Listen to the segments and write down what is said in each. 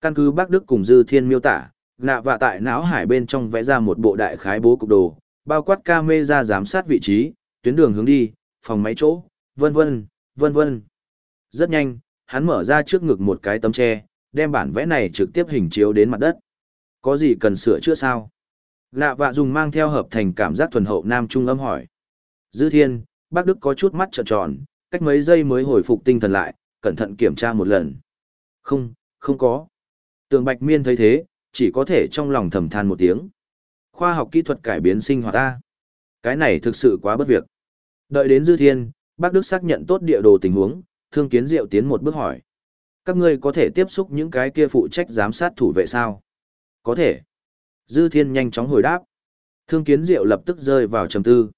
Căn cứ Bắc Đức cùng Dư Thiên miêu tả, nạ vạ tại não hải bên trong vẽ ra một bộ đại khái bố cục đồ, bao quát camera giám sát vị trí, tuyến đường hướng đi, phòng máy chỗ, vân vân, vân vân. Rất nhanh, hắn mở ra trước ngực một cái tấm tre, đem bản vẽ này trực tiếp hình chiếu đến mặt đất. Có gì cần sửa chữa sao? nạ vạ dùng mang theo hợp thành cảm giác thuần hậu nam trung âm hỏi. Dư thiên, bác Đức có chút mắt trợn tròn, cách mấy giây mới hồi phục tinh thần lại, cẩn thận kiểm tra một lần. Không, không có. Tường Bạch Miên thấy thế, chỉ có thể trong lòng thầm than một tiếng. Khoa học kỹ thuật cải biến sinh hoạt ta. Cái này thực sự quá bất việc. Đợi đến Dư Thiên, bác Đức xác nhận tốt địa đồ tình huống, thương kiến diệu tiến một bước hỏi. Các ngươi có thể tiếp xúc những cái kia phụ trách giám sát thủ vệ sao? Có thể. Dư Thiên nhanh chóng hồi đáp. Thương kiến diệu lập tức rơi vào trầm tư.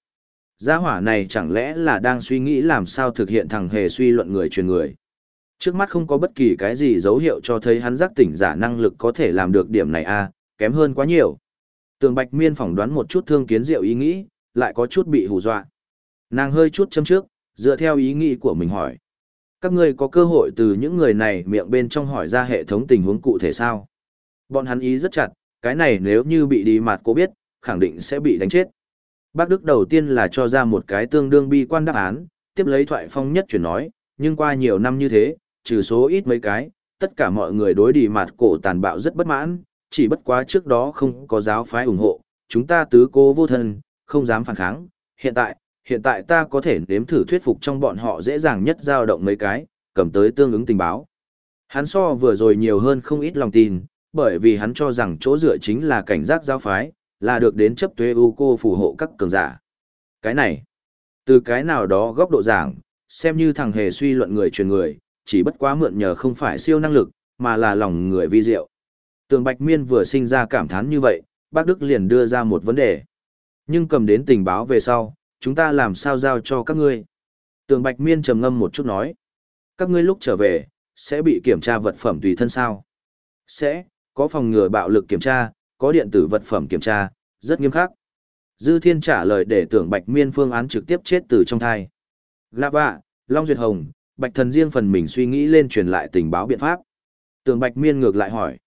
Gia hỏa này chẳng lẽ là đang suy nghĩ làm sao thực hiện thằng hề suy luận người truyền người. Trước mắt không có bất kỳ cái gì dấu hiệu cho thấy hắn giác tỉnh giả năng lực có thể làm được điểm này a à, kém hơn quá nhiều. Tường Bạch Miên phỏng đoán một chút thương kiến diệu ý nghĩ, lại có chút bị hù dọa. Nàng hơi chút châm trước, dựa theo ý nghĩ của mình hỏi. Các ngươi có cơ hội từ những người này miệng bên trong hỏi ra hệ thống tình huống cụ thể sao? Bọn hắn ý rất chặt, cái này nếu như bị đi mặt cô biết, khẳng định sẽ bị đánh chết. Bác Đức đầu tiên là cho ra một cái tương đương bi quan đáp án, tiếp lấy thoại phong nhất chuyển nói, nhưng qua nhiều năm như thế, trừ số ít mấy cái, tất cả mọi người đối đi mặt cổ tàn bạo rất bất mãn, chỉ bất quá trước đó không có giáo phái ủng hộ, chúng ta tứ cố vô thân, không dám phản kháng. Hiện tại, hiện tại ta có thể nếm thử thuyết phục trong bọn họ dễ dàng nhất dao động mấy cái, cầm tới tương ứng tình báo. Hắn so vừa rồi nhiều hơn không ít lòng tin, bởi vì hắn cho rằng chỗ dựa chính là cảnh giác giáo phái, là được đến chấp tuế u cô phù hộ các cường giả. Cái này, từ cái nào đó góc độ giảng, xem như thằng hề suy luận người truyền người, chỉ bất quá mượn nhờ không phải siêu năng lực, mà là lòng người vi diệu. Tường Bạch Miên vừa sinh ra cảm thán như vậy, bác Đức liền đưa ra một vấn đề. Nhưng cầm đến tình báo về sau, chúng ta làm sao giao cho các ngươi? Tường Bạch Miên trầm ngâm một chút nói. Các ngươi lúc trở về, sẽ bị kiểm tra vật phẩm tùy thân sao? Sẽ, có phòng ngừa bạo lực kiểm tra, có điện tử vật phẩm kiểm tra, rất nghiêm khắc. Dư Thiên trả lời để tưởng Bạch Miên phương án trực tiếp chết từ trong thai. Lava, Long Duyệt Hồng, Bạch Thần riêng phần mình suy nghĩ lên truyền lại tình báo biện pháp. Tường Bạch Miên ngược lại hỏi.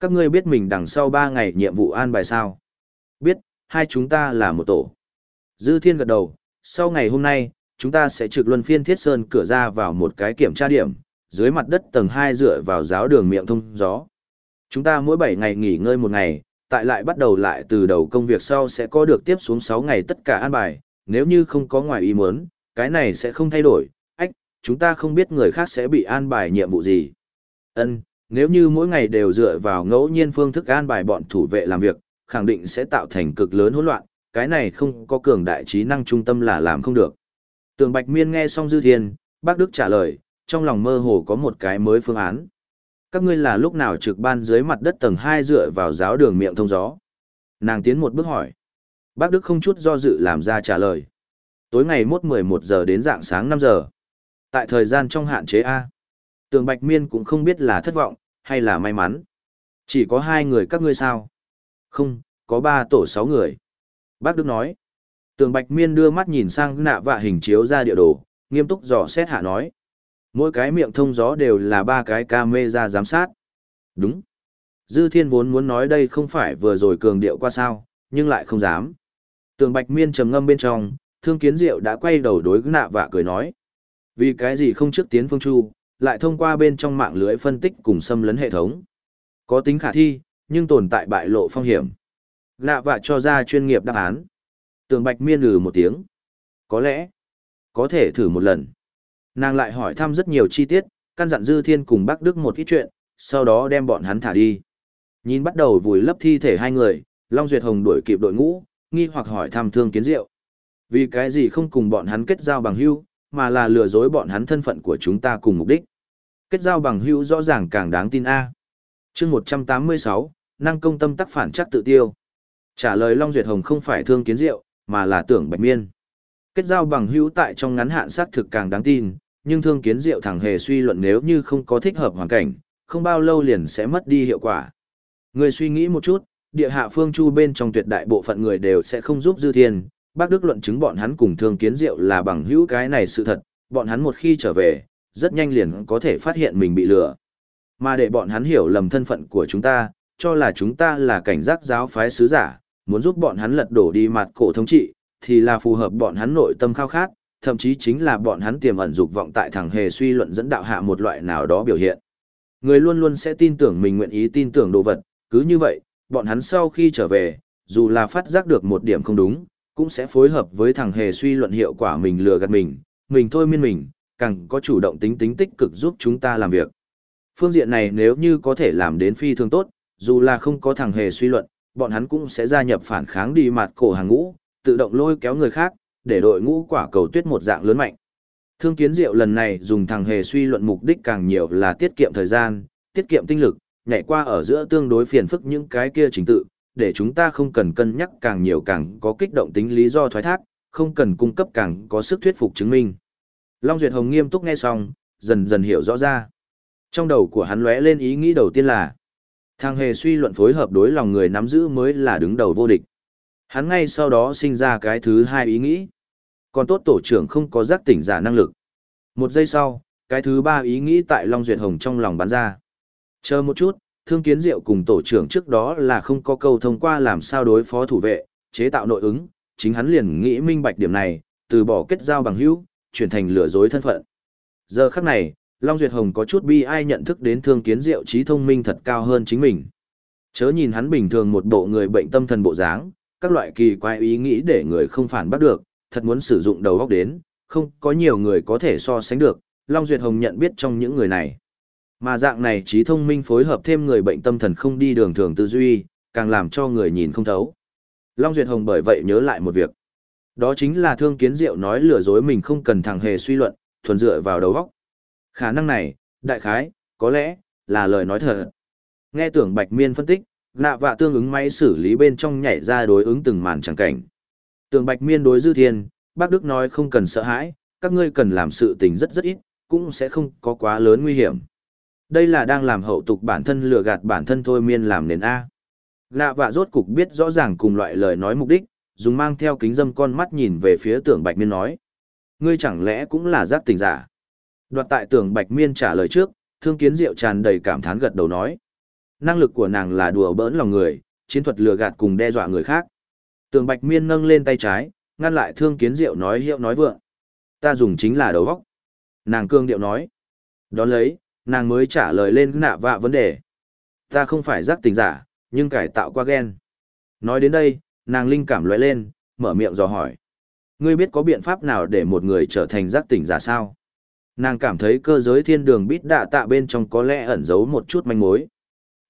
Các ngươi biết mình đằng sau 3 ngày nhiệm vụ an bài sao? Biết, hai chúng ta là một tổ. Dư Thiên gật đầu, sau ngày hôm nay, chúng ta sẽ trực luân phiên thiết sơn cửa ra vào một cái kiểm tra điểm, dưới mặt đất tầng 2 dựa vào giáo đường miệng thông gió. Chúng ta mỗi 7 ngày nghỉ ngơi một ngày, tại lại bắt đầu lại từ đầu công việc sau sẽ có được tiếp xuống 6 ngày tất cả an bài, nếu như không có ngoài ý muốn, cái này sẽ không thay đổi, chúng ta không biết người khác sẽ bị an bài nhiệm vụ gì. Ân, nếu như mỗi ngày đều dựa vào ngẫu nhiên phương thức an bài bọn thủ vệ làm việc, khẳng định sẽ tạo thành cực lớn hỗn loạn, cái này không có cường đại trí năng trung tâm là làm không được. Tường Bạch Miên nghe xong Dư Thiên, bác Đức trả lời, trong lòng mơ hồ có một cái mới phương án. Các ngươi là lúc nào trực ban dưới mặt đất tầng 2 dựa vào giáo đường miệng thông gió? Nàng tiến một bước hỏi. Bác Đức không chút do dự làm ra trả lời. Tối ngày mốt 11 giờ đến dạng sáng 5 giờ. Tại thời gian trong hạn chế A. Tường Bạch Miên cũng không biết là thất vọng, hay là may mắn. Chỉ có hai người các ngươi sao? Không, có ba tổ sáu người. Bác Đức nói. Tường Bạch Miên đưa mắt nhìn sang nạ vạ hình chiếu ra địa đồ, nghiêm túc dò xét hạ nói. Mỗi cái miệng thông gió đều là ba cái camera giám sát. Đúng. Dư Thiên vốn muốn nói đây không phải vừa rồi cường điệu qua sao, nhưng lại không dám. Tường Bạch Miên trầm ngâm bên trong, Thương Kiến Diệu đã quay đầu đối nạ vạ cười nói. Vì cái gì không trước tiến phương chu, lại thông qua bên trong mạng lưới phân tích cùng xâm lấn hệ thống. Có tính khả thi, nhưng tồn tại bại lộ phong hiểm. Lạ vạ cho ra chuyên nghiệp đáp án. Tường Bạch Miên lừ một tiếng. Có lẽ, có thể thử một lần. Nàng lại hỏi thăm rất nhiều chi tiết, căn dặn Dư Thiên cùng Bắc Đức một ít chuyện, sau đó đem bọn hắn thả đi. Nhìn bắt đầu vùi lấp thi thể hai người, Long Duyệt Hồng đuổi kịp đội ngũ, nghi hoặc hỏi thăm Thương Kiến Diệu. Vì cái gì không cùng bọn hắn kết giao bằng hữu, mà là lừa dối bọn hắn thân phận của chúng ta cùng mục đích. Kết giao bằng hữu rõ ràng càng đáng tin a. Chương 186, năng công tâm tác phản chắc tự tiêu. Trả lời Long Duyệt Hồng không phải Thương Kiến Diệu, mà là Tưởng Bạch Miên. Kết giao bằng hữu tại trong ngắn hạn xác thực càng đáng tin, nhưng thương kiến diệu thẳng hề suy luận nếu như không có thích hợp hoàn cảnh, không bao lâu liền sẽ mất đi hiệu quả. Người suy nghĩ một chút, địa hạ phương chu bên trong tuyệt đại bộ phận người đều sẽ không giúp dư thiên, bác Đức luận chứng bọn hắn cùng thương kiến diệu là bằng hữu cái này sự thật, bọn hắn một khi trở về, rất nhanh liền có thể phát hiện mình bị lừa. Mà để bọn hắn hiểu lầm thân phận của chúng ta, cho là chúng ta là cảnh giác giáo phái sứ giả, muốn giúp bọn hắn lật đổ đi mặt cổ thống trị, thì là phù hợp bọn hắn nội tâm khao khát, thậm chí chính là bọn hắn tiềm ẩn dục vọng tại thằng hề suy luận dẫn đạo hạ một loại nào đó biểu hiện. Người luôn luôn sẽ tin tưởng mình nguyện ý tin tưởng đồ vật, cứ như vậy, bọn hắn sau khi trở về, dù là phát giác được một điểm không đúng, cũng sẽ phối hợp với thằng hề suy luận hiệu quả mình lừa gạt mình, mình thôi miên mình, càng có chủ động tính tính tích cực giúp chúng ta làm việc. Phương diện này nếu như có thể làm đến phi thường tốt, dù là không có thằng hề suy luận, bọn hắn cũng sẽ gia nhập phản kháng đi mặt cổ hàng ngũ, tự động lôi kéo người khác, để đội ngũ quả cầu tuyết một dạng lớn mạnh. Thương kiến diệu lần này dùng thằng hề suy luận mục đích càng nhiều là tiết kiệm thời gian, tiết kiệm tinh lực, nhảy qua ở giữa tương đối phiền phức những cái kia trình tự, để chúng ta không cần cân nhắc càng nhiều càng có kích động tính lý do thoái thác, không cần cung cấp càng có sức thuyết phục chứng minh. Long Duyệt Hồng nghiêm túc nghe xong, dần dần hiểu rõ ra. Trong đầu của hắn lóe lên ý nghĩ đầu tiên là, thằng hề suy luận phối hợp đối lòng người nắm giữ mới là đứng đầu vô địch. Hắn ngay sau đó sinh ra cái thứ hai ý nghĩ. Còn tốt tổ trưởng không có giác tỉnh giả năng lực. Một giây sau, cái thứ ba ý nghĩ tại Long Duyệt Hồng trong lòng bắn ra. Chờ một chút, thương kiến diệu cùng tổ trưởng trước đó là không có câu thông qua làm sao đối phó thủ vệ, chế tạo nội ứng, chính hắn liền nghĩ minh bạch điểm này, từ bỏ kết giao bằng hữu, chuyển thành lừa dối thân phận. Giờ khắc này, Long Duyệt Hồng có chút bi ai nhận thức đến thương kiến diệu trí thông minh thật cao hơn chính mình. Chớ nhìn hắn bình thường một bộ người bệnh tâm thần bộ dáng, các loại kỳ quái ý nghĩ để người không phản bắt được, thật muốn sử dụng đầu óc đến, không có nhiều người có thể so sánh được, Long Duyệt Hồng nhận biết trong những người này. Mà dạng này trí thông minh phối hợp thêm người bệnh tâm thần không đi đường thường tư duy, càng làm cho người nhìn không thấu. Long Duyệt Hồng bởi vậy nhớ lại một việc. Đó chính là thương kiến diệu nói lừa dối mình không cần thằng hề suy luận, thuần dựa vào đầu óc. Khả năng này, đại khái, có lẽ, là lời nói thật. Nghe tưởng Bạch Miên phân tích, nạ vạ tương ứng máy xử lý bên trong nhảy ra đối ứng từng màn chẳng cảnh. Tường Bạch Miên đối Dư Thiên, bác Đức nói không cần sợ hãi, các ngươi cần làm sự tình rất rất ít, cũng sẽ không có quá lớn nguy hiểm. Đây là đang làm hậu tục bản thân lừa gạt bản thân thôi miên làm nền A. Lạ vạ rốt cục biết rõ ràng cùng loại lời nói mục đích, dùng mang theo kính dâm con mắt nhìn về phía tưởng Bạch Miên nói. Ngươi chẳng lẽ cũng là giác tình giả? Đoạt tại tưởng Bạch Miên trả lời trước, thương kiến diệu tràn đầy cảm thán gật đầu nói. Năng lực của nàng là đùa bỡn lòng người, chiến thuật lừa gạt cùng đe dọa người khác. Tường Bạch Miên nâng lên tay trái, ngăn lại Thương Kiến Diệu nói hiệu nói vượng. Ta dùng chính là đầu óc. Nàng cương điệu nói. Đón lấy, nàng mới trả lời lên nạ vạ vấn đề. Ta không phải giác tình giả, nhưng cải tạo qua gen. Nói đến đây, nàng linh cảm lóe lên, mở miệng dò hỏi. Ngươi biết có biện pháp nào để một người trở thành giác tỉnh giả sao? Nàng cảm thấy cơ giới thiên đường bít đạ tạ bên trong có lẽ ẩn giấu một chút manh mối.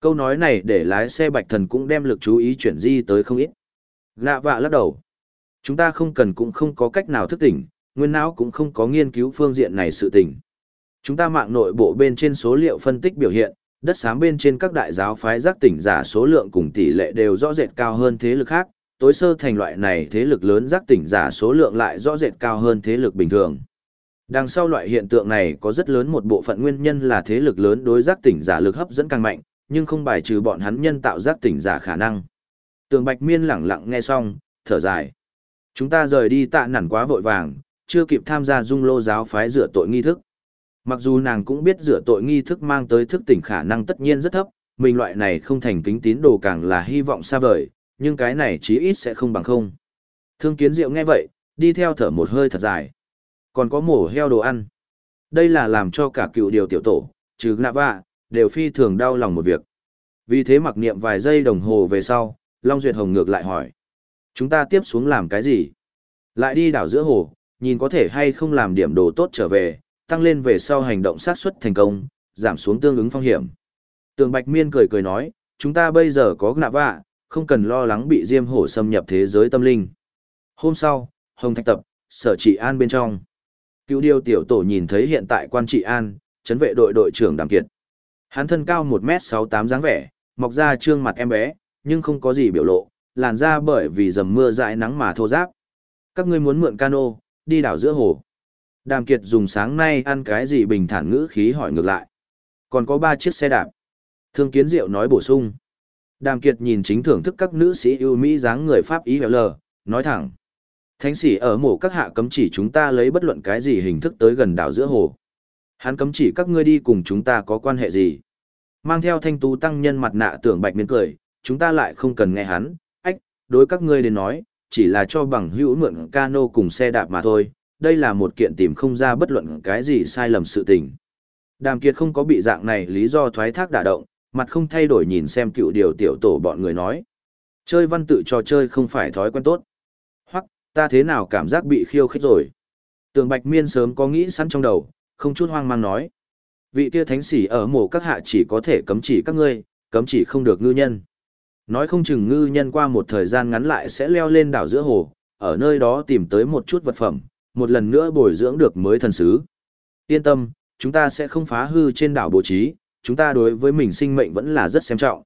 Câu nói này để lái xe bạch thần cũng đem lực chú ý chuyển di tới không ít. Lạ vạ lắc đầu. Chúng ta không cần cũng không có cách nào thức tỉnh, nguyên não cũng không có nghiên cứu phương diện này sự tỉnh. Chúng ta mạng nội bộ bên trên số liệu phân tích biểu hiện, đất xám bên trên các đại giáo phái giác tỉnh giả số lượng cùng tỷ lệ đều rõ rệt cao hơn thế lực khác, tối sơ thành loại này thế lực lớn giác tỉnh giả số lượng lại rõ rệt cao hơn thế lực bình thường. Đằng sau loại hiện tượng này có rất lớn một bộ phận nguyên nhân là thế lực lớn đối giác tỉnh giả lực hấp dẫn càng mạnh, nhưng không bài trừ bọn hắn nhân tạo giác tỉnh giả khả năng. Tường Bạch Miên lẳng lặng nghe xong, thở dài. Chúng ta rời đi tạ nản quá vội vàng, chưa kịp tham gia dung lô giáo phái rửa tội nghi thức. Mặc dù nàng cũng biết rửa tội nghi thức mang tới thức tỉnh khả năng tất nhiên rất thấp, mình loại này không thành kính tín đồ càng là hy vọng xa vời, nhưng cái này chí ít sẽ không bằng không. Thương kiến diệu nghe vậy, đi theo thở một hơi thật dài. Còn có mổ heo đồ ăn. Đây là làm cho cả cựu điều tiểu tổ, trừ nạ vạ, đều phi thường đau lòng một việc. Vì thế mặc niệm vài giây đồng hồ về sau, Long Duyệt Hồng ngược lại hỏi. Chúng ta tiếp xuống làm cái gì? Lại đi đảo giữa hồ, nhìn có thể hay không làm điểm đồ tốt trở về, tăng lên về sau hành động sát xuất thành công, giảm xuống tương ứng phong hiểm. Tường Bạch Miên cười cười nói, chúng ta bây giờ có nạ vạ, không cần lo lắng bị diêm hổ xâm nhập thế giới tâm linh. Hôm sau, Hồng Thạch Tập, sở trị an bên trong. Cựu điều tiểu tổ nhìn thấy hiện tại quan trị an, chấn vệ đội đội trưởng Đàm Kiệt. Hắn thân cao 1m68 dáng vẻ, mọc ra trương mặt em bé, nhưng không có gì biểu lộ, làn da bởi vì dầm mưa dãi nắng mà thô ráp. Các ngươi muốn mượn cano, đi đảo giữa hồ. Đàm Kiệt dùng sáng nay ăn cái gì bình thản ngữ khí hỏi ngược lại. Còn có ba chiếc xe đạp. Thương Kiến Diệu nói bổ sung. Đàm Kiệt nhìn chính thưởng thức các nữ sĩ ưu mỹ dáng người Pháp ý hẻo lờ, nói thẳng. Thánh sĩ ở mổ các hạ cấm chỉ chúng ta lấy bất luận cái gì hình thức tới gần đảo giữa hồ. Hắn cấm chỉ các ngươi đi cùng chúng ta có quan hệ gì. Mang theo thanh tú tăng nhân mặt nạ tưởng bạch miên cười, chúng ta lại không cần nghe hắn, ách, đối các ngươi đến nói, chỉ là cho bằng hữu mượn cano cùng xe đạp mà thôi, đây là một kiện tìm không ra bất luận cái gì sai lầm sự tình. Đàm Kiệt không có bị dạng này lý do thoái thác đả động, mặt không thay đổi nhìn xem cựu điều tiểu tổ bọn người nói. Chơi văn tự trò chơi không phải thói quen tốt. Hoặc, ta thế nào cảm giác bị khiêu khích rồi. Tường Bạch Miên sớm có nghĩ sẵn trong đầu, không chút hoang mang nói. Vị kia thánh sĩ ở mộ các hạ chỉ có thể cấm chỉ các ngươi, cấm chỉ không được ngư nhân. Nói không chừng ngư nhân qua một thời gian ngắn lại sẽ leo lên đảo giữa hồ, ở nơi đó tìm tới một chút vật phẩm, một lần nữa bồi dưỡng được mới thần sứ. Yên tâm, chúng ta sẽ không phá hư trên đảo bố trí, chúng ta đối với mình sinh mệnh vẫn là rất xem trọng.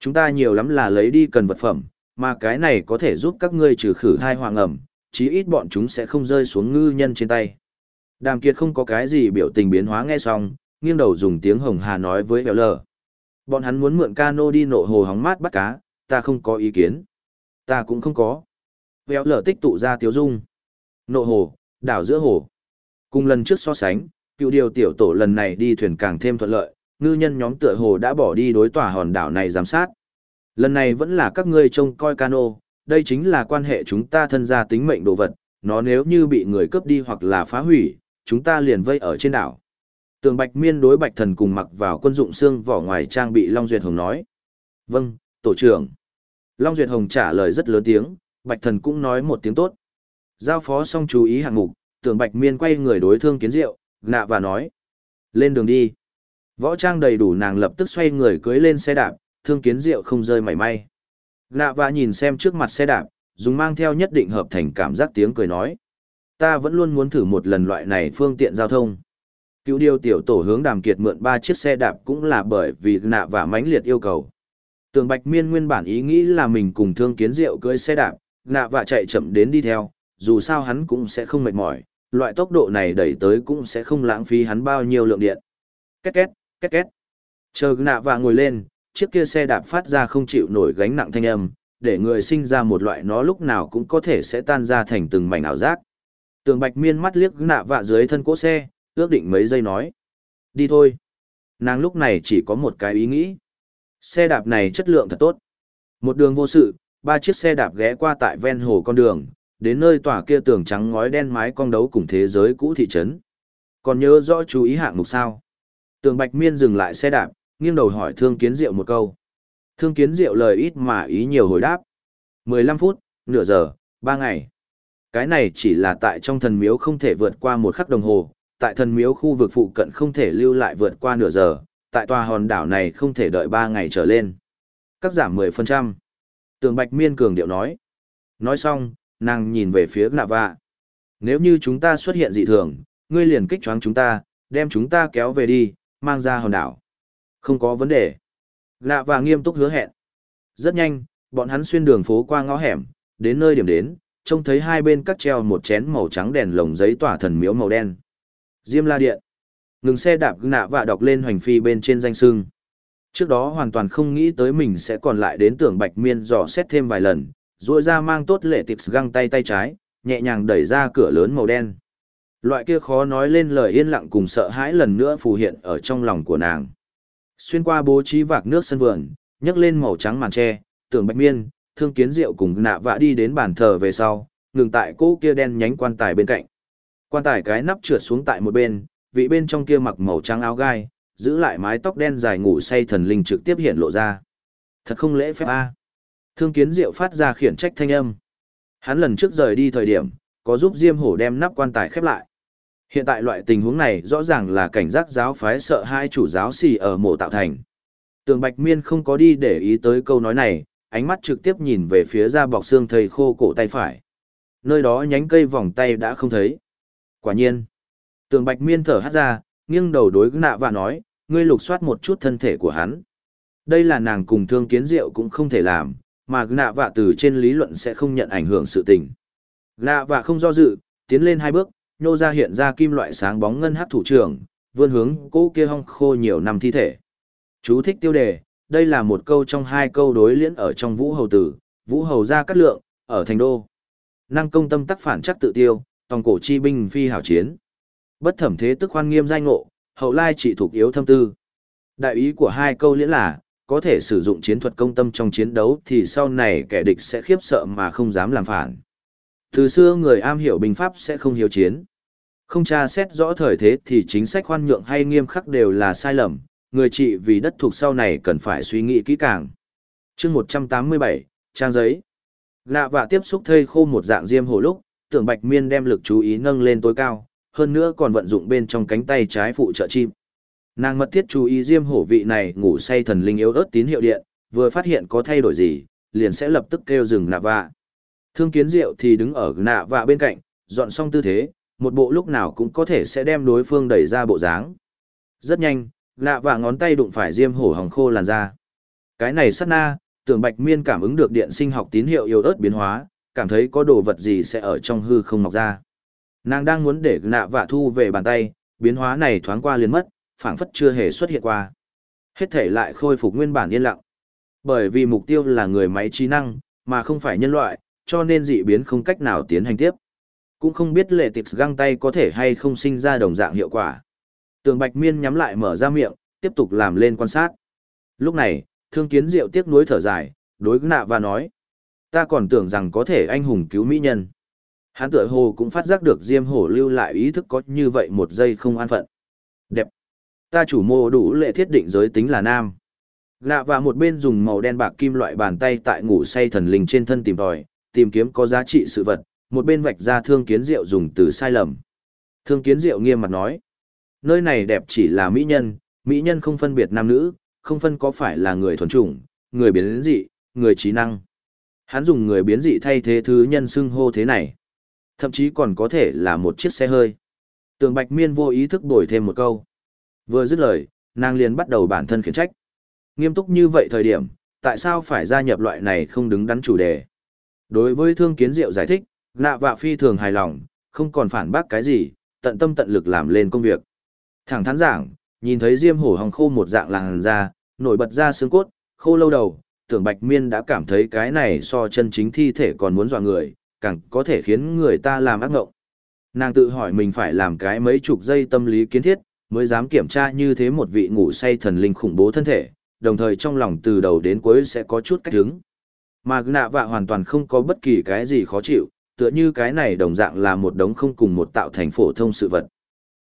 Chúng ta nhiều lắm là lấy đi cần vật phẩm, mà cái này có thể giúp các ngươi trừ khử thai hoàng ẩm, chí ít bọn chúng sẽ không rơi xuống ngư nhân trên tay. Đàm Kiệt không có cái gì biểu tình biến hóa nghe xong, nghiêng đầu dùng tiếng hồng hà nói với Béo Lờ. Bọn hắn muốn mượn cano đi nộ hồ hóng mát bắt cá, ta không có ý kiến. Ta cũng không có. Béo Lờ tích tụ ra tiếu dung. Nộ hồ, đảo giữa hồ. Cùng lần trước so sánh, cựu điều tiểu tổ lần này đi thuyền càng thêm thuận lợi, ngư nhân nhóm tựa hồ đã bỏ đi đối tòa hòn đảo này giám sát. Lần này vẫn là các ngươi trông coi cano, đây chính là quan hệ chúng ta thân gia tính mệnh đồ vật, nó nếu như bị người cướp đi hoặc là phá hủy, chúng ta liền vây ở trên đảo. Tường Bạch Miên đối Bạch Thần cùng mặc vào quân dụng xương vỏ ngoài trang bị Long Duyệt Hồng nói. Vâng, tổ trưởng. Long Duyệt Hồng trả lời rất lớn tiếng, Bạch Thần cũng nói một tiếng tốt. Giao phó xong chú ý hạng mục, Tưởng Bạch Miên quay người đối thương kiến diệu, nạ và nói. Lên đường đi. Võ trang đầy đủ nàng lập tức xoay người cưới lên xe đạp, thương kiến diệu không rơi mảy may. Nạ và nhìn xem trước mặt xe đạp, dùng mang theo nhất định hợp thành cảm giác tiếng cười nói. Ta vẫn luôn muốn thử một lần loại này phương tiện giao thông. Cứu điều tiểu tổ hướng đàm kiệt mượn ba chiếc xe đạp cũng là bởi vì nạ và mãnh liệt yêu cầu. Tường Bạch Miên nguyên bản ý nghĩ là mình cùng thương kiến diệu cưới xe đạp, nạ và chạy chậm đến đi theo, dù sao hắn cũng sẽ không mệt mỏi, loại tốc độ này đẩy tới cũng sẽ không lãng phí hắn bao nhiêu lượng điện. Két két, két két. Chờ nạ và ngồi lên, chiếc kia xe đạp phát ra không chịu nổi gánh nặng thanh âm, để người sinh ra một loại nó lúc nào cũng có thể sẽ tan ra thành từng mảnh ảo giác. Tường Bạch Miên mắt liếc nạ vạ dưới thân cỗ xe, ước định mấy giây nói. Đi thôi. Nàng lúc này chỉ có một cái ý nghĩ. Xe đạp này chất lượng thật tốt. Một đường vô sự, ba chiếc xe đạp ghé qua tại ven hồ con đường, đến nơi tòa kia tường trắng ngói đen mái cong đấu cùng thế giới cũ thị trấn. Còn nhớ rõ chú ý hạng mục sao? Tường Bạch Miên dừng lại xe đạp, nghiêng đầu hỏi Thương Kiến Diệu một câu. Thương Kiến Diệu lời ít mà ý nhiều hồi đáp. 15 phút, nửa giờ, 3 ngày. Cái này chỉ là tại trong thần miếu không thể vượt qua một khắc đồng hồ, tại thần miếu khu vực phụ cận không thể lưu lại vượt qua nửa giờ, tại tòa hòn đảo này không thể đợi 3 ngày trở lên. Cắt giảm 10%. Tường Bạch Miên cường điệu nói. Nói xong, nàng nhìn về phía nạ vạ. Nếu như chúng ta xuất hiện dị thường, ngươi liền kích choáng chúng ta, đem chúng ta kéo về đi, mang ra hòn đảo. Không có vấn đề. Nạ vạ nghiêm túc hứa hẹn. Rất nhanh, bọn hắn xuyên đường phố qua ngõ hẻm, đến nơi điểm đến, trông thấy hai bên cắt treo một chén màu trắng đèn lồng giấy tỏa thần miếu màu đen. Diêm la điện. Ngừng xe đạp nạ vạ đọc lên hoành phi bên trên danh sưng. Trước đó hoàn toàn không nghĩ tới mình sẽ còn lại đến tưởng bạch miên dò xét thêm vài lần, rồi ra mang tốt lệ tips găng tay tay trái, nhẹ nhàng đẩy ra cửa lớn màu đen. Loại kia khó nói lên lời yên lặng cùng sợ hãi lần nữa phù hiện ở trong lòng của nàng. Xuyên qua bố trí vạc nước sân vườn, nhấc lên màu trắng màn tre, tường bạch miên, thương kiến diệu cùng nạ vạ đi đến bàn thờ về sau, ngừng tại cỗ kia đen nhánh quan tài bên cạnh. Quan tài cái nắp trượt xuống tại một bên, vị bên trong kia mặc màu trắng áo gai, giữ lại mái tóc đen dài ngủ say thần linh trực tiếp hiện lộ ra. Thật không lễ phép a. Thương kiến diệu phát ra khiển trách thanh âm. Hắn lần trước rời đi thời điểm, có giúp Diêm Hổ đem nắp quan tài khép lại. Hiện tại loại tình huống này rõ ràng là cảnh giác giáo phái sợ hai chủ giáo xì ở mộ tạo thành. Tường Bạch Miên không có đi để ý tới câu nói này, ánh mắt trực tiếp nhìn về phía da bọc xương thầy khô cổ tay phải. Nơi đó nhánh cây vòng tay đã không thấy. Quả nhiên. Tường Bạch Miên thở hát ra, nghiêng đầu đối nạ và nói, ngươi lục soát một chút thân thể của hắn. Đây là nàng cùng thương kiến diệu cũng không thể làm, mà nạ vạ từ trên lý luận sẽ không nhận ảnh hưởng sự tình. Nạ vạ không do dự, tiến lên hai bước, nhô ra hiện ra kim loại sáng bóng ngân hát thủ trưởng, vươn hướng cố kia hong khô nhiều năm thi thể. Chú thích tiêu đề, đây là một câu trong hai câu đối liễn ở trong vũ hầu tử, vũ hầu ra cắt lượng, ở thành đô. Năng công tâm tắc phản chắc tự tiêu, tòng cổ chi binh phi hảo chiến. Bất thẩm thế tức khoan nghiêm danh ngộ, hậu lai chỉ thuộc yếu thâm tư. Đại ý của hai câu liễn là, có thể sử dụng chiến thuật công tâm trong chiến đấu thì sau này kẻ địch sẽ khiếp sợ mà không dám làm phản. Từ xưa người am hiểu binh pháp sẽ không hiếu chiến. Không tra xét rõ thời thế thì chính sách khoan nhượng hay nghiêm khắc đều là sai lầm, người trị vì đất thuộc sau này cần phải suy nghĩ kỹ càng. chương 187, trang giấy. Lạ và tiếp xúc thây khô một dạng diêm hồ lúc, tưởng bạch miên đem lực chú ý nâng lên tối cao, hơn nữa còn vận dụng bên trong cánh tay trái phụ trợ chim. Nàng mật thiết chú ý diêm hổ vị này ngủ say thần linh yếu ớt tín hiệu điện, vừa phát hiện có thay đổi gì, liền sẽ lập tức kêu dừng nạ vạ. Thương kiến diệu thì đứng ở nạ vạ bên cạnh, dọn xong tư thế, một bộ lúc nào cũng có thể sẽ đem đối phương đẩy ra bộ dáng. Rất nhanh, nạ vạ ngón tay đụng phải diêm hổ hồng khô làn ra. Cái này sát na, tưởng bạch miên cảm ứng được điện sinh học tín hiệu yếu ớt biến hóa, cảm thấy có đồ vật gì sẽ ở trong hư không mọc ra. Nàng đang muốn để nạ vạ thu về bàn tay, biến hóa này thoáng qua liền mất, phảng phất chưa hề xuất hiện qua. Hết thể lại khôi phục nguyên bản yên lặng. Bởi vì mục tiêu là người máy trí năng, mà không phải nhân loại, cho nên dị biến không cách nào tiến hành tiếp. Cũng không biết lệ tịch găng tay có thể hay không sinh ra đồng dạng hiệu quả. Tường Bạch Miên nhắm lại mở ra miệng, tiếp tục làm lên quan sát. Lúc này, thương kiến diệu tiếc nuối thở dài, đối nạ và nói. Ta còn tưởng rằng có thể anh hùng cứu mỹ nhân. Hán tựa hồ cũng phát giác được Diêm Hổ lưu lại ý thức có như vậy một giây không an phận. Đẹp. Ta chủ mô đủ lệ thiết định giới tính là nam. Lạ và một bên dùng màu đen bạc kim loại bàn tay tại ngủ say thần linh trên thân tìm tòi, tìm kiếm có giá trị sự vật, một bên vạch ra thương kiến diệu dùng từ sai lầm. Thương kiến diệu nghiêm mặt nói, nơi này đẹp chỉ là mỹ nhân, mỹ nhân không phân biệt nam nữ, không phân có phải là người thuần chủng, người biến dị, người trí năng. Hắn dùng người biến dị thay thế thứ nhân xưng hô thế này. Thậm chí còn có thể là một chiếc xe hơi. Tường Bạch Miên vô ý thức đổi thêm một câu. Vừa dứt lời, nàng liền bắt đầu bản thân khiển trách. Nghiêm túc như vậy thời điểm, tại sao phải gia nhập loại này không đứng đắn chủ đề? Đối với thương kiến diệu giải thích, nạ vạ phi thường hài lòng, không còn phản bác cái gì, tận tâm tận lực làm lên công việc. Thẳng thắn giảng, nhìn thấy diêm hổ hồng khô một dạng làn da, nổi bật ra xương cốt, khô lâu đầu, tưởng bạch miên đã cảm thấy cái này so chân chính thi thể còn muốn dọa người, càng có thể khiến người ta làm ác ngộng. Nàng tự hỏi mình phải làm cái mấy chục giây tâm lý kiến thiết, mới dám kiểm tra như thế một vị ngủ say thần linh khủng bố thân thể, đồng thời trong lòng từ đầu đến cuối sẽ có chút cách hứng. Mà nạ vạ hoàn toàn không có bất kỳ cái gì khó chịu, tựa như cái này đồng dạng là một đống không cùng một tạo thành phổ thông sự vật.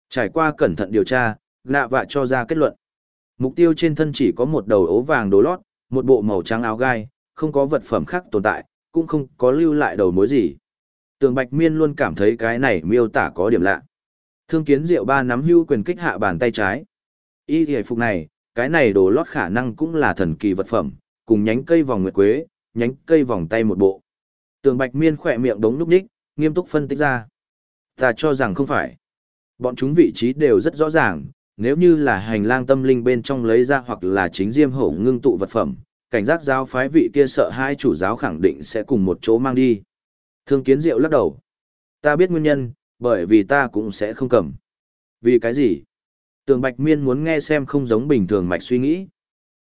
Trải qua cẩn thận điều tra, nạ vạ cho ra kết luận. Mục tiêu trên thân chỉ có một đầu ố vàng đố lót, một bộ màu trắng áo gai, không có vật phẩm khác tồn tại, cũng không có lưu lại đầu mối gì. Tường Bạch Miên luôn cảm thấy cái này miêu tả có điểm lạ. Thương kiến diệu ba nắm hưu quyền kích hạ bàn tay trái. Y hề phục này, cái này đồ lót khả năng cũng là thần kỳ vật phẩm, cùng nhánh cây vòng nguyệt quế, nhánh cây vòng tay một bộ. Tường Bạch Miên khỏe miệng đống núp đích, nghiêm túc phân tích ra. Ta cho rằng không phải. Bọn chúng vị trí đều rất rõ ràng, nếu như là hành lang tâm linh bên trong lấy ra hoặc là chính diêm hổ ngưng tụ vật phẩm, cảnh giác giáo phái vị kia sợ hai chủ giáo khẳng định sẽ cùng một chỗ mang đi. Thương kiến diệu lắc đầu. Ta biết nguyên nhân, bởi vì ta cũng sẽ không cầm. Vì cái gì? Tường Bạch Miên muốn nghe xem không giống bình thường mạch suy nghĩ.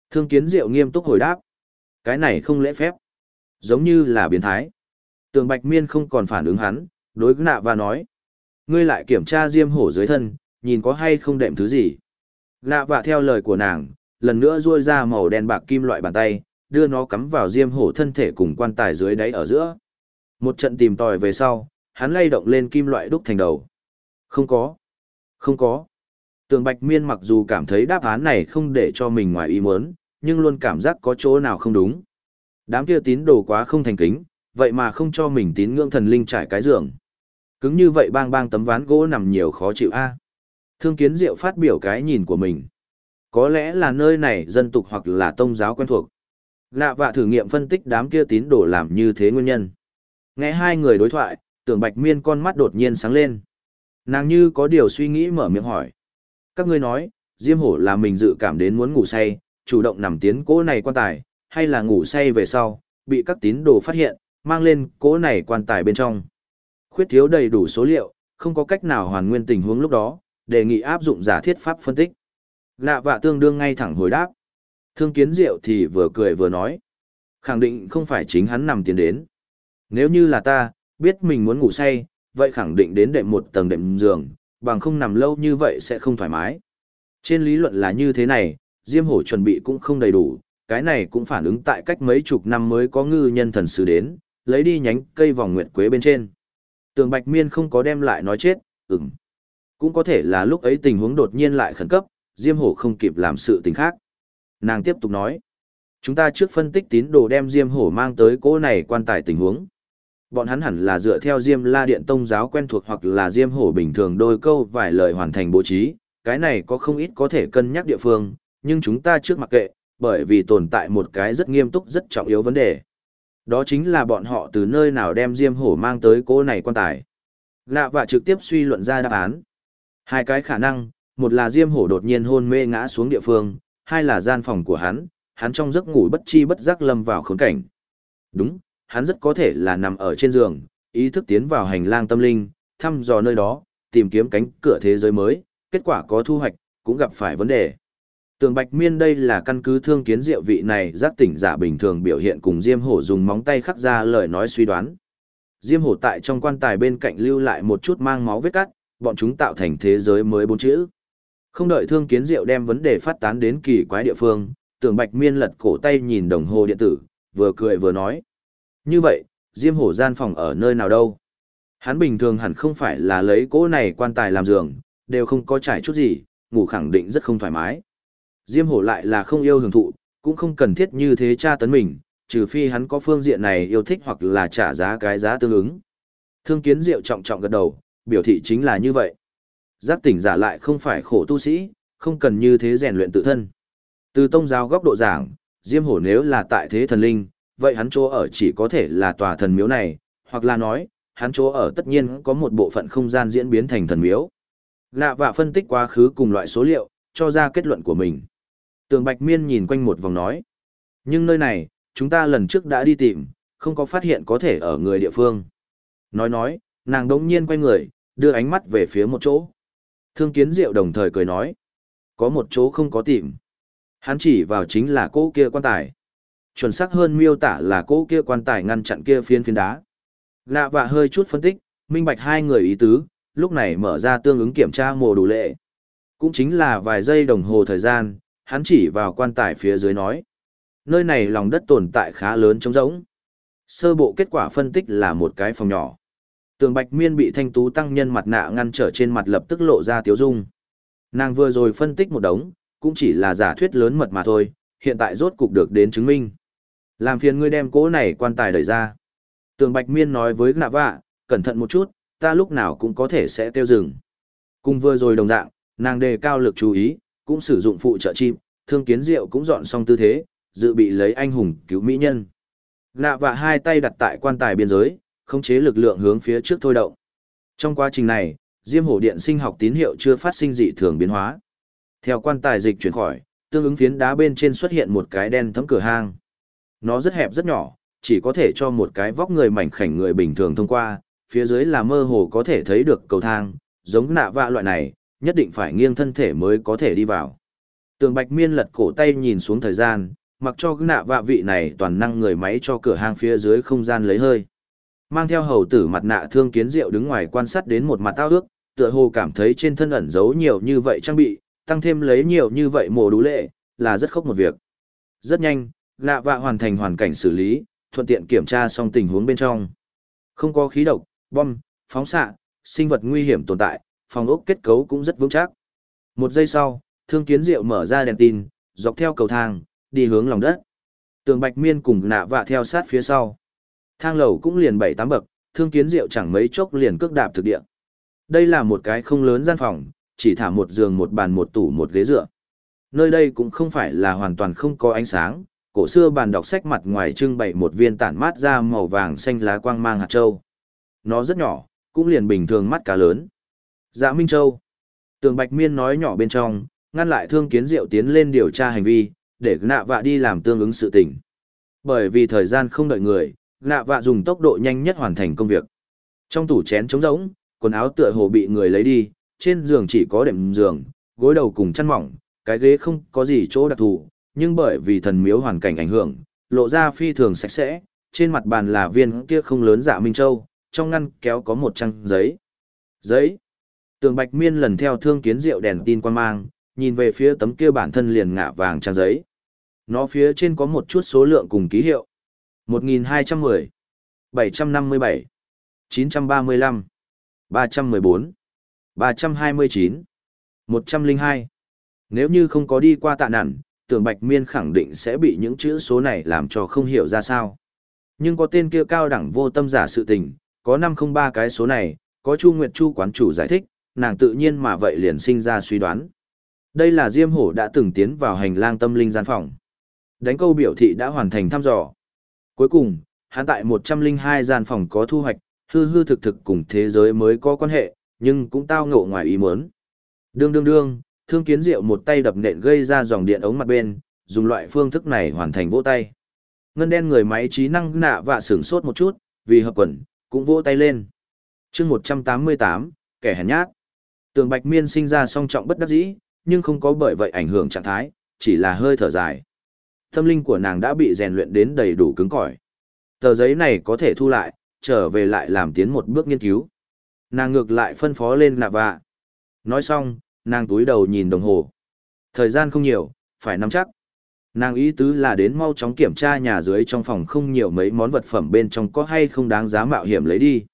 Thương kiến diệu nghiêm túc hồi đáp. Cái này không lễ phép. Giống như là biến thái. Tường Bạch Miên không còn phản ứng hắn, đối nạ và nói. Ngươi lại kiểm tra diêm hổ dưới thân, nhìn có hay không đệm thứ gì. Nạ và theo lời của nàng, lần nữa ruôi ra màu đen bạc kim loại bàn tay, đưa nó cắm vào diêm hổ thân thể cùng quan tài dưới đáy ở giữa. Một trận tìm tòi về sau, hắn lay động lên kim loại đúc thành đầu. Không có. Không có. Tường Bạch Miên mặc dù cảm thấy đáp án này không để cho mình ngoài ý muốn, nhưng luôn cảm giác có chỗ nào không đúng. Đám kia tín đồ quá không thành kính, vậy mà không cho mình tín ngưỡng thần linh trải cái giường. Cứng như vậy bang bang tấm ván gỗ nằm nhiều khó chịu a. Thương Kiến Diệu phát biểu cái nhìn của mình. Có lẽ là nơi này dân tục hoặc là tông giáo quen thuộc. Lạ vạ thử nghiệm phân tích đám kia tín đồ làm như thế nguyên nhân. Nghe hai người đối thoại, tưởng bạch miên con mắt đột nhiên sáng lên. Nàng như có điều suy nghĩ mở miệng hỏi. Các ngươi nói, Diêm Hổ là mình dự cảm đến muốn ngủ say, chủ động nằm tiến cố này quan tài, hay là ngủ say về sau, bị các tín đồ phát hiện, mang lên cố này quan tài bên trong. Khuyết thiếu đầy đủ số liệu, không có cách nào hoàn nguyên tình huống lúc đó, đề nghị áp dụng giả thiết pháp phân tích. Lạ vạ tương đương ngay thẳng hồi đáp. Thương kiến diệu thì vừa cười vừa nói. Khẳng định không phải chính hắn nằm tiến đến. Nếu như là ta, biết mình muốn ngủ say, vậy khẳng định đến đệm một tầng đệm giường, bằng không nằm lâu như vậy sẽ không thoải mái. Trên lý luận là như thế này, Diêm Hổ chuẩn bị cũng không đầy đủ, cái này cũng phản ứng tại cách mấy chục năm mới có ngư nhân thần sứ đến, lấy đi nhánh cây vòng nguyệt quế bên trên. Tường Bạch Miên không có đem lại nói chết, ừm. Cũng có thể là lúc ấy tình huống đột nhiên lại khẩn cấp, Diêm Hổ không kịp làm sự tình khác. Nàng tiếp tục nói, chúng ta trước phân tích tín đồ đem Diêm Hổ mang tới cỗ này quan tài tình huống. Bọn hắn hẳn là dựa theo Diêm La Điện Tông giáo quen thuộc hoặc là Diêm Hổ bình thường đôi câu vài lời hoàn thành bố trí, cái này có không ít có thể cân nhắc địa phương, nhưng chúng ta trước mặc kệ, bởi vì tồn tại một cái rất nghiêm túc rất trọng yếu vấn đề. Đó chính là bọn họ từ nơi nào đem Diêm Hổ mang tới cô này quan tài. Lạ và trực tiếp suy luận ra đáp án. Hai cái khả năng, một là Diêm Hổ đột nhiên hôn mê ngã xuống địa phương, hai là gian phòng của hắn, hắn trong giấc ngủ bất chi bất giác lâm vào khốn cảnh. Đúng, hắn rất có thể là nằm ở trên giường, ý thức tiến vào hành lang tâm linh, thăm dò nơi đó, tìm kiếm cánh cửa thế giới mới, kết quả có thu hoạch, cũng gặp phải vấn đề. Tường Bạch Miên đây là căn cứ thương kiến diệu vị này giác tỉnh giả bình thường biểu hiện cùng Diêm Hổ dùng móng tay khắc ra lời nói suy đoán. Diêm Hổ tại trong quan tài bên cạnh lưu lại một chút mang máu vết cắt, bọn chúng tạo thành thế giới mới bốn chữ. Không đợi thương kiến diệu đem vấn đề phát tán đến kỳ quái địa phương, Tường Bạch Miên lật cổ tay nhìn đồng hồ điện tử, vừa cười vừa nói. Như vậy, Diêm Hổ gian phòng ở nơi nào đâu? Hắn bình thường hẳn không phải là lấy cỗ này quan tài làm giường, đều không có trải chút gì, ngủ khẳng định rất không thoải mái. Diêm hổ lại là không yêu hưởng thụ, cũng không cần thiết như thế tra tấn mình, trừ phi hắn có phương diện này yêu thích hoặc là trả giá cái giá tương ứng. Thương kiến diệu trọng trọng gật đầu, biểu thị chính là như vậy. Giác tỉnh giả lại không phải khổ tu sĩ, không cần như thế rèn luyện tự thân. Từ tông giáo góc độ giảng, Diêm hổ nếu là tại thế thần linh, vậy hắn chỗ ở chỉ có thể là tòa thần miếu này, hoặc là nói, hắn chỗ ở tất nhiên có một bộ phận không gian diễn biến thành thần miếu. Lạ và phân tích quá khứ cùng loại số liệu, cho ra kết luận của mình. Tường Bạch Miên nhìn quanh một vòng nói. Nhưng nơi này, chúng ta lần trước đã đi tìm, không có phát hiện có thể ở người địa phương. Nói nói, nàng đống nhiên quay người, đưa ánh mắt về phía một chỗ. Thương kiến diệu đồng thời cười nói. Có một chỗ không có tìm. Hắn chỉ vào chính là cô kia quan tài. Chuẩn xác hơn miêu tả là cỗ kia quan tài ngăn chặn kia phiến phiến đá. Lạ vạ hơi chút phân tích, minh bạch hai người ý tứ, lúc này mở ra tương ứng kiểm tra mồ đủ lệ. Cũng chính là vài giây đồng hồ thời gian, hắn chỉ vào quan tài phía dưới nói. Nơi này lòng đất tồn tại khá lớn trống rỗng. Sơ bộ kết quả phân tích là một cái phòng nhỏ. Tường Bạch Miên bị thanh tú tăng nhân mặt nạ ngăn trở trên mặt lập tức lộ ra tiếu dung. Nàng vừa rồi phân tích một đống, cũng chỉ là giả thuyết lớn mật mà thôi, hiện tại rốt cục được đến chứng minh. Làm phiền ngươi đem cỗ này quan tài đẩy ra. Tường Bạch Miên nói với nạ vạ, cẩn thận một chút, ta lúc nào cũng có thể sẽ tiêu rừng. Cùng vừa rồi đồng dạng, nàng đề cao lực chú ý, cũng sử dụng phụ trợ chim, thương kiến diệu cũng dọn xong tư thế, dự bị lấy anh hùng cứu mỹ nhân. Nạ vạ hai tay đặt tại quan tài biên giới, khống chế lực lượng hướng phía trước thôi động. Trong quá trình này, Diêm Hổ Điện sinh học tín hiệu chưa phát sinh dị thường biến hóa. Theo quan tài dịch chuyển khỏi, tương ứng phiến đá bên trên xuất hiện một cái đen thấm cửa hang. Nó rất hẹp rất nhỏ, chỉ có thể cho một cái vóc người mảnh khảnh người bình thường thông qua, phía dưới là mơ hồ có thể thấy được cầu thang, giống nạ vạ loại này, nhất định phải nghiêng thân thể mới có thể đi vào. Tường Bạch Miên lật cổ tay nhìn xuống thời gian, mặc cho cái nạ vạ vị này toàn năng người máy cho cửa hang phía dưới không gian lấy hơi. Mang theo hầu tử mặt nạ thương kiến diệu đứng ngoài quan sát đến một mặt tao ước, tựa hồ cảm thấy trên thân ẩn giấu nhiều như vậy trang bị, tăng thêm lấy nhiều như vậy mồ đủ lệ, là rất khốc một việc. Rất nhanh, nạ vạ hoàn thành hoàn cảnh xử lý, thuận tiện kiểm tra xong tình huống bên trong. Không có khí độc, bom, phóng xạ, sinh vật nguy hiểm tồn tại, phòng ốc kết cấu cũng rất vững chắc. Một giây sau, Thương Kiến Diệu mở ra đèn tin, dọc theo cầu thang, đi hướng lòng đất. Tường Bạch Miên cùng nạ vạ theo sát phía sau. Thang lầu cũng liền bảy tám bậc, Thương Kiến Diệu chẳng mấy chốc liền cước đạp thực địa. Đây là một cái không lớn gian phòng, chỉ thả một giường một bàn một tủ một ghế dựa. Nơi đây cũng không phải là hoàn toàn không có ánh sáng, cổ xưa bàn đọc sách mặt ngoài trưng bày một viên tản mát ra màu vàng xanh lá quang mang hạt châu. Nó rất nhỏ, cũng liền bình thường mắt cá lớn. Dạ Minh Châu. Tường Bạch Miên nói nhỏ bên trong, ngăn lại thương kiến diệu tiến lên điều tra hành vi, để nạ vạ đi làm tương ứng sự tình. Bởi vì thời gian không đợi người, nạ vạ dùng tốc độ nhanh nhất hoàn thành công việc. Trong tủ chén trống rỗng, quần áo tựa hồ bị người lấy đi, trên giường chỉ có đệm giường, gối đầu cùng chăn mỏng, cái ghế không có gì chỗ đặc thù, nhưng bởi vì thần miếu hoàn cảnh ảnh hưởng, lộ ra phi thường sạch sẽ, trên mặt bàn là viên kia không lớn dạ Minh Châu, trong ngăn kéo có một trang giấy. Giấy. Tường Bạch Miên lần theo thương kiến rượu đèn tin quan mang, nhìn về phía tấm kia bản thân liền ngả vàng trang giấy. Nó phía trên có một chút số lượng cùng ký hiệu. 1210, 757, 935, 314, 329, 102. Nếu như không có đi qua tạ nản, tưởng Bạch Miên khẳng định sẽ bị những chữ số này làm cho không hiểu ra sao. Nhưng có tên kia cao đẳng vô tâm giả sự tình, có 503 cái số này, có Chu Nguyệt Chu quán chủ giải thích, nàng tự nhiên mà vậy liền sinh ra suy đoán. Đây là Diêm Hổ đã từng tiến vào hành lang tâm linh gian phòng. Đánh câu biểu thị đã hoàn thành thăm dò. Cuối cùng, hắn tại 102 gian phòng có thu hoạch, hư hư thực thực cùng thế giới mới có quan hệ, nhưng cũng tao ngộ ngoài ý muốn. Đương đương đương, thương kiến diệu một tay đập nện gây ra dòng điện ống mặt bên, dùng loại phương thức này hoàn thành vỗ tay. Ngân đen người máy trí năng nạ và sửng sốt một chút, vì hợp quần, cũng vỗ tay lên. chương 188, kẻ hèn nhát. Tường Bạch Miên sinh ra song trọng bất đắc dĩ, nhưng không có bởi vậy ảnh hưởng trạng thái, chỉ là hơi thở dài. Tâm linh của nàng đã bị rèn luyện đến đầy đủ cứng cỏi. Tờ giấy này có thể thu lại, trở về lại làm tiến một bước nghiên cứu. Nàng ngược lại phân phó lên nạ vạ. Nói xong, nàng túi đầu nhìn đồng hồ. Thời gian không nhiều, phải nắm chắc. Nàng ý tứ là đến mau chóng kiểm tra nhà dưới trong phòng không nhiều mấy món vật phẩm bên trong có hay không đáng giá mạo hiểm lấy đi.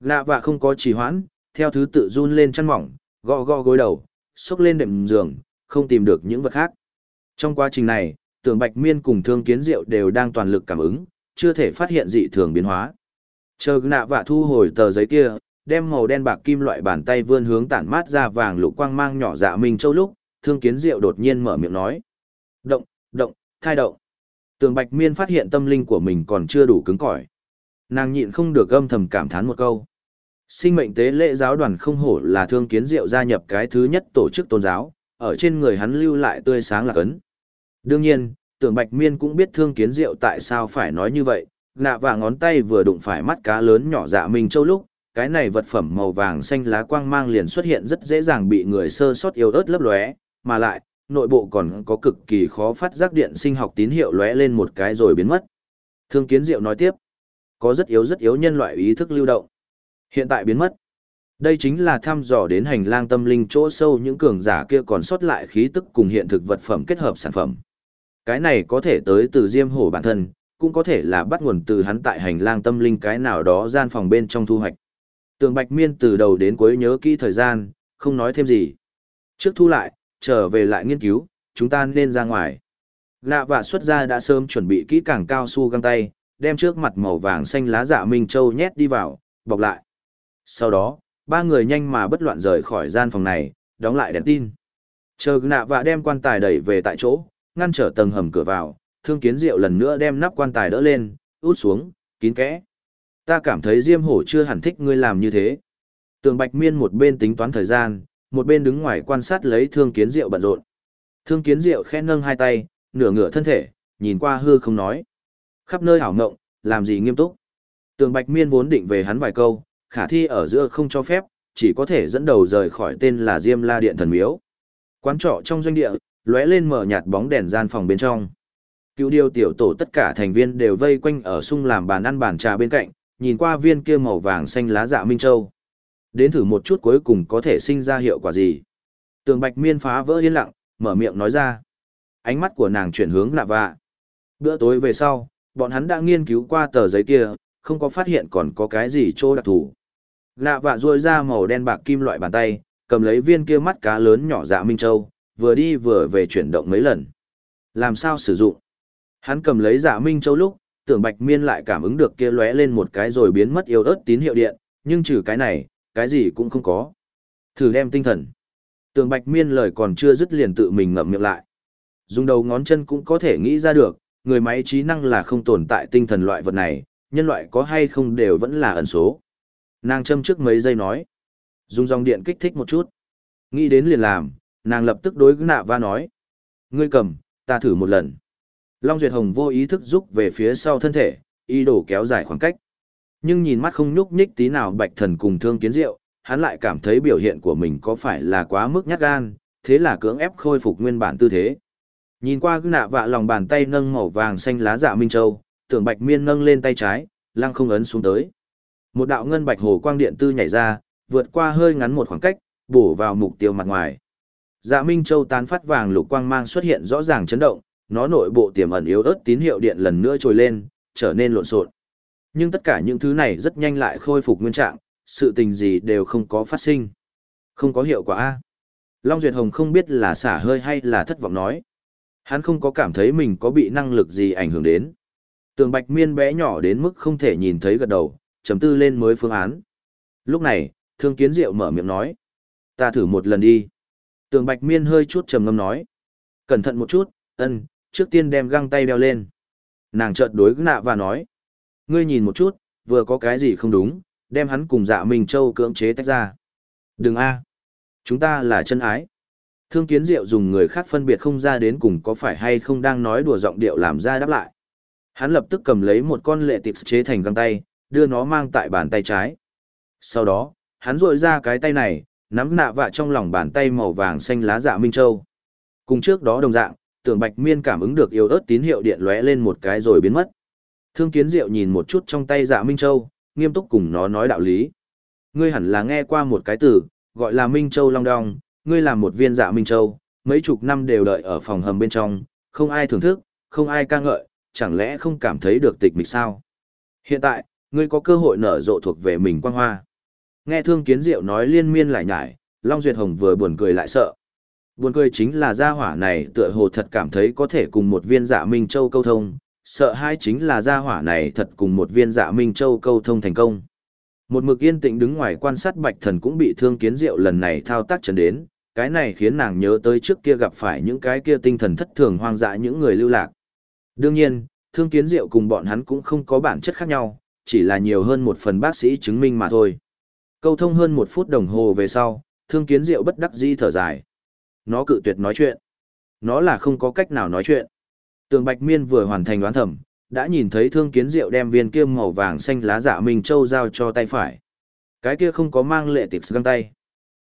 Lạ và không có trì hoãn, theo thứ tự run lên chăn mỏng, gõ gõ gối đầu, xúc lên đệm giường, không tìm được những vật khác. Trong quá trình này, tưởng bạch miên cùng thương kiến diệu đều đang toàn lực cảm ứng, chưa thể phát hiện dị thường biến hóa. Chờ nạ vạ thu hồi tờ giấy kia, đem màu đen bạc kim loại bàn tay vươn hướng tản mát ra vàng lục quang mang nhỏ dạ minh châu lúc, thương kiến diệu đột nhiên mở miệng nói. Động, động, thai động. Tường bạch miên phát hiện tâm linh của mình còn chưa đủ cứng cỏi. Nàng nhịn không được âm thầm cảm thán một câu. Sinh mệnh tế lễ giáo đoàn không hổ là thương kiến diệu gia nhập cái thứ nhất tổ chức tôn giáo, ở trên người hắn lưu lại tươi sáng là cấn. Đương nhiên, tưởng bạch miên cũng biết thương kiến diệu tại sao phải nói như vậy, nạ và ngón tay vừa đụng phải mắt cá lớn nhỏ dạ minh châu lúc, cái này vật phẩm màu vàng xanh lá quang mang liền xuất hiện rất dễ dàng bị người sơ sót yếu ớt lấp lóe, mà lại, nội bộ còn có cực kỳ khó phát giác điện sinh học tín hiệu lóe lên một cái rồi biến mất. Thương Kiến Diệu nói tiếp, có rất yếu rất yếu nhân loại ý thức lưu động. Hiện tại biến mất. Đây chính là thăm dò đến hành lang tâm linh chỗ sâu những cường giả kia còn sót lại khí tức cùng hiện thực vật phẩm kết hợp sản phẩm. Cái này có thể tới từ Diêm Hổ bản thân, cũng có thể là bắt nguồn từ hắn tại hành lang tâm linh cái nào đó gian phòng bên trong thu hoạch. Tường Bạch Miên từ đầu đến cuối nhớ kỹ thời gian, không nói thêm gì. Trước thu lại, trở về lại nghiên cứu, chúng ta nên ra ngoài. Lạ và xuất ra đã sớm chuẩn bị kỹ càng cao su găng tay, đem trước mặt màu vàng xanh lá dạ Minh Châu nhét đi vào, bọc lại. Sau đó, ba người nhanh mà bất loạn rời khỏi gian phòng này, đóng lại đèn tin. Chờ nạ và đem quan tài đẩy về tại chỗ, ngăn trở tầng hầm cửa vào, thương kiến diệu lần nữa đem nắp quan tài đỡ lên, út xuống, kín kẽ. Ta cảm thấy Diêm Hổ chưa hẳn thích ngươi làm như thế. Tường Bạch Miên một bên tính toán thời gian, một bên đứng ngoài quan sát lấy Thương Kiến Diệu bận rộn. Thương Kiến Diệu khẽ nâng hai tay, nửa ngửa thân thể, nhìn qua hư không nói. Khắp nơi hảo ngộng, làm gì nghiêm túc. Tường Bạch Miên vốn định về hắn vài câu, khả thi ở giữa không cho phép, chỉ có thể dẫn đầu rời khỏi tên là Diêm La Điện Thần Miếu. Quán trọ trong doanh địa, lóe lên mở nhạt bóng đèn gian phòng bên trong. Cựu điều tiểu tổ tất cả thành viên đều vây quanh ở sung làm bàn ăn bàn trà bên cạnh, nhìn qua viên kia màu vàng xanh lá dạ minh châu. Đến thử một chút cuối cùng có thể sinh ra hiệu quả gì. Tường Bạch Miên phá vỡ yên lặng, mở miệng nói ra. Ánh mắt của nàng chuyển hướng lạ vạ. Bữa tối về sau, bọn hắn đã nghiên cứu qua tờ giấy kia, không có phát hiện còn có cái gì chỗ đặc thù. Lạ vạ ruôi ra màu đen bạc kim loại bàn tay, cầm lấy viên kia mắt cá lớn nhỏ dạ minh châu, vừa đi vừa về chuyển động mấy lần. Làm sao sử dụng? Hắn cầm lấy dạ minh châu lúc, tưởng bạch miên lại cảm ứng được kia lóe lên một cái rồi biến mất yếu ớt tín hiệu điện, nhưng trừ cái này, cái gì cũng không có. Thử đem tinh thần. Tưởng bạch miên lời còn chưa dứt liền tự mình ngậm miệng lại. Dùng đầu ngón chân cũng có thể nghĩ ra được, người máy trí năng là không tồn tại tinh thần loại vật này, nhân loại có hay không đều vẫn là ẩn số. Nàng châm trước mấy giây nói. Dùng dòng điện kích thích một chút. Nghĩ đến liền làm, nàng lập tức đối nạ va nói. Ngươi cầm, ta thử một lần. Long Duyệt Hồng vô ý thức rút về phía sau thân thể, ý đồ kéo dài khoảng cách. Nhưng nhìn mắt không nhúc nhích tí nào bạch thần cùng thương kiến diệu, hắn lại cảm thấy biểu hiện của mình có phải là quá mức nhát gan, thế là cưỡng ép khôi phục nguyên bản tư thế. Nhìn qua nạ vạ lòng bàn tay nâng màu vàng xanh lá dạ Minh Châu, tưởng bạch miên nâng lên tay trái, lăng không ấn xuống tới. Một đạo ngân bạch hồ quang điện tư nhảy ra, vượt qua hơi ngắn một khoảng cách, bổ vào mục tiêu mặt ngoài. Dạ Minh Châu tán phát vàng lục quang mang xuất hiện rõ ràng chấn động, nó nội bộ tiềm ẩn yếu ớt tín hiệu điện lần nữa trồi lên, trở nên lộn xộn. Nhưng tất cả những thứ này rất nhanh lại khôi phục nguyên trạng, sự tình gì đều không có phát sinh. Không có hiệu quả a. Long Duyệt Hồng không biết là xả hơi hay là thất vọng nói. Hắn không có cảm thấy mình có bị năng lực gì ảnh hưởng đến. Tường Bạch Miên bé nhỏ đến mức không thể nhìn thấy gật đầu, chấm tư lên mới phương án. Lúc này, Thương Kiến Diệu mở miệng nói. Ta thử một lần đi. Tường Bạch Miên hơi chút trầm ngâm nói. Cẩn thận một chút, ân, trước tiên đem găng tay đeo lên. Nàng chợt đối nạ và nói. Ngươi nhìn một chút, vừa có cái gì không đúng, đem hắn cùng dạ Minh Châu cưỡng chế tách ra. Đừng a, Chúng ta là chân ái. Thương kiến diệu dùng người khác phân biệt không ra đến cùng có phải hay không đang nói đùa giọng điệu làm ra đáp lại. Hắn lập tức cầm lấy một con lệ tịp chế thành găng tay, đưa nó mang tại bàn tay trái. Sau đó, hắn rội ra cái tay này, nắm nạ vạ trong lòng bàn tay màu vàng xanh lá dạ Minh Châu. Cùng trước đó đồng dạng, tưởng bạch miên cảm ứng được yếu ớt tín hiệu điện lóe lên một cái rồi biến mất. Thương kiến diệu nhìn một chút trong tay dạ Minh Châu, nghiêm túc cùng nó nói đạo lý. Ngươi hẳn là nghe qua một cái từ, gọi là Minh Châu Long Đong, ngươi làm một viên dạ Minh Châu, mấy chục năm đều đợi ở phòng hầm bên trong, không ai thưởng thức, không ai ca ngợi, chẳng lẽ không cảm thấy được tịch mịch sao? Hiện tại, ngươi có cơ hội nở rộ thuộc về mình quang hoa. Nghe Thương Kiến Diệu nói liên miên lại nhải, Long Duyệt Hồng vừa buồn cười lại sợ. Buồn cười chính là gia hỏa này tựa hồ thật cảm thấy có thể cùng một viên dạ Minh Châu câu thông, sợ hai chính là gia hỏa này thật cùng một viên dạ Minh Châu câu thông thành công. Một mực yên tĩnh đứng ngoài quan sát bạch thần cũng bị thương kiến diệu lần này thao tác trần đến, cái này khiến nàng nhớ tới trước kia gặp phải những cái kia tinh thần thất thường hoang dã những người lưu lạc. Đương nhiên, thương kiến diệu cùng bọn hắn cũng không có bản chất khác nhau, chỉ là nhiều hơn một phần bác sĩ chứng minh mà thôi. Câu thông hơn một phút đồng hồ về sau, thương kiến diệu bất đắc di thở dài. Nó cự tuyệt nói chuyện. Nó là không có cách nào nói chuyện. Tường Bạch Miên vừa hoàn thành đoán thẩm, đã nhìn thấy Thương Kiến Diệu đem viên kiêm màu vàng xanh lá dạ Minh Châu giao cho tay phải. Cái kia không có mang lệ tịp găng tay.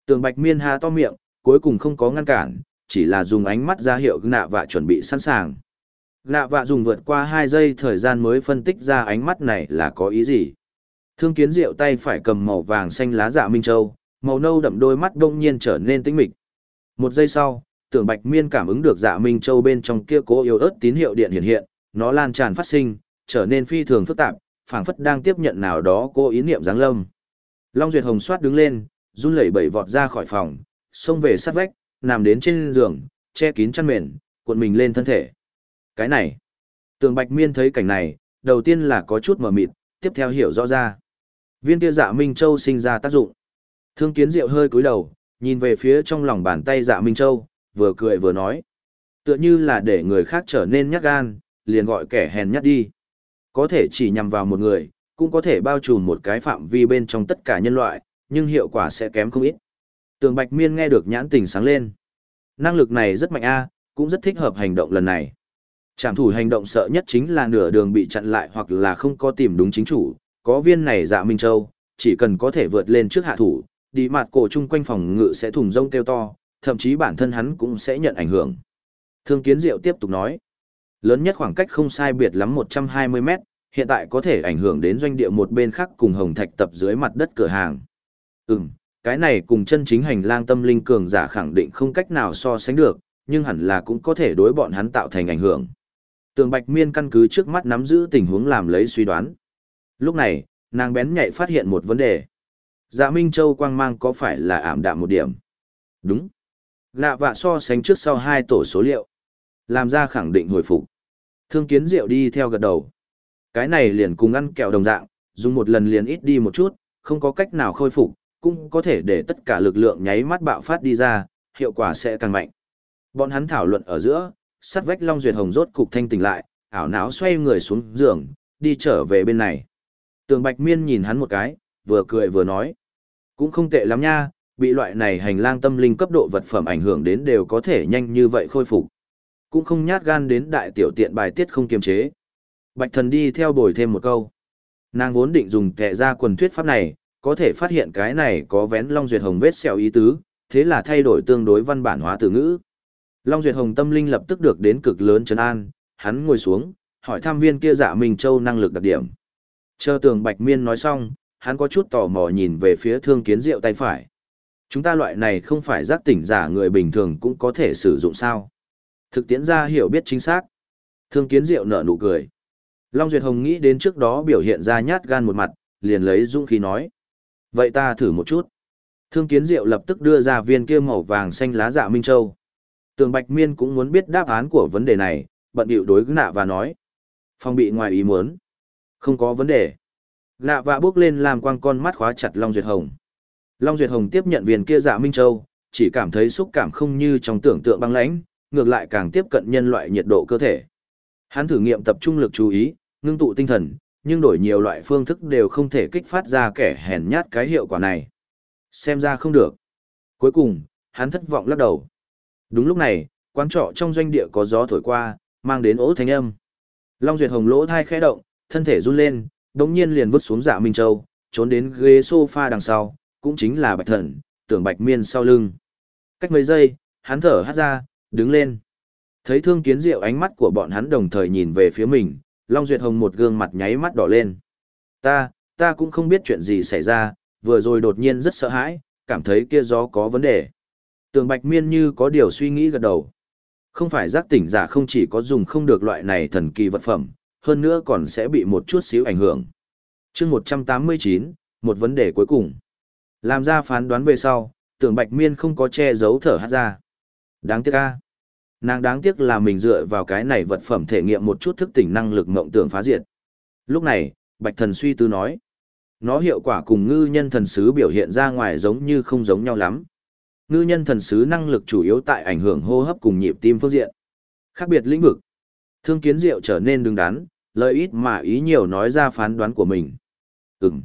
Tường Bạch Miên há to miệng, cuối cùng không có ngăn cản, chỉ là dùng ánh mắt ra hiệu nạ vạ chuẩn bị sẵn sàng. Nạ vạ dùng vượt qua 2 giây thời gian mới phân tích ra ánh mắt này là có ý gì. Thương Kiến Diệu tay phải cầm màu vàng xanh lá dạ Minh Châu, màu nâu đậm đôi mắt đông nhiên trở nên tĩnh mịch. Một giây sau, tưởng bạch miên cảm ứng được dạ minh châu bên trong kia cố yếu ớt tín hiệu điện hiện hiện nó lan tràn phát sinh trở nên phi thường phức tạp phảng phất đang tiếp nhận nào đó cô ý niệm giáng lâm. Long duyệt hồng soát đứng lên run lẩy bẩy vọt ra khỏi phòng xông về sát vách nằm đến trên giường che kín chăn mền cuộn mình lên thân thể. Cái này tường bạch miên thấy cảnh này đầu tiên là có chút mờ mịt tiếp theo hiểu rõ ra. Viên kia dạ minh châu sinh ra tác dụng. Thương kiến diệu hơi cúi đầu nhìn về phía trong lòng bàn tay dạ minh châu vừa cười vừa nói. Tựa như là để người khác trở nên nhát gan, liền gọi kẻ hèn nhát đi. Có thể chỉ nhằm vào một người, cũng có thể bao trùm một cái phạm vi bên trong tất cả nhân loại, nhưng hiệu quả sẽ kém không ít. Tường Bạch Miên nghe được nhãn tình sáng lên. Năng lực này rất mạnh a, cũng rất thích hợp hành động lần này. Trảm thủ hành động sợ nhất chính là nửa đường bị chặn lại hoặc là không có tìm đúng chính chủ, có viên này dạ Minh Châu, chỉ cần có thể vượt lên trước hạ thủ, đi mặt cổ chung quanh phòng ngự sẽ thùng rông kêu to, thậm chí bản thân hắn cũng sẽ nhận ảnh hưởng. Thương Kiến Diệu tiếp tục nói, lớn nhất khoảng cách không sai biệt lắm 120 mét, hiện tại có thể ảnh hưởng đến doanh địa một bên khác cùng Hồng Thạch tập dưới mặt đất cửa hàng. Ừm, cái này cùng chân chính hành lang tâm linh cường giả khẳng định không cách nào so sánh được, nhưng hẳn là cũng có thể đối bọn hắn tạo thành ảnh hưởng. Tường Bạch Miên căn cứ trước mắt nắm giữ tình huống làm lấy suy đoán. Lúc này, nàng bén nhạy phát hiện một vấn đề. Dạ Minh Châu quang mang có phải là ảm đạm một điểm? Đúng. Lạ vạ so sánh trước sau hai tổ số liệu. Làm ra khẳng định hồi phục. Thương kiến diệu đi theo gật đầu. Cái này liền cùng ăn kẹo đồng dạng, dùng một lần liền ít đi một chút, không có cách nào khôi phục, cũng có thể để tất cả lực lượng nháy mắt bạo phát đi ra, hiệu quả sẽ càng mạnh. Bọn hắn thảo luận ở giữa, sắt vách Long Duyệt Hồng rốt cục thanh tỉnh lại, ảo não xoay người xuống giường, đi trở về bên này. Tường Bạch Miên nhìn hắn một cái, vừa cười vừa nói. Cũng không tệ lắm nha, bị loại này hành lang tâm linh cấp độ vật phẩm ảnh hưởng đến đều có thể nhanh như vậy khôi phục. Cũng không nhát gan đến đại tiểu tiện bài tiết không kiềm chế. Bạch thần đi theo bồi thêm một câu. Nàng vốn định dùng tệ ra quần thuyết pháp này, có thể phát hiện cái này có vén Long Duyệt Hồng vết sẹo ý tứ, thế là thay đổi tương đối văn bản hóa từ ngữ. Long Duyệt Hồng tâm linh lập tức được đến cực lớn trấn an, hắn ngồi xuống, hỏi tham viên kia giả Minh Châu năng lực đặc điểm. Chờ tường Bạch Miên nói xong, hắn có chút tò mò nhìn về phía thương kiến rượu tay phải. Chúng ta loại này không phải giác tỉnh giả người bình thường cũng có thể sử dụng sao. Thực tiễn ra hiểu biết chính xác. Thương kiến diệu nở nụ cười. Long Duyệt Hồng nghĩ đến trước đó biểu hiện ra nhát gan một mặt, liền lấy dũng khí nói. Vậy ta thử một chút. Thương kiến diệu lập tức đưa ra viên kia màu vàng xanh lá dạ Minh Châu. Tường Bạch Miên cũng muốn biết đáp án của vấn đề này, bận điệu đối nạ và nói. Phong bị ngoài ý muốn. Không có vấn đề. Nạ và bước lên làm quang con mắt khóa chặt Long Duyệt Hồng. Long Duyệt Hồng tiếp nhận viên kia dạ Minh Châu, chỉ cảm thấy xúc cảm không như trong tưởng tượng băng lãnh, ngược lại càng tiếp cận nhân loại nhiệt độ cơ thể. Hắn thử nghiệm tập trung lực chú ý, ngưng tụ tinh thần, nhưng đổi nhiều loại phương thức đều không thể kích phát ra kẻ hèn nhát cái hiệu quả này. Xem ra không được. Cuối cùng, hắn thất vọng lắc đầu. Đúng lúc này, quán trọ trong doanh địa có gió thổi qua, mang đến ố thanh âm. Long Duyệt Hồng lỗ thai khẽ động, thân thể run lên, đống nhiên liền vứt xuống dạ Minh Châu, trốn đến ghế sofa đằng sau, cũng chính là bạch thần, tưởng bạch miên sau lưng. Cách mấy giây, hắn thở hắt ra, đứng lên. Thấy thương kiến diệu ánh mắt của bọn hắn đồng thời nhìn về phía mình, Long Duyệt Hồng một gương mặt nháy mắt đỏ lên. Ta, ta cũng không biết chuyện gì xảy ra, vừa rồi đột nhiên rất sợ hãi, cảm thấy kia gió có vấn đề. Tường Bạch Miên như có điều suy nghĩ gật đầu. Không phải giác tỉnh giả không chỉ có dùng không được loại này thần kỳ vật phẩm, hơn nữa còn sẽ bị một chút xíu ảnh hưởng. chương 189, một vấn đề cuối cùng. Làm ra phán đoán về sau, tưởng Bạch Miên không có che giấu thở hát ra. Đáng tiếc ca. Nàng đáng tiếc là mình dựa vào cái này vật phẩm thể nghiệm một chút thức tỉnh năng lực mộng tưởng phá diệt. Lúc này, Bạch Thần suy tư nói. Nó hiệu quả cùng ngư nhân thần sứ biểu hiện ra ngoài giống như không giống nhau lắm. Ngư nhân thần sứ năng lực chủ yếu tại ảnh hưởng hô hấp cùng nhịp tim phương diện. Khác biệt lĩnh vực. Thương kiến diệu trở nên đứng đắn, lợi ít mà ý nhiều nói ra phán đoán của mình. Ừm.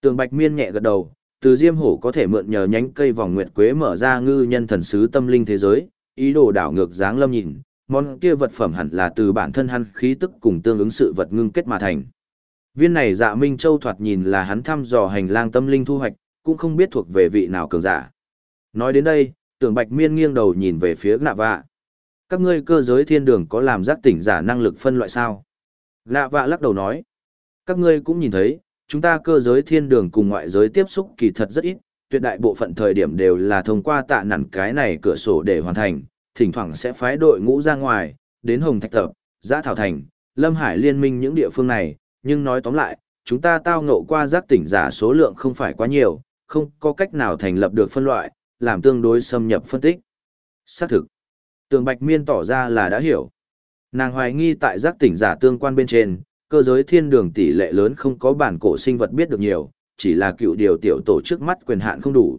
Tường Bạch Miên nhẹ gật đầu, từ Diêm Hổ có thể mượn nhờ nhánh cây vòng nguyệt quế mở ra ngư nhân thần sứ tâm linh thế giới, ý đồ đảo ngược dáng lâm nhìn, món kia vật phẩm hẳn là từ bản thân hắn khí tức cùng tương ứng sự vật ngưng kết mà thành. Viên này dạ Minh Châu thoạt nhìn là hắn thăm dò hành lang tâm linh thu hoạch, cũng không biết thuộc về vị nào cường giả. Nói đến đây, tưởng bạch miên nghiêng đầu nhìn về phía nạ vạ. Các ngươi cơ giới thiên đường có làm giác tỉnh giả năng lực phân loại sao? Lạ vạ lắc đầu nói. Các ngươi cũng nhìn thấy, chúng ta cơ giới thiên đường cùng ngoại giới tiếp xúc kỳ thật rất ít, tuyệt đại bộ phận thời điểm đều là thông qua tạ nản cái này cửa sổ để hoàn thành, thỉnh thoảng sẽ phái đội ngũ ra ngoài, đến Hồng Thạch Tập, Giã Thảo Thành, Lâm Hải Liên minh những địa phương này, nhưng nói tóm lại, chúng ta tao ngộ qua giác tỉnh giả số lượng không phải quá nhiều, không có cách nào thành lập được phân loại, làm tương đối xâm nhập phân tích. Xác thực. Tường Bạch Miên tỏ ra là đã hiểu. Nàng hoài nghi tại giác tỉnh giả tương quan bên trên, cơ giới thiên đường tỷ lệ lớn không có bản cổ sinh vật biết được nhiều, chỉ là cựu điều tiểu tổ trước mắt quyền hạn không đủ.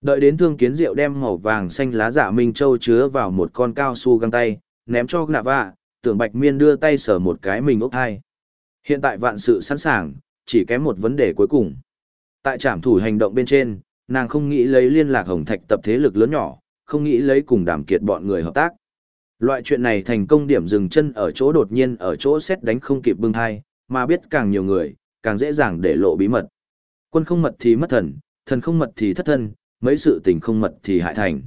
Đợi đến thương kiến diệu đem màu vàng xanh lá giả Minh Châu chứa vào một con cao su găng tay, ném cho nạ vạ, tưởng bạch miên đưa tay sờ một cái mình ốc hai. Hiện tại vạn sự sẵn sàng, chỉ kém một vấn đề cuối cùng. Tại trạm thủ hành động bên trên, nàng không nghĩ lấy liên lạc hồng thạch tập thế lực lớn nhỏ, không nghĩ lấy cùng đảm kiệt bọn người hợp tác. Loại chuyện này thành công điểm dừng chân ở chỗ đột nhiên ở chỗ xét đánh không kịp bưng thai, mà biết càng nhiều người, càng dễ dàng để lộ bí mật. Quân không mật thì mất thần, thần không mật thì thất thân, mấy sự tình không mật thì hại thành.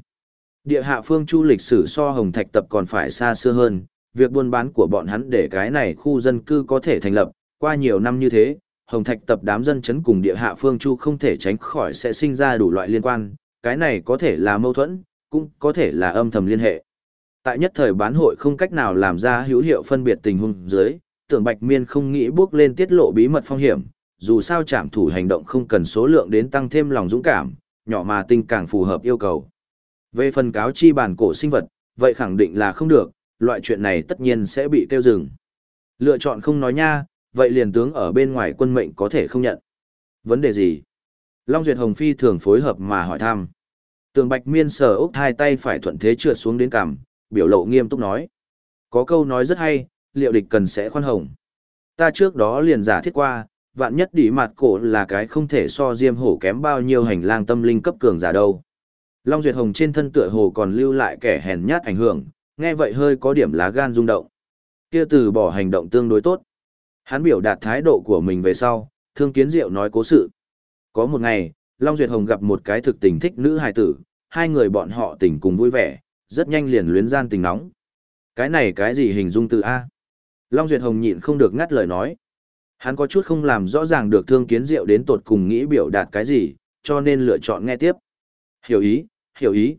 Địa hạ phương chu lịch sử so hồng thạch tập còn phải xa xưa hơn, việc buôn bán của bọn hắn để cái này khu dân cư có thể thành lập, qua nhiều năm như thế, hồng thạch tập đám dân chấn cùng địa hạ phương chu không thể tránh khỏi sẽ sinh ra đủ loại liên quan, cái này có thể là mâu thuẫn, cũng có thể là âm thầm liên hệ. Tại nhất thời bán hội không cách nào làm ra hữu hiệu phân biệt tình huống dưới, tưởng Bạch Miên không nghĩ bước lên tiết lộ bí mật phong hiểm, dù sao trảm thủ hành động không cần số lượng đến tăng thêm lòng dũng cảm, nhỏ mà tinh càng phù hợp yêu cầu. Về phần cáo chi bản cổ sinh vật, vậy khẳng định là không được, loại chuyện này tất nhiên sẽ bị tiêu dừng. Lựa chọn không nói nha, vậy liền tướng ở bên ngoài quân mệnh có thể không nhận. Vấn đề gì? Long Duyệt Hồng Phi thường phối hợp mà hỏi thăm. Tường Bạch Miên sờ ốc hai tay phải thuận thế trượt xuống đến cằm, biểu lộ nghiêm túc nói. Có câu nói rất hay, liệu địch cần sẽ khoan hồng. Ta trước đó liền giả thiết qua, vạn nhất đỉ mặt cổ là cái không thể so diêm hổ kém bao nhiêu hành lang tâm linh cấp cường giả đâu. Long Duyệt Hồng trên thân tựa hồ còn lưu lại kẻ hèn nhát ảnh hưởng, nghe vậy hơi có điểm lá gan rung động. Kia từ bỏ hành động tương đối tốt. Hắn biểu đạt thái độ của mình về sau, thương kiến diệu nói cố sự. Có một ngày, Long Duyệt Hồng gặp một cái thực tình thích nữ hài tử, hai người bọn họ tình cùng vui vẻ, rất nhanh liền luyến gian tình nóng. Cái này cái gì hình dung từ A? Long Duyệt Hồng nhịn không được ngắt lời nói. Hắn có chút không làm rõ ràng được thương kiến diệu đến tột cùng nghĩ biểu đạt cái gì, cho nên lựa chọn nghe tiếp. Hiểu ý, hiểu ý.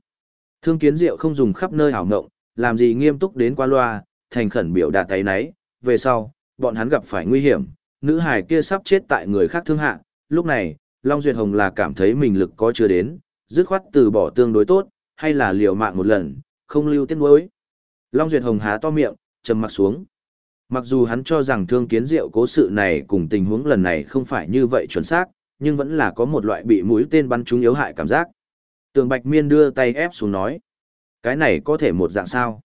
Thương kiến diệu không dùng khắp nơi hảo ngộng, làm gì nghiêm túc đến qua loa, thành khẩn biểu đạt tay nấy, về sau, bọn hắn gặp phải nguy hiểm, nữ hài kia sắp chết tại người khác thương hạ, lúc này, Long Duyệt Hồng là cảm thấy mình lực có chưa đến, dứt khoát từ bỏ tương đối tốt, hay là liều mạng một lần, không lưu tiết nuối. Long Duyệt Hồng há to miệng, trầm mặt xuống. Mặc dù hắn cho rằng thương kiến diệu cố sự này cùng tình huống lần này không phải như vậy chuẩn xác, nhưng vẫn là có một loại bị mũi tên bắn trúng yếu hại cảm giác. Tường Bạch Miên đưa tay ép xuống nói. Cái này có thể một dạng sao?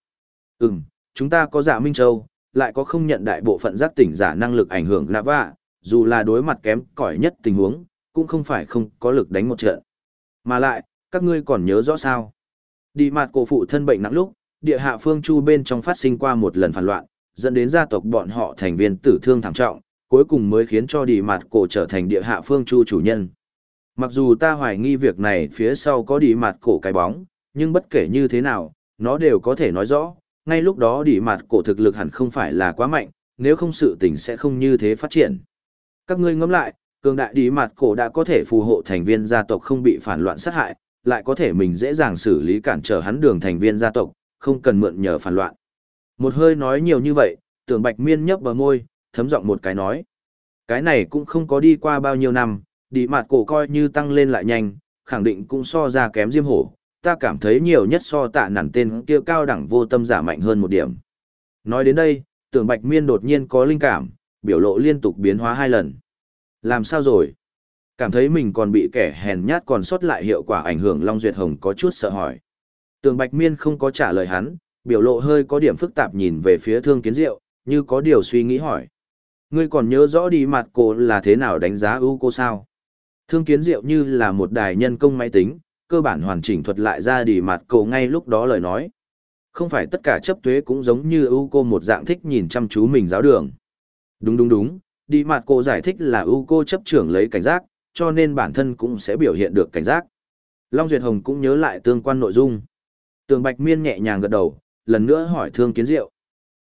Ừm, chúng ta có dạ Minh Châu, lại có không nhận đại bộ phận giác tỉnh giả năng lực ảnh hưởng lạ vạ, dù là đối mặt kém cỏi nhất tình huống, cũng không phải không có lực đánh một trận. Mà lại, các ngươi còn nhớ rõ sao? Đi mặt cổ phụ thân bệnh nặng lúc, địa hạ phương chu bên trong phát sinh qua một lần phản loạn, dẫn đến gia tộc bọn họ thành viên tử thương thảm trọng, cuối cùng mới khiến cho đi mặt cổ trở thành địa hạ phương chu chủ nhân. Mặc dù ta hoài nghi việc này phía sau có đi mặt cổ cái bóng, nhưng bất kể như thế nào, nó đều có thể nói rõ, ngay lúc đó đi mặt cổ thực lực hẳn không phải là quá mạnh, nếu không sự tình sẽ không như thế phát triển. Các ngươi ngẫm lại, cường đại đi mặt cổ đã có thể phù hộ thành viên gia tộc không bị phản loạn sát hại, lại có thể mình dễ dàng xử lý cản trở hắn đường thành viên gia tộc, không cần mượn nhờ phản loạn. Một hơi nói nhiều như vậy, tưởng bạch miên nhấp bờ môi, thấm giọng một cái nói. Cái này cũng không có đi qua bao nhiêu năm, đi mặt cổ coi như tăng lên lại nhanh, khẳng định cũng so ra kém diêm hổ, ta cảm thấy nhiều nhất so tạ nản tên kia cao đẳng vô tâm giả mạnh hơn một điểm. Nói đến đây, tưởng bạch miên đột nhiên có linh cảm, biểu lộ liên tục biến hóa hai lần. Làm sao rồi? Cảm thấy mình còn bị kẻ hèn nhát còn sót lại hiệu quả ảnh hưởng Long Duyệt Hồng có chút sợ hỏi. Tường Bạch Miên không có trả lời hắn, biểu lộ hơi có điểm phức tạp nhìn về phía thương kiến diệu, như có điều suy nghĩ hỏi. Ngươi còn nhớ rõ đi mặt cô là thế nào đánh giá ưu cô sao? Thương kiến diệu như là một đài nhân công máy tính, cơ bản hoàn chỉnh thuật lại ra đi mặt cô ngay lúc đó lời nói. Không phải tất cả chấp tuế cũng giống như ưu cô một dạng thích nhìn chăm chú mình giáo đường. Đúng đúng đúng, đi mặt cô giải thích là ưu cô chấp trưởng lấy cảnh giác, cho nên bản thân cũng sẽ biểu hiện được cảnh giác. Long Duyệt Hồng cũng nhớ lại tương quan nội dung. Tường Bạch Miên nhẹ nhàng gật đầu, lần nữa hỏi Thương Kiến Diệu.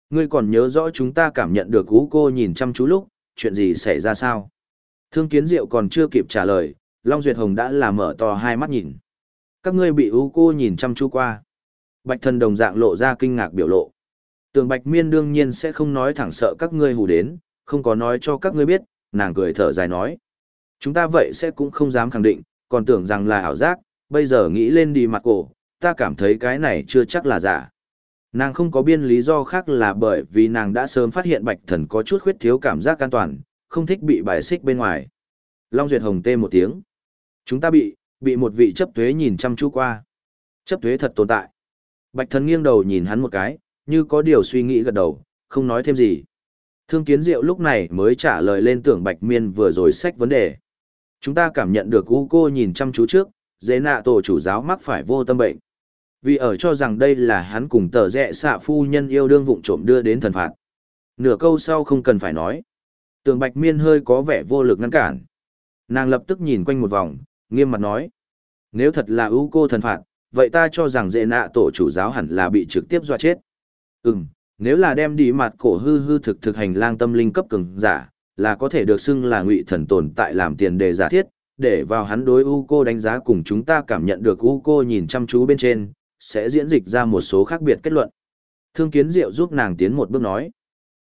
Ngươi còn nhớ rõ chúng ta cảm nhận được Ú cô nhìn chăm chú lúc, chuyện gì xảy ra sao? Thương Kiến Diệu còn chưa kịp trả lời, Long Duyệt Hồng đã là mở to hai mắt nhìn. Các ngươi bị Ú cô nhìn chăm chú qua. Bạch thần đồng dạng lộ ra kinh ngạc biểu lộ. Tường Bạch Miên đương nhiên sẽ không nói thẳng sợ các ngươi hù đến, không có nói cho các ngươi biết, nàng cười thở dài nói. Chúng ta vậy sẽ cũng không dám khẳng định, còn tưởng rằng là ảo giác, bây giờ nghĩ lên đi mặt cổ, ta cảm thấy cái này chưa chắc là giả. Nàng không có biên lý do khác là bởi vì nàng đã sớm phát hiện bạch thần có chút khuyết thiếu cảm giác an toàn, không thích bị bài xích bên ngoài. Long Duyệt Hồng tê một tiếng. Chúng ta bị, bị một vị chấp thuế nhìn chăm chú qua. Chấp thuế thật tồn tại. Bạch thần nghiêng đầu nhìn hắn một cái, như có điều suy nghĩ gật đầu, không nói thêm gì. Thương kiến diệu lúc này mới trả lời lên tưởng bạch miên vừa rồi sách vấn đề. Chúng ta cảm nhận được u cô nhìn chăm chú trước, dễ nạ tổ chủ giáo mắc phải vô tâm bệnh. Vì ở cho rằng đây là hắn cùng tờ rẽ xạ phu nhân yêu đương vụng trộm đưa đến thần phạt. Nửa câu sau không cần phải nói. Tường bạch miên hơi có vẻ vô lực ngăn cản. Nàng lập tức nhìn quanh một vòng, nghiêm mặt nói. Nếu thật là ưu cô thần phạt, vậy ta cho rằng dễ nạ tổ chủ giáo hẳn là bị trực tiếp dọa chết. Ừm, nếu là đem đi mặt cổ hư hư thực thực hành lang tâm linh cấp cường giả, là có thể được xưng là ngụy thần tồn tại làm tiền đề giả thiết, để vào hắn đối u cô đánh giá cùng chúng ta cảm nhận được u cô nhìn chăm chú bên trên, sẽ diễn dịch ra một số khác biệt kết luận. Thương kiến diệu giúp nàng tiến một bước nói.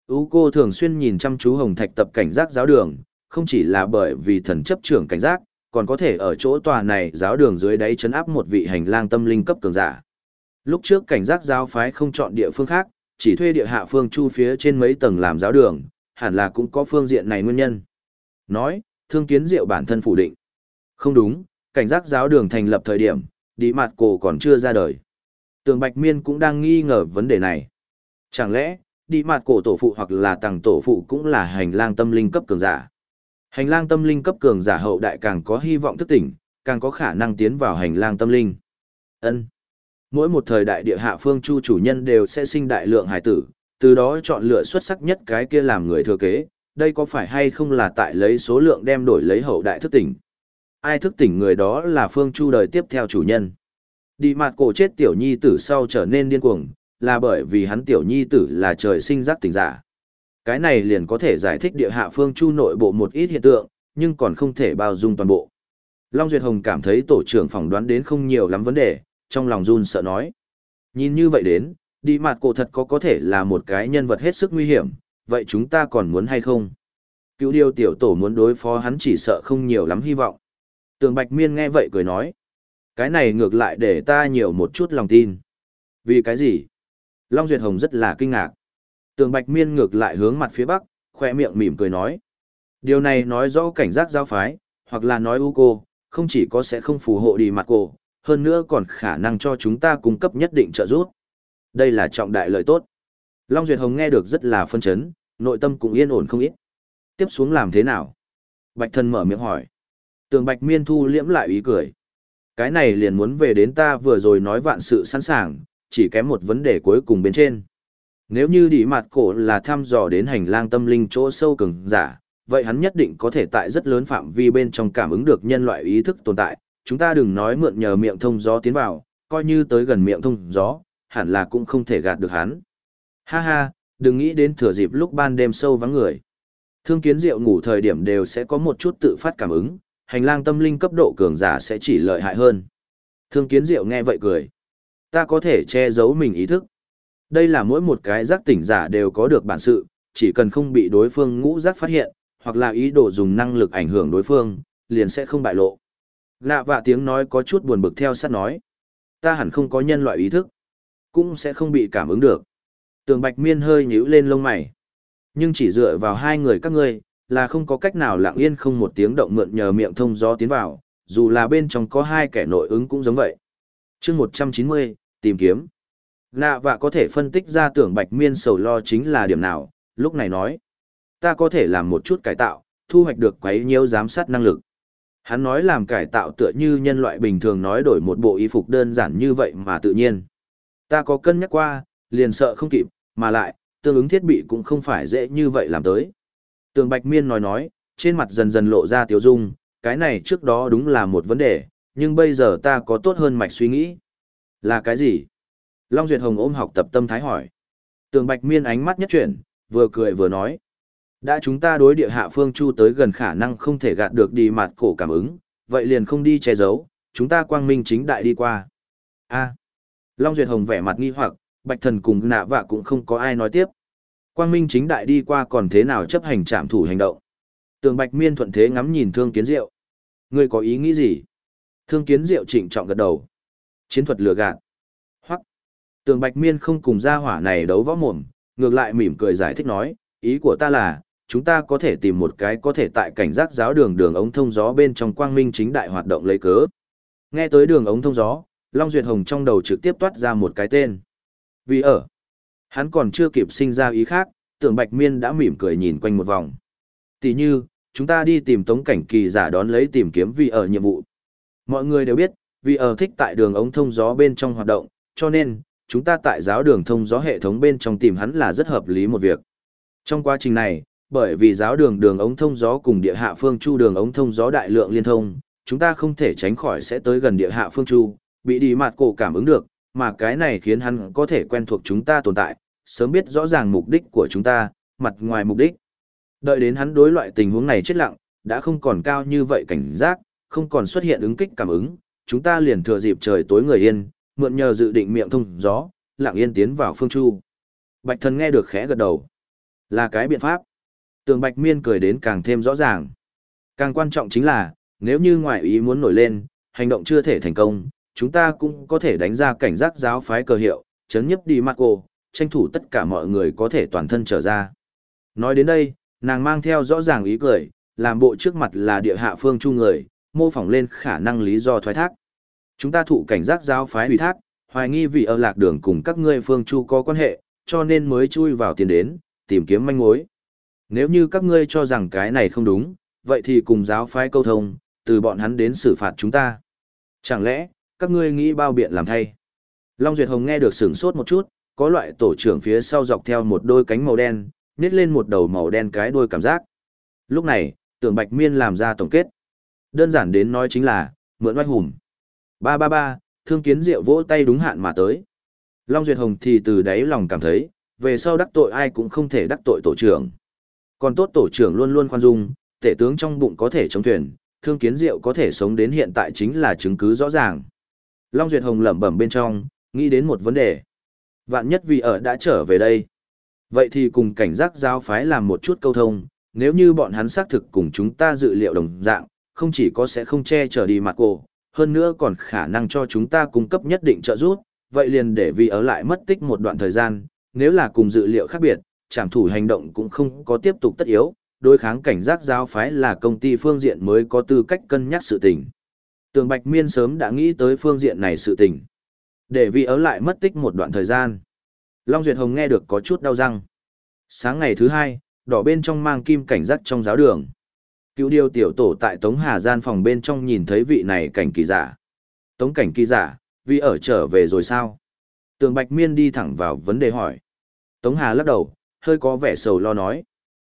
U cô thường xuyên nhìn chăm chú hồng thạch tập cảnh giác giáo đường, không chỉ là bởi vì thần chấp trưởng cảnh giác, còn có thể ở chỗ tòa này giáo đường dưới đáy chấn áp một vị hành lang tâm linh cấp cường giả. Lúc trước cảnh giác giáo phái không chọn địa phương khác, chỉ thuê địa hạ phương chu phía trên mấy tầng làm giáo đường, hẳn là cũng có phương diện này nguyên nhân. Nói, thương kiến diệu bản thân phủ định. Không đúng, cảnh giác giáo đường thành lập thời điểm, đi mặt cổ còn chưa ra đời. Tường Bạch Miên cũng đang nghi ngờ vấn đề này. Chẳng lẽ, đi mặt cổ tổ phụ hoặc là tàng tổ phụ cũng là hành lang tâm linh cấp cường giả. Hành lang tâm linh cấp cường giả hậu đại càng có hy vọng thức tỉnh, càng có khả năng tiến vào hành lang tâm linh. Ân. Mỗi một thời đại địa hạ phương chu chủ nhân đều sẽ sinh đại lượng hải tử, từ đó chọn lựa xuất sắc nhất cái kia làm người thừa kế, đây có phải hay không là tại lấy số lượng đem đổi lấy hậu đại thức tỉnh. Ai thức tỉnh người đó là phương chu đời tiếp theo chủ nhân. Đi mặt cổ chết tiểu nhi tử sau trở nên điên cuồng, là bởi vì hắn tiểu nhi tử là trời sinh giác tỉnh giả. Cái này liền có thể giải thích địa hạ phương chu nội bộ một ít hiện tượng, nhưng còn không thể bao dung toàn bộ. Long Duyệt Hồng cảm thấy tổ trưởng phỏng đoán đến không nhiều lắm vấn đề, trong lòng run sợ nói. Nhìn như vậy đến, đi mặt cổ thật có có thể là một cái nhân vật hết sức nguy hiểm, vậy chúng ta còn muốn hay không? Cứu điều tiểu tổ muốn đối phó hắn chỉ sợ không nhiều lắm hy vọng. Tường Bạch Miên nghe vậy cười nói. Cái này ngược lại để ta nhiều một chút lòng tin. Vì cái gì? Long Duyệt Hồng rất là kinh ngạc. Tường Bạch Miên ngược lại hướng mặt phía bắc, khoe miệng mỉm cười nói. Điều này nói rõ cảnh giác giao phái, hoặc là nói u cô, không chỉ có sẽ không phù hộ đi mặt cổ, hơn nữa còn khả năng cho chúng ta cung cấp nhất định trợ giúp. Đây là trọng đại lợi tốt. Long Duyệt Hồng nghe được rất là phân chấn, nội tâm cũng yên ổn không ít. Tiếp xuống làm thế nào? Bạch thân mở miệng hỏi. Tường Bạch Miên thu liễm lại ý cười. Cái này liền muốn về đến ta vừa rồi nói vạn sự sẵn sàng, chỉ kém một vấn đề cuối cùng bên trên. Nếu như đi mặt cổ là thăm dò đến hành lang tâm linh chỗ sâu cường giả, vậy hắn nhất định có thể tại rất lớn phạm vi bên trong cảm ứng được nhân loại ý thức tồn tại. Chúng ta đừng nói mượn nhờ miệng thông gió tiến vào, coi như tới gần miệng thông gió, hẳn là cũng không thể gạt được hắn. Ha ha, đừng nghĩ đến thừa dịp lúc ban đêm sâu vắng người. Thương kiến diệu ngủ thời điểm đều sẽ có một chút tự phát cảm ứng, hành lang tâm linh cấp độ cường giả sẽ chỉ lợi hại hơn. Thương kiến diệu nghe vậy cười. Ta có thể che giấu mình ý thức. Đây là mỗi một cái giác tỉnh giả đều có được bản sự, chỉ cần không bị đối phương ngũ giác phát hiện, hoặc là ý đồ dùng năng lực ảnh hưởng đối phương, liền sẽ không bại lộ. Lạ vạ tiếng nói có chút buồn bực theo sát nói. Ta hẳn không có nhân loại ý thức, cũng sẽ không bị cảm ứng được. Tường Bạch Miên hơi nhíu lên lông mày. Nhưng chỉ dựa vào hai người các ngươi, là không có cách nào lặng yên không một tiếng động mượn nhờ miệng thông gió tiến vào, dù là bên trong có hai kẻ nội ứng cũng giống vậy. chương 190, tìm kiếm. Lạ và có thể phân tích ra tưởng Bạch Miên sầu lo chính là điểm nào, lúc này nói. Ta có thể làm một chút cải tạo, thu hoạch được quấy nhiễu giám sát năng lực. Hắn nói làm cải tạo tựa như nhân loại bình thường nói đổi một bộ y phục đơn giản như vậy mà tự nhiên. Ta có cân nhắc qua, liền sợ không kịp, mà lại, tương ứng thiết bị cũng không phải dễ như vậy làm tới. Tường Bạch Miên nói nói, trên mặt dần dần lộ ra tiểu dung, cái này trước đó đúng là một vấn đề, nhưng bây giờ ta có tốt hơn mạch suy nghĩ. Là cái gì? Long Duyệt Hồng ôm học tập tâm thái hỏi. Tường Bạch Miên ánh mắt nhất chuyển, vừa cười vừa nói. Đã chúng ta đối địa hạ phương chu tới gần khả năng không thể gạt được đi mặt cổ cảm ứng, vậy liền không đi che giấu, chúng ta quang minh chính đại đi qua. A. Long Duyệt Hồng vẻ mặt nghi hoặc, Bạch Thần cùng nạ vạ cũng không có ai nói tiếp. Quang minh chính đại đi qua còn thế nào chấp hành trạm thủ hành động. Tường Bạch Miên thuận thế ngắm nhìn Thương Kiến Diệu. Ngươi có ý nghĩ gì? Thương Kiến Diệu chỉnh trọng gật đầu. Chiến thuật lừa gạt. Hoặc. Tường Bạch Miên không cùng gia hỏa này đấu võ mồm, ngược lại mỉm cười giải thích nói, ý của ta là, chúng ta có thể tìm một cái có thể tại cảnh giác giáo đường đường ống thông gió bên trong quang minh chính đại hoạt động lấy cớ. Nghe tới đường ống thông gió, Long Duyệt Hồng trong đầu trực tiếp toát ra một cái tên. Vì ở, hắn còn chưa kịp sinh ra ý khác, tưởng Bạch Miên đã mỉm cười nhìn quanh một vòng. Tỷ như, chúng ta đi tìm tống cảnh kỳ giả đón lấy tìm kiếm vì ở nhiệm vụ. Mọi người đều biết, vì ở thích tại đường ống thông gió bên trong hoạt động, cho nên, chúng ta tại giáo đường thông gió hệ thống bên trong tìm hắn là rất hợp lý một việc. Trong quá trình này, bởi vì giáo đường đường ống thông gió cùng địa hạ phương chu đường ống thông gió đại lượng liên thông, chúng ta không thể tránh khỏi sẽ tới gần địa hạ phương chu, bị đi mặt cổ cảm ứng được, mà cái này khiến hắn có thể quen thuộc chúng ta tồn tại, sớm biết rõ ràng mục đích của chúng ta, mặt ngoài mục đích. Đợi đến hắn đối loại tình huống này chết lặng, đã không còn cao như vậy cảnh giác, không còn xuất hiện ứng kích cảm ứng, chúng ta liền thừa dịp trời tối người yên, mượn nhờ dự định miệng thông gió, lặng yên tiến vào phương chu. Bạch thần nghe được khẽ gật đầu. Là cái biện pháp. Tường Bạch Miên cười đến càng thêm rõ ràng. Càng quan trọng chính là, nếu như ngoại ý muốn nổi lên, hành động chưa thể thành công, chúng ta cũng có thể đánh ra cảnh giác giáo phái cờ hiệu, chấn nhấp đi Marco, tranh thủ tất cả mọi người có thể toàn thân trở ra. Nói đến đây, nàng mang theo rõ ràng ý cười, làm bộ trước mặt là địa hạ phương chu người, mô phỏng lên khả năng lý do thoái thác. Chúng ta thụ cảnh giác giáo phái ủy thác, hoài nghi vì ở lạc đường cùng các ngươi phương chu có quan hệ, cho nên mới chui vào tiền đến, tìm kiếm manh mối. Nếu như các ngươi cho rằng cái này không đúng, vậy thì cùng giáo phái câu thông, từ bọn hắn đến xử phạt chúng ta. Chẳng lẽ, các ngươi nghĩ bao biện làm thay? Long Duyệt Hồng nghe được sửng sốt một chút, có loại tổ trưởng phía sau dọc theo một đôi cánh màu đen, nít lên một đầu màu đen cái đuôi cảm giác. Lúc này, tưởng Bạch Miên làm ra tổng kết. Đơn giản đến nói chính là, mượn oai hùng. Ba ba ba, thương kiến diệu vỗ tay đúng hạn mà tới. Long Duyệt Hồng thì từ đáy lòng cảm thấy, về sau đắc tội ai cũng không thể đắc tội tổ trưởng. Còn tốt tổ trưởng luôn luôn khoan dung, tể tướng trong bụng có thể chống thuyền, thương kiến diệu có thể sống đến hiện tại chính là chứng cứ rõ ràng. Long Duyệt Hồng lẩm bẩm bên trong, nghĩ đến một vấn đề. Vạn nhất vì ở đã trở về đây. Vậy thì cùng cảnh giác giáo phái làm một chút câu thông, nếu như bọn hắn xác thực cùng chúng ta dự liệu đồng dạng, không chỉ có sẽ không che chở đi mặt cổ, hơn nữa còn khả năng cho chúng ta cung cấp nhất định trợ giúp, vậy liền để vì ở lại mất tích một đoạn thời gian, nếu là cùng dự liệu khác biệt, trảm thủ hành động cũng không có tiếp tục tất yếu, đối kháng cảnh giác giáo phái là công ty phương diện mới có tư cách cân nhắc sự tình. Tường Bạch Miên sớm đã nghĩ tới phương diện này sự tình. Để vì ở lại mất tích một đoạn thời gian. Long Duyệt Hồng nghe được có chút đau răng. Sáng ngày thứ hai, đỏ bên trong mang kim cảnh giác trong giáo đường. Cựu điều tiểu tổ tại Tống Hà gian phòng bên trong nhìn thấy vị này cảnh kỳ giả. Tống cảnh kỳ giả, vì ở trở về rồi sao? Tường Bạch Miên đi thẳng vào vấn đề hỏi. Tống Hà lắc đầu, hơi có vẻ sầu lo nói.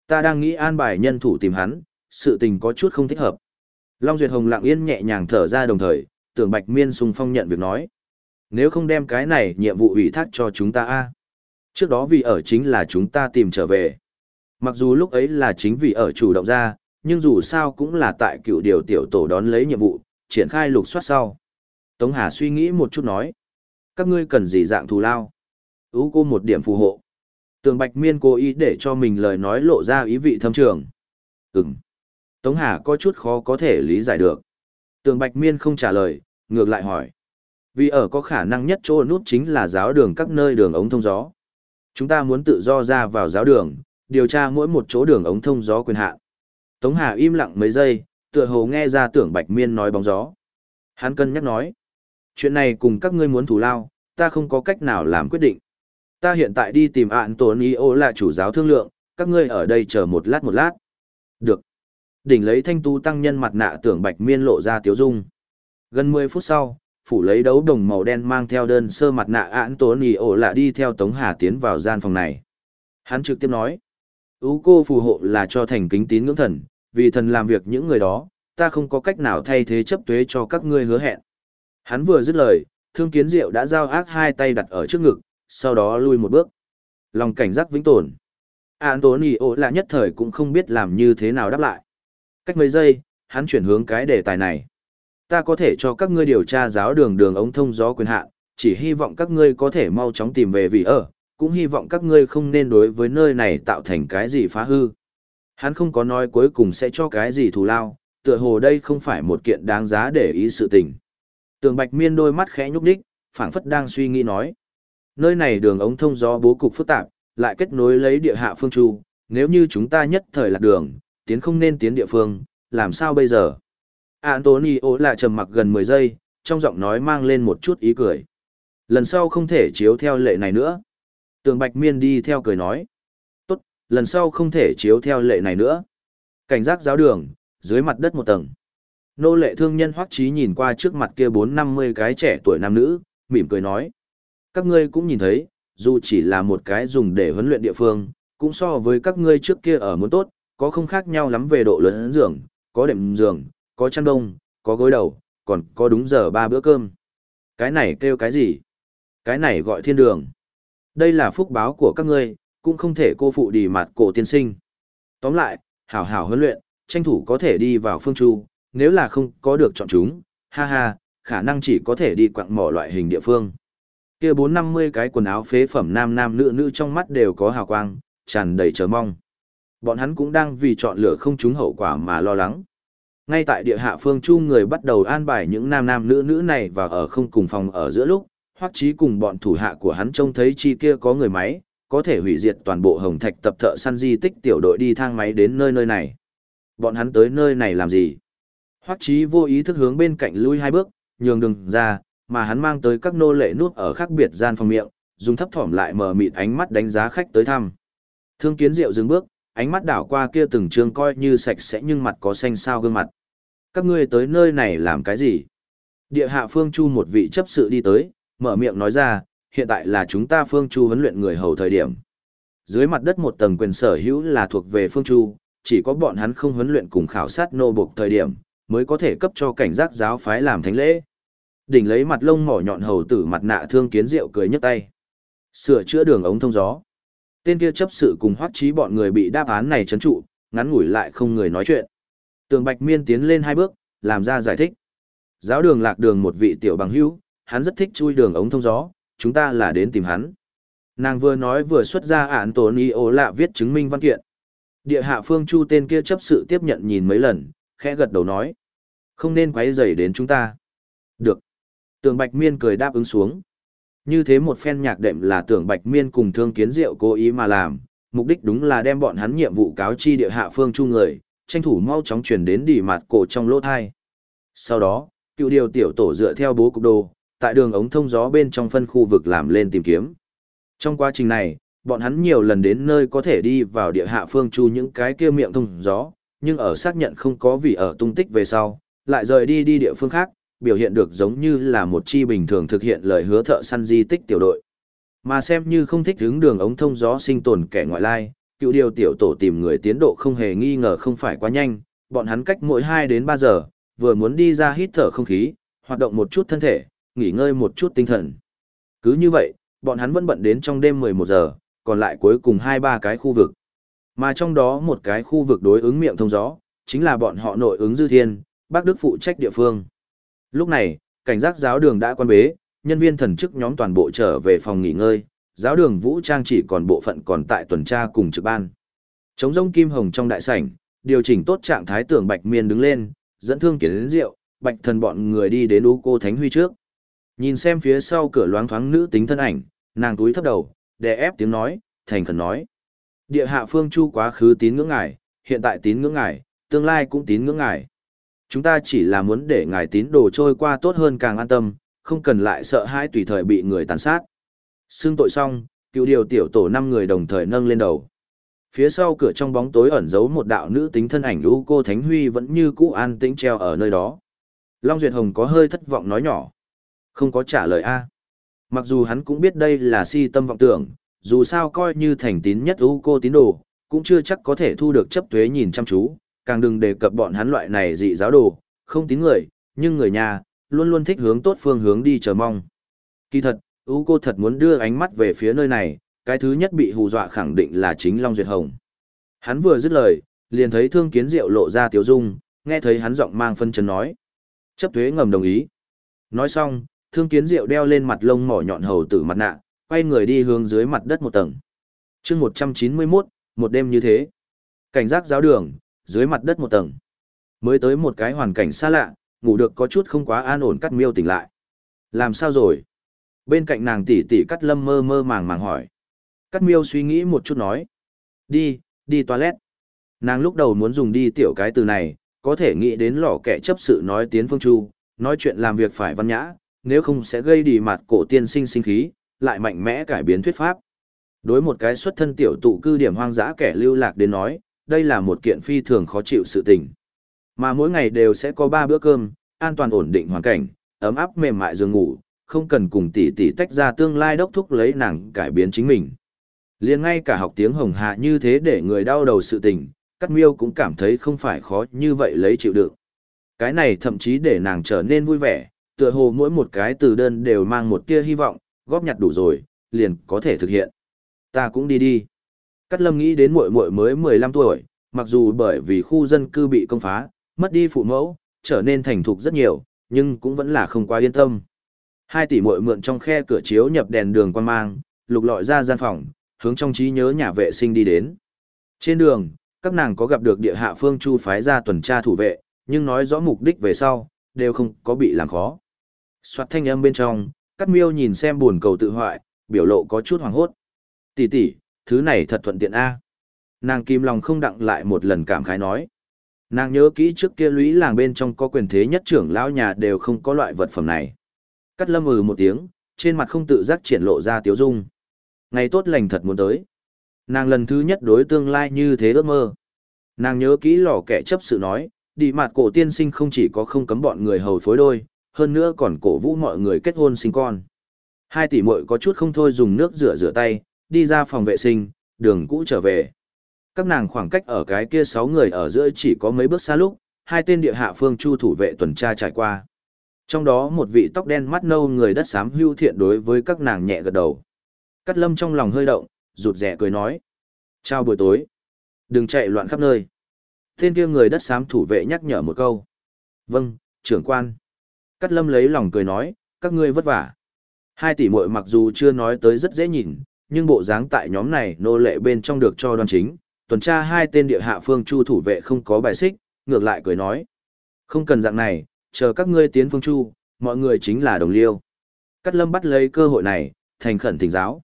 Ta đang nghĩ an bài nhân thủ tìm hắn, sự tình có chút không thích hợp. Long Duyệt Hồng lặng yên nhẹ nhàng thở ra đồng thời, tưởng Bạch Miên sung phong nhận việc nói. Nếu không đem cái này nhiệm vụ ủy thác cho chúng ta a Trước đó vì ở chính là chúng ta tìm trở về. Mặc dù lúc ấy là chính vì ở chủ động ra, nhưng dù sao cũng là tại cựu điều tiểu tổ đón lấy nhiệm vụ, triển khai lục soát sau. Tống Hà suy nghĩ một chút nói. Các ngươi cần gì dạng thù lao? Ú cô một điểm phù hộ. Tường Bạch Miên cố ý để cho mình lời nói lộ ra ý vị thâm trường. Ừm. Tống Hà có chút khó có thể lý giải được. Tường Bạch Miên không trả lời, ngược lại hỏi. Vì ở có khả năng nhất chỗ nút chính là giáo đường các nơi đường ống thông gió. Chúng ta muốn tự do ra vào giáo đường, điều tra mỗi một chỗ đường ống thông gió quyền hạn. Tống Hà im lặng mấy giây, tựa hồ nghe ra tưởng Bạch Miên nói bóng gió. Hắn cân nhắc nói. Chuyện này cùng các ngươi muốn thủ lao, ta không có cách nào làm quyết định. Ta hiện tại đi tìm ạn tổn ý ô là chủ giáo thương lượng, các ngươi ở đây chờ một lát một lát. Được. Đỉnh lấy thanh tu tăng nhân mặt nạ tưởng bạch miên lộ ra tiếu dung. Gần 10 phút sau, phủ lấy đấu đồng màu đen mang theo đơn sơ mặt nạ án tốn ý ổ lạ đi theo Tống Hà tiến vào gian phòng này. Hắn trực tiếp nói. Ú cô phù hộ là cho thành kính tín ngưỡng thần, vì thần làm việc những người đó, ta không có cách nào thay thế chấp tuế cho các ngươi hứa hẹn. Hắn vừa dứt lời, thương kiến diệu đã giao ác hai tay đặt ở trước ngực, sau đó lui một bước. Lòng cảnh giác vĩnh tồn. Antonio lạ nhất thời cũng không biết làm như thế nào đáp lại. Cách mấy giây, hắn chuyển hướng cái đề tài này. Ta có thể cho các ngươi điều tra giáo đường đường ống thông gió quyền hạn, chỉ hy vọng các ngươi có thể mau chóng tìm về vị ở, cũng hy vọng các ngươi không nên đối với nơi này tạo thành cái gì phá hư. Hắn không có nói cuối cùng sẽ cho cái gì thù lao, tựa hồ đây không phải một kiện đáng giá để ý sự tình. Tường Bạch Miên đôi mắt khẽ nhúc nhích, phảng phất đang suy nghĩ nói nơi này đường ống thông gió bố cục phức tạp, lại kết nối lấy địa hạ phương chu, nếu như chúng ta nhất thời lạc đường, tiến không nên tiến địa phương, làm sao bây giờ? Antonio lại trầm mặc gần 10 giây, trong giọng nói mang lên một chút ý cười. Lần sau không thể chiếu theo lệ này nữa. Tường Bạch Miên đi theo cười nói. Tốt, lần sau không thể chiếu theo lệ này nữa. Cảnh giác giáo đường, dưới mặt đất một tầng. Nô lệ thương nhân hoắc trí nhìn qua trước mặt kia bốn năm mươi cái trẻ tuổi nam nữ, mỉm cười nói. Các ngươi cũng nhìn thấy, dù chỉ là một cái dùng để huấn luyện địa phương, cũng so với các ngươi trước kia ở muốn tốt, có không khác nhau lắm về độ lớn giường, có đệm giường, có chăn đông, có gối đầu, còn có đúng giờ ba bữa cơm. Cái này kêu cái gì? Cái này gọi thiên đường. Đây là phúc báo của các ngươi, cũng không thể cô phụ đi mặt cổ tiên sinh. Tóm lại, hảo hảo huấn luyện, tranh thủ có thể đi vào phương chu, nếu là không có được chọn chúng, ha ha, khả năng chỉ có thể đi quặng mỏ loại hình địa phương kia bốn năm mươi cái quần áo phế phẩm nam nam nữ nữ trong mắt đều có hào quang, tràn đầy chờ mong. Bọn hắn cũng đang vì chọn lựa không trúng hậu quả mà lo lắng. Ngay tại địa hạ phương chu người bắt đầu an bài những nam nam nữ nữ này và ở không cùng phòng ở giữa lúc, hoắc chí cùng bọn thủ hạ của hắn trông thấy chi kia có người máy, có thể hủy diệt toàn bộ hồng thạch tập thợ săn di tích tiểu đội đi thang máy đến nơi nơi này. Bọn hắn tới nơi này làm gì? Hoắc chí vô ý thức hướng bên cạnh lui hai bước, nhường đường ra, mà hắn mang tới các nô lệ nuốt ở khác biệt gian phòng miệng, dùng thấp thỏm lại mờ mịt ánh mắt đánh giá khách tới thăm. Thương Kiến Diệu dừng bước, ánh mắt đảo qua kia từng trường coi như sạch sẽ nhưng mặt có xanh sao gương mặt. Các ngươi tới nơi này làm cái gì? Địa hạ Phương Chu một vị chấp sự đi tới, mở miệng nói ra, hiện tại là chúng ta Phương Chu huấn luyện người hầu thời điểm. Dưới mặt đất một tầng quyền sở hữu là thuộc về Phương Chu, chỉ có bọn hắn không huấn luyện cùng khảo sát nô buộc thời điểm, mới có thể cấp cho cảnh giác giáo phái làm thánh lễ. Đỉnh lấy mặt lông mỏ nhọn hầu tử mặt nạ thương kiến rượu cười nhấc tay. Sửa chữa đường ống thông gió. Tên kia chấp sự cùng hoắc trí bọn người bị đáp án này chấn trụ, ngắn ngủi lại không người nói chuyện. Tường Bạch Miên tiến lên hai bước, làm ra giải thích. Giáo đường lạc đường một vị tiểu bằng hữu, hắn rất thích chui đường ống thông gió, chúng ta là đến tìm hắn. Nàng vừa nói vừa xuất ra ạn tổ ni lạ viết chứng minh văn kiện. Địa hạ phương chu tên kia chấp sự tiếp nhận nhìn mấy lần, khẽ gật đầu nói. Không nên quấy rầy đến chúng ta. Được. Tường Bạch Miên cười đáp ứng xuống. Như thế một phen nhạc đệm là tưởng Bạch Miên cùng Thương Kiến Diệu cố ý mà làm, mục đích đúng là đem bọn hắn nhiệm vụ cáo chi địa hạ phương chu người, tranh thủ mau chóng chuyển đến đỉ mặt cổ trong lỗ thai. Sau đó, cựu điều tiểu tổ dựa theo bố cục đồ, tại đường ống thông gió bên trong phân khu vực làm lên tìm kiếm. Trong quá trình này, bọn hắn nhiều lần đến nơi có thể đi vào địa hạ phương chu những cái kia miệng thông gió, nhưng ở xác nhận không có vì ở tung tích về sau, lại rời đi đi địa phương khác, biểu hiện được giống như là một chi bình thường thực hiện lời hứa thợ săn di tích tiểu đội. Mà xem như không thích hướng đường ống thông gió sinh tồn kẻ ngoại lai, cựu điều tiểu tổ tìm người tiến độ không hề nghi ngờ không phải quá nhanh, bọn hắn cách mỗi 2 đến 3 giờ, vừa muốn đi ra hít thở không khí, hoạt động một chút thân thể, nghỉ ngơi một chút tinh thần. Cứ như vậy, bọn hắn vẫn bận đến trong đêm 11 giờ, còn lại cuối cùng 2-3 cái khu vực. Mà trong đó một cái khu vực đối ứng miệng thông gió, chính là bọn họ nội ứng dư thiên, Bắc Đức phụ trách địa phương. Lúc này, cảnh giác giáo đường đã quan bế, nhân viên thần chức nhóm toàn bộ trở về phòng nghỉ ngơi, giáo đường vũ trang chỉ còn bộ phận còn tại tuần tra cùng trực ban. Trống rông kim hồng trong đại sảnh, điều chỉnh tốt trạng thái tưởng Bạch Miên đứng lên, dẫn thương kiến đến rượu, Bạch Thần bọn người đi đến U cô Thánh Huy trước. Nhìn xem phía sau cửa loáng thoáng nữ tính thân ảnh, nàng túi thấp đầu, đè ép tiếng nói, thành khẩn nói: "Địa hạ phương chu quá khứ tín ngưỡng ngài, hiện tại tín ngưỡng ngài, tương lai cũng tín ngưỡng ngài. Chúng ta chỉ là muốn để ngài tín đồ trôi qua tốt hơn càng an tâm, không cần lại sợ hãi tùy thời bị người tàn sát." Xưng tội xong, cựu điều tiểu tổ năm người đồng thời nâng lên đầu. Phía sau cửa trong bóng tối ẩn giấu một đạo nữ tính thân ảnh lũ cô Thánh Huy vẫn như cũ an tĩnh treo ở nơi đó. Long Duyệt Hồng có hơi thất vọng nói nhỏ. Không có trả lời A. Mặc dù hắn cũng biết đây là si tâm vọng tưởng, dù sao coi như thành tín nhất lũ cô tín đồ, cũng chưa chắc có thể thu được chấp thuế nhìn chăm chú, càng đừng đề cập bọn hắn loại này dị giáo đồ, không tín người, nhưng người nhà, luôn luôn thích hướng tốt phương hướng đi chờ mong. Kỳ thật, U cô thật muốn đưa ánh mắt về phía nơi này, cái thứ nhất bị hù dọa khẳng định là chính Long Duyệt Hồng. Hắn vừa dứt lời, liền thấy Thương Kiến Diệu lộ ra tiểu dung, nghe thấy hắn giọng mang phân chấn nói. Chấp thuế ngầm đồng ý. Nói xong, Thương Kiến Diệu đeo lên mặt lông mỏ nhọn hầu tử mặt nạ, quay người đi hướng dưới mặt đất một tầng. chương 191, một đêm như thế. Cảnh giác giáo đường, dưới mặt đất một tầng. Mới tới một cái hoàn cảnh xa lạ, ngủ được có chút không quá an ổn cắt miêu tỉnh lại. Làm sao rồi? Bên cạnh nàng tỷ tỷ cắt lâm mơ mơ màng màng hỏi. Cắt miêu suy nghĩ một chút nói. Đi, đi toilet. Nàng lúc đầu muốn dùng đi tiểu cái từ này, có thể nghĩ đến lò kẻ chấp sự nói tiếng phương chu, nói chuyện làm việc phải văn nhã, nếu không sẽ gây đi mặt cổ tiên sinh sinh khí, lại mạnh mẽ cải biến thuyết pháp. Đối một cái xuất thân tiểu tụ cư điểm hoang dã kẻ lưu lạc đến nói, đây là một kiện phi thường khó chịu sự tình. Mà mỗi ngày đều sẽ có ba bữa cơm, an toàn ổn định hoàn cảnh, ấm áp mềm mại giường ngủ, không cần cùng tỷ tỷ tách ra tương lai đốc thúc lấy nàng cải biến chính mình. liền ngay cả học tiếng hồng hạ như thế để người đau đầu sự tình, Cát Miêu cũng cảm thấy không phải khó như vậy lấy chịu đựng. Cái này thậm chí để nàng trở nên vui vẻ, tựa hồ mỗi một cái từ đơn đều mang một tia hy vọng, góp nhặt đủ rồi, liền có thể thực hiện. Ta cũng đi đi. Cát Lâm nghĩ đến muội muội mới 15 tuổi, mặc dù bởi vì khu dân cư bị công phá, mất đi phụ mẫu, trở nên thành thục rất nhiều, nhưng cũng vẫn là không quá yên tâm. Hai tỷ muội mượn trong khe cửa chiếu nhập đèn đường quan mang, lục lọi ra gian phòng, hướng trong trí nhớ nhà vệ sinh đi đến. Trên đường, các nàng có gặp được địa hạ phương chu phái ra tuần tra thủ vệ, nhưng nói rõ mục đích về sau, đều không có bị làm khó. Soạt thanh âm bên trong, Cát Miêu nhìn xem buồn cầu tự hoại, biểu lộ có chút hoàng hốt. Tỷ tỷ, thứ này thật thuận tiện a. Nàng kim lòng không đặng lại một lần cảm khái nói. Nàng nhớ kỹ trước kia lũy làng bên trong có quyền thế nhất trưởng lão nhà đều không có loại vật phẩm này. Cắt lâm ừ một tiếng, trên mặt không tự giác triển lộ ra tiếu dung. Ngày tốt lành thật muốn tới. Nàng lần thứ nhất đối tương lai như thế ước mơ. Nàng nhớ kỹ lò kẻ chấp sự nói, đi mặt cổ tiên sinh không chỉ có không cấm bọn người hầu phối đôi, hơn nữa còn cổ vũ mọi người kết hôn sinh con. Hai tỷ muội có chút không thôi dùng nước rửa rửa tay, đi ra phòng vệ sinh, đường cũ trở về. Các nàng khoảng cách ở cái kia sáu người ở giữa chỉ có mấy bước xa lúc, hai tên địa hạ phương chu thủ vệ tuần tra trải qua. Trong đó một vị tóc đen mắt nâu người đất xám hưu thiện đối với các nàng nhẹ gật đầu. Cắt lâm trong lòng hơi động, rụt rẻ cười nói. Chào buổi tối. Đừng chạy loạn khắp nơi. Tên kia người đất xám thủ vệ nhắc nhở một câu. Vâng, trưởng quan. Cát lâm lấy lòng cười nói, các ngươi vất vả. Hai tỷ muội mặc dù chưa nói tới rất dễ nhìn, nhưng bộ dáng tại nhóm này nô lệ bên trong được cho đoan chính, tuần tra hai tên địa hạ phương chu thủ vệ không có bài xích, ngược lại cười nói. Không cần dạng này, chờ các ngươi tiến phương chu, mọi người chính là đồng liêu. Cát lâm bắt lấy cơ hội này, thành khẩn thỉnh giáo.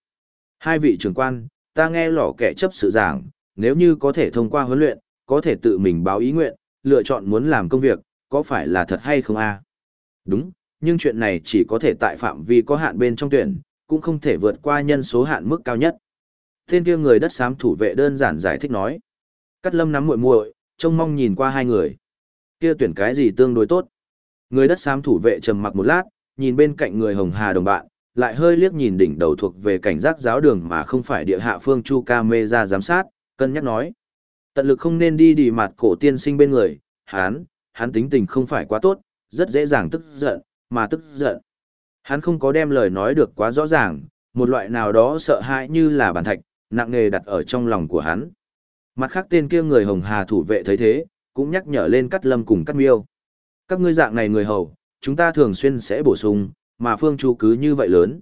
Hai vị trưởng quan, ta nghe lỏ kẻ chấp sự giảng, nếu như có thể thông qua huấn luyện, có thể tự mình báo ý nguyện, lựa chọn muốn làm công việc, có phải là thật hay không a? Đúng, nhưng chuyện này chỉ có thể tại phạm vi có hạn bên trong tuyển, cũng không thể vượt qua nhân số hạn mức cao nhất. Tên kia người đất xám thủ vệ đơn giản giải thích nói. Cát lâm nắm muội muội, trông mong nhìn qua hai người. Kia tuyển cái gì tương đối tốt? Người đất xám thủ vệ trầm mặc một lát, nhìn bên cạnh người hồng hà đồng bạn, lại hơi liếc nhìn đỉnh đầu thuộc về cảnh giác giáo đường mà không phải địa hạ phương chu ca mê ra giám sát, cân nhắc nói. Tận lực không nên đi đi mặt cổ tiên sinh bên người, Hán, hán tính tình không phải quá tốt, rất dễ dàng tức giận, mà tức giận. Hắn không có đem lời nói được quá rõ ràng, một loại nào đó sợ hãi như là bản thạch, nặng nề đặt ở trong lòng của hắn. Mặt khác tên kia người hồng hà thủ vệ thấy thế, cũng nhắc nhở lên cắt lâm cùng cắt miêu. Các ngươi dạng này người hầu, chúng ta thường xuyên sẽ bổ sung, mà phương chu cứ như vậy lớn.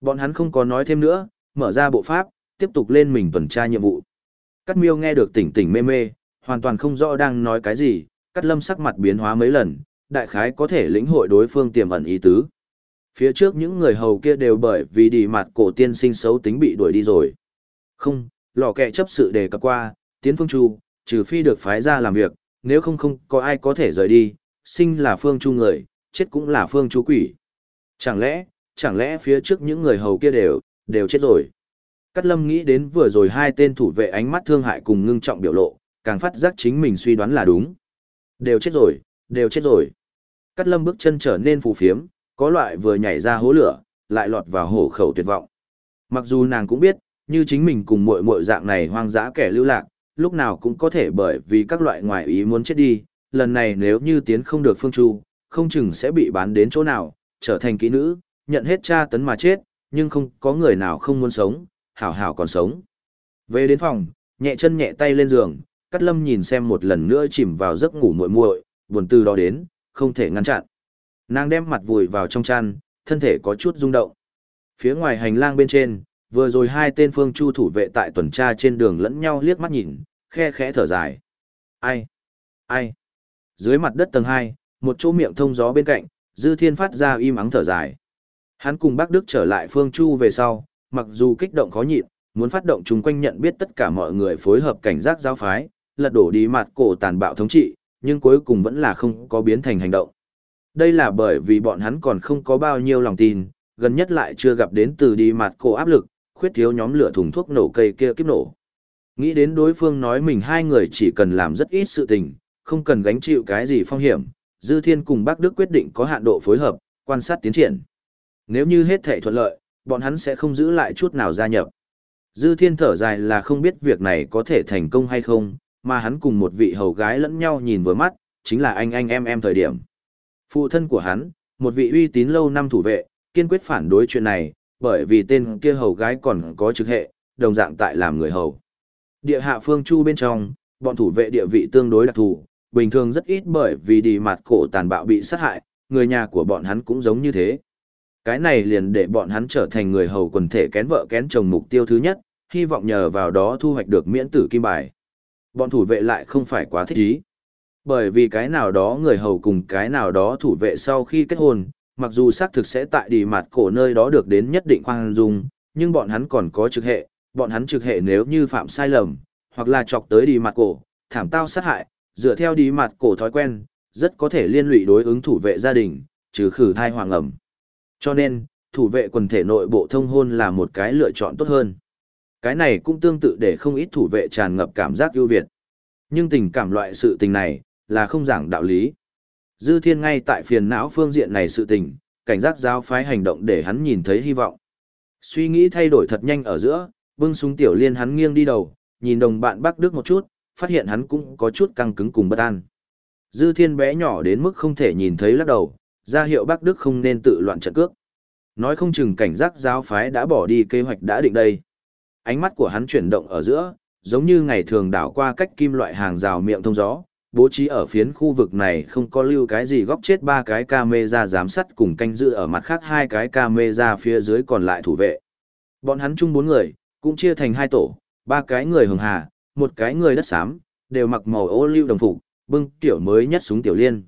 Bọn hắn không có nói thêm nữa, mở ra bộ pháp, tiếp tục lên mình tuần tra nhiệm vụ. Cắt miêu nghe được tỉnh tỉnh mê mê, hoàn toàn không rõ đang nói cái gì, cắt lâm sắc mặt biến hóa mấy lần, đại khái có thể lĩnh hội đối phương tiềm ẩn ý tứ. Phía trước những người hầu kia đều bởi vì đi mặt cổ tiên sinh xấu tính bị đuổi đi rồi. Không, lò kẹ chấp sự đề cập qua, tiến phương chu, trừ phi được phái ra làm việc, nếu không không có ai có thể rời đi, sinh là phương chu người, chết cũng là phương chu quỷ. Chẳng lẽ, chẳng lẽ phía trước những người hầu kia đều, đều chết rồi. Cát lâm nghĩ đến vừa rồi hai tên thủ vệ ánh mắt thương hại cùng ngưng trọng biểu lộ, càng phát giác chính mình suy đoán là đúng. Đều chết rồi, đều chết rồi. Cát lâm bước chân trở nên phù phiếm, có loại vừa nhảy ra hố lửa, lại lọt vào hổ khẩu tuyệt vọng. Mặc dù nàng cũng biết, như chính mình cùng muội muội dạng này hoang dã kẻ lưu lạc, lúc nào cũng có thể bởi vì các loại ngoại ý muốn chết đi, lần này nếu như tiến không được phương chu, không chừng sẽ bị bán đến chỗ nào, trở thành kỹ nữ, nhận hết tra tấn mà chết, nhưng không có người nào không muốn sống, hảo hảo còn sống. Về đến phòng, nhẹ chân nhẹ tay lên giường, Cát Lâm nhìn xem một lần nữa chìm vào giấc ngủ muội muội, buồn từ đó đến, không thể ngăn chặn. Nàng đem mặt vùi vào trong chăn, thân thể có chút rung động. Phía ngoài hành lang bên trên, vừa rồi hai tên phương chu thủ vệ tại tuần tra trên đường lẫn nhau liếc mắt nhìn, khe khẽ thở dài. Ai? Ai? Dưới mặt đất tầng 2, một chỗ miệng thông gió bên cạnh, Dư Thiên phát ra im ắng thở dài. Hắn cùng bác Đức trở lại phương chu về sau, mặc dù kích động khó nhịn, muốn phát động chúng quanh nhận biết tất cả mọi người phối hợp cảnh giác giáo phái, lật đổ đi mặt cổ tàn bạo thống trị, nhưng cuối cùng vẫn là không có biến thành hành động. Đây là bởi vì bọn hắn còn không có bao nhiêu lòng tin, gần nhất lại chưa gặp đến từ đi mặt cổ áp lực, khuyết thiếu nhóm lửa thùng thuốc nổ cây kia kiếp nổ. Nghĩ đến đối phương nói mình hai người chỉ cần làm rất ít sự tình, không cần gánh chịu cái gì phong hiểm, Dư Thiên cùng Bác Đức quyết định có hạn độ phối hợp, quan sát tiến triển. Nếu như hết thể thuận lợi, bọn hắn sẽ không giữ lại chút nào gia nhập. Dư Thiên thở dài là không biết việc này có thể thành công hay không, mà hắn cùng một vị hầu gái lẫn nhau nhìn vừa mắt, chính là anh anh em em thời điểm. Phụ thân của hắn, một vị uy tín lâu năm thủ vệ, kiên quyết phản đối chuyện này, bởi vì tên kia hầu gái còn có trực hệ, đồng dạng tại làm người hầu. Địa hạ phương chu bên trong, bọn thủ vệ địa vị tương đối đặc thù, bình thường rất ít bởi vì đi mặt cổ tàn bạo bị sát hại, người nhà của bọn hắn cũng giống như thế. Cái này liền để bọn hắn trở thành người hầu quần thể kén vợ kén chồng mục tiêu thứ nhất, hy vọng nhờ vào đó thu hoạch được miễn tử kim bài. Bọn thủ vệ lại không phải quá thích ý. Bởi vì cái nào đó người hầu cùng cái nào đó thủ vệ sau khi kết hôn, mặc dù xác thực sẽ tại đi mặt cổ nơi đó được đến nhất định khoan dung, nhưng bọn hắn còn có trực hệ, bọn hắn trực hệ nếu như phạm sai lầm, hoặc là chọc tới đi mặt cổ, thảm tao sát hại, dựa theo đi mặt cổ thói quen, rất có thể liên lụy đối ứng thủ vệ gia đình, trừ khử thai hoàng ẩm. Cho nên, thủ vệ quần thể nội bộ thông hôn là một cái lựa chọn tốt hơn. Cái này cũng tương tự để không ít thủ vệ tràn ngập cảm giác ưu việt. Nhưng tình cảm loại sự tình này, là không giảng đạo lý. Dư thiên ngay tại phiền não phương diện này sự tình, cảnh giác giáo phái hành động để hắn nhìn thấy hy vọng. Suy nghĩ thay đổi thật nhanh ở giữa, bưng súng tiểu liên hắn nghiêng đi đầu, nhìn đồng bạn bác Đức một chút, phát hiện hắn cũng có chút căng cứng cùng bất an. Dư thiên bé nhỏ đến mức không thể nhìn thấy lắc đầu, ra hiệu bác Đức không nên tự loạn trận cước. Nói không chừng cảnh giác giáo phái đã bỏ đi kế hoạch đã định đây. Ánh mắt của hắn chuyển động ở giữa, giống như ngày thường đảo qua cách kim loại hàng rào miệng thông gió, bố trí ở phiến khu vực này không có lưu cái gì góc chết ba cái camera giám sát cùng canh giữ ở mặt khác hai cái camera phía dưới còn lại thủ vệ. Bọn hắn chung bốn người, cũng chia thành hai tổ, ba cái người hường hà, một cái người đất xám, đều mặc màu ô lưu đồng phục, bưng tiểu mới nhất súng tiểu liên.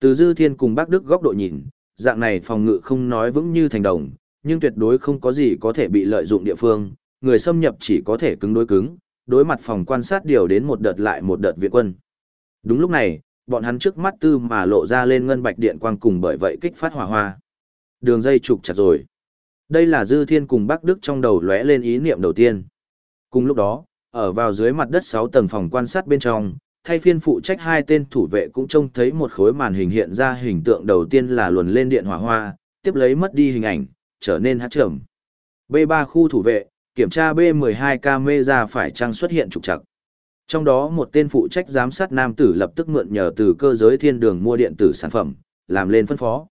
Từ Dư Thiên cùng Bác Đức góc độ nhìn, dạng này phòng ngự không nói vững như thành đồng, nhưng tuyệt đối không có gì có thể bị lợi dụng địa phương, người xâm nhập chỉ có thể cứng đối cứng, đối mặt phòng quan sát điều đến một đợt lại một đợt viện quân. Đúng lúc này, bọn hắn trước mắt tư mà lộ ra lên ngân bạch điện quang cùng bởi vậy kích phát hỏa hoa. Đường dây trục chặt rồi. Đây là Dư Thiên cùng Bắc Đức trong đầu lóe lên ý niệm đầu tiên. Cùng lúc đó, ở vào dưới mặt đất 6 tầng phòng quan sát bên trong, thay phiên phụ trách hai tên thủ vệ cũng trông thấy một khối màn hình hiện ra hình tượng đầu tiên là luồn lên điện hỏa hoa, tiếp lấy mất đi hình ảnh, trở nên hát trầm. B3 khu thủ vệ, kiểm tra B12 camera phải trang xuất hiện trục trặc. Trong đó một tên phụ trách giám sát nam tử lập tức mượn nhờ từ cơ giới thiên đường mua điện tử sản phẩm, làm lên phân phó.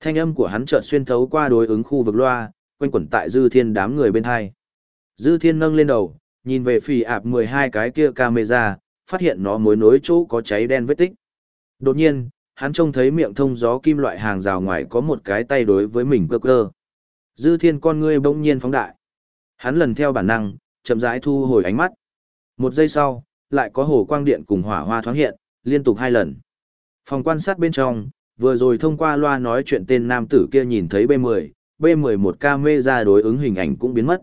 Thanh âm của hắn chợt xuyên thấu qua đối ứng khu vực loa, quanh quẩn tại Dư Thiên đám người bên hai. Dư Thiên nâng lên đầu, nhìn về phì ạp 12 cái kia camera, phát hiện nó mối nối chỗ có cháy đen vết tích. Đột nhiên, hắn trông thấy miệng thông gió kim loại hàng rào ngoài có một cái tay đối với mình cơ cơ. Dư Thiên con ngươi bỗng nhiên phóng đại. Hắn lần theo bản năng, chậm rãi thu hồi ánh mắt. Một giây sau, lại có hồ quang điện cùng hỏa hoa thoáng hiện, liên tục hai lần. Phòng quan sát bên trong, vừa rồi thông qua loa nói chuyện tên nam tử kia nhìn thấy B10, B11 camera đối ứng hình ảnh cũng biến mất.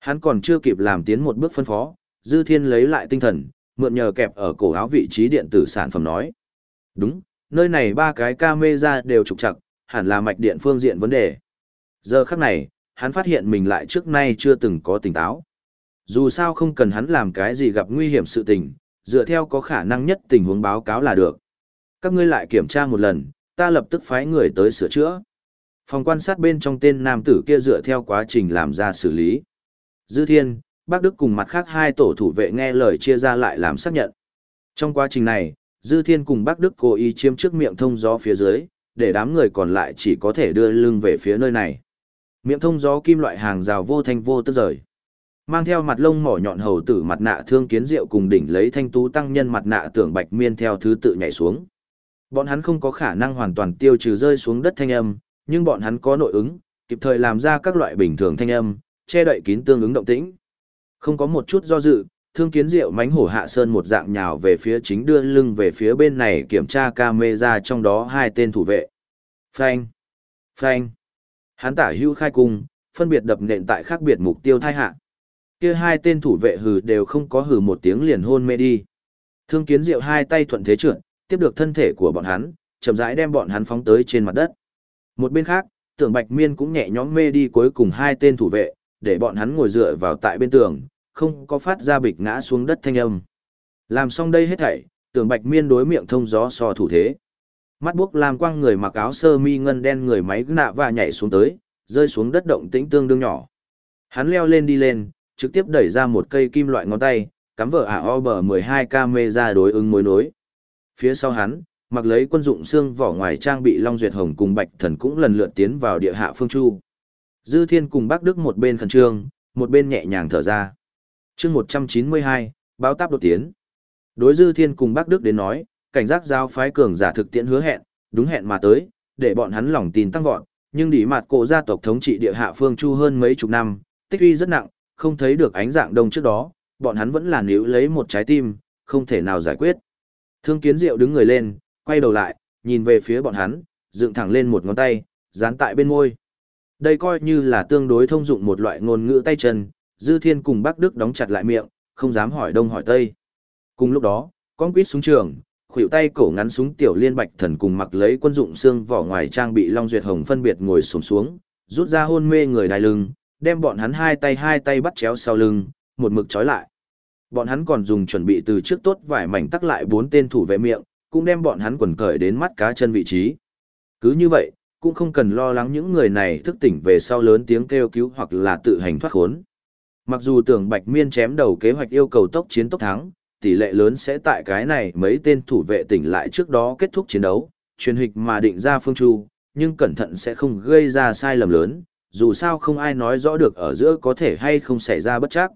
Hắn còn chưa kịp làm tiến một bước phân phó, Dư Thiên lấy lại tinh thần, mượn nhờ kẹp ở cổ áo vị trí điện tử sản phẩm nói. Đúng, nơi này ba cái camera đều trục chặt, hẳn là mạch điện phương diện vấn đề. Giờ khắc này, hắn phát hiện mình lại trước nay chưa từng có tỉnh táo. Dù sao không cần hắn làm cái gì gặp nguy hiểm sự tình, dựa theo có khả năng nhất tình huống báo cáo là được. Các ngươi lại kiểm tra một lần, ta lập tức phái người tới sửa chữa. Phòng quan sát bên trong tên nam tử kia dựa theo quá trình làm ra xử lý. Dư Thiên, Bác Đức cùng mặt khác hai tổ thủ vệ nghe lời chia ra lại làm xác nhận. Trong quá trình này, Dư Thiên cùng Bác Đức cố ý chiếm trước miệng thông gió phía dưới, để đám người còn lại chỉ có thể đưa lưng về phía nơi này. Miệng thông gió kim loại hàng rào vô thanh vô tức rời. Mang theo mặt lông mỏ nhọn hầu tử mặt nạ thương kiến diệu cùng đỉnh lấy thanh tú tăng nhân mặt nạ tưởng bạch miên theo thứ tự nhảy xuống. Bọn hắn không có khả năng hoàn toàn tiêu trừ rơi xuống đất thanh âm, nhưng bọn hắn có nội ứng, kịp thời làm ra các loại bình thường thanh âm, che đậy kín tương ứng động tĩnh. Không có một chút do dự, thương kiến diệu mánh hổ hạ sơn một dạng nhào về phía chính đưa lưng về phía bên này kiểm tra camera trong đó hai tên thủ vệ. Phanh! Phanh! Hắn tả hưu khai cung, phân biệt đập nện tại khác biệt mục tiêu thai hạ. Kia hai tên thủ vệ hừ đều không có hừ một tiếng liền hôn mê đi. Thương kiến diệu hai tay thuận thế trượt, tiếp được thân thể của bọn hắn, chậm rãi đem bọn hắn phóng tới trên mặt đất. Một bên khác, tưởng bạch miên cũng nhẹ nhõm mê đi cuối cùng hai tên thủ vệ, để bọn hắn ngồi dựa vào tại bên tường, không có phát ra bịch ngã xuống đất thanh âm. Làm xong đây hết thảy, tưởng bạch miên đối miệng thông gió so thủ thế. Mắt buốc làm quang người mặc áo sơ mi ngân đen người máy nạ và nhảy xuống tới, rơi xuống đất động tĩnh tương đương nhỏ. Hắn leo lên đi lên, trực tiếp đẩy ra một cây kim loại ngón tay, cắm vợ ả o bờ 12 camera đối ứng mối nối. Phía sau hắn, mặc lấy quân dụng xương vỏ ngoài trang bị Long Duyệt Hồng cùng Bạch Thần cũng lần lượt tiến vào địa hạ phương chu. Dư Thiên cùng Bác Đức một bên khẩn trương, một bên nhẹ nhàng thở ra. chương 192, báo táp đột tiến. Đối Dư Thiên cùng Bác Đức đến nói, cảnh giác giao phái cường giả thực tiễn hứa hẹn, đúng hẹn mà tới, để bọn hắn lòng tin tăng vọt, nhưng đỉ mặt cổ gia tộc thống trị địa hạ phương chu hơn mấy chục năm, tích uy rất nặng, không thấy được ánh dạng đông trước đó, bọn hắn vẫn là níu lấy một trái tim, không thể nào giải quyết. Thương kiến diệu đứng người lên, quay đầu lại, nhìn về phía bọn hắn, dựng thẳng lên một ngón tay, dán tại bên môi. Đây coi như là tương đối thông dụng một loại ngôn ngữ tay chân, Dư Thiên cùng Bắc Đức đóng chặt lại miệng, không dám hỏi đông hỏi tây. Cùng lúc đó, con quýt súng trường, khuỷu tay cổ ngắn súng tiểu liên bạch thần cùng mặc lấy quân dụng xương vỏ ngoài trang bị long duyệt hồng phân biệt ngồi xổm xuống, xuống, rút ra hôn mê người đai lưng, đem bọn hắn hai tay hai tay bắt chéo sau lưng, một mực trói lại. Bọn hắn còn dùng chuẩn bị từ trước tốt vài mảnh tắc lại bốn tên thủ vệ miệng, cũng đem bọn hắn quần cởi đến mắt cá chân vị trí. Cứ như vậy, cũng không cần lo lắng những người này thức tỉnh về sau lớn tiếng kêu cứu hoặc là tự hành thoát khốn. Mặc dù tưởng Bạch Miên chém đầu kế hoạch yêu cầu tốc chiến tốc thắng, tỷ lệ lớn sẽ tại cái này mấy tên thủ vệ tỉnh lại trước đó kết thúc chiến đấu, truyền hịch mà định ra phương chu, nhưng cẩn thận sẽ không gây ra sai lầm lớn, dù sao không ai nói rõ được ở giữa có thể hay không xảy ra bất chắc.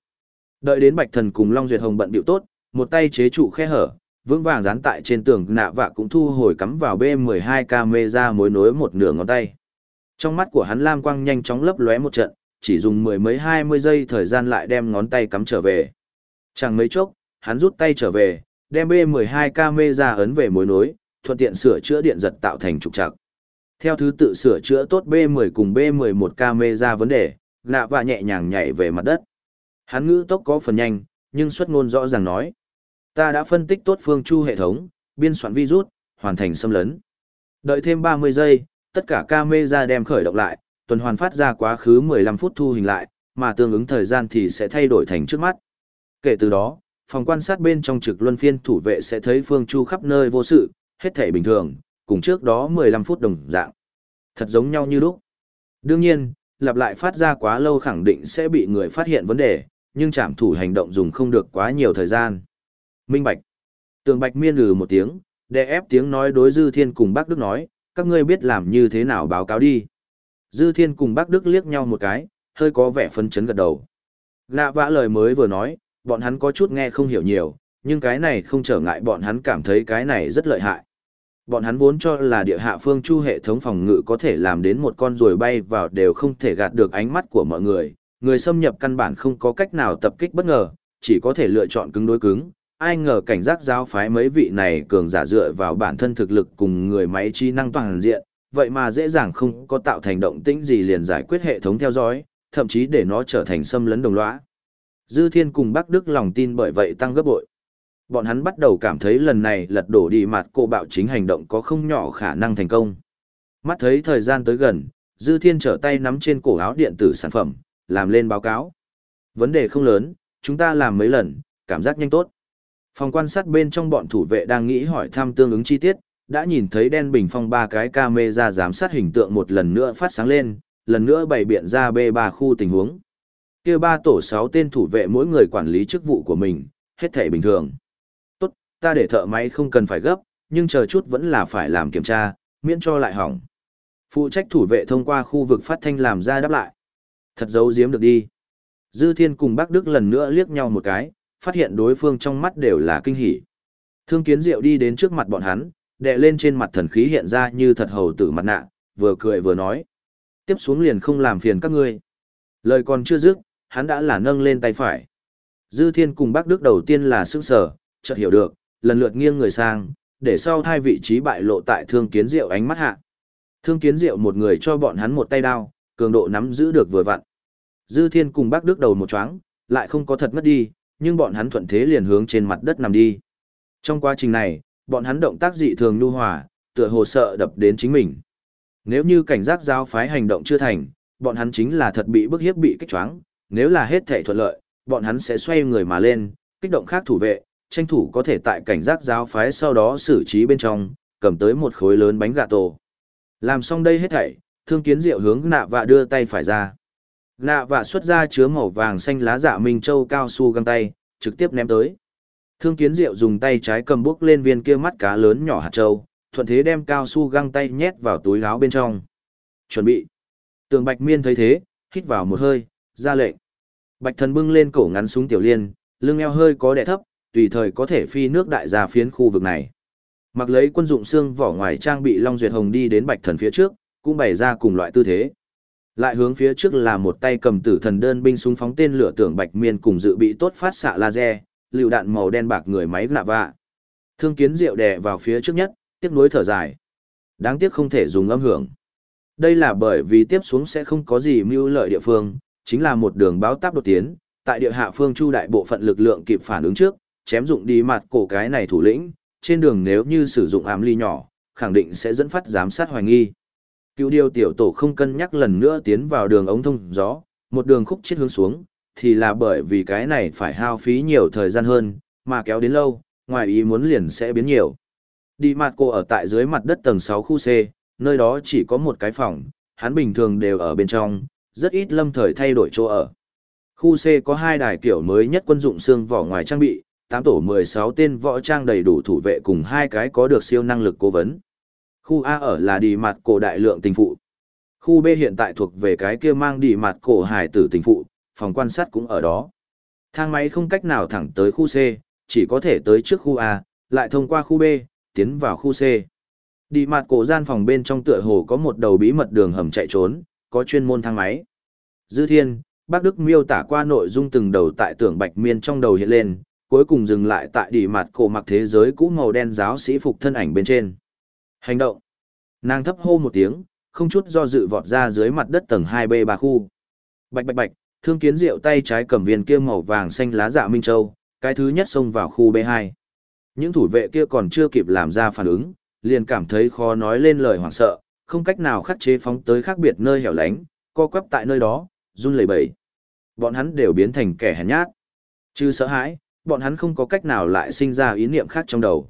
Đợi đến Bạch Thần cùng Long Duyệt Hồng bận biểu tốt, một tay chế trụ khe hở, vững vàng dán tại trên tường nạ vạ cũng thu hồi cắm vào B12 camera mối nối một nửa ngón tay. Trong mắt của hắn lam quang nhanh chóng lấp lóe một trận, chỉ dùng mười mấy hai mươi giây thời gian lại đem ngón tay cắm trở về. Chẳng mấy chốc, hắn rút tay trở về, đem B12 camera ấn về mối nối, thuận tiện sửa chữa điện giật tạo thành trục trặc. Theo thứ tự sửa chữa tốt B10 cùng B11 camera vấn đề, nạ và nhẹ nhàng nhảy về mặt đất. Hắn ngữ tốc có phần nhanh, nhưng xuất ngôn rõ ràng nói. Ta đã phân tích tốt phương chu hệ thống, biên soạn virus, hoàn thành xâm lấn. Đợi thêm 30 giây, tất cả camera đem khởi động lại, tuần hoàn phát ra quá khứ 15 phút thu hình lại, mà tương ứng thời gian thì sẽ thay đổi thành trước mắt. Kể từ đó, phòng quan sát bên trong trực luân phiên thủ vệ sẽ thấy phương chu khắp nơi vô sự, hết thể bình thường, cùng trước đó 15 phút đồng dạng. Thật giống nhau như lúc. Đương nhiên, lặp lại phát ra quá lâu khẳng định sẽ bị người phát hiện vấn đề, nhưng trảm thủ hành động dùng không được quá nhiều thời gian. Minh Bạch. Tường Bạch miên lừ một tiếng, để ép tiếng nói đối Dư Thiên cùng bác Đức nói, các ngươi biết làm như thế nào báo cáo đi. Dư Thiên cùng bác Đức liếc nhau một cái, hơi có vẻ phân chấn gật đầu. Lạ vã lời mới vừa nói, bọn hắn có chút nghe không hiểu nhiều, nhưng cái này không trở ngại bọn hắn cảm thấy cái này rất lợi hại. Bọn hắn vốn cho là địa hạ phương chu hệ thống phòng ngự có thể làm đến một con ruồi bay vào đều không thể gạt được ánh mắt của mọi người, người xâm nhập căn bản không có cách nào tập kích bất ngờ, chỉ có thể lựa chọn cứng đối cứng. Ai ngờ cảnh giác giáo phái mấy vị này cường giả dựa vào bản thân thực lực cùng người máy trí năng toàn diện, vậy mà dễ dàng không có tạo thành động tĩnh gì liền giải quyết hệ thống theo dõi, thậm chí để nó trở thành xâm lấn đồng lõa. Dư Thiên cùng Bắc Đức lòng tin bởi vậy tăng gấp bội. Bọn hắn bắt đầu cảm thấy lần này lật đổ đi mặt cô bạo chính hành động có không nhỏ khả năng thành công. Mắt thấy thời gian tới gần, Dư Thiên trở tay nắm trên cổ áo điện tử sản phẩm, làm lên báo cáo. Vấn đề không lớn, chúng ta làm mấy lần, cảm giác nhanh tốt. Phòng quan sát bên trong bọn thủ vệ đang nghĩ hỏi thăm tương ứng chi tiết, đã nhìn thấy đen bình phong ba cái camera giám sát hình tượng một lần nữa phát sáng lên, lần nữa bày biện ra B3 khu tình huống. kia ba tổ 6 tên thủ vệ mỗi người quản lý chức vụ của mình, hết thể bình thường. Ta để thợ máy không cần phải gấp, nhưng chờ chút vẫn là phải làm kiểm tra, miễn cho lại hỏng. Phụ trách thủ vệ thông qua khu vực phát thanh làm ra đáp lại. Thật giấu giếm được đi. Dư Thiên cùng Bác Đức lần nữa liếc nhau một cái, phát hiện đối phương trong mắt đều là kinh hỉ. Thương Kiến Diệu đi đến trước mặt bọn hắn, đè lên trên mặt thần khí hiện ra như thật hầu tử mặt nạ, vừa cười vừa nói. Tiếp xuống liền không làm phiền các ngươi. Lời còn chưa dứt, hắn đã là nâng lên tay phải. Dư Thiên cùng Bác Đức đầu tiên là sững sờ, chợt hiểu được, lần lượt nghiêng người sang, để sau thai vị trí bại lộ tại Thương Kiến Diệu ánh mắt hạ. Thương Kiến Diệu một người cho bọn hắn một tay đao, cường độ nắm giữ được vừa vặn. Dư Thiên cùng Bác Đức đầu một choáng, lại không có thật mất đi, nhưng bọn hắn thuận thế liền hướng trên mặt đất nằm đi. Trong quá trình này, bọn hắn động tác dị thường nhu hòa, tựa hồ sợ đập đến chính mình. Nếu như cảnh giác giao phái hành động chưa thành, bọn hắn chính là thật bị bức hiếp bị kích choáng, nếu là hết thể thuận lợi, bọn hắn sẽ xoay người mà lên, kích động khác thủ vệ, tranh thủ có thể tại cảnh giác giáo phái sau đó xử trí bên trong, cầm tới một khối lớn bánh gà tổ. Làm xong đây hết thảy, thương kiến diệu hướng nạ vạ đưa tay phải ra. Nạ vạ xuất ra chứa màu vàng xanh lá dạ minh châu cao su găng tay, trực tiếp ném tới. Thương kiến diệu dùng tay trái cầm bước lên viên kia mắt cá lớn nhỏ hạt châu, thuận thế đem cao su găng tay nhét vào túi áo bên trong. Chuẩn bị. Tường Bạch Miên thấy thế, hít vào một hơi, ra lệnh. Bạch thần bưng lên cổ ngắn súng tiểu liên, lưng eo hơi có đẻ thấp, tùy thời có thể phi nước đại ra phiến khu vực này. Mặc lấy quân dụng xương vỏ ngoài trang bị Long Duyệt Hồng đi đến Bạch thần phía trước, cũng bày ra cùng loại tư thế. Lại hướng phía trước là một tay cầm tử thần đơn binh súng phóng tên lửa tưởng Bạch Miên cùng dự bị tốt phát xạ laser, lưu đạn màu đen bạc người máy lạ vạ. Thương kiến diệu đè vào phía trước nhất, tiếc nuối thở dài. Đáng tiếc không thể dùng âm hưởng. Đây là bởi vì tiếp xuống sẽ không có gì mưu lợi địa phương, chính là một đường báo táp đột tiến, tại địa hạ phương chu đại bộ phận lực lượng kịp phản ứng trước, chém dụng đi mặt cổ cái này thủ lĩnh, trên đường nếu như sử dụng ám ly nhỏ, khẳng định sẽ dẫn phát giám sát hoài nghi. Cựu điều tiểu tổ không cân nhắc lần nữa tiến vào đường ống thông gió, một đường khúc chết hướng xuống, thì là bởi vì cái này phải hao phí nhiều thời gian hơn, mà kéo đến lâu, ngoài ý muốn liền sẽ biến nhiều. Đi mặt cô ở tại dưới mặt đất tầng 6 khu C, nơi đó chỉ có một cái phòng, hắn bình thường đều ở bên trong, rất ít lâm thời thay đổi chỗ ở. Khu C có hai đài kiểu mới nhất quân dụng xương vỏ ngoài trang bị, Tám tổ 16 tên võ trang đầy đủ thủ vệ cùng hai cái có được siêu năng lực cố vấn. Khu A ở là đi mặt cổ đại lượng tình phụ. Khu B hiện tại thuộc về cái kia mang đi mặt cổ hải tử tình phụ, phòng quan sát cũng ở đó. Thang máy không cách nào thẳng tới khu C, chỉ có thể tới trước khu A, lại thông qua khu B, tiến vào khu C. Đi mặt cổ gian phòng bên trong tựa hồ có một đầu bí mật đường hầm chạy trốn, có chuyên môn thang máy. Dư Thiên, Bác Đức miêu tả qua nội dung từng đầu tại tưởng bạch miên trong đầu hiện lên, cuối cùng dừng lại tại đỉ mặt cổ mặc thế giới cũ màu đen giáo sĩ phục thân ảnh bên trên. Hành động. Nàng thấp hô một tiếng, không chút do dự vọt ra dưới mặt đất tầng 2B3 khu. Bạch bạch bạch, thương kiến rượu tay trái cầm viên kia màu vàng xanh lá dạ Minh Châu, cái thứ nhất xông vào khu B2. Những thủ vệ kia còn chưa kịp làm ra phản ứng, liền cảm thấy khó nói lên lời hoảng sợ, không cách nào khắc chế phóng tới khác biệt nơi hẻo lánh, co quắp tại nơi đó, run lẩy bẩy. Bọn hắn đều biến thành kẻ hèn nhát. Chứ sợ hãi, bọn hắn không có cách nào lại sinh ra ý niệm khác trong đầu.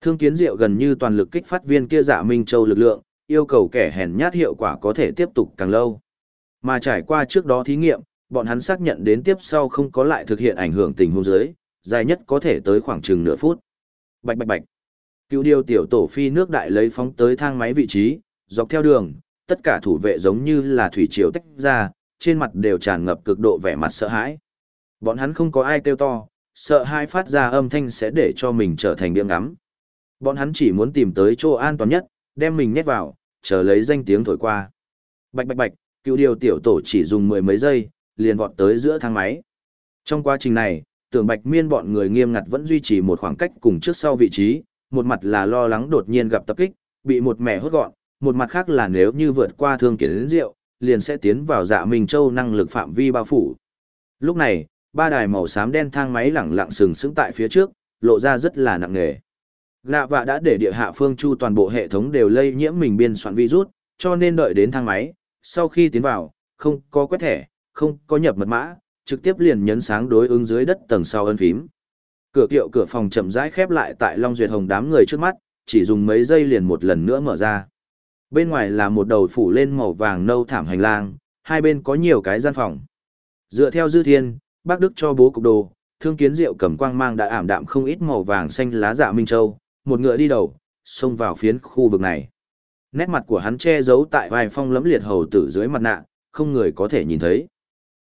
Thương kiến diệu gần như toàn lực kích phát viên kia giả Minh Châu lực lượng, yêu cầu kẻ hèn nhát hiệu quả có thể tiếp tục càng lâu. Mà trải qua trước đó thí nghiệm, bọn hắn xác nhận đến tiếp sau không có lại thực hiện ảnh hưởng tình huống dưới, dài nhất có thể tới khoảng chừng nửa phút. Bạch bạch bạch. Cứu điều tiểu tổ phi nước đại lấy phóng tới thang máy vị trí, dọc theo đường, tất cả thủ vệ giống như là thủy triều tách ra, trên mặt đều tràn ngập cực độ vẻ mặt sợ hãi. Bọn hắn không có ai kêu to, sợ hai phát ra âm thanh sẽ để cho mình trở thành điểm ngắm. Bọn hắn chỉ muốn tìm tới chỗ an toàn nhất, đem mình nhét vào, chờ lấy danh tiếng thổi qua. Bạch bạch bạch, cựu điều tiểu tổ chỉ dùng mười mấy giây, liền vọt tới giữa thang máy. Trong quá trình này, tưởng bạch miên bọn người nghiêm ngặt vẫn duy trì một khoảng cách cùng trước sau vị trí, một mặt là lo lắng đột nhiên gặp tập kích, bị một mẻ hốt gọn, một mặt khác là nếu như vượt qua thương kiến rượu, liền sẽ tiến vào dạ Minh Châu năng lực phạm vi bao phủ. Lúc này, ba đài màu xám đen thang máy lẳng lặng sừng sững tại phía trước, lộ ra rất là nặng nề. Lạ vạ đã để địa hạ phương chu toàn bộ hệ thống đều lây nhiễm mình biên soạn virus, cho nên đợi đến thang máy, sau khi tiến vào, không có quét thẻ, không có nhập mật mã, trực tiếp liền nhấn sáng đối ứng dưới đất tầng sau ân phím. Cửa kiệu cửa phòng chậm rãi khép lại tại Long Duyệt Hồng đám người trước mắt, chỉ dùng mấy giây liền một lần nữa mở ra. Bên ngoài là một đầu phủ lên màu vàng nâu thảm hành lang, hai bên có nhiều cái gian phòng. Dựa theo dư thiên, bác Đức cho bố cục đồ, thương kiến diệu cầm quang mang đã ảm đạm không ít màu vàng xanh lá dạ Minh Châu, một ngựa đi đầu, xông vào phiến khu vực này. Nét mặt của hắn che giấu tại vài phong lấm liệt hầu tử dưới mặt nạ, không người có thể nhìn thấy.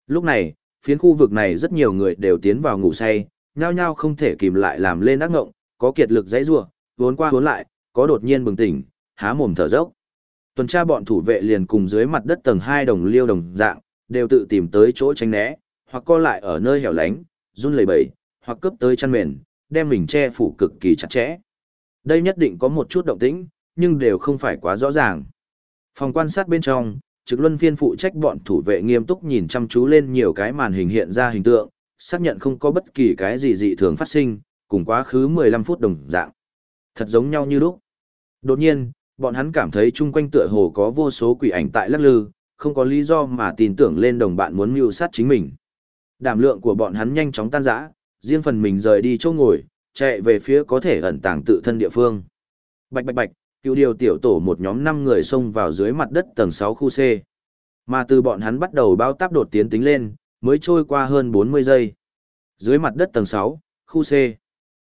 Lúc này, phiến khu vực này rất nhiều người đều tiến vào ngủ say, nhao nhao không thể kìm lại làm lên ác ngộng, có kiệt lực dãy rủa, vốn qua vốn lại, có đột nhiên bừng tỉnh, há mồm thở dốc. Tuần tra bọn thủ vệ liền cùng dưới mặt đất tầng 2 đồng liêu đồng dạng, đều tự tìm tới chỗ tránh né, hoặc co lại ở nơi hẻo lánh, run lẩy bẩy, hoặc cướp tới chăn mền, đem mình che phủ cực kỳ chặt chẽ. Đây nhất định có một chút động tĩnh, nhưng đều không phải quá rõ ràng. Phòng quan sát bên trong, trực luân phiên phụ trách bọn thủ vệ nghiêm túc nhìn chăm chú lên nhiều cái màn hình hiện ra hình tượng, xác nhận không có bất kỳ cái gì dị thường phát sinh, cùng quá khứ 15 phút đồng dạng. Thật giống nhau như lúc. Đột nhiên, bọn hắn cảm thấy chung quanh tựa hồ có vô số quỷ ảnh tại lắc lư, không có lý do mà tin tưởng lên đồng bạn muốn mưu sát chính mình. Đảm lượng của bọn hắn nhanh chóng tan rã, riêng phần mình rời đi chỗ ngồi, chạy về phía có thể ẩn tàng tự thân địa phương. Bạch bạch bạch, cựu điều tiểu tổ một nhóm 5 người xông vào dưới mặt đất tầng 6 khu C. Mà từ bọn hắn bắt đầu bao táp đột tiến tính lên, mới trôi qua hơn 40 giây. Dưới mặt đất tầng 6, khu C.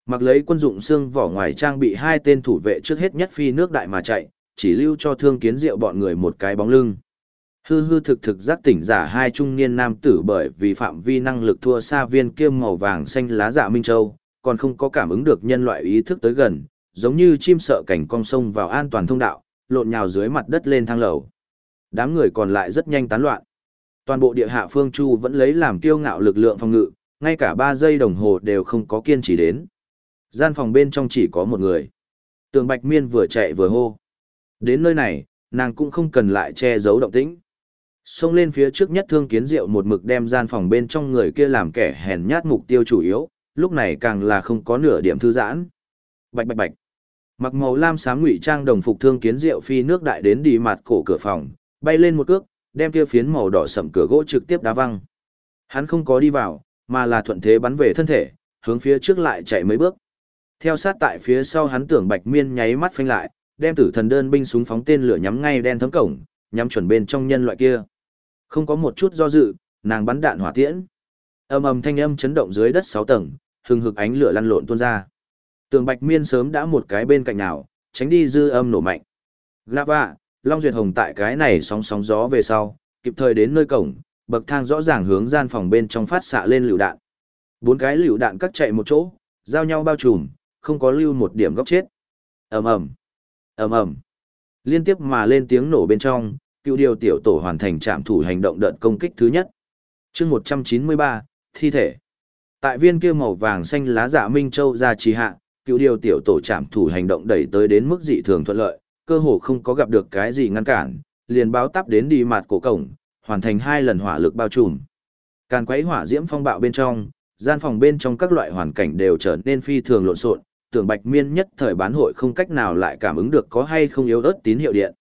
Mặc lấy quân dụng xương vỏ ngoài trang bị hai tên thủ vệ trước hết nhất phi nước đại mà chạy, chỉ lưu cho thương kiến diệu bọn người một cái bóng lưng. Hư hư thực thực giác tỉnh giả hai trung niên nam tử bởi vì phạm vi năng lực thua xa viên kiêm màu vàng xanh lá dạ Minh Châu, còn không có cảm ứng được nhân loại ý thức tới gần, giống như chim sợ cảnh cong sông vào an toàn thông đạo, lộn nhào dưới mặt đất lên thang lầu. Đám người còn lại rất nhanh tán loạn. Toàn bộ địa hạ phương chu vẫn lấy làm kiêu ngạo lực lượng phòng ngự, ngay cả ba giây đồng hồ đều không có kiên trì đến. Gian phòng bên trong chỉ có một người. Tường Bạch Miên vừa chạy vừa hô. Đến nơi này, nàng cũng không cần lại che giấu động tĩnh. Xông lên phía trước nhất thương kiến diệu một mực đem gian phòng bên trong người kia làm kẻ hèn nhát mục tiêu chủ yếu, lúc này càng là không có nửa điểm thư giãn. Bạch bạch bạch. Mặc màu lam sáng ngụy trang đồng phục thương kiến diệu phi nước đại đến đi mặt cổ cửa phòng, bay lên một cước, đem kia phiến màu đỏ sậm cửa gỗ trực tiếp đá văng. Hắn không có đi vào, mà là thuận thế bắn về thân thể, hướng phía trước lại chạy mấy bước. Theo sát tại phía sau hắn tưởng Bạch Miên nháy mắt phanh lại, đem tử thần đơn binh súng phóng tên lửa nhắm ngay đen thấm cổng, nhắm chuẩn bên trong nhân loại kia. Không có một chút do dự, nàng bắn đạn hỏa tiễn. Ầm ầm thanh âm chấn động dưới đất 6 tầng, hừng hực ánh lửa lăn lộn tuôn ra. Tường Bạch Miên sớm đã một cái bên cạnh nào, tránh đi dư âm nổ mạnh. Lava, Long Duyệt Hồng tại cái này sóng sóng gió về sau, kịp thời đến nơi cổng, bậc thang rõ ràng hướng gian phòng bên trong phát xạ lên lựu đạn. Bốn cái lựu đạn cắt chạy một chỗ, giao nhau bao trùm, không có lưu một điểm góc chết. ầm ầm, ầm ầm, liên tiếp mà lên tiếng nổ bên trong, cựu điều tiểu tổ hoàn thành trạm thủ hành động đợt công kích thứ nhất. chương 193, thi thể. Tại viên kia màu vàng xanh lá dạ Minh Châu ra trì hạ, cựu điều tiểu tổ trạm thủ hành động đẩy tới đến mức dị thường thuận lợi, cơ hồ không có gặp được cái gì ngăn cản, liền báo tắp đến đi mặt cổ cổng, hoàn thành hai lần hỏa lực bao trùm. Càn quấy hỏa diễm phong bạo bên trong, gian phòng bên trong các loại hoàn cảnh đều trở nên phi thường lộn xộn, tưởng Bạch Miên nhất thời bán hội không cách nào lại cảm ứng được có hay không yếu ớt tín hiệu điện.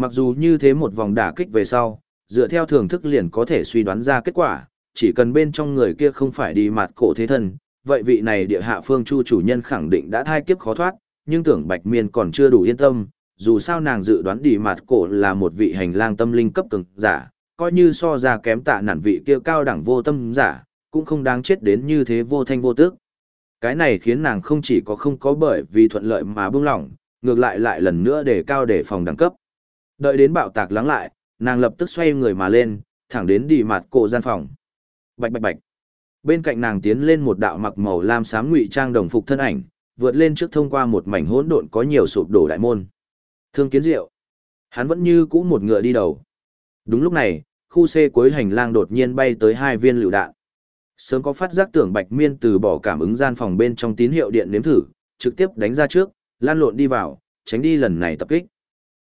Mặc dù như thế một vòng đả kích về sau, dựa theo thường thức liền có thể suy đoán ra kết quả, chỉ cần bên trong người kia không phải đi mặt cổ thế thân, vậy vị này địa hạ phương chu chủ nhân khẳng định đã thai kiếp khó thoát, nhưng tưởng Bạch Miên còn chưa đủ yên tâm, dù sao nàng dự đoán đi mặt cổ là một vị hành lang tâm linh cấp cường giả, coi như so ra kém tạ nản vị kia cao đẳng vô tâm giả, cũng không đáng chết đến như thế vô thanh vô tước. Cái này khiến nàng không chỉ có không có bởi vì thuận lợi mà buông lỏng, ngược lại lại lần nữa để cao để phòng đẳng cấp. Đợi đến bạo tạc lắng lại, nàng lập tức xoay người mà lên, thẳng đến đi mặt cổ gian phòng. Bạch bạch bạch. Bên cạnh nàng tiến lên một đạo mặc màu lam xám ngụy trang đồng phục thân ảnh, vượt lên trước thông qua một mảnh hỗn độn có nhiều sụp đổ đại môn. Thương Kiến Diệu. Hắn vẫn như cũ một ngựa đi đầu. Đúng lúc này, khu C cuối hành lang đột nhiên bay tới hai viên lựu đạn. Sớm có phát giác tưởng Bạch Miên từ bỏ cảm ứng gian phòng bên trong tín hiệu điện nếm thử, trực tiếp đánh ra trước, lan lộn đi vào, tránh đi lần này tập kích.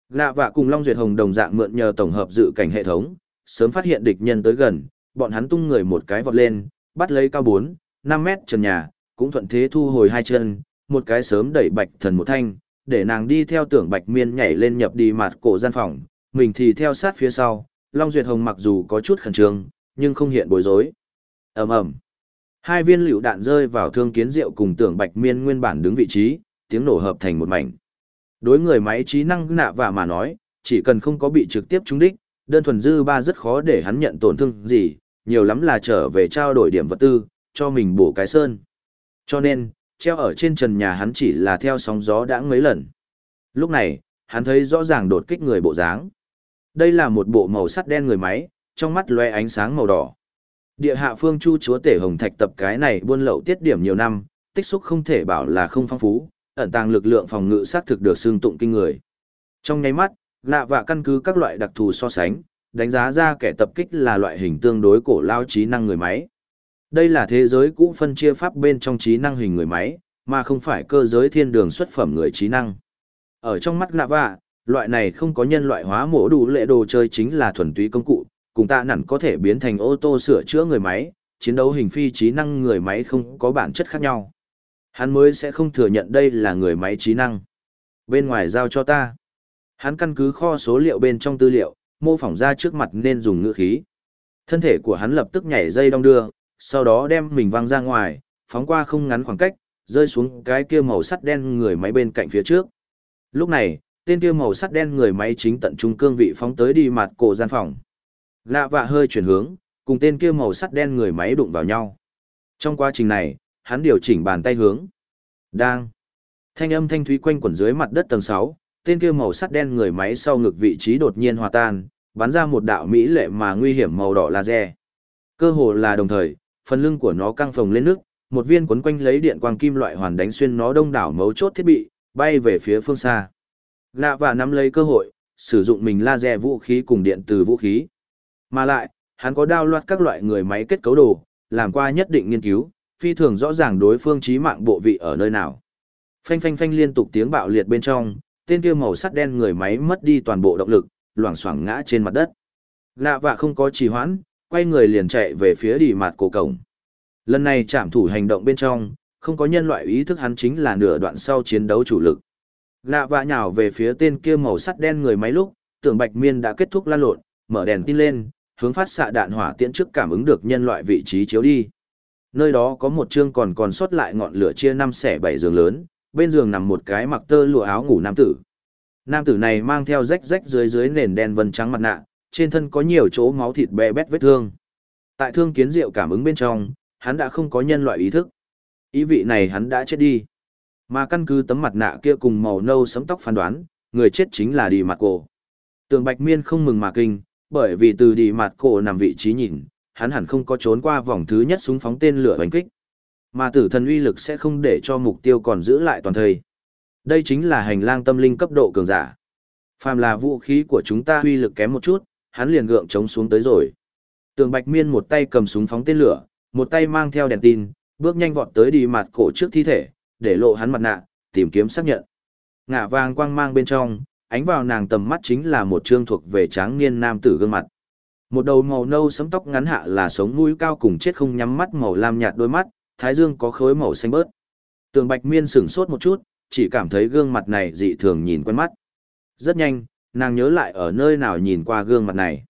Lạ vạ cùng Long Duyệt Hồng đồng dạng mượn nhờ tổng hợp dự cảnh hệ thống, sớm phát hiện địch nhân tới gần, bọn hắn tung người một cái vọt lên, bắt lấy cao 4, 5 mét trần nhà, cũng thuận thế thu hồi hai chân, một cái sớm đẩy bạch thần một thanh, để nàng đi theo tưởng bạch miên nhảy lên nhập đi mặt cổ gian phòng, mình thì theo sát phía sau, Long Duyệt Hồng mặc dù có chút khẩn trương, nhưng không hiện bối rối. ầm ầm Hai viên lựu đạn rơi vào thương kiến rượu cùng tưởng bạch miên nguyên bản đứng vị trí, tiếng nổ hợp thành một mảnh. Đối người máy trí năng nạ và mà nói, chỉ cần không có bị trực tiếp trúng đích, đơn thuần dư ba rất khó để hắn nhận tổn thương gì, nhiều lắm là trở về trao đổi điểm vật tư, cho mình bổ cái sơn. Cho nên, treo ở trên trần nhà hắn chỉ là theo sóng gió đã mấy lần. Lúc này, hắn thấy rõ ràng đột kích người bộ dáng. Đây là một bộ màu sắt đen người máy, trong mắt loe ánh sáng màu đỏ. Địa hạ phương chu chúa tể hồng thạch tập cái này buôn lậu tiết điểm nhiều năm, tích xúc không thể bảo là không phong phú, ẩn tàng lực lượng phòng ngự xác thực được xương tụng kinh người. Trong nháy mắt, lạ và căn cứ các loại đặc thù so sánh, đánh giá ra kẻ tập kích là loại hình tương đối cổ lao trí năng người máy. Đây là thế giới cũ phân chia pháp bên trong trí năng hình người máy, mà không phải cơ giới thiên đường xuất phẩm người trí năng. Ở trong mắt lạ vạ, loại này không có nhân loại hóa mổ đủ lệ đồ chơi chính là thuần túy công cụ, cùng tạ nản có thể biến thành ô tô sửa chữa người máy, chiến đấu hình phi trí năng người máy không có bản chất khác nhau. Hắn mới sẽ không thừa nhận đây là người máy trí năng. Bên ngoài giao cho ta. Hắn căn cứ kho số liệu bên trong tư liệu, mô phỏng ra trước mặt nên dùng ngữ khí. Thân thể của hắn lập tức nhảy dây đong đưa, sau đó đem mình văng ra ngoài, phóng qua không ngắn khoảng cách, rơi xuống cái kia màu sắt đen người máy bên cạnh phía trước. Lúc này, tên kia màu sắt đen người máy chính tận trung cương vị phóng tới đi mặt cổ gian phòng. Lạ vạ hơi chuyển hướng, cùng tên kia màu sắt đen người máy đụng vào nhau. Trong quá trình này, hắn điều chỉnh bàn tay hướng. Đang. Thanh âm thanh thúy quanh quẩn dưới mặt đất tầng 6, tên kia màu sắt đen người máy sau ngực vị trí đột nhiên hòa tan, bắn ra một đạo mỹ lệ mà nguy hiểm màu đỏ laser. Cơ hồ là đồng thời, phần lưng của nó căng phồng lên nước, một viên quấn quanh lấy điện quang kim loại hoàn đánh xuyên nó đông đảo mấu chốt thiết bị, bay về phía phương xa. Lạ và nắm lấy cơ hội, sử dụng mình laser vũ khí cùng điện từ vũ khí. Mà lại, hắn có đao loạt các loại người máy kết cấu đồ, làm qua nhất định nghiên cứu, phi thường rõ ràng đối phương trí mạng bộ vị ở nơi nào. Phanh phanh phanh liên tục tiếng bạo liệt bên trong, tên kia màu sắt đen người máy mất đi toàn bộ động lực, loảng xoảng ngã trên mặt đất. Lạ vạ không có trì hoãn, quay người liền chạy về phía đi mặt cổ cổng. Lần này chạm thủ hành động bên trong, không có nhân loại ý thức hắn chính là nửa đoạn sau chiến đấu chủ lực. Lạ vạ nhào về phía tên kia màu sắt đen người máy lúc, tưởng bạch miên đã kết thúc lan lộn, mở đèn tin lên, hướng phát xạ đạn hỏa tiễn trước cảm ứng được nhân loại vị trí chiếu đi. Nơi đó có một chương còn còn sót lại ngọn lửa chia năm xẻ bảy giường lớn, bên giường nằm một cái mặc tơ lụa áo ngủ nam tử. Nam tử này mang theo rách rách dưới dưới nền đen vân trắng mặt nạ, trên thân có nhiều chỗ máu thịt bè bét vết thương. Tại thương kiến diệu cảm ứng bên trong, hắn đã không có nhân loại ý thức. Ý vị này hắn đã chết đi. Mà căn cứ tấm mặt nạ kia cùng màu nâu sấm tóc phán đoán, người chết chính là đi mặt cổ. Tường Bạch Miên không mừng mà kinh, bởi vì từ đi mặt cổ nằm vị trí nhìn, hắn hẳn không có trốn qua vòng thứ nhất súng phóng tên lửa đánh kích, Mà tử thần uy lực sẽ không để cho mục tiêu còn giữ lại toàn thời. Đây chính là hành lang tâm linh cấp độ cường giả. Phàm là vũ khí của chúng ta uy lực kém một chút, hắn liền gượng chống xuống tới rồi. Tường Bạch Miên một tay cầm súng phóng tên lửa, một tay mang theo đèn tin, bước nhanh vọt tới đi mặt cổ trước thi thể, để lộ hắn mặt nạ, tìm kiếm xác nhận. Ngả vàng quang mang bên trong, ánh vào nàng tầm mắt chính là một trương thuộc về tráng niên nam tử gương mặt. Một đầu màu nâu sẫm tóc ngắn hạ là sống mũi cao cùng chết không nhắm mắt màu lam nhạt đôi mắt, thái dương có khối màu xanh bớt. Tường Bạch Miên sửng sốt một chút, chỉ cảm thấy gương mặt này dị thường nhìn quen mắt. Rất nhanh, nàng nhớ lại ở nơi nào nhìn qua gương mặt này.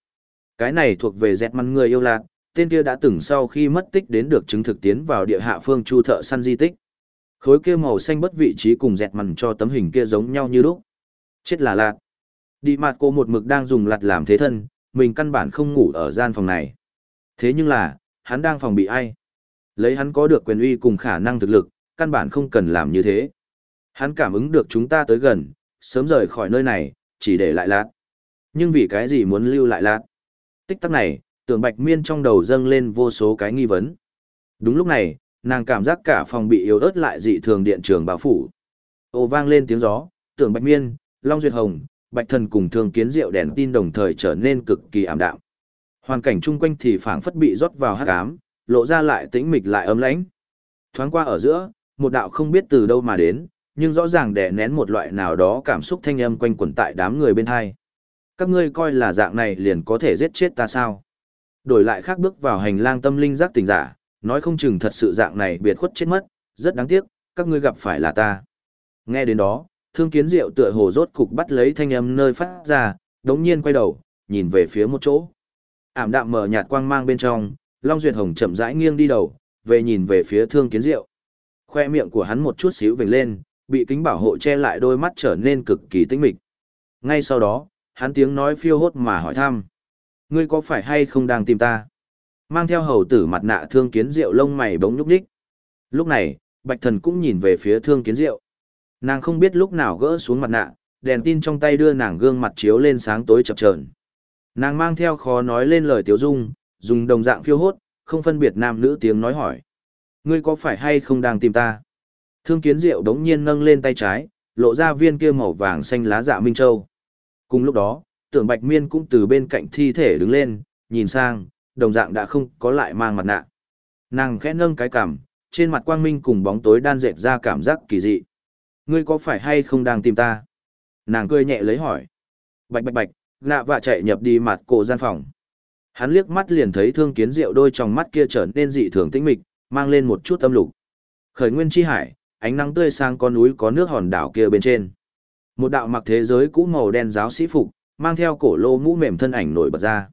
Cái này thuộc về dẹt măn người yêu lạc, tên kia đã từng sau khi mất tích đến được chứng thực tiến vào địa hạ phương chu thợ săn di tích. Khối kia màu xanh bất vị trí cùng dẹt mằn cho tấm hình kia giống nhau như lúc. Chết là lạt. Đi mặt cô một mực đang dùng lạt làm thế thân, mình căn bản không ngủ ở gian phòng này. Thế nhưng là, hắn đang phòng bị ai? Lấy hắn có được quyền uy cùng khả năng thực lực, căn bản không cần làm như thế. Hắn cảm ứng được chúng ta tới gần, sớm rời khỏi nơi này, chỉ để lại lạt. Nhưng vì cái gì muốn lưu lại lạt? Tích tắc này, tưởng bạch miên trong đầu dâng lên vô số cái nghi vấn. Đúng lúc này, nàng cảm giác cả phòng bị yếu ớt lại dị thường điện trường bao phủ. Ô vang lên tiếng gió, tưởng bạch miên, long duyệt hồng, bạch thần cùng thương kiến rượu đèn tin đồng thời trở nên cực kỳ ảm đạm. Hoàn cảnh chung quanh thì phảng phất bị rót vào hắc ám, lộ ra lại tĩnh mịch lại ấm lãnh. Thoáng qua ở giữa, một đạo không biết từ đâu mà đến, nhưng rõ ràng đè nén một loại nào đó cảm xúc thanh âm quanh quẩn tại đám người bên hai. Các ngươi coi là dạng này liền có thể giết chết ta sao? Đổi lại khác bước vào hành lang tâm linh giác tình giả, nói không chừng thật sự dạng này biệt khuất chết mất, rất đáng tiếc, các ngươi gặp phải là ta. Nghe đến đó, thương kiến diệu tựa hồ rốt cục bắt lấy thanh âm nơi phát ra, đống nhiên quay đầu, nhìn về phía một chỗ. Ảm đạm mở nhạt quang mang bên trong, Long Duyệt Hồng chậm rãi nghiêng đi đầu, về nhìn về phía thương kiến diệu. Khoe miệng của hắn một chút xíu vểnh lên, bị kính bảo hộ che lại đôi mắt trở nên cực kỳ tĩnh mịch. Ngay sau đó, hắn tiếng nói phiêu hốt mà hỏi thăm. Ngươi có phải hay không đang tìm ta? Mang theo hầu tử mặt nạ thương kiến diệu lông mày bỗng nhúc nhích. Lúc này, bạch thần cũng nhìn về phía thương kiến diệu. Nàng không biết lúc nào gỡ xuống mặt nạ, đèn tin trong tay đưa nàng gương mặt chiếu lên sáng tối chập chờn. Nàng mang theo khó nói lên lời tiếu dung, dùng đồng dạng phiêu hốt, không phân biệt nam nữ tiếng nói hỏi. Ngươi có phải hay không đang tìm ta? Thương kiến diệu đống nhiên nâng lên tay trái, lộ ra viên kia màu vàng xanh lá dạ Minh Châu. Cùng lúc đó, tưởng bạch miên cũng từ bên cạnh thi thể đứng lên, nhìn sang, đồng dạng đã không có lại mang mặt nạ. Nàng khẽ nâng cái cằm, trên mặt quang minh cùng bóng tối đan dệt ra cảm giác kỳ dị. Ngươi có phải hay không đang tìm ta? Nàng cười nhẹ lấy hỏi. Bạch bạch bạch, nạ vạ chạy nhập đi mặt cổ gian phòng. Hắn liếc mắt liền thấy thương kiến rượu đôi trong mắt kia trở nên dị thường tĩnh mịch, mang lên một chút tâm lục. Khởi nguyên chi hải, ánh nắng tươi sang con núi có nước hòn đảo kia bên trên. Một đạo mặc thế giới cũ màu đen giáo sĩ phục, mang theo cổ lô mũ mềm thân ảnh nổi bật ra.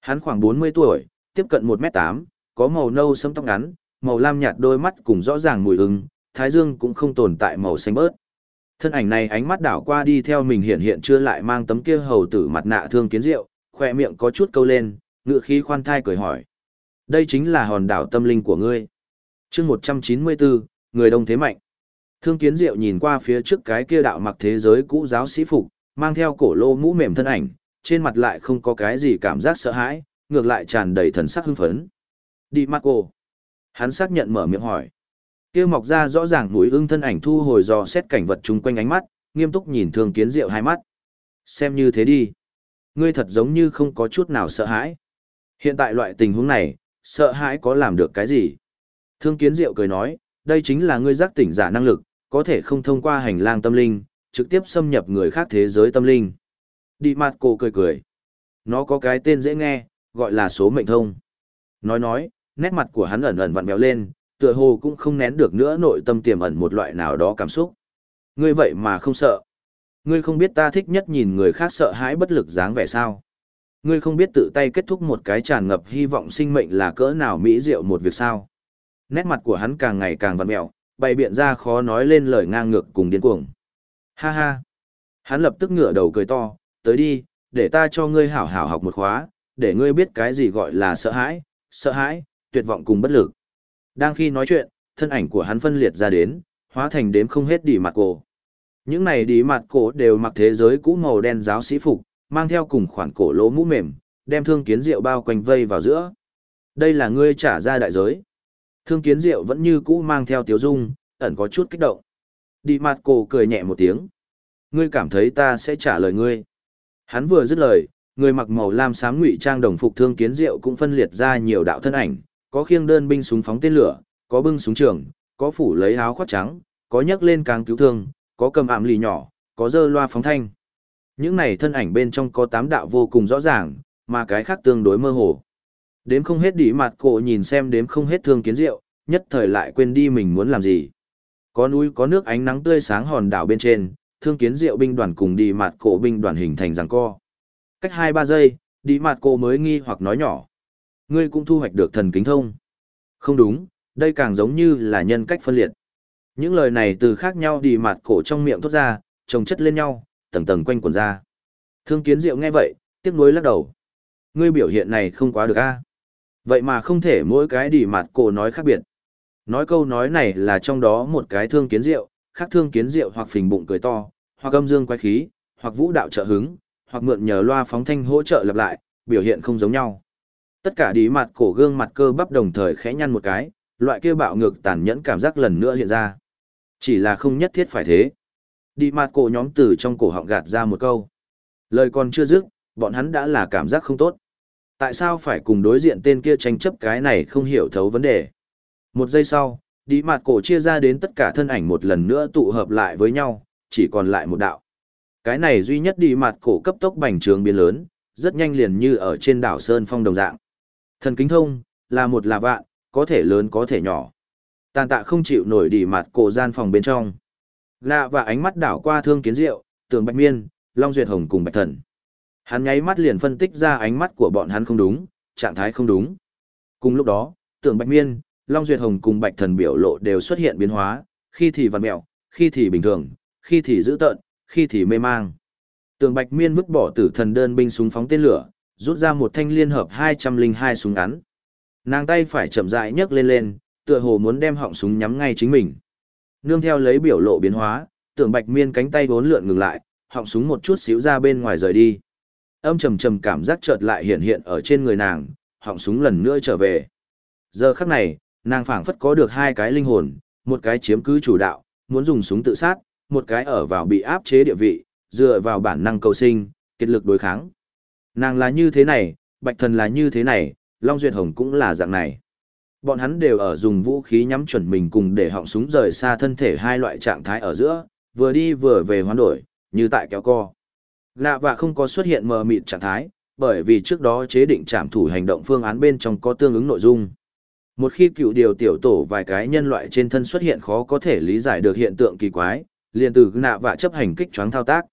Hắn khoảng 40 tuổi, tiếp cận 1m8, có màu nâu sẫm tóc ngắn, màu lam nhạt đôi mắt cùng rõ ràng mùi ưng, thái dương cũng không tồn tại màu xanh bớt. Thân ảnh này ánh mắt đảo qua đi theo mình hiện hiện chưa lại mang tấm kia hầu tử mặt nạ thương kiến rượu, khỏe miệng có chút câu lên, ngựa khí khoan thai cười hỏi. Đây chính là hòn đảo tâm linh của ngươi. chương 194, người đông thế mạnh. Thương kiến diệu nhìn qua phía trước cái kia đạo mặc thế giới cũ giáo sĩ phục, mang theo cổ lô mũ mềm thân ảnh, trên mặt lại không có cái gì cảm giác sợ hãi, ngược lại tràn đầy thần sắc hưng phấn. Đi Marco. Hắn xác nhận mở miệng hỏi. Kia mọc ra rõ ràng mũi ưng thân ảnh thu hồi dò xét cảnh vật chung quanh ánh mắt, nghiêm túc nhìn thương kiến diệu hai mắt. Xem như thế đi. Ngươi thật giống như không có chút nào sợ hãi. Hiện tại loại tình huống này, sợ hãi có làm được cái gì? Thương kiến diệu cười nói, đây chính là ngươi giác tỉnh giả năng lực, có thể không thông qua hành lang tâm linh, trực tiếp xâm nhập người khác thế giới tâm linh. Đi mặt cổ cười cười. Nó có cái tên dễ nghe, gọi là số mệnh thông. Nói nói, nét mặt của hắn ẩn ẩn vặn vẹo lên, tựa hồ cũng không nén được nữa nội tâm tiềm ẩn một loại nào đó cảm xúc. Ngươi vậy mà không sợ. Ngươi không biết ta thích nhất nhìn người khác sợ hãi bất lực dáng vẻ sao. Ngươi không biết tự tay kết thúc một cái tràn ngập hy vọng sinh mệnh là cỡ nào mỹ diệu một việc sao. Nét mặt của hắn càng ngày càng vặn mẹo, bày biện ra khó nói lên lời ngang ngược cùng điên cuồng. Ha ha. Hắn lập tức ngửa đầu cười to, tới đi, để ta cho ngươi hảo hảo học một khóa, để ngươi biết cái gì gọi là sợ hãi, sợ hãi, tuyệt vọng cùng bất lực. Đang khi nói chuyện, thân ảnh của hắn phân liệt ra đến, hóa thành đếm không hết đỉ mặt cổ. Những này đỉ mặt cổ đều mặc thế giới cũ màu đen giáo sĩ phục, mang theo cùng khoản cổ lỗ mũ mềm, đem thương kiến rượu bao quanh vây vào giữa. Đây là ngươi trả ra đại giới. Thương kiến diệu vẫn như cũ mang theo tiếu dung, ẩn có chút kích động. Đi mặt cổ cười nhẹ một tiếng. Ngươi cảm thấy ta sẽ trả lời ngươi. Hắn vừa dứt lời, người mặc màu lam xám ngụy trang đồng phục thương kiến diệu cũng phân liệt ra nhiều đạo thân ảnh, có khiêng đơn binh súng phóng tên lửa, có bưng súng trường, có phủ lấy áo khoác trắng, có nhấc lên càng cứu thương, có cầm ảm lì nhỏ, có dơ loa phóng thanh. Những này thân ảnh bên trong có tám đạo vô cùng rõ ràng, mà cái khác tương đối mơ hồ. Đếm không hết đỉ mặt cổ nhìn xem đếm không hết thương kiến rượu, nhất thời lại quên đi mình muốn làm gì. Có núi có nước ánh nắng tươi sáng hòn đảo bên trên, thương kiến rượu binh đoàn cùng đi mặt cổ binh đoàn hình thành rằng co. Cách 2-3 giây, đi mặt cổ mới nghi hoặc nói nhỏ. Ngươi cũng thu hoạch được thần kính thông. Không đúng, đây càng giống như là nhân cách phân liệt. Những lời này từ khác nhau đi mặt cổ trong miệng thốt ra, chồng chất lên nhau, tầng tầng quanh quần ra. Thương kiến diệu nghe vậy, tiếc nuối lắc đầu. Ngươi biểu hiện này không quá được a. Vậy mà không thể mỗi cái đi mặt cổ nói khác biệt. Nói câu nói này là trong đó một cái thương kiến diệu, khác thương kiến diệu hoặc phình bụng cười to, hoặc âm dương quái khí, hoặc vũ đạo trợ hứng, hoặc mượn nhờ loa phóng thanh hỗ trợ lặp lại, biểu hiện không giống nhau. Tất cả đi mặt cổ gương mặt cơ bắp đồng thời khẽ nhăn một cái, loại kia bạo ngược tàn nhẫn cảm giác lần nữa hiện ra. Chỉ là không nhất thiết phải thế. Đi mặt cổ nhóm từ trong cổ họng gạt ra một câu. Lời còn chưa dứt, bọn hắn đã là cảm giác không tốt. Tại sao phải cùng đối diện tên kia tranh chấp cái này không hiểu thấu vấn đề. Một giây sau, đi mặt cổ chia ra đến tất cả thân ảnh một lần nữa tụ hợp lại với nhau, chỉ còn lại một đạo. Cái này duy nhất đi mặt cổ cấp tốc bành trướng biến lớn, rất nhanh liền như ở trên đảo Sơn Phong đồng dạng. Thần kính thông, là một là vạn, có thể lớn có thể nhỏ. Tàn tạ không chịu nổi đỉ mặt cổ gian phòng bên trong. Lạ và ánh mắt đảo qua thương kiến diệu, tường bạch miên, long duyệt hồng cùng bạch thần. Hắn nháy mắt liền phân tích ra ánh mắt của bọn hắn không đúng, trạng thái không đúng. Cùng lúc đó, tường bạch miên, long duyệt hồng cùng bạch thần biểu lộ đều xuất hiện biến hóa, khi thì vằn mẹo, khi thì bình thường, khi thì dữ tợn, khi thì mê mang. Tường bạch miên vứt bỏ tử thần đơn binh súng phóng tên lửa, rút ra một thanh liên hợp 202 súng ngắn. Nàng tay phải chậm rãi nhấc lên lên, tựa hồ muốn đem họng súng nhắm ngay chính mình. Nương theo lấy biểu lộ biến hóa, tưởng bạch miên cánh tay vốn lượn ngừng lại, họng súng một chút xíu ra bên ngoài rời đi. Âm trầm trầm cảm giác chợt lại hiện hiện ở trên người nàng, họng súng lần nữa trở về. Giờ khắc này, nàng phảng phất có được hai cái linh hồn, một cái chiếm cứ chủ đạo, muốn dùng súng tự sát, một cái ở vào bị áp chế địa vị, dựa vào bản năng cầu sinh, kết lực đối kháng. Nàng là như thế này, Bạch Thần là như thế này, Long Duyệt Hồng cũng là dạng này. Bọn hắn đều ở dùng vũ khí nhắm chuẩn mình cùng để họng súng rời xa thân thể hai loại trạng thái ở giữa, vừa đi vừa về hoán đổi, như tại kéo co. Lạ và không có xuất hiện mờ mịt trạng thái, bởi vì trước đó chế định trảm thủ hành động phương án bên trong có tương ứng nội dung. Một khi cựu điều tiểu tổ vài cái nhân loại trên thân xuất hiện khó có thể lý giải được hiện tượng kỳ quái, liền từ nạ và chấp hành kích choáng thao tác.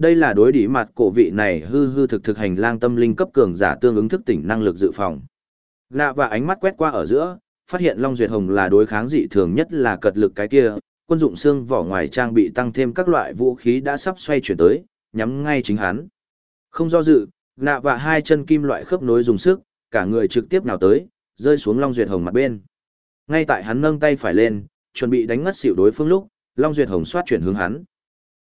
Đây là đối đỉ mặt cổ vị này hư hư thực thực hành lang tâm linh cấp cường giả tương ứng thức tỉnh năng lực dự phòng. Lạ và ánh mắt quét qua ở giữa, phát hiện Long Duyệt Hồng là đối kháng dị thường nhất là cật lực cái kia, quân dụng xương vỏ ngoài trang bị tăng thêm các loại vũ khí đã sắp xoay chuyển tới, nhắm ngay chính hắn. Không do dự, lạ và hai chân kim loại khớp nối dùng sức, cả người trực tiếp nào tới, rơi xuống Long Duyệt Hồng mặt bên. Ngay tại hắn nâng tay phải lên, chuẩn bị đánh ngất xỉu đối phương lúc, Long Duyệt Hồng xoát chuyển hướng hắn.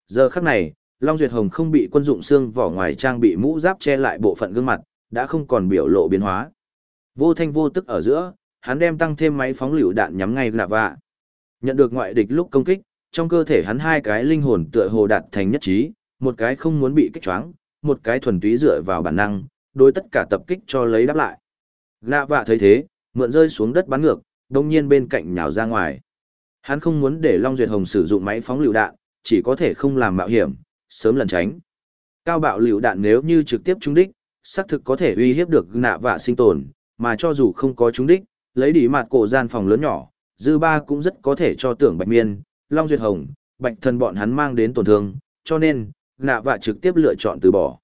Giờ khắc này, Long Duyệt Hồng không bị quân dụng xương vỏ ngoài trang bị mũ giáp che lại bộ phận gương mặt, đã không còn biểu lộ biến hóa. Vô thanh vô tức ở giữa, hắn đem tăng thêm máy phóng lựu đạn nhắm ngay lạ vạ. Nhận được ngoại địch lúc công kích, trong cơ thể hắn hai cái linh hồn tựa hồ đạt thành nhất trí, một cái không muốn bị kích choáng, một cái thuần túy dựa vào bản năng, đối tất cả tập kích cho lấy đáp lại. Lạ vạ thấy thế, mượn rơi xuống đất bắn ngược, đồng nhiên bên cạnh nhào ra ngoài. Hắn không muốn để Long Duyệt Hồng sử dụng máy phóng lựu đạn, chỉ có thể không làm mạo hiểm, sớm lần tránh. Cao bạo liều đạn nếu như trực tiếp trúng đích, xác thực có thể uy hiếp được nạ vạ sinh tồn, mà cho dù không có trúng đích, lấy đi mặt cổ gian phòng lớn nhỏ, dư ba cũng rất có thể cho tưởng Bạch Miên, Long Duyệt Hồng, Bạch Thần bọn hắn mang đến tổn thương, cho nên, nạ vạ trực tiếp lựa chọn từ bỏ.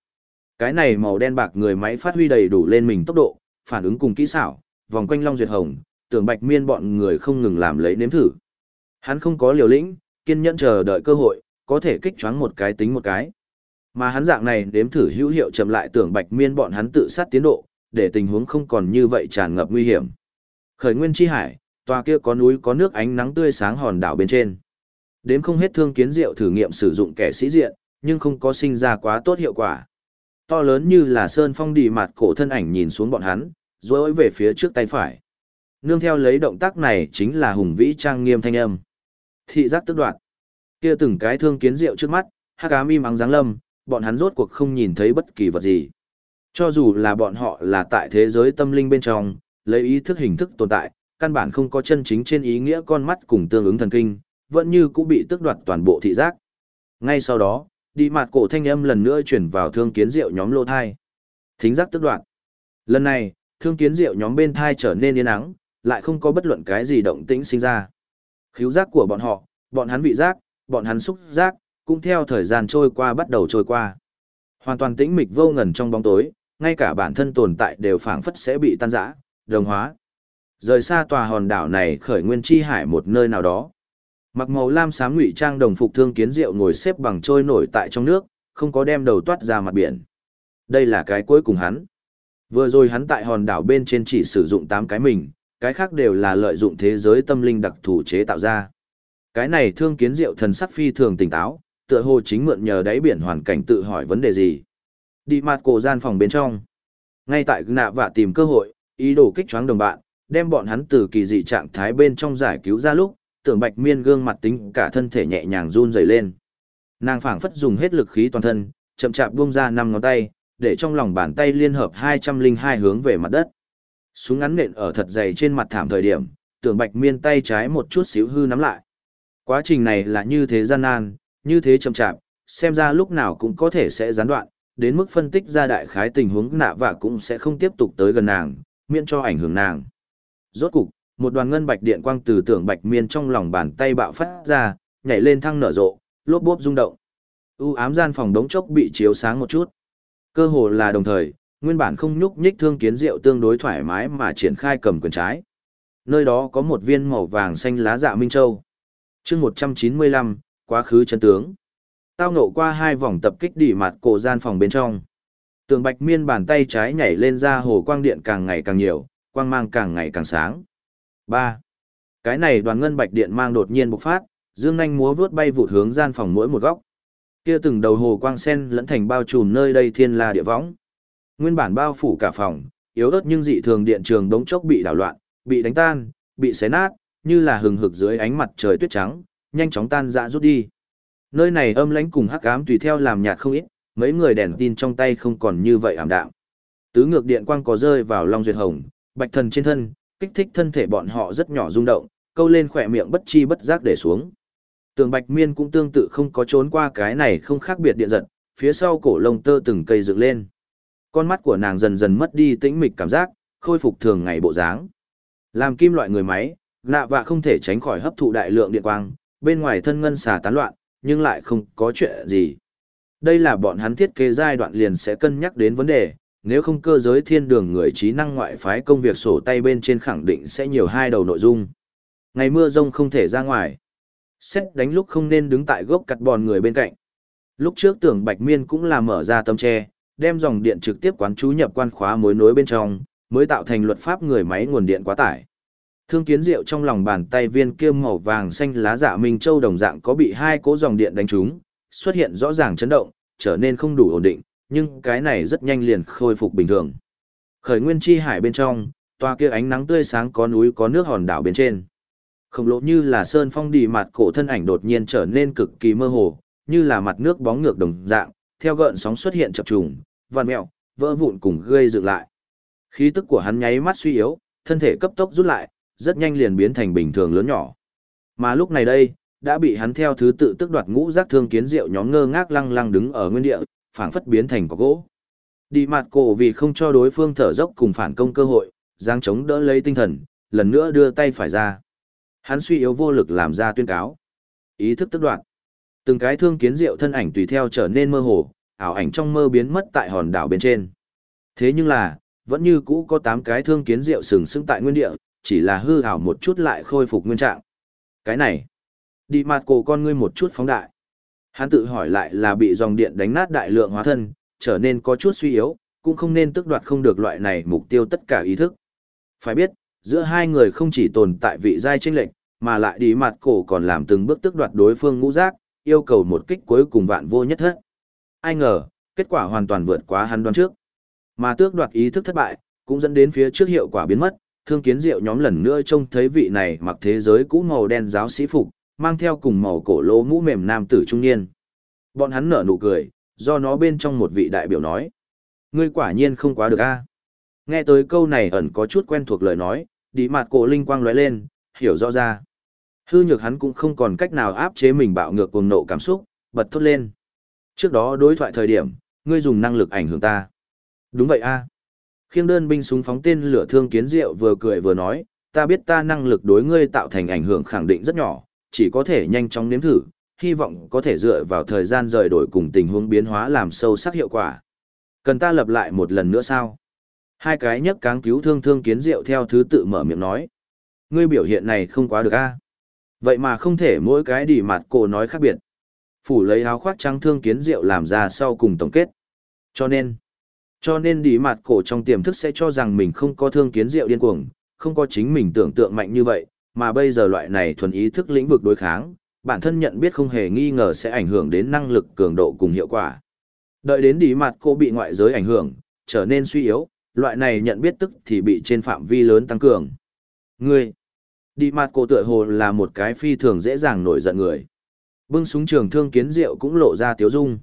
Cái này màu đen bạc người máy phát huy đầy đủ lên mình tốc độ, phản ứng cùng kỹ xảo, vòng quanh Long Duyệt Hồng, tưởng Bạch Miên bọn người không ngừng làm lấy nếm thử. Hắn không có liều lĩnh, kiên nhẫn chờ đợi cơ hội, có thể kích choáng một cái tính một cái. Mà hắn dạng này đếm thử hữu hiệu chậm lại tưởng Bạch Miên bọn hắn tự sát tiến độ, để tình huống không còn như vậy tràn ngập nguy hiểm. Khởi nguyên chi hải, tòa kia có núi có nước ánh nắng tươi sáng hòn đảo bên trên. Đếm không hết thương kiến diệu thử nghiệm sử dụng kẻ sĩ diện, nhưng không có sinh ra quá tốt hiệu quả. To lớn như là sơn phong đi mặt cổ thân ảnh nhìn xuống bọn hắn, rồi về phía trước tay phải. nương theo lấy động tác này chính là hùng vĩ trang nghiêm thanh âm. Thị giác tức đoạn. Kia từng cái thương kiến rượu trước mắt, hắc ám im ắng dáng lâm, bọn hắn rốt cuộc không nhìn thấy bất kỳ vật gì. Cho dù là bọn họ là tại thế giới tâm linh bên trong, lấy ý thức hình thức tồn tại, căn bản không có chân chính trên ý nghĩa con mắt cùng tương ứng thần kinh, vẫn như cũng bị tước đoạt toàn bộ thị giác. Ngay sau đó, đi mặt cổ thanh âm lần nữa chuyển vào thương kiến rượu nhóm lô thai. Thính giác tước đoạt. Lần này, thương kiến rượu nhóm bên thai trở nên yên ắng, lại không có bất luận cái gì động tĩnh sinh ra. Khíu giác của bọn họ, bọn hắn vị giác, bọn hắn xúc giác, cũng theo thời gian trôi qua bắt đầu trôi qua. Hoàn toàn tĩnh mịch vô ngần trong bóng tối, ngay cả bản thân tồn tại đều phảng phất sẽ bị tan rã, đồng hóa. Rời xa tòa hòn đảo này khởi nguyên chi hải một nơi nào đó. Mặc màu lam xám ngụy trang đồng phục thương kiến rượu ngồi xếp bằng trôi nổi tại trong nước, không có đem đầu toát ra mặt biển. Đây là cái cuối cùng hắn. Vừa rồi hắn tại hòn đảo bên trên chỉ sử dụng 8 cái mình, cái khác đều là lợi dụng thế giới tâm linh đặc thù chế tạo ra. Cái này thương kiến diệu thần sắc phi thường tỉnh táo, tựa hồ chính mượn nhờ đáy biển hoàn cảnh tự hỏi vấn đề gì. Đi mặt cổ gian phòng bên trong. Ngay tại nạ vạ tìm cơ hội, ý đồ kích choáng đồng bạn, đem bọn hắn từ kỳ dị trạng thái bên trong giải cứu ra lúc, tưởng bạch miên gương mặt tính cả thân thể nhẹ nhàng run rẩy lên. Nàng phảng phất dùng hết lực khí toàn thân, chậm chạp buông ra năm ngón tay, để trong lòng bàn tay liên hợp 202 hướng về mặt đất. Súng ngắn nện ở thật dày trên mặt thảm thời điểm, tưởng bạch miên tay trái một chút xíu hư nắm lại. Quá trình này là như thế gian nan, như thế chậm chạp, xem ra lúc nào cũng có thể sẽ gián đoạn, đến mức phân tích ra đại khái tình huống nạ và cũng sẽ không tiếp tục tới gần nàng, miễn cho ảnh hưởng nàng. Rốt cục, một đoàn ngân bạch điện quang từ tưởng bạch miên trong lòng bàn tay bạo phát ra, nhảy lên thăng nở rộ, lốp bốp rung động. U ám gian phòng đống chốc bị chiếu sáng một chút. Cơ hồ là đồng thời, nguyên bản không nhúc nhích thương kiến rượu tương đối thoải mái mà triển khai cầm quyền trái. Nơi đó có một viên màu vàng xanh lá dạ minh châu chương 195, quá khứ chân tướng. Tao nộ qua hai vòng tập kích đỉ mặt cổ gian phòng bên trong. Tường bạch miên bàn tay trái nhảy lên ra hồ quang điện càng ngày càng nhiều, quang mang càng ngày càng sáng. Ba, Cái này đoàn ngân bạch điện mang đột nhiên bộc phát, dương nhanh múa vớt bay vụt hướng gian phòng mỗi một góc. Kia từng đầu hồ quang sen lẫn thành bao trùm nơi đây thiên la địa võng. Nguyên bản bao phủ cả phòng, yếu ớt nhưng dị thường điện trường đống chốc bị đảo loạn, bị đánh tan, bị xé nát, như là hừng hực dưới ánh mặt trời tuyết trắng, nhanh chóng tan rã rút đi. Nơi này âm lãnh cùng hắc ám tùy theo làm nhạt không ít, mấy người đèn tin trong tay không còn như vậy ảm đạm. Tứ ngược điện quang có rơi vào Long Duyệt Hồng, Bạch Thần trên thân, kích thích thân thể bọn họ rất nhỏ rung động, câu lên khỏe miệng bất chi bất giác để xuống. Tường Bạch Miên cũng tương tự không có trốn qua cái này không khác biệt điện giật, phía sau cổ lông tơ từng cây dựng lên. Con mắt của nàng dần dần mất đi tĩnh mịch cảm giác, khôi phục thường ngày bộ dáng. Làm kim loại người máy, nạ vạ không thể tránh khỏi hấp thụ đại lượng điện quang, bên ngoài thân ngân xà tán loạn, nhưng lại không có chuyện gì. Đây là bọn hắn thiết kế giai đoạn liền sẽ cân nhắc đến vấn đề, nếu không cơ giới thiên đường người trí năng ngoại phái công việc sổ tay bên trên khẳng định sẽ nhiều hai đầu nội dung. Ngày mưa rông không thể ra ngoài. Xét đánh lúc không nên đứng tại gốc cặt bòn người bên cạnh. Lúc trước tưởng Bạch Miên cũng là mở ra tấm tre, đem dòng điện trực tiếp quán chú nhập quan khóa mối nối bên trong, mới tạo thành luật pháp người máy nguồn điện quá tải. Thương kiến diệu trong lòng bàn tay viên kia màu vàng xanh lá dạ minh châu đồng dạng có bị hai cỗ dòng điện đánh trúng, xuất hiện rõ ràng chấn động, trở nên không đủ ổn định, nhưng cái này rất nhanh liền khôi phục bình thường. Khởi nguyên chi hải bên trong, toa kia ánh nắng tươi sáng có núi có nước hòn đảo bên trên. Khổng lồ như là sơn phong đi mặt cổ thân ảnh đột nhiên trở nên cực kỳ mơ hồ, như là mặt nước bóng ngược đồng dạng, theo gợn sóng xuất hiện chập trùng, vằn mèo, vỡ vụn cùng gây dựng lại. Khí tức của hắn nháy mắt suy yếu, thân thể cấp tốc rút lại, rất nhanh liền biến thành bình thường lớn nhỏ. Mà lúc này đây, đã bị hắn theo thứ tự tức đoạt ngũ giác thương kiến rượu nhóm ngơ ngác lăng lăng đứng ở nguyên địa, phảng phất biến thành có gỗ. Đi mặt cổ vì không cho đối phương thở dốc cùng phản công cơ hội, giang chống đỡ lấy tinh thần, lần nữa đưa tay phải ra. Hắn suy yếu vô lực làm ra tuyên cáo. Ý thức tức đoạt. Từng cái thương kiến rượu thân ảnh tùy theo trở nên mơ hồ, ảo ảnh trong mơ biến mất tại hòn đảo bên trên. Thế nhưng là, vẫn như cũ có 8 cái thương kiến rượu sừng sững tại nguyên địa, chỉ là hư ảo một chút lại khôi phục nguyên trạng. Cái này, đi mặt cổ con ngươi một chút phóng đại. Hắn tự hỏi lại là bị dòng điện đánh nát đại lượng hóa thân, trở nên có chút suy yếu, cũng không nên tức đoạt không được loại này mục tiêu tất cả ý thức. Phải biết, giữa hai người không chỉ tồn tại vị giai chênh lệch mà lại đi mặt cổ còn làm từng bước tức đoạt đối phương ngũ giác, yêu cầu một kích cuối cùng vạn vô nhất hết. Ai ngờ, kết quả hoàn toàn vượt quá hắn đoán trước. Mà tước đoạt ý thức thất bại, cũng dẫn đến phía trước hiệu quả biến mất, thương kiến diệu nhóm lần nữa trông thấy vị này mặc thế giới cũ màu đen giáo sĩ phục, mang theo cùng màu cổ lỗ mũ mềm nam tử trung niên. Bọn hắn nở nụ cười, do nó bên trong một vị đại biểu nói. Ngươi quả nhiên không quá được a. Nghe tới câu này ẩn có chút quen thuộc lời nói, đi mặt cổ linh quang lóe lên, hiểu rõ ra. Hư nhược hắn cũng không còn cách nào áp chế mình bạo ngược cuồng nộ cảm xúc, bật thốt lên. Trước đó đối thoại thời điểm, ngươi dùng năng lực ảnh hưởng ta. Đúng vậy a. Khiêng đơn binh súng phóng tên lửa thương kiến diệu vừa cười vừa nói, ta biết ta năng lực đối ngươi tạo thành ảnh hưởng khẳng định rất nhỏ, chỉ có thể nhanh chóng nếm thử, hy vọng có thể dựa vào thời gian rời đổi cùng tình huống biến hóa làm sâu sắc hiệu quả. Cần ta lập lại một lần nữa sao? Hai cái nhấc cáng cứu thương thương kiến diệu theo thứ tự mở miệng nói. Ngươi biểu hiện này không quá được a. Vậy mà không thể mỗi cái đỉ mặt cổ nói khác biệt. Phủ lấy áo khoác trắng thương kiến diệu làm ra sau cùng tổng kết. Cho nên, cho nên đi mặt cổ trong tiềm thức sẽ cho rằng mình không có thương kiến rượu điên cuồng, không có chính mình tưởng tượng mạnh như vậy, mà bây giờ loại này thuần ý thức lĩnh vực đối kháng, bản thân nhận biết không hề nghi ngờ sẽ ảnh hưởng đến năng lực cường độ cùng hiệu quả. Đợi đến đi mặt cô bị ngoại giới ảnh hưởng, trở nên suy yếu, loại này nhận biết tức thì bị trên phạm vi lớn tăng cường. Ngươi, đi mặt cô tựa hồ là một cái phi thường dễ dàng nổi giận người. Bưng súng trường thương kiến rượu cũng lộ ra tiếu dung.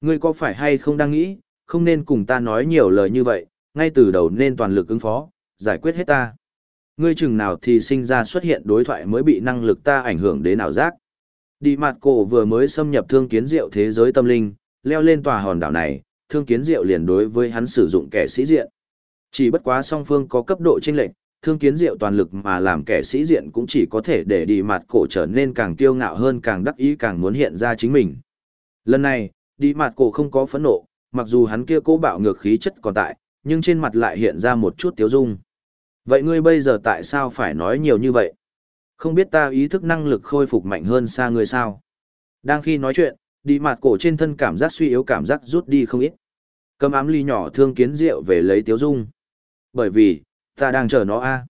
Ngươi có phải hay không đang nghĩ, không nên cùng ta nói nhiều lời như vậy, ngay từ đầu nên toàn lực ứng phó, giải quyết hết ta. Ngươi chừng nào thì sinh ra xuất hiện đối thoại mới bị năng lực ta ảnh hưởng đến ảo giác. Đi mặt cổ vừa mới xâm nhập thương kiến diệu thế giới tâm linh, leo lên tòa hòn đảo này, thương kiến diệu liền đối với hắn sử dụng kẻ sĩ diện. Chỉ bất quá song phương có cấp độ chênh lệch, thương kiến diệu toàn lực mà làm kẻ sĩ diện cũng chỉ có thể để đi mặt cổ trở nên càng kiêu ngạo hơn càng đắc ý càng muốn hiện ra chính mình. Lần này, đi mặt cổ không có phẫn nộ, mặc dù hắn kia cố bạo ngược khí chất còn tại, nhưng trên mặt lại hiện ra một chút tiếu dung. Vậy ngươi bây giờ tại sao phải nói nhiều như vậy? Không biết ta ý thức năng lực khôi phục mạnh hơn xa ngươi sao? Đang khi nói chuyện, đi mặt cổ trên thân cảm giác suy yếu cảm giác rút đi không ít. Cầm ám ly nhỏ thương kiến rượu về lấy tiếu dung. Bởi vì, ta đang chờ nó a.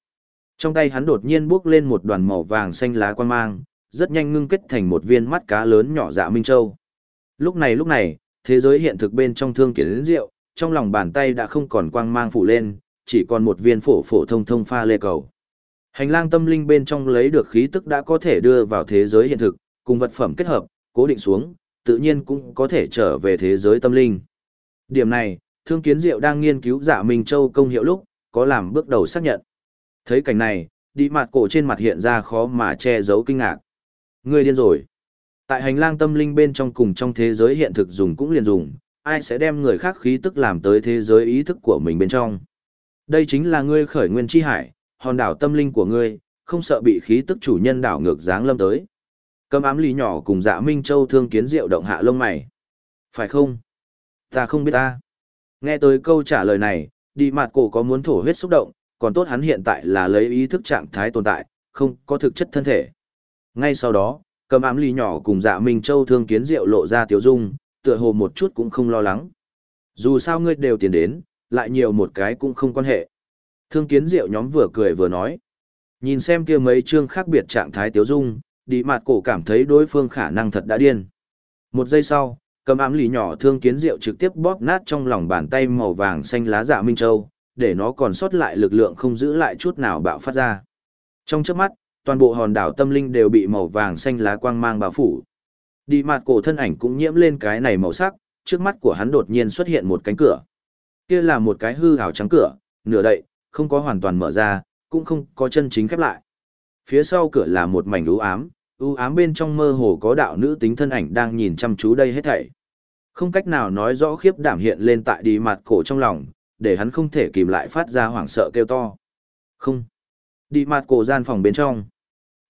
Trong tay hắn đột nhiên bước lên một đoàn màu vàng xanh lá quan mang, rất nhanh ngưng kết thành một viên mắt cá lớn nhỏ dạ minh châu. Lúc này lúc này, thế giới hiện thực bên trong thương kiến rượu, trong lòng bàn tay đã không còn quang mang phủ lên, chỉ còn một viên phổ phổ thông thông pha lê cầu. Hành lang tâm linh bên trong lấy được khí tức đã có thể đưa vào thế giới hiện thực, cùng vật phẩm kết hợp, cố định xuống, tự nhiên cũng có thể trở về thế giới tâm linh. Điểm này, Thương Kiến Diệu đang nghiên cứu giả Minh Châu công hiệu lúc, có làm bước đầu xác nhận. Thấy cảnh này, đi mặt cổ trên mặt hiện ra khó mà che giấu kinh ngạc. Người điên rồi. Tại hành lang tâm linh bên trong cùng trong thế giới hiện thực dùng cũng liền dùng, ai sẽ đem người khác khí tức làm tới thế giới ý thức của mình bên trong. Đây chính là ngươi khởi nguyên chi hải, hòn đảo tâm linh của ngươi, không sợ bị khí tức chủ nhân đảo ngược dáng lâm tới. Cầm ám lý nhỏ cùng dạ Minh Châu thương kiến diệu động hạ lông mày. Phải không? Ta không biết ta. Nghe tới câu trả lời này, đi mặt cổ có muốn thổ huyết xúc động, còn tốt hắn hiện tại là lấy ý thức trạng thái tồn tại, không có thực chất thân thể. Ngay sau đó, cầm ám ly nhỏ cùng dạ Minh Châu thương kiến diệu lộ ra tiếu dung, tựa hồ một chút cũng không lo lắng. Dù sao ngươi đều tiền đến, lại nhiều một cái cũng không quan hệ. Thương kiến diệu nhóm vừa cười vừa nói. Nhìn xem kia mấy chương khác biệt trạng thái tiếu dung, đi mặt cổ cảm thấy đối phương khả năng thật đã điên. Một giây sau, cầm ám lì nhỏ thương kiến diệu trực tiếp bóp nát trong lòng bàn tay màu vàng xanh lá dạ Minh Châu, để nó còn sót lại lực lượng không giữ lại chút nào bạo phát ra. Trong chớp mắt, toàn bộ hòn đảo tâm linh đều bị màu vàng xanh lá quang mang bao phủ. Đi mặt cổ thân ảnh cũng nhiễm lên cái này màu sắc, trước mắt của hắn đột nhiên xuất hiện một cánh cửa. Kia là một cái hư ảo trắng cửa, nửa đậy, không có hoàn toàn mở ra, cũng không có chân chính khép lại. Phía sau cửa là một mảnh u ám, u ám bên trong mơ hồ có đạo nữ tính thân ảnh đang nhìn chăm chú đây hết thảy. Không cách nào nói rõ khiếp đảm hiện lên tại đi mặt cổ trong lòng, để hắn không thể kìm lại phát ra hoảng sợ kêu to. Không. Đi mặt cổ gian phòng bên trong.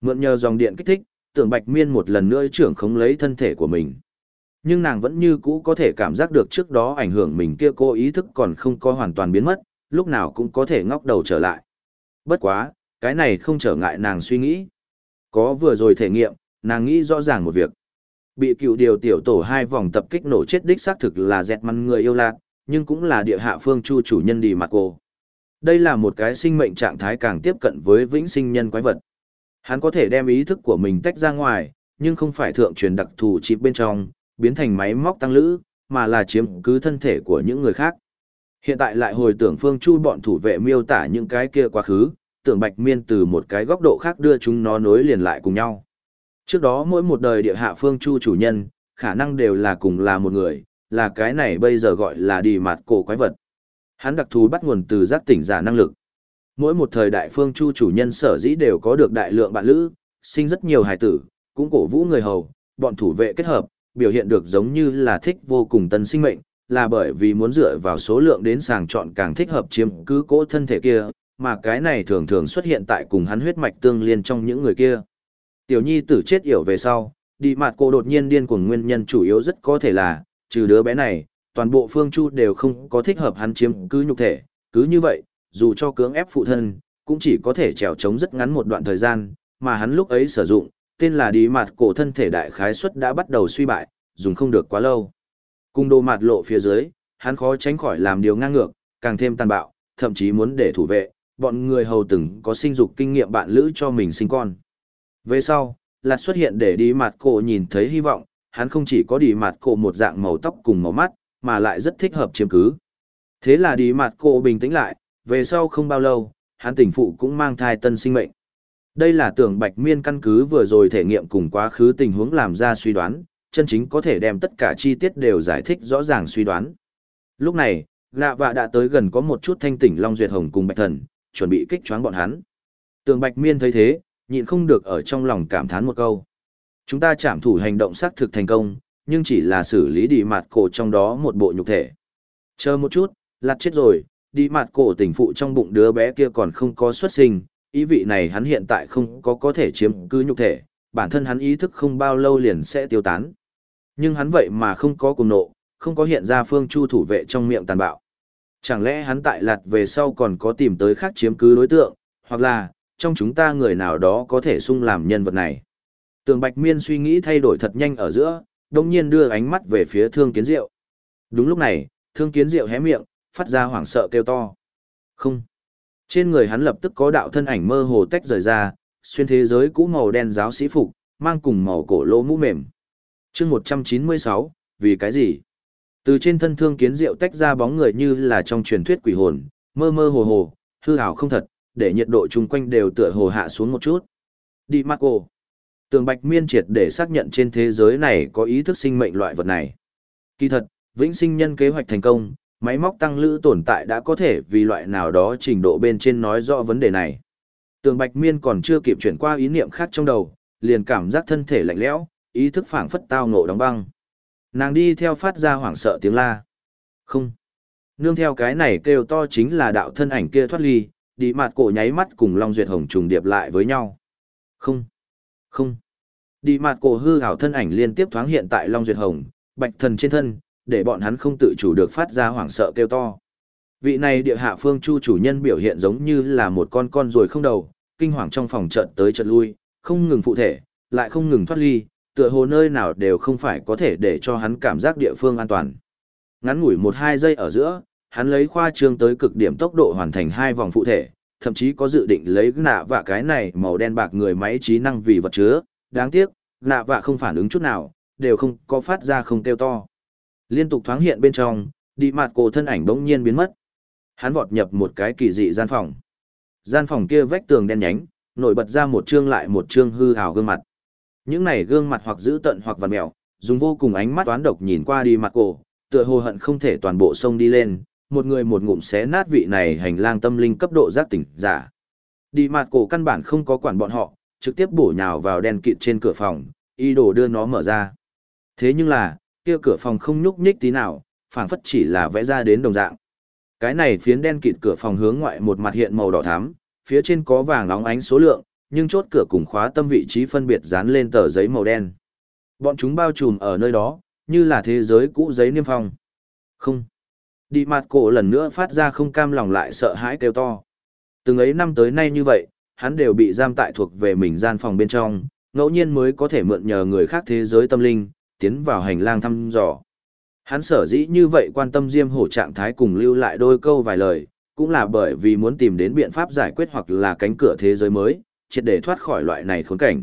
Mượn nhờ dòng điện kích thích, tưởng bạch miên một lần nữa trưởng khống lấy thân thể của mình. Nhưng nàng vẫn như cũ có thể cảm giác được trước đó ảnh hưởng mình kia cô ý thức còn không có hoàn toàn biến mất, lúc nào cũng có thể ngóc đầu trở lại. Bất quá, cái này không trở ngại nàng suy nghĩ. Có vừa rồi thể nghiệm, nàng nghĩ rõ ràng một việc. Bị cựu điều tiểu tổ hai vòng tập kích nổ chết đích xác thực là dẹt măn người yêu lạc, nhưng cũng là địa hạ phương chu chủ nhân đi mặt cô. Đây là một cái sinh mệnh trạng thái càng tiếp cận với vĩnh sinh nhân quái vật. Hắn có thể đem ý thức của mình tách ra ngoài, nhưng không phải thượng truyền đặc thù chip bên trong, biến thành máy móc tăng lữ, mà là chiếm cứ thân thể của những người khác. Hiện tại lại hồi tưởng Phương Chu bọn thủ vệ miêu tả những cái kia quá khứ, tưởng bạch miên từ một cái góc độ khác đưa chúng nó nối liền lại cùng nhau. Trước đó mỗi một đời địa hạ phương chu chủ nhân, khả năng đều là cùng là một người, là cái này bây giờ gọi là đi mặt cổ quái vật. Hắn đặc thù bắt nguồn từ giác tỉnh giả năng lực. Mỗi một thời đại phương chu chủ nhân sở dĩ đều có được đại lượng bạn lữ, sinh rất nhiều hài tử, cũng cổ vũ người hầu, bọn thủ vệ kết hợp, biểu hiện được giống như là thích vô cùng tân sinh mệnh, là bởi vì muốn dựa vào số lượng đến sàng chọn càng thích hợp chiếm cứ cỗ thân thể kia, mà cái này thường thường xuất hiện tại cùng hắn huyết mạch tương liên trong những người kia. Tiểu nhi tử chết yểu về sau, đi mặt cô đột nhiên điên cuồng nguyên nhân chủ yếu rất có thể là, trừ đứa bé này, toàn bộ phương chu đều không có thích hợp hắn chiếm cứ nhục thể, cứ như vậy, dù cho cưỡng ép phụ thân, cũng chỉ có thể trèo chống rất ngắn một đoạn thời gian, mà hắn lúc ấy sử dụng, tên là đi mặt cổ thân thể đại khái suất đã bắt đầu suy bại, dùng không được quá lâu. Cung đồ mặt lộ phía dưới, hắn khó tránh khỏi làm điều ngang ngược, càng thêm tàn bạo, thậm chí muốn để thủ vệ, bọn người hầu từng có sinh dục kinh nghiệm bạn lữ cho mình sinh con. Về sau, lạt xuất hiện để đi mặt cổ nhìn thấy hy vọng, hắn không chỉ có đi mặt cổ một dạng màu tóc cùng màu mắt, mà lại rất thích hợp chiếm cứ. Thế là đi mặt cổ bình tĩnh lại, về sau không bao lâu, hắn tỉnh phụ cũng mang thai tân sinh mệnh. Đây là tưởng bạch miên căn cứ vừa rồi thể nghiệm cùng quá khứ tình huống làm ra suy đoán, chân chính có thể đem tất cả chi tiết đều giải thích rõ ràng suy đoán. Lúc này, lạ vạ đã tới gần có một chút thanh tỉnh Long Duyệt Hồng cùng Bạch Thần, chuẩn bị kích choáng bọn hắn. Tường Bạch Miên thấy thế, nhịn không được ở trong lòng cảm thán một câu. Chúng ta chạm thủ hành động xác thực thành công, nhưng chỉ là xử lý đi mặt cổ trong đó một bộ nhục thể. Chờ một chút, lặt chết rồi, đi mặt cổ tình phụ trong bụng đứa bé kia còn không có xuất sinh, ý vị này hắn hiện tại không có có thể chiếm cứ nhục thể, bản thân hắn ý thức không bao lâu liền sẽ tiêu tán. Nhưng hắn vậy mà không có cùng nộ, không có hiện ra phương chu thủ vệ trong miệng tàn bạo. Chẳng lẽ hắn tại lạt về sau còn có tìm tới khác chiếm cứ đối tượng, hoặc là, trong chúng ta người nào đó có thể sung làm nhân vật này. Tường Bạch Miên suy nghĩ thay đổi thật nhanh ở giữa, đồng nhiên đưa ánh mắt về phía thương kiến diệu. Đúng lúc này, thương kiến diệu hé miệng, phát ra hoảng sợ kêu to. Không. Trên người hắn lập tức có đạo thân ảnh mơ hồ tách rời ra, xuyên thế giới cũ màu đen giáo sĩ phục, mang cùng màu cổ lỗ mũ mềm. chương 196, vì cái gì? Từ trên thân thương kiến diệu tách ra bóng người như là trong truyền thuyết quỷ hồn, mơ mơ hồ hồ, hư ảo không thật, để nhiệt độ chung quanh đều tựa hồ hạ xuống một chút. Đi Marco. Tường Bạch Miên triệt để xác nhận trên thế giới này có ý thức sinh mệnh loại vật này. Kỳ thật, vĩnh sinh nhân kế hoạch thành công, máy móc tăng lữ tồn tại đã có thể vì loại nào đó trình độ bên trên nói rõ vấn đề này. Tường Bạch Miên còn chưa kịp chuyển qua ý niệm khác trong đầu, liền cảm giác thân thể lạnh lẽo, ý thức phảng phất tao ngộ đóng băng. Nàng đi theo phát ra hoảng sợ tiếng la. Không. Nương theo cái này kêu to chính là đạo thân ảnh kia thoát ly, đi mặt cổ nháy mắt cùng Long Duyệt Hồng trùng điệp lại với nhau. Không. Không. Đi mặt cổ hư hảo thân ảnh liên tiếp thoáng hiện tại Long Duyệt Hồng, bạch thần trên thân, để bọn hắn không tự chủ được phát ra hoảng sợ kêu to. Vị này địa hạ phương chu chủ nhân biểu hiện giống như là một con con rồi không đầu, kinh hoàng trong phòng trận tới trận lui, không ngừng phụ thể, lại không ngừng thoát ly, tựa hồ nơi nào đều không phải có thể để cho hắn cảm giác địa phương an toàn. Ngắn ngủi một hai giây ở giữa, hắn lấy khoa trương tới cực điểm tốc độ hoàn thành hai vòng phụ thể, thậm chí có dự định lấy nạ vạ cái này màu đen bạc người máy trí năng vì vật chứa, đáng tiếc, nạ vạ không phản ứng chút nào, đều không có phát ra không kêu to. Liên tục thoáng hiện bên trong, đi mặt cổ thân ảnh bỗng nhiên biến mất. Hắn vọt nhập một cái kỳ dị gian phòng. Gian phòng kia vách tường đen nhánh, nổi bật ra một chương lại một chương hư hào gương mặt. Những này gương mặt hoặc dữ tận hoặc vằn mèo, dùng vô cùng ánh mắt toán độc nhìn qua đi mặt cổ, tựa hồ hận không thể toàn bộ sông đi lên, một người một ngụm xé nát vị này hành lang tâm linh cấp độ giác tỉnh giả. Đi mặt cổ căn bản không có quản bọn họ, trực tiếp bổ nhào vào đèn kịt trên cửa phòng, ý đồ đưa nó mở ra. Thế nhưng là, kia cửa phòng không nhúc nhích tí nào, phảng phất chỉ là vẽ ra đến đồng dạng. Cái này phiến đen kịt cửa phòng hướng ngoại một mặt hiện màu đỏ thắm, phía trên có vàng óng ánh số lượng, nhưng chốt cửa cùng khóa tâm vị trí phân biệt dán lên tờ giấy màu đen. Bọn chúng bao trùm ở nơi đó, như là thế giới cũ giấy niêm phong. Không. Đi mặt cổ lần nữa phát ra không cam lòng lại sợ hãi kêu to. Từng ấy năm tới nay như vậy, hắn đều bị giam tại thuộc về mình gian phòng bên trong, ngẫu nhiên mới có thể mượn nhờ người khác thế giới tâm linh, tiến vào hành lang thăm dò. Hắn sở dĩ như vậy quan tâm Diêm Hổ trạng thái cùng lưu lại đôi câu vài lời, cũng là bởi vì muốn tìm đến biện pháp giải quyết hoặc là cánh cửa thế giới mới, triệt để thoát khỏi loại này khốn cảnh.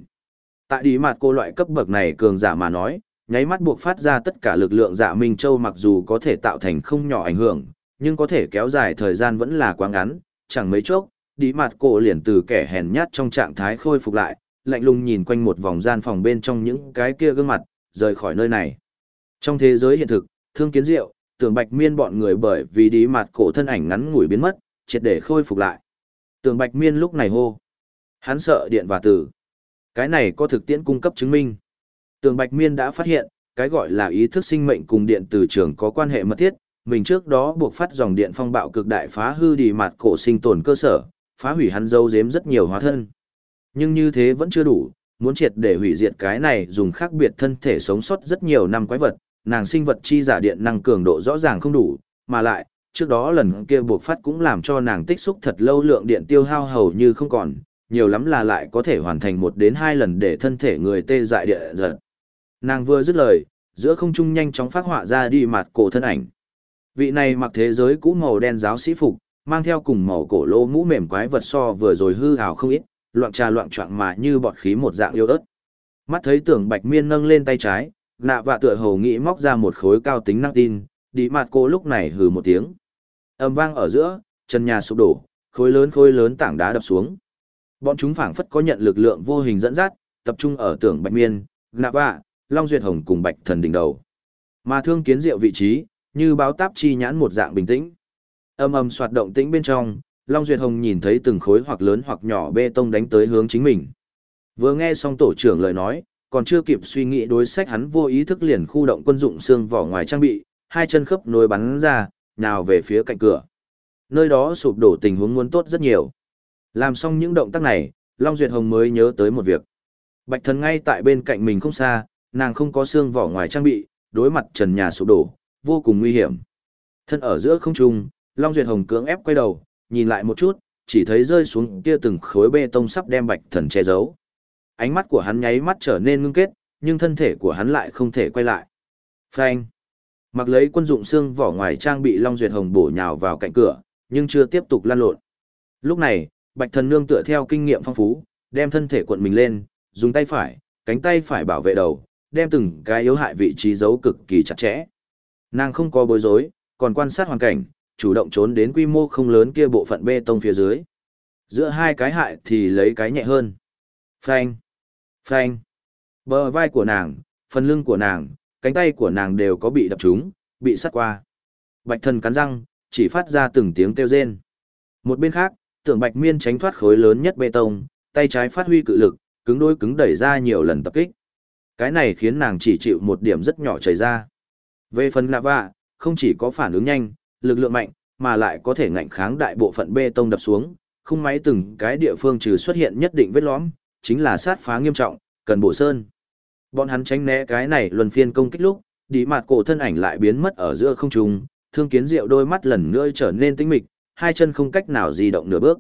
Tại đi mặt cô loại cấp bậc này cường giả mà nói, nháy mắt buộc phát ra tất cả lực lượng dạ Minh Châu mặc dù có thể tạo thành không nhỏ ảnh hưởng, nhưng có thể kéo dài thời gian vẫn là quá ngắn, chẳng mấy chốc, đi mặt cô liền từ kẻ hèn nhát trong trạng thái khôi phục lại, lạnh lùng nhìn quanh một vòng gian phòng bên trong những cái kia gương mặt, rời khỏi nơi này. Trong thế giới hiện thực, thương kiến diệu, tưởng bạch miên bọn người bởi vì đi mặt cổ thân ảnh ngắn ngủi biến mất, triệt để khôi phục lại. Tưởng bạch miên lúc này hô. Hắn sợ điện và tử. Cái này có thực tiễn cung cấp chứng minh. Tưởng bạch miên đã phát hiện, cái gọi là ý thức sinh mệnh cùng điện từ trường có quan hệ mật thiết, mình trước đó buộc phát dòng điện phong bạo cực đại phá hư đi mặt cổ sinh tồn cơ sở, phá hủy hắn dâu dếm rất nhiều hóa thân. Nhưng như thế vẫn chưa đủ, muốn triệt để hủy diệt cái này dùng khác biệt thân thể sống sót rất nhiều năm quái vật, nàng sinh vật chi giả điện năng cường độ rõ ràng không đủ, mà lại, trước đó lần kia buộc phát cũng làm cho nàng tích xúc thật lâu lượng điện tiêu hao hầu như không còn, nhiều lắm là lại có thể hoàn thành một đến hai lần để thân thể người tê dại địa giật. Nàng vừa dứt lời, giữa không trung nhanh chóng phát họa ra đi mặt cổ thân ảnh. Vị này mặc thế giới cũ màu đen giáo sĩ phục, mang theo cùng màu cổ lô mũ mềm quái vật so vừa rồi hư hào không ít, loạn trà loạn trọng mà như bọt khí một dạng yêu ớt. Mắt thấy tưởng bạch miên nâng lên tay trái, nạ vạ tựa hồ nghĩ móc ra một khối cao tính năng tin, đi mặt cô lúc này hừ một tiếng. Âm vang ở giữa, chân nhà sụp đổ, khối lớn khối lớn tảng đá đập xuống. Bọn chúng phảng phất có nhận lực lượng vô hình dẫn dắt, tập trung ở tưởng bạch miên, nạ vạ, long duyệt hồng cùng bạch thần đỉnh đầu. Mà thương kiến diệu vị trí, như báo táp chi nhãn một dạng bình tĩnh. Âm ầm soạt động tĩnh bên trong, Long Duyệt Hồng nhìn thấy từng khối hoặc lớn hoặc nhỏ bê tông đánh tới hướng chính mình. Vừa nghe xong tổ trưởng lời nói, còn chưa kịp suy nghĩ đối sách hắn vô ý thức liền khu động quân dụng xương vỏ ngoài trang bị, hai chân khớp nối bắn ra, nhào về phía cạnh cửa. Nơi đó sụp đổ tình huống muốn tốt rất nhiều. Làm xong những động tác này, Long Duyệt Hồng mới nhớ tới một việc. Bạch thần ngay tại bên cạnh mình không xa, nàng không có xương vỏ ngoài trang bị, đối mặt trần nhà sụp đổ, vô cùng nguy hiểm. Thân ở giữa không trung, Long Duyệt Hồng cưỡng ép quay đầu, nhìn lại một chút, chỉ thấy rơi xuống kia từng khối bê tông sắp đem bạch thần che giấu. Ánh mắt của hắn nháy mắt trở nên ngưng kết, nhưng thân thể của hắn lại không thể quay lại. Phanh. Mặc lấy quân dụng xương vỏ ngoài trang bị Long Duyệt Hồng bổ nhào vào cạnh cửa, nhưng chưa tiếp tục lan lộn. Lúc này, Bạch Thần Nương tựa theo kinh nghiệm phong phú, đem thân thể cuộn mình lên, dùng tay phải, cánh tay phải bảo vệ đầu, đem từng cái yếu hại vị trí giấu cực kỳ chặt chẽ. Nàng không có bối rối, còn quan sát hoàn cảnh, chủ động trốn đến quy mô không lớn kia bộ phận bê tông phía dưới. Giữa hai cái hại thì lấy cái nhẹ hơn. Phanh, phanh. Bờ vai của nàng, phần lưng của nàng, cánh tay của nàng đều có bị đập trúng, bị sắt qua. Bạch thần cắn răng, chỉ phát ra từng tiếng kêu rên. Một bên khác, tưởng bạch miên tránh thoát khối lớn nhất bê tông, tay trái phát huy cự lực, cứng đôi cứng đẩy ra nhiều lần tập kích. Cái này khiến nàng chỉ chịu một điểm rất nhỏ chảy ra. Về phần lạ vạ, không chỉ có phản ứng nhanh, lực lượng mạnh, mà lại có thể ngạnh kháng đại bộ phận bê tông đập xuống, khung máy từng cái địa phương trừ xuất hiện nhất định vết lõm, chính là sát phá nghiêm trọng, cần bổ sơn. Bọn hắn tránh né cái này luân phiên công kích lúc, đi mặt cổ thân ảnh lại biến mất ở giữa không trung, thương kiến diệu đôi mắt lần nữa trở nên tinh mịch, hai chân không cách nào di động nửa bước.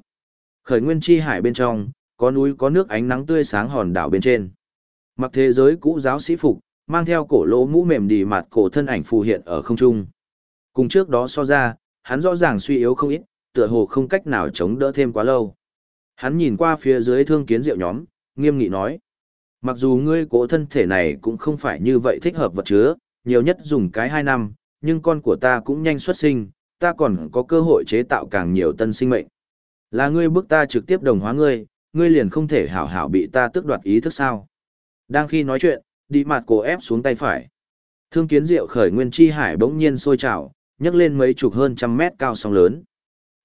Khởi nguyên chi hải bên trong, có núi có nước ánh nắng tươi sáng hòn đảo bên trên. Mặc thế giới cũ giáo sĩ phục, mang theo cổ lỗ mũ mềm đi mặt cổ thân ảnh phù hiện ở không trung. Cùng trước đó so ra, hắn rõ ràng suy yếu không ít, tựa hồ không cách nào chống đỡ thêm quá lâu. Hắn nhìn qua phía dưới thương kiến diệu nhóm, nghiêm nghị nói. Mặc dù ngươi cố thân thể này cũng không phải như vậy thích hợp vật chứa, nhiều nhất dùng cái hai năm, nhưng con của ta cũng nhanh xuất sinh, ta còn có cơ hội chế tạo càng nhiều tân sinh mệnh. Là ngươi bức ta trực tiếp đồng hóa ngươi, ngươi liền không thể hảo hảo bị ta tước đoạt ý thức sao. Đang khi nói chuyện, đi mặt cổ ép xuống tay phải. Thương kiến diệu khởi nguyên chi hải bỗng nhiên sôi trào, nhấc lên mấy chục hơn trăm mét cao sóng lớn.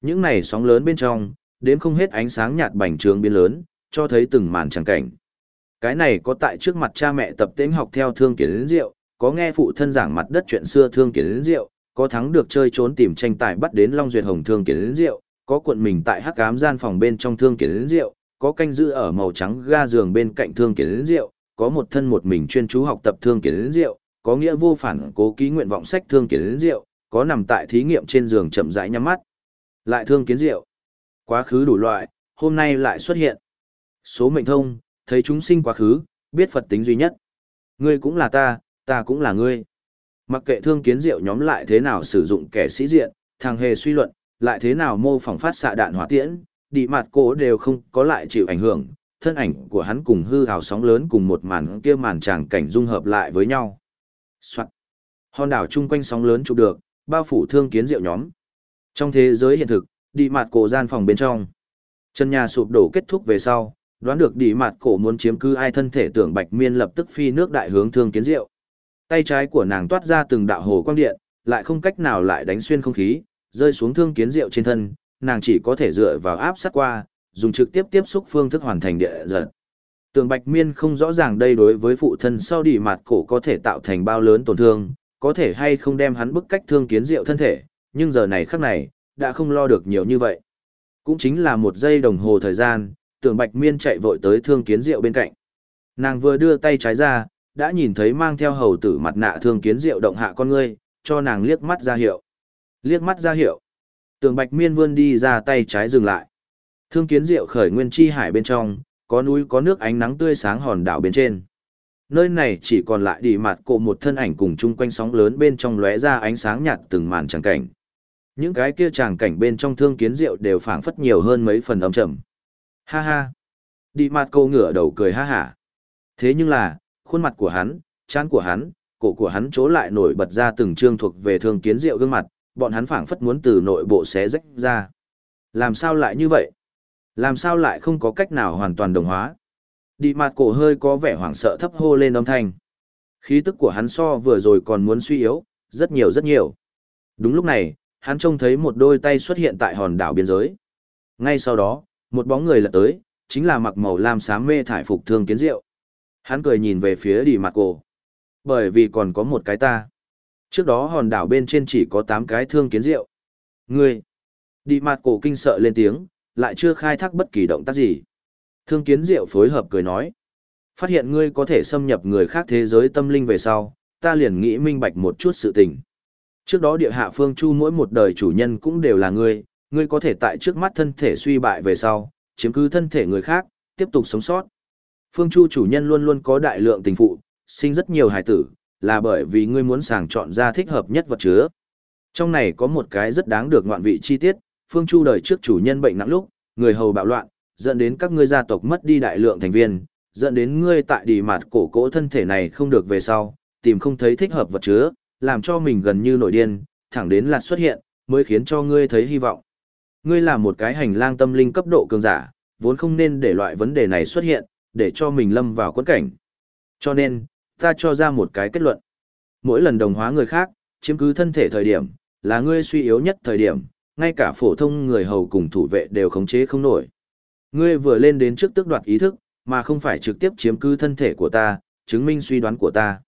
Những này sóng lớn bên trong, đến không hết ánh sáng nhạt bành trướng biến lớn, cho thấy từng màn tràng cảnh. Cái này có tại trước mặt cha mẹ tập tễnh học theo thương kiến đến rượu, có nghe phụ thân giảng mặt đất chuyện xưa thương kiến đến rượu, có thắng được chơi trốn tìm tranh tài bắt đến Long Duyệt Hồng thương kiến đến rượu, có cuộn mình tại hắc ám gian phòng bên trong thương kiến đến rượu, có canh giữ ở màu trắng ga giường bên cạnh thương kiến đến rượu, có một thân một mình chuyên chú học tập thương kiến đến rượu, có nghĩa vô phản cố ký nguyện vọng sách thương kiến đến rượu, có nằm tại thí nghiệm trên giường chậm rãi nhắm mắt. Lại thương kiến diệu Quá khứ đủ loại, hôm nay lại xuất hiện. Số mệnh thông, thấy chúng sinh quá khứ, biết Phật tính duy nhất. Ngươi cũng là ta, ta cũng là ngươi. Mặc kệ thương kiến diệu nhóm lại thế nào sử dụng kẻ sĩ diện, thằng hề suy luận, lại thế nào mô phỏng phát xạ đạn hỏa tiễn, đi mặt cổ đều không có lại chịu ảnh hưởng, thân ảnh của hắn cùng hư hào sóng lớn cùng một màn kia màn tràng cảnh dung hợp lại với nhau. Soạn. Hòn đảo chung quanh sóng lớn chụp được, bao phủ thương kiến diệu nhóm. Trong thế giới hiện thực, đi mặt cổ gian phòng bên trong. Chân nhà sụp đổ kết thúc về sau, đoán được đi mặt cổ muốn chiếm cứ ai thân thể tưởng bạch miên lập tức phi nước đại hướng thương kiến diệu. Tay trái của nàng toát ra từng đạo hồ quang điện, lại không cách nào lại đánh xuyên không khí, rơi xuống thương kiến diệu trên thân, nàng chỉ có thể dựa vào áp sát qua, dùng trực tiếp tiếp xúc phương thức hoàn thành địa giật. Tường Bạch Miên không rõ ràng đây đối với phụ thân sau đi mặt cổ có thể tạo thành bao lớn tổn thương, có thể hay không đem hắn bức cách thương kiến diệu thân thể, nhưng giờ này khắc này, đã không lo được nhiều như vậy. Cũng chính là một giây đồng hồ thời gian, Tường Bạch Miên chạy vội tới thương kiến diệu bên cạnh. Nàng vừa đưa tay trái ra, đã nhìn thấy mang theo hầu tử mặt nạ thương kiến diệu động hạ con ngươi, cho nàng liếc mắt ra hiệu. Liếc mắt ra hiệu. Tường Bạch Miên vươn đi ra tay trái dừng lại. Thương kiến diệu khởi nguyên chi hải bên trong, có núi có nước ánh nắng tươi sáng hòn đảo bên trên. Nơi này chỉ còn lại đi mặt cổ một thân ảnh cùng chung quanh sóng lớn bên trong lóe ra ánh sáng nhạt từng màn tràng cảnh. Những cái kia tràng cảnh bên trong thương kiến diệu đều phảng phất nhiều hơn mấy phần âm trầm. Ha ha. Đi mặt cô ngửa đầu cười ha hả. Thế nhưng là, khuôn mặt của hắn, trán của hắn, cổ của hắn chỗ lại nổi bật ra từng trương thuộc về thương kiến diệu gương mặt, bọn hắn phảng phất muốn từ nội bộ xé rách ra. Làm sao lại như vậy? Làm sao lại không có cách nào hoàn toàn đồng hóa? Đi mặt cổ hơi có vẻ hoảng sợ thấp hô lên âm thanh. Khí tức của hắn so vừa rồi còn muốn suy yếu, rất nhiều rất nhiều. Đúng lúc này, hắn trông thấy một đôi tay xuất hiện tại hòn đảo biên giới. Ngay sau đó, một bóng người lật tới, chính là mặc màu lam xám mê thải phục thương kiến diệu. Hắn cười nhìn về phía đi mặt cổ. Bởi vì còn có một cái ta. Trước đó hòn đảo bên trên chỉ có 8 cái thương kiến diệu Ngươi! Đi mặt cổ kinh sợ lên tiếng, lại chưa khai thác bất kỳ động tác gì. Thương kiến diệu phối hợp cười nói. Phát hiện ngươi có thể xâm nhập người khác thế giới tâm linh về sau, ta liền nghĩ minh bạch một chút sự tình. Trước đó địa hạ phương chu mỗi một đời chủ nhân cũng đều là ngươi, ngươi có thể tại trước mắt thân thể suy bại về sau, chiếm cứ thân thể người khác, tiếp tục sống sót. Phương chu chủ nhân luôn luôn có đại lượng tình phụ, sinh rất nhiều hài tử, là bởi vì ngươi muốn sàng chọn ra thích hợp nhất vật chứa. Trong này có một cái rất đáng được ngoạn vị chi tiết, Phương Chu đời trước chủ nhân bệnh nặng lúc, người hầu bạo loạn, dẫn đến các ngươi gia tộc mất đi đại lượng thành viên, dẫn đến ngươi tại đi mặt cổ cỗ thân thể này không được về sau, tìm không thấy thích hợp vật chứa, làm cho mình gần như nổi điên, thẳng đến là xuất hiện, mới khiến cho ngươi thấy hy vọng. Ngươi là một cái hành lang tâm linh cấp độ cường giả, vốn không nên để loại vấn đề này xuất hiện, để cho mình lâm vào quẫn cảnh. Cho nên, ta cho ra một cái kết luận. Mỗi lần đồng hóa người khác, chiếm cứ thân thể thời điểm, là ngươi suy yếu nhất thời điểm, ngay cả phổ thông người hầu cùng thủ vệ đều khống chế không nổi. Ngươi vừa lên đến trước tước đoạt ý thức, mà không phải trực tiếp chiếm cứ thân thể của ta, chứng minh suy đoán của ta.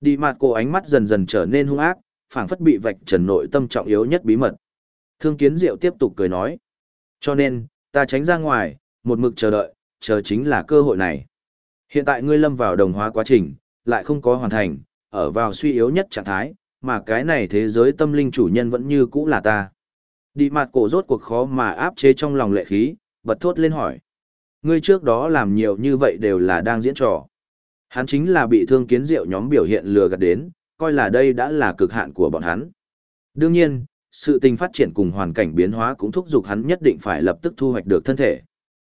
Đi mặt cổ ánh mắt dần dần trở nên hung ác, phảng phất bị vạch trần nội tâm trọng yếu nhất bí mật. Thương kiến diệu tiếp tục cười nói. Cho nên, ta tránh ra ngoài, một mực chờ đợi, chờ chính là cơ hội này. Hiện tại ngươi lâm vào đồng hóa quá trình, lại không có hoàn thành, ở vào suy yếu nhất trạng thái, mà cái này thế giới tâm linh chủ nhân vẫn như cũ là ta. Đi mặt cổ rốt cuộc khó mà áp chế trong lòng lệ khí, bật thốt lên hỏi. Ngươi trước đó làm nhiều như vậy đều là đang diễn trò. Hắn chính là bị thương kiến diệu nhóm biểu hiện lừa gạt đến, coi là đây đã là cực hạn của bọn hắn. Đương nhiên, sự tình phát triển cùng hoàn cảnh biến hóa cũng thúc giục hắn nhất định phải lập tức thu hoạch được thân thể.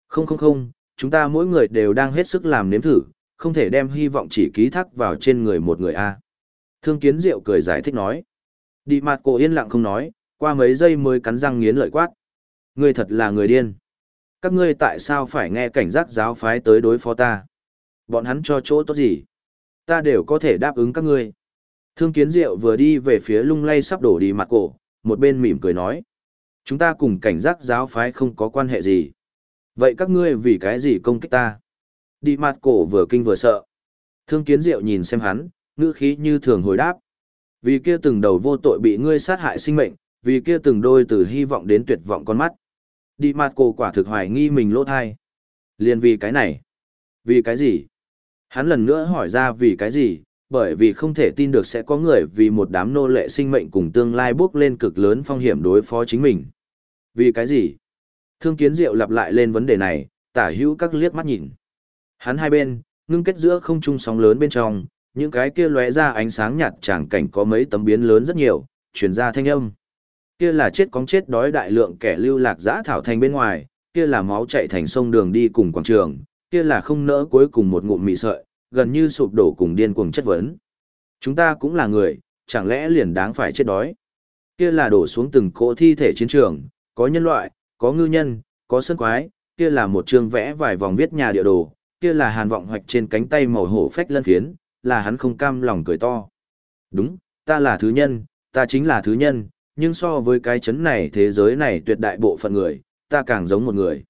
Không không không, chúng ta mỗi người đều đang hết sức làm nếm thử, không thể đem hy vọng chỉ ký thác vào trên người một người a. Thương kiến diệu cười giải thích nói. Đi mặt cổ yên lặng không nói, qua mấy giây mới cắn răng nghiến lợi quát. Ngươi thật là người điên. Các ngươi tại sao phải nghe cảnh giác giáo phái tới đối phó ta? Bọn hắn cho chỗ tốt gì? Ta đều có thể đáp ứng các ngươi. Thương kiến diệu vừa đi về phía lung lay sắp đổ đi mặt cổ, một bên mỉm cười nói. Chúng ta cùng cảnh giác giáo phái không có quan hệ gì. Vậy các ngươi vì cái gì công kích ta? Đi mặt cổ vừa kinh vừa sợ. Thương kiến diệu nhìn xem hắn, ngữ khí như thường hồi đáp. Vì kia từng đầu vô tội bị ngươi sát hại sinh mệnh, vì kia từng đôi từ hy vọng đến tuyệt vọng con mắt. Đi mặt cổ quả thực hoài nghi mình lỗ thai. Liền vì cái này. Vì cái gì? Hắn lần nữa hỏi ra vì cái gì, bởi vì không thể tin được sẽ có người vì một đám nô lệ sinh mệnh cùng tương lai bước lên cực lớn phong hiểm đối phó chính mình. Vì cái gì? Thương kiến diệu lặp lại lên vấn đề này, tả hữu các liếc mắt nhìn. Hắn hai bên, ngưng kết giữa không trung sóng lớn bên trong, những cái kia lóe ra ánh sáng nhạt tràng cảnh có mấy tấm biến lớn rất nhiều, truyền ra thanh âm. Kia là chết cóng chết đói đại lượng kẻ lưu lạc giã thảo thành bên ngoài, kia là máu chạy thành sông đường đi cùng quảng trường, kia là không nỡ cuối cùng một ngụm mị sợi, gần như sụp đổ cùng điên cuồng chất vấn. Chúng ta cũng là người, chẳng lẽ liền đáng phải chết đói? Kia là đổ xuống từng cỗ thi thể chiến trường, có nhân loại, có ngư nhân, có sân quái, kia là một chương vẽ vài vòng viết nhà địa đồ, kia là hàn vọng hoạch trên cánh tay màu hổ phách lân phiến, là hắn không cam lòng cười to. Đúng, ta là thứ nhân, ta chính là thứ nhân, nhưng so với cái chấn này thế giới này tuyệt đại bộ phận người, ta càng giống một người.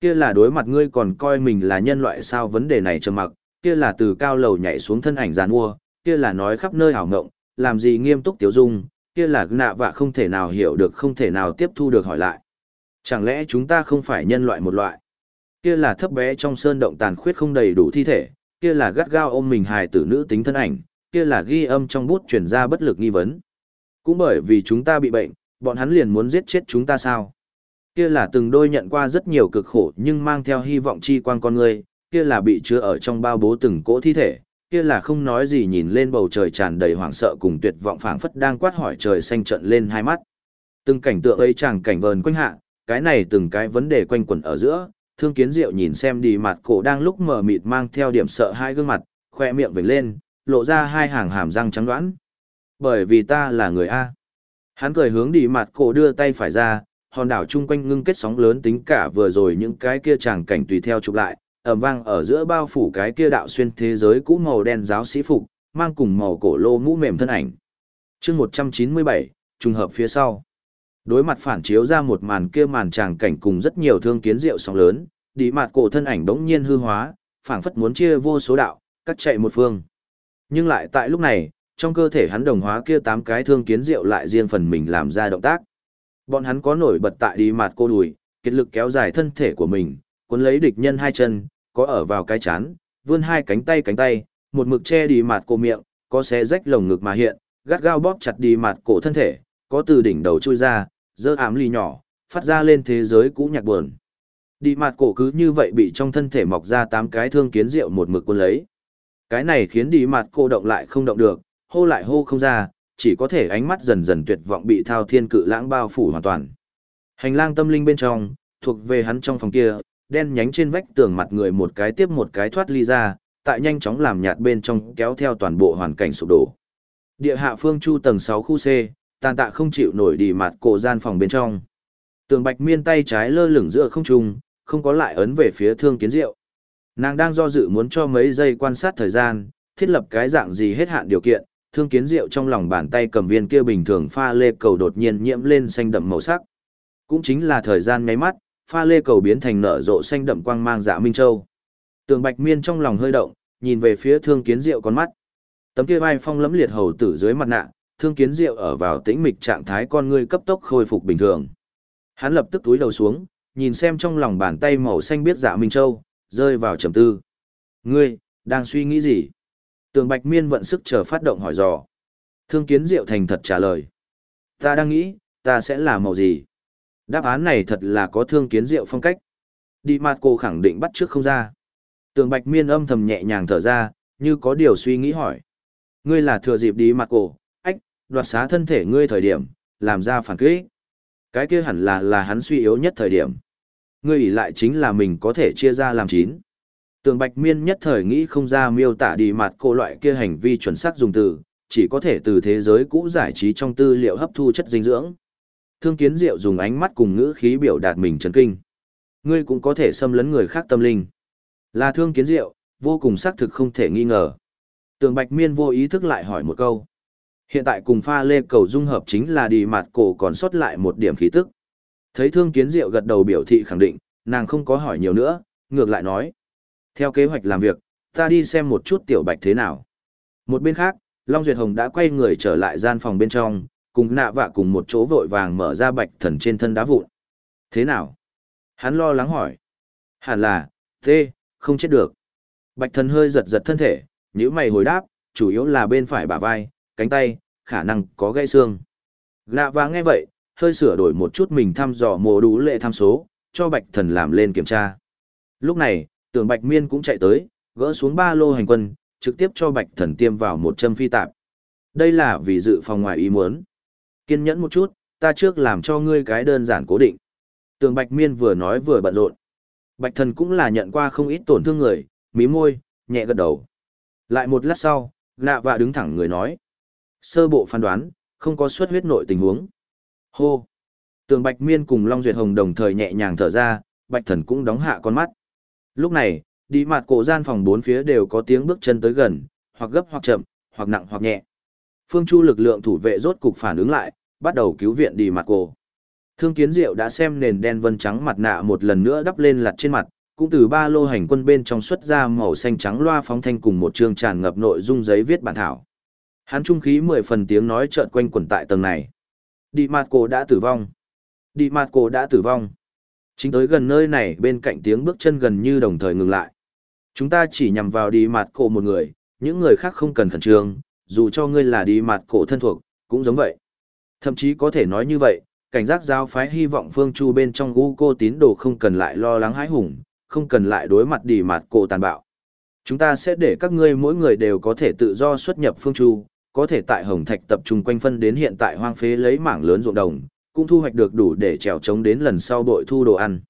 Kia là đối mặt ngươi còn coi mình là nhân loại sao vấn đề này trầm mặc, kia là từ cao lầu nhảy xuống thân ảnh giàn mua, kia là nói khắp nơi ảo ngộng, làm gì nghiêm túc tiểu dung, kia là nạ vạ không thể nào hiểu được không thể nào tiếp thu được hỏi lại. Chẳng lẽ chúng ta không phải nhân loại một loại? Kia là thấp bé trong sơn động tàn khuyết không đầy đủ thi thể, kia là gắt gao ôm mình hài tử nữ tính thân ảnh, kia là ghi âm trong bút truyền ra bất lực nghi vấn. Cũng bởi vì chúng ta bị bệnh, bọn hắn liền muốn giết chết chúng ta sao? Kia là từng đôi nhận qua rất nhiều cực khổ nhưng mang theo hy vọng chi quan con người, kia là bị chứa ở trong bao bố từng cỗ thi thể, kia là không nói gì nhìn lên bầu trời tràn đầy hoảng sợ cùng tuyệt vọng phảng phất đang quát hỏi trời xanh trận lên hai mắt. Từng cảnh tượng ấy chàng cảnh vờn quanh hạ, cái này từng cái vấn đề quanh quẩn ở giữa, thương kiến diệu nhìn xem đi mặt cổ đang lúc mở mịt mang theo điểm sợ hai gương mặt, khoe miệng vểnh lên, lộ ra hai hàng hàm răng trắng đoán. Bởi vì ta là người A. Hắn cười hướng đi mặt cổ đưa tay phải ra, hòn đảo chung quanh ngưng kết sóng lớn tính cả vừa rồi những cái kia tràng cảnh tùy theo chụp lại, ẩm vang ở giữa bao phủ cái kia đạo xuyên thế giới cũ màu đen giáo sĩ phục, mang cùng màu cổ lô mũ mềm thân ảnh. chương 197, trùng hợp phía sau. Đối mặt phản chiếu ra một màn kia màn tràng cảnh cùng rất nhiều thương kiến rượu sóng lớn, đi mặt cổ thân ảnh đống nhiên hư hóa, phảng phất muốn chia vô số đạo, cắt chạy một phương. Nhưng lại tại lúc này, trong cơ thể hắn đồng hóa kia tám cái thương kiến rượu lại riêng phần mình làm ra động tác. Bọn hắn có nổi bật tại đi mặt cô đùi, kết lực kéo dài thân thể của mình, cuốn lấy địch nhân hai chân, có ở vào cái chán, vươn hai cánh tay cánh tay, một mực che đi mặt cô miệng, có xé rách lồng ngực mà hiện, gắt gao bóp chặt đi mặt cổ thân thể, có từ đỉnh đầu chui ra, dơ ám ly nhỏ, phát ra lên thế giới cũ nhạc buồn. Đi mặt cổ cứ như vậy bị trong thân thể mọc ra tám cái thương kiến rượu một mực cuốn lấy. Cái này khiến đi mặt cô động lại không động được, hô lại hô không ra, chỉ có thể ánh mắt dần dần tuyệt vọng bị thao thiên cự lãng bao phủ hoàn toàn. Hành lang tâm linh bên trong, thuộc về hắn trong phòng kia, đen nhánh trên vách tường mặt người một cái tiếp một cái thoát ly ra, tại nhanh chóng làm nhạt bên trong kéo theo toàn bộ hoàn cảnh sụp đổ. Địa hạ phương chu tầng 6 khu C, tàn tạ không chịu nổi đi mặt cổ gian phòng bên trong. Tường bạch miên tay trái lơ lửng giữa không trung, không có lại ấn về phía thương kiến diệu. Nàng đang do dự muốn cho mấy giây quan sát thời gian, thiết lập cái dạng gì hết hạn điều kiện, thương kiến diệu trong lòng bàn tay cầm viên kia bình thường pha lê cầu đột nhiên nhiễm lên xanh đậm màu sắc. Cũng chính là thời gian nháy mắt, pha lê cầu biến thành nở rộ xanh đậm quang mang dạ minh châu. Tường Bạch Miên trong lòng hơi động, nhìn về phía Thương Kiến Diệu con mắt. Tấm kia vai phong lẫm liệt hầu tử dưới mặt nạ, Thương Kiến Diệu ở vào tĩnh mịch trạng thái con ngươi cấp tốc khôi phục bình thường. Hắn lập tức túi đầu xuống, nhìn xem trong lòng bàn tay màu xanh biết dạ minh châu, rơi vào trầm tư. Ngươi, đang suy nghĩ gì? Tường Bạch Miên vận sức chờ phát động hỏi dò. Thương Kiến Diệu thành thật trả lời. Ta đang nghĩ, ta sẽ là màu gì? Đáp án này thật là có thương kiến diệu phong cách. Đi mặt cô khẳng định bắt trước không ra. Tường bạch miên âm thầm nhẹ nhàng thở ra, như có điều suy nghĩ hỏi. Ngươi là thừa dịp đi mặt cổ, ách, đoạt xá thân thể ngươi thời điểm, làm ra phản kích. Cái kia hẳn là là hắn suy yếu nhất thời điểm. Ngươi ỷ lại chính là mình có thể chia ra làm chín. Tường bạch miên nhất thời nghĩ không ra miêu tả đi mặt cô loại kia hành vi chuẩn xác dùng từ, chỉ có thể từ thế giới cũ giải trí trong tư liệu hấp thu chất dinh dưỡng thương kiến diệu dùng ánh mắt cùng ngữ khí biểu đạt mình chấn kinh. Ngươi cũng có thể xâm lấn người khác tâm linh. Là thương kiến diệu, vô cùng xác thực không thể nghi ngờ. Tường Bạch Miên vô ý thức lại hỏi một câu. Hiện tại cùng pha lê cầu dung hợp chính là đi mặt cổ còn sót lại một điểm khí tức. Thấy thương kiến diệu gật đầu biểu thị khẳng định, nàng không có hỏi nhiều nữa, ngược lại nói. Theo kế hoạch làm việc, ta đi xem một chút tiểu bạch thế nào. Một bên khác, Long Duyệt Hồng đã quay người trở lại gian phòng bên trong, cùng nạ vạ cùng một chỗ vội vàng mở ra bạch thần trên thân đá vụn. Thế nào? Hắn lo lắng hỏi. Hẳn là, tê, không chết được. Bạch thần hơi giật giật thân thể, nếu mày hồi đáp, chủ yếu là bên phải bả vai, cánh tay, khả năng có gãy xương. Nạ vạ nghe vậy, hơi sửa đổi một chút mình thăm dò mồ đủ lệ tham số, cho bạch thần làm lên kiểm tra. Lúc này, tưởng bạch miên cũng chạy tới, gỡ xuống ba lô hành quân, trực tiếp cho bạch thần tiêm vào một châm phi tạp. Đây là vì dự phòng ngoài ý muốn. Kiên nhẫn một chút, ta trước làm cho ngươi cái đơn giản cố định. Tường Bạch Miên vừa nói vừa bận rộn. Bạch Thần cũng là nhận qua không ít tổn thương người, mí môi, nhẹ gật đầu. Lại một lát sau, nạ và đứng thẳng người nói. Sơ bộ phán đoán, không có suất huyết nội tình huống. Hô! Tường Bạch Miên cùng Long Duyệt Hồng đồng thời nhẹ nhàng thở ra, bạch thần cũng đóng hạ con mắt. Lúc này, đi mặt cổ gian phòng bốn phía đều có tiếng bước chân tới gần, hoặc gấp hoặc chậm, hoặc nặng hoặc nhẹ. Phương Chu lực lượng thủ vệ rốt cục phản ứng lại, bắt đầu cứu viện đi mặt cổ. Thương Kiến Diệu đã xem nền đen vân trắng mặt nạ một lần nữa đắp lên lặt trên mặt, cũng từ ba lô hành quân bên trong xuất ra màu xanh trắng loa phóng thanh cùng một chương tràn ngập nội dung giấy viết bản thảo. Hắn trung khí mười phần tiếng nói chợt quanh quẩn tại tầng này. Đi mặt cổ đã tử vong. Đi mặt cổ đã tử vong. Chính tới gần nơi này bên cạnh tiếng bước chân gần như đồng thời ngừng lại. Chúng ta chỉ nhằm vào đi mặt cổ một người, những người khác không cần khẩn trương, dù cho ngươi là đi mặt cổ thân thuộc, cũng giống vậy. Thậm chí có thể nói như vậy, cảnh giác giáo phái hy vọng phương chu bên trong u cô tín đồ không cần lại lo lắng hãi hùng, không cần lại đối mặt đi mặt cổ tàn bạo. Chúng ta sẽ để các ngươi mỗi người đều có thể tự do xuất nhập phương chu, có thể tại Hồng Thạch tập trung quanh phân đến hiện tại hoang phế lấy mảng lớn ruộng đồng, cũng thu hoạch được đủ để trèo trống đến lần sau bội thu đồ ăn.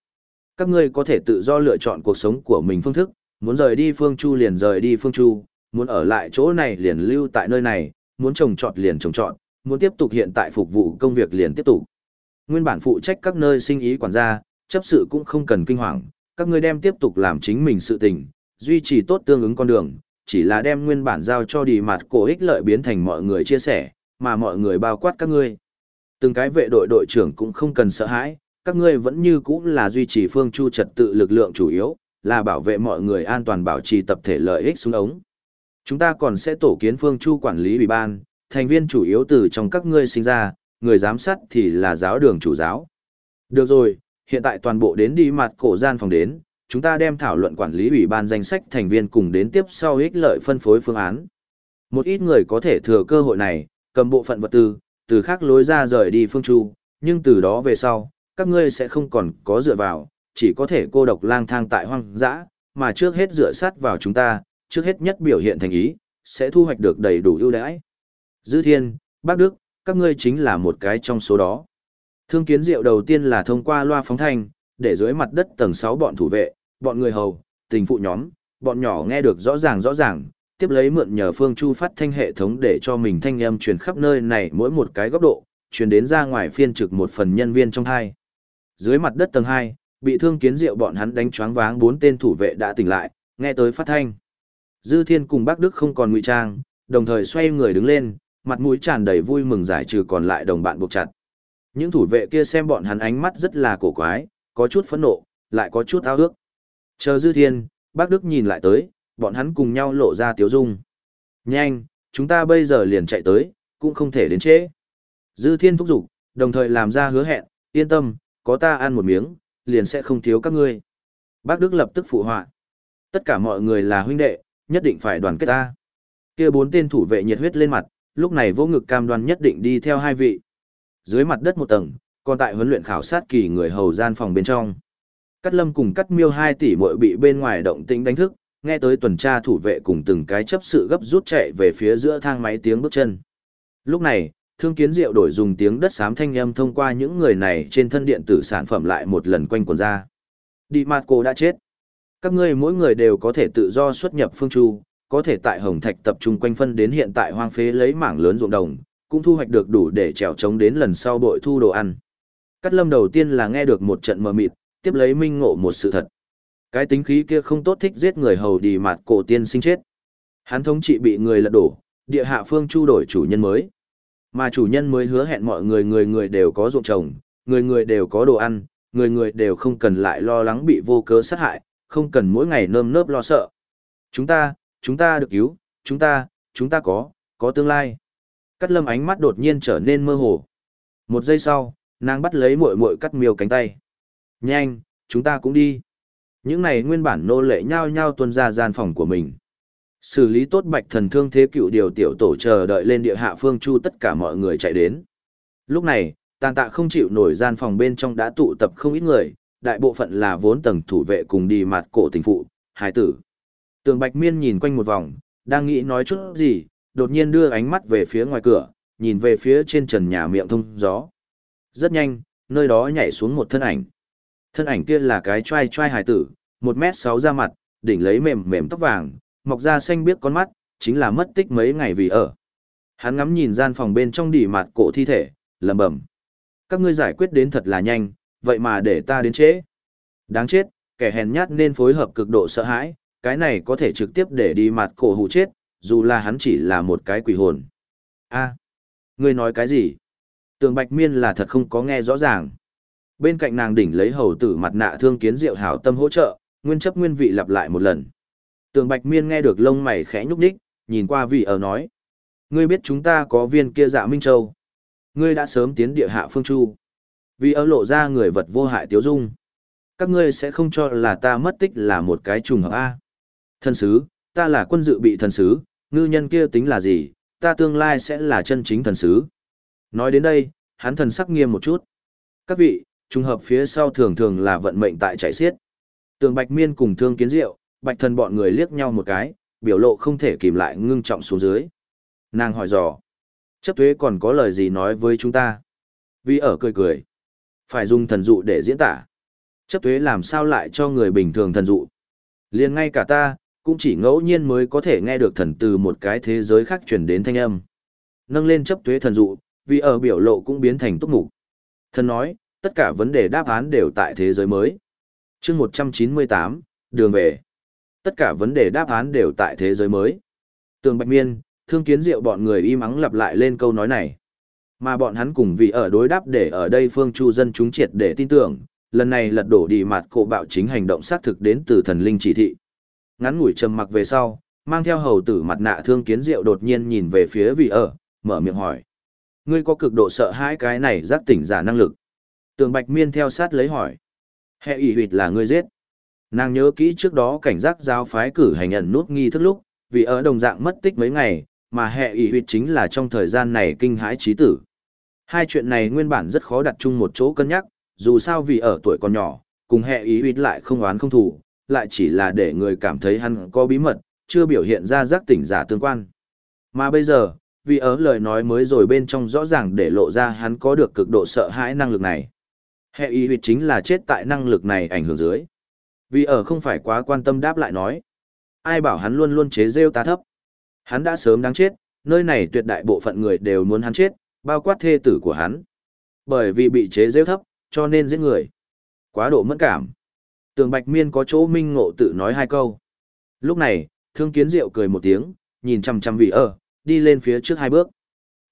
Các ngươi có thể tự do lựa chọn cuộc sống của mình phương thức, muốn rời đi phương chu liền rời đi phương chu, muốn ở lại chỗ này liền lưu tại nơi này, muốn trồng trọt liền trồng trọt, muốn tiếp tục hiện tại phục vụ công việc liền tiếp tục. Nguyên bản phụ trách các nơi sinh ý quản gia, chấp sự cũng không cần kinh hoàng, các ngươi đem tiếp tục làm chính mình sự tình, duy trì tốt tương ứng con đường, chỉ là đem nguyên bản giao cho đi mặt cổ ích lợi biến thành mọi người chia sẻ, mà mọi người bao quát các ngươi. Từng cái vệ đội đội trưởng cũng không cần sợ hãi, các ngươi vẫn như cũ là duy trì phương chu trật tự lực lượng chủ yếu, là bảo vệ mọi người an toàn bảo trì tập thể lợi ích xuống ống. Chúng ta còn sẽ tổ kiến phương chu quản lý ủy ban, thành viên chủ yếu từ trong các ngươi sinh ra, người giám sát thì là giáo đường chủ giáo. Được rồi, hiện tại toàn bộ đến đi mặt cổ gian phòng đến, chúng ta đem thảo luận quản lý ủy ban danh sách thành viên cùng đến tiếp sau ích lợi phân phối phương án. Một ít người có thể thừa cơ hội này, cầm bộ phận vật tư, từ khác lối ra rời đi phương chu, nhưng từ đó về sau, các ngươi sẽ không còn có dựa vào, chỉ có thể cô độc lang thang tại hoang dã, mà trước hết dựa sát vào chúng ta, trước hết nhất biểu hiện thành ý, sẽ thu hoạch được đầy đủ ưu đãi. Dư Thiên, Bác Đức, các ngươi chính là một cái trong số đó. Thương kiến diệu đầu tiên là thông qua loa phóng thanh, để dưới mặt đất tầng 6 bọn thủ vệ, bọn người hầu, tình phụ nhóm, bọn nhỏ nghe được rõ ràng rõ ràng, tiếp lấy mượn nhờ Phương Chu phát thanh hệ thống để cho mình thanh âm truyền khắp nơi này mỗi một cái góc độ, truyền đến ra ngoài phiên trực một phần nhân viên trong hai. Dưới mặt đất tầng hai bị thương kiến diệu bọn hắn đánh choáng váng bốn tên thủ vệ đã tỉnh lại, nghe tới phát thanh. Dư Thiên cùng Bác Đức không còn ngụy trang, đồng thời xoay người đứng lên, mặt mũi tràn đầy vui mừng giải trừ còn lại đồng bạn buộc chặt. Những thủ vệ kia xem bọn hắn ánh mắt rất là cổ quái, có chút phẫn nộ, lại có chút ao ước. Chờ Dư Thiên, Bác Đức nhìn lại tới, bọn hắn cùng nhau lộ ra tiếu dung. Nhanh, chúng ta bây giờ liền chạy tới, cũng không thể đến trễ. Dư Thiên thúc giục, đồng thời làm ra hứa hẹn, yên tâm, có ta ăn một miếng, liền sẽ không thiếu các ngươi. Bác Đức lập tức phụ họa. Tất cả mọi người là huynh đệ, nhất định phải đoàn kết ta. Kia bốn tên thủ vệ nhiệt huyết lên mặt, lúc này vô ngực cam đoan nhất định đi theo hai vị. Dưới mặt đất một tầng, còn tại huấn luyện khảo sát kỳ người hầu gian phòng bên trong. Cắt lâm cùng cắt miêu hai tỷ muội bị bên ngoài động tĩnh đánh thức, nghe tới tuần tra thủ vệ cùng từng cái chấp sự gấp rút chạy về phía giữa thang máy tiếng bước chân. Lúc này, thương kiến diệu đổi dùng tiếng đất xám thanh âm thông qua những người này trên thân điện tử sản phẩm lại một lần quanh quần ra. Đi mặt cô đã chết. Các ngươi mỗi người đều có thể tự do xuất nhập phương chu, có thể tại Hồng Thạch tập trung quanh phân đến hiện tại hoang phế lấy mảng lớn ruộng đồng, cũng thu hoạch được đủ để trèo trống đến lần sau bội thu đồ ăn. Cắt lâm đầu tiên là nghe được một trận mờ mịt, tiếp lấy minh ngộ một sự thật. Cái tính khí kia không tốt thích giết người hầu đi mặt cổ tiên sinh chết. Hắn thống trị bị người lật đổ, địa hạ phương chu đổi chủ nhân mới. Mà chủ nhân mới hứa hẹn mọi người người người đều có ruộng trồng, người người đều có đồ ăn, người người đều không cần lại lo lắng bị vô cớ sát hại, không cần mỗi ngày nơm nớp lo sợ. Chúng ta, chúng ta được cứu, chúng ta, chúng ta có, có tương lai. Cắt lâm ánh mắt đột nhiên trở nên mơ hồ. Một giây sau, nàng bắt lấy muội muội cắt miêu cánh tay. Nhanh, chúng ta cũng đi. Những này nguyên bản nô lệ nhao nhao tuân ra gian phòng của mình. Xử lý tốt bạch thần thương thế cựu điều tiểu tổ chờ đợi lên địa hạ phương chu tất cả mọi người chạy đến. Lúc này, tàn tạ không chịu nổi gian phòng bên trong đã tụ tập không ít người, đại bộ phận là vốn tầng thủ vệ cùng đi mặt cổ tình phụ, hải tử. Tường bạch miên nhìn quanh một vòng, đang nghĩ nói chút gì, đột nhiên đưa ánh mắt về phía ngoài cửa, nhìn về phía trên trần nhà miệng thông gió. Rất nhanh, nơi đó nhảy xuống một thân ảnh. Thân ảnh kia là cái trai trai hải tử, một mét sáu ra mặt, đỉnh lấy mềm mềm tóc vàng, mọc da xanh biếc con mắt, chính là mất tích mấy ngày vì ở. Hắn ngắm nhìn gian phòng bên trong đỉ mặt cổ thi thể, lầm bẩm. Các ngươi giải quyết đến thật là nhanh, vậy mà để ta đến trễ. Đáng chết, kẻ hèn nhát nên phối hợp cực độ sợ hãi, cái này có thể trực tiếp để đi mặt cổ hụ chết, dù là hắn chỉ là một cái quỷ hồn. a ngươi nói cái gì? Tường Bạch Miên là thật không có nghe rõ ràng. Bên cạnh nàng đỉnh lấy hầu tử mặt nạ thương kiến diệu hảo tâm hỗ trợ, nguyên chấp nguyên vị lặp lại một lần. Tường Bạch Miên nghe được lông mày khẽ nhúc nhích, nhìn qua vị ở nói. Ngươi biết chúng ta có viên kia dạ Minh Châu. Ngươi đã sớm tiến địa hạ phương chu. Vì ở lộ ra người vật vô hại tiếu dung. Các ngươi sẽ không cho là ta mất tích là một cái trùng hợp A. Thần sứ, ta là quân dự bị thần sứ, ngư nhân kia tính là gì, ta tương lai sẽ là chân chính thần sứ. Nói đến đây, hắn thần sắc nghiêm một chút. Các vị, trùng hợp phía sau thường thường là vận mệnh tại chạy xiết. Tường Bạch Miên cùng Thương Kiến Diệu, Bạch Thần bọn người liếc nhau một cái, biểu lộ không thể kìm lại ngưng trọng xuống dưới. Nàng hỏi dò. Chấp thuế còn có lời gì nói với chúng ta? Vì ở cười cười. Phải dùng thần dụ để diễn tả. Chấp thuế làm sao lại cho người bình thường thần dụ? liền ngay cả ta, cũng chỉ ngẫu nhiên mới có thể nghe được thần từ một cái thế giới khác truyền đến thanh âm. Nâng lên chấp thuế thần dụ, vì ở biểu lộ cũng biến thành túc mục. Thần nói, tất cả vấn đề đáp án đều tại thế giới mới. chương 198, đường về. Tất cả vấn đề đáp án đều tại thế giới mới. Tường Bạch Miên, thương kiến diệu bọn người im ắng lặp lại lên câu nói này. Mà bọn hắn cùng vì ở đối đáp để ở đây phương chu dân chúng triệt để tin tưởng, lần này lật đổ đi mặt cổ bạo chính hành động xác thực đến từ thần linh chỉ thị. Ngắn ngủi trầm mặc về sau, mang theo hầu tử mặt nạ thương kiến diệu đột nhiên nhìn về phía vị ở, mở miệng hỏi. Ngươi có cực độ sợ hãi cái này giác tỉnh giả năng lực. Tường Bạch Miên theo sát lấy hỏi. Hệ ủy huyệt là ngươi giết. Nàng nhớ kỹ trước đó cảnh giác giáo phái cử hành ẩn nút nghi thức lúc, vì ở đồng dạng mất tích mấy ngày, mà hệ ủy huyệt chính là trong thời gian này kinh hãi trí tử. Hai chuyện này nguyên bản rất khó đặt chung một chỗ cân nhắc, dù sao vì ở tuổi còn nhỏ, cùng hệ ý huyệt lại không oán không thù, lại chỉ là để người cảm thấy hắn có bí mật, chưa biểu hiện ra giác tỉnh giả tương quan. Mà bây giờ, vì ở lời nói mới rồi bên trong rõ ràng để lộ ra hắn có được cực độ sợ hãi năng lực này. Hệ ý huyệt chính là chết tại năng lực này ảnh hưởng dưới. Vì ở không phải quá quan tâm đáp lại nói. Ai bảo hắn luôn luôn chế rêu ta thấp. Hắn đã sớm đáng chết, nơi này tuyệt đại bộ phận người đều muốn hắn chết, bao quát thê tử của hắn. Bởi vì bị chế rêu thấp, cho nên giết người. Quá độ mẫn cảm. Tường Bạch Miên có chỗ minh ngộ tự nói hai câu. Lúc này, Thương Kiến Diệu cười một tiếng, nhìn chằm chằm vị ở, đi lên phía trước hai bước.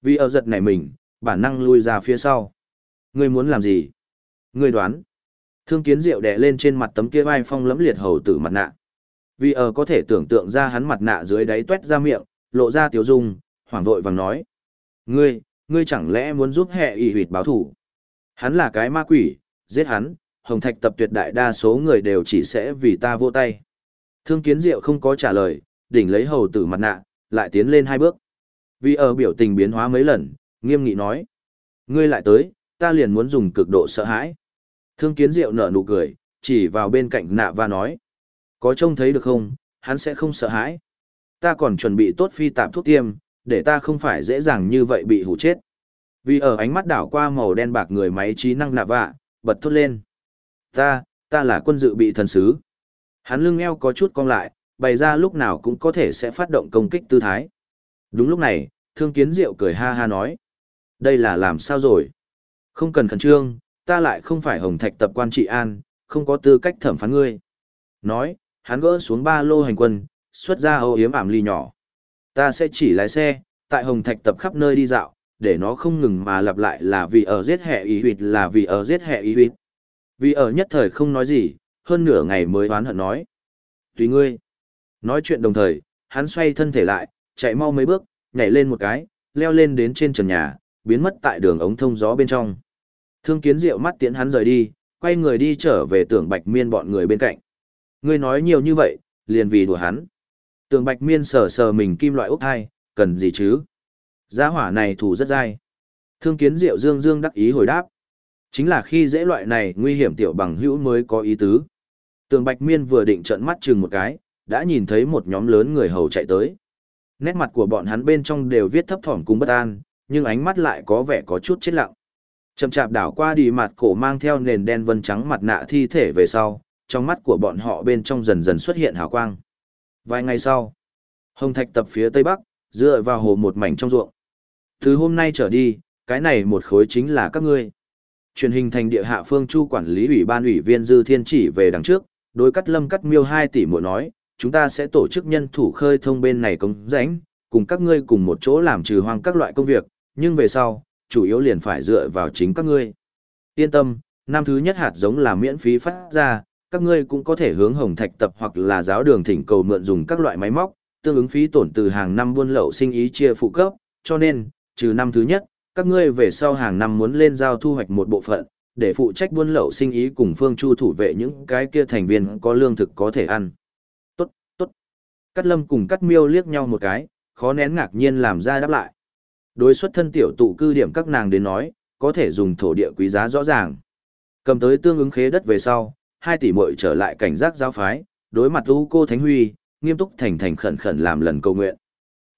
Vì ở giật nảy mình, bản năng lui ra phía sau. Ngươi muốn làm gì? Ngươi đoán. Thương Kiến Diệu đè lên trên mặt tấm kia vai phong lẫm liệt hầu tử mặt nạ. Vì ở có thể tưởng tượng ra hắn mặt nạ dưới đáy tuét ra miệng, lộ ra tiểu dung, hoảng vội vàng nói. Ngươi, ngươi chẳng lẽ muốn giúp hệ y huyệt báo thủ? Hắn là cái ma quỷ, giết hắn, hồng thạch tập tuyệt đại đa số người đều chỉ sẽ vì ta vô tay. Thương kiến diệu không có trả lời, đỉnh lấy hầu tử mặt nạ, lại tiến lên hai bước. Vì ở biểu tình biến hóa mấy lần, nghiêm nghị nói. Ngươi lại tới, ta liền muốn dùng cực độ sợ hãi. Thương kiến diệu nở nụ cười, chỉ vào bên cạnh nạ và nói. Có trông thấy được không, hắn sẽ không sợ hãi. Ta còn chuẩn bị tốt phi tạp thuốc tiêm, để ta không phải dễ dàng như vậy bị hủ chết. Vì ở ánh mắt đảo qua màu đen bạc người máy trí năng nạ vạ, bật thốt lên. Ta, ta là quân dự bị thần sứ. Hắn lưng eo có chút cong lại, bày ra lúc nào cũng có thể sẽ phát động công kích tư thái. Đúng lúc này, thương kiến diệu cười ha ha nói. Đây là làm sao rồi? Không cần khẩn trương, ta lại không phải hồng thạch tập quan trị an, không có tư cách thẩm phán ngươi. Nói, hắn gỡ xuống ba lô hành quân, xuất ra âu yếm ảm ly nhỏ. Ta sẽ chỉ lái xe, tại hồng thạch tập khắp nơi đi dạo, để nó không ngừng mà lặp lại là vì ở giết hệ ý huyệt là vì ở giết hệ ý huyệt. Vì ở nhất thời không nói gì, hơn nửa ngày mới oán hận nói. Tùy ngươi. Nói chuyện đồng thời, hắn xoay thân thể lại, chạy mau mấy bước, nhảy lên một cái, leo lên đến trên trần nhà, biến mất tại đường ống thông gió bên trong. Thương kiến diệu mắt tiễn hắn rời đi, quay người đi trở về tưởng bạch miên bọn người bên cạnh. Ngươi nói nhiều như vậy, liền vì đùa hắn. Tưởng bạch miên sờ sờ mình kim loại ốc hai, cần gì chứ? Giá hỏa này thủ rất dai. Thương kiến diệu dương dương đắc ý hồi đáp. Chính là khi dễ loại này nguy hiểm tiểu bằng hữu mới có ý tứ. Tường Bạch Miên vừa định trợn mắt chừng một cái, đã nhìn thấy một nhóm lớn người hầu chạy tới. Nét mặt của bọn hắn bên trong đều viết thấp thỏm cùng bất an, nhưng ánh mắt lại có vẻ có chút chết lặng. Chậm chạp đảo qua đi mặt cổ mang theo nền đen vân trắng mặt nạ thi thể về sau, trong mắt của bọn họ bên trong dần dần xuất hiện hào quang. Vài ngày sau, Hồng Thạch tập phía tây bắc, dựa vào hồ một mảnh trong ruộng. Từ hôm nay trở đi, cái này một khối chính là các ngươi. Truyền hình thành địa hạ phương chu quản lý ủy ban ủy viên Dư Thiên chỉ về đằng trước, đối cắt lâm cắt miêu 2 tỷ muội nói, chúng ta sẽ tổ chức nhân thủ khơi thông bên này công rãnh, cùng các ngươi cùng một chỗ làm trừ hoang các loại công việc, nhưng về sau, chủ yếu liền phải dựa vào chính các ngươi. Yên tâm, năm thứ nhất hạt giống là miễn phí phát ra, các ngươi cũng có thể hướng hồng thạch tập hoặc là giáo đường thỉnh cầu mượn dùng các loại máy móc, tương ứng phí tổn từ hàng năm buôn lậu sinh ý chia phụ cấp, cho nên, trừ năm thứ nhất, các ngươi về sau hàng năm muốn lên giao thu hoạch một bộ phận, để phụ trách buôn lậu sinh ý cùng phương chu thủ vệ những cái kia thành viên có lương thực có thể ăn. Tốt, tốt. Cát lâm cùng cát miêu liếc nhau một cái, khó nén ngạc nhiên làm ra đáp lại. Đối xuất thân tiểu tụ cư điểm các nàng đến nói, có thể dùng thổ địa quý giá rõ ràng. Cầm tới tương ứng khế đất về sau, hai tỷ muội trở lại cảnh giác giáo phái, đối mặt U cô Thánh Huy, nghiêm túc thành thành khẩn khẩn làm lần cầu nguyện.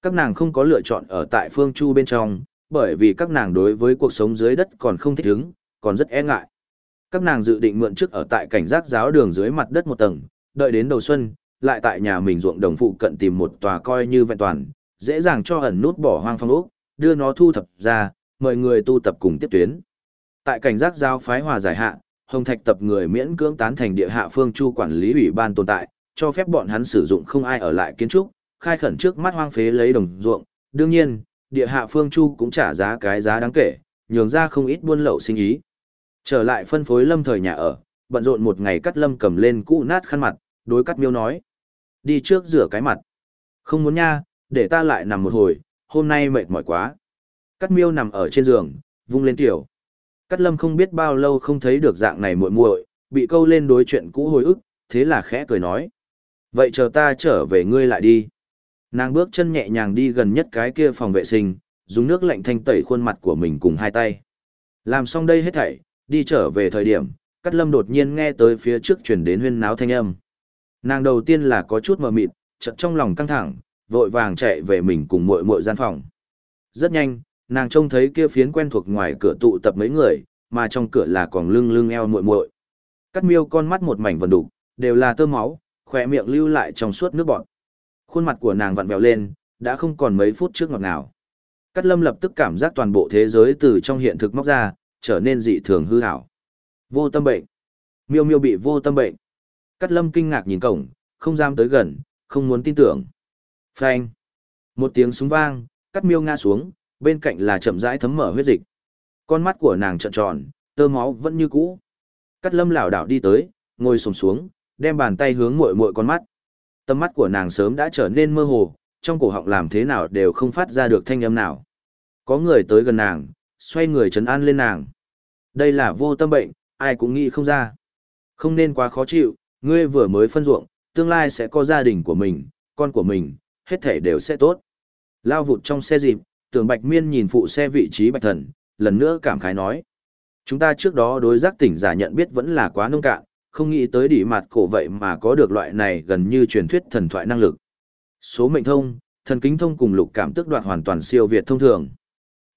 Các nàng không có lựa chọn ở tại phương chu bên trong, bởi vì các nàng đối với cuộc sống dưới đất còn không thích ứng, còn rất e ngại. Các nàng dự định mượn trước ở tại cảnh giác giáo đường dưới mặt đất một tầng, đợi đến đầu xuân, lại tại nhà mình ruộng đồng phụ cận tìm một tòa coi như vẹn toàn, dễ dàng cho ẩn nút bỏ hoang phong ốc, đưa nó thu thập ra, mời người tu tập cùng tiếp tuyến. Tại cảnh giác giao phái hòa giải hạ, Hồng Thạch tập người miễn cưỡng tán thành địa hạ phương chu quản lý ủy ban tồn tại, cho phép bọn hắn sử dụng không ai ở lại kiến trúc, khai khẩn trước mắt hoang phế lấy đồng ruộng. Đương nhiên, địa hạ phương chu cũng trả giá cái giá đáng kể, nhường ra không ít buôn lậu sinh ý. Trở lại phân phối lâm thời nhà ở, bận rộn một ngày cắt lâm cầm lên cũ nát khăn mặt, đối cắt miêu nói. Đi trước rửa cái mặt. Không muốn nha, để ta lại nằm một hồi, hôm nay mệt mỏi quá. Cắt miêu nằm ở trên giường, vung lên tiểu. Cắt lâm không biết bao lâu không thấy được dạng này muội muội, bị câu lên đối chuyện cũ hồi ức, thế là khẽ cười nói. Vậy chờ ta trở về ngươi lại đi. Nàng bước chân nhẹ nhàng đi gần nhất cái kia phòng vệ sinh, dùng nước lạnh thanh tẩy khuôn mặt của mình cùng hai tay. Làm xong đây hết thảy, đi trở về thời điểm, Cát Lâm đột nhiên nghe tới phía trước chuyển đến huyên náo thanh âm. Nàng đầu tiên là có chút mờ mịt, chợt trong lòng căng thẳng, vội vàng chạy về mình cùng muội muội gian phòng. Rất nhanh, nàng trông thấy kia phiến quen thuộc ngoài cửa tụ tập mấy người, mà trong cửa là còn lưng lưng eo muội muội. Cắt miêu con mắt một mảnh vần đục, đều là tơ máu, khỏe miệng lưu lại trong suốt nước bọt. Khuôn mặt của nàng vặn vẹo lên, đã không còn mấy phút trước ngọt ngào. cắt lâm lập tức cảm giác toàn bộ thế giới từ trong hiện thực móc ra, trở nên dị thường hư hảo. Vô tâm bệnh. Miêu miêu bị vô tâm bệnh. cắt lâm kinh ngạc nhìn cổng, không dám tới gần, không muốn tin tưởng. Phanh. Một tiếng súng vang, cắt miêu ngã xuống, bên cạnh là chậm rãi thấm mở huyết dịch. Con mắt của nàng trợn tròn, tơ máu vẫn như cũ. Cắt lâm lảo đảo đi tới, ngồi sồm xuống, đem bàn tay hướng muội muội con mắt. Tâm mắt của nàng sớm đã trở nên mơ hồ, trong cổ họng làm thế nào đều không phát ra được thanh âm nào. Có người tới gần nàng, xoay người trấn an lên nàng. Đây là vô tâm bệnh, ai cũng nghĩ không ra. Không nên quá khó chịu, ngươi vừa mới phân ruộng, tương lai sẽ có gia đình của mình, con của mình, hết thể đều sẽ tốt. Lao vụt trong xe dịp, tưởng Bạch Miên nhìn phụ xe vị trí Bạch Thần, lần nữa cảm khái nói. Chúng ta trước đó đối giác tỉnh giả nhận biết vẫn là quá nông cạn, không nghĩ tới đỉ mặt cổ vậy mà có được loại này gần như truyền thuyết thần thoại năng lực. Số mệnh thông, thần kính thông cùng lục cảm tức đoạt hoàn toàn siêu việt thông thường.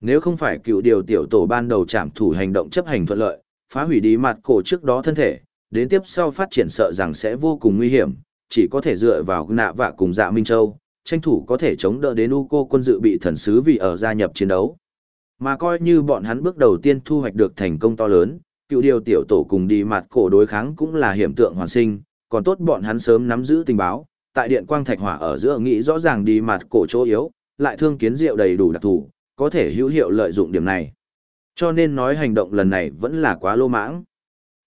Nếu không phải cựu điều tiểu tổ ban đầu chạm thủ hành động chấp hành thuận lợi, phá hủy đi mặt cổ trước đó thân thể, đến tiếp sau phát triển sợ rằng sẽ vô cùng nguy hiểm, chỉ có thể dựa vào nạ vạ cùng dạ Minh Châu, tranh thủ có thể chống đỡ đến u cô quân dự bị thần sứ vì ở gia nhập chiến đấu. Mà coi như bọn hắn bước đầu tiên thu hoạch được thành công to lớn, cựu điều tiểu tổ cùng đi mặt cổ đối kháng cũng là hiểm tượng hoàn sinh, còn tốt bọn hắn sớm nắm giữ tình báo, tại điện quang thạch hỏa ở giữa nghĩ rõ ràng đi mặt cổ chỗ yếu, lại thương kiến diệu đầy đủ đặc thù, có thể hữu hiệu lợi dụng điểm này. Cho nên nói hành động lần này vẫn là quá lô mãng.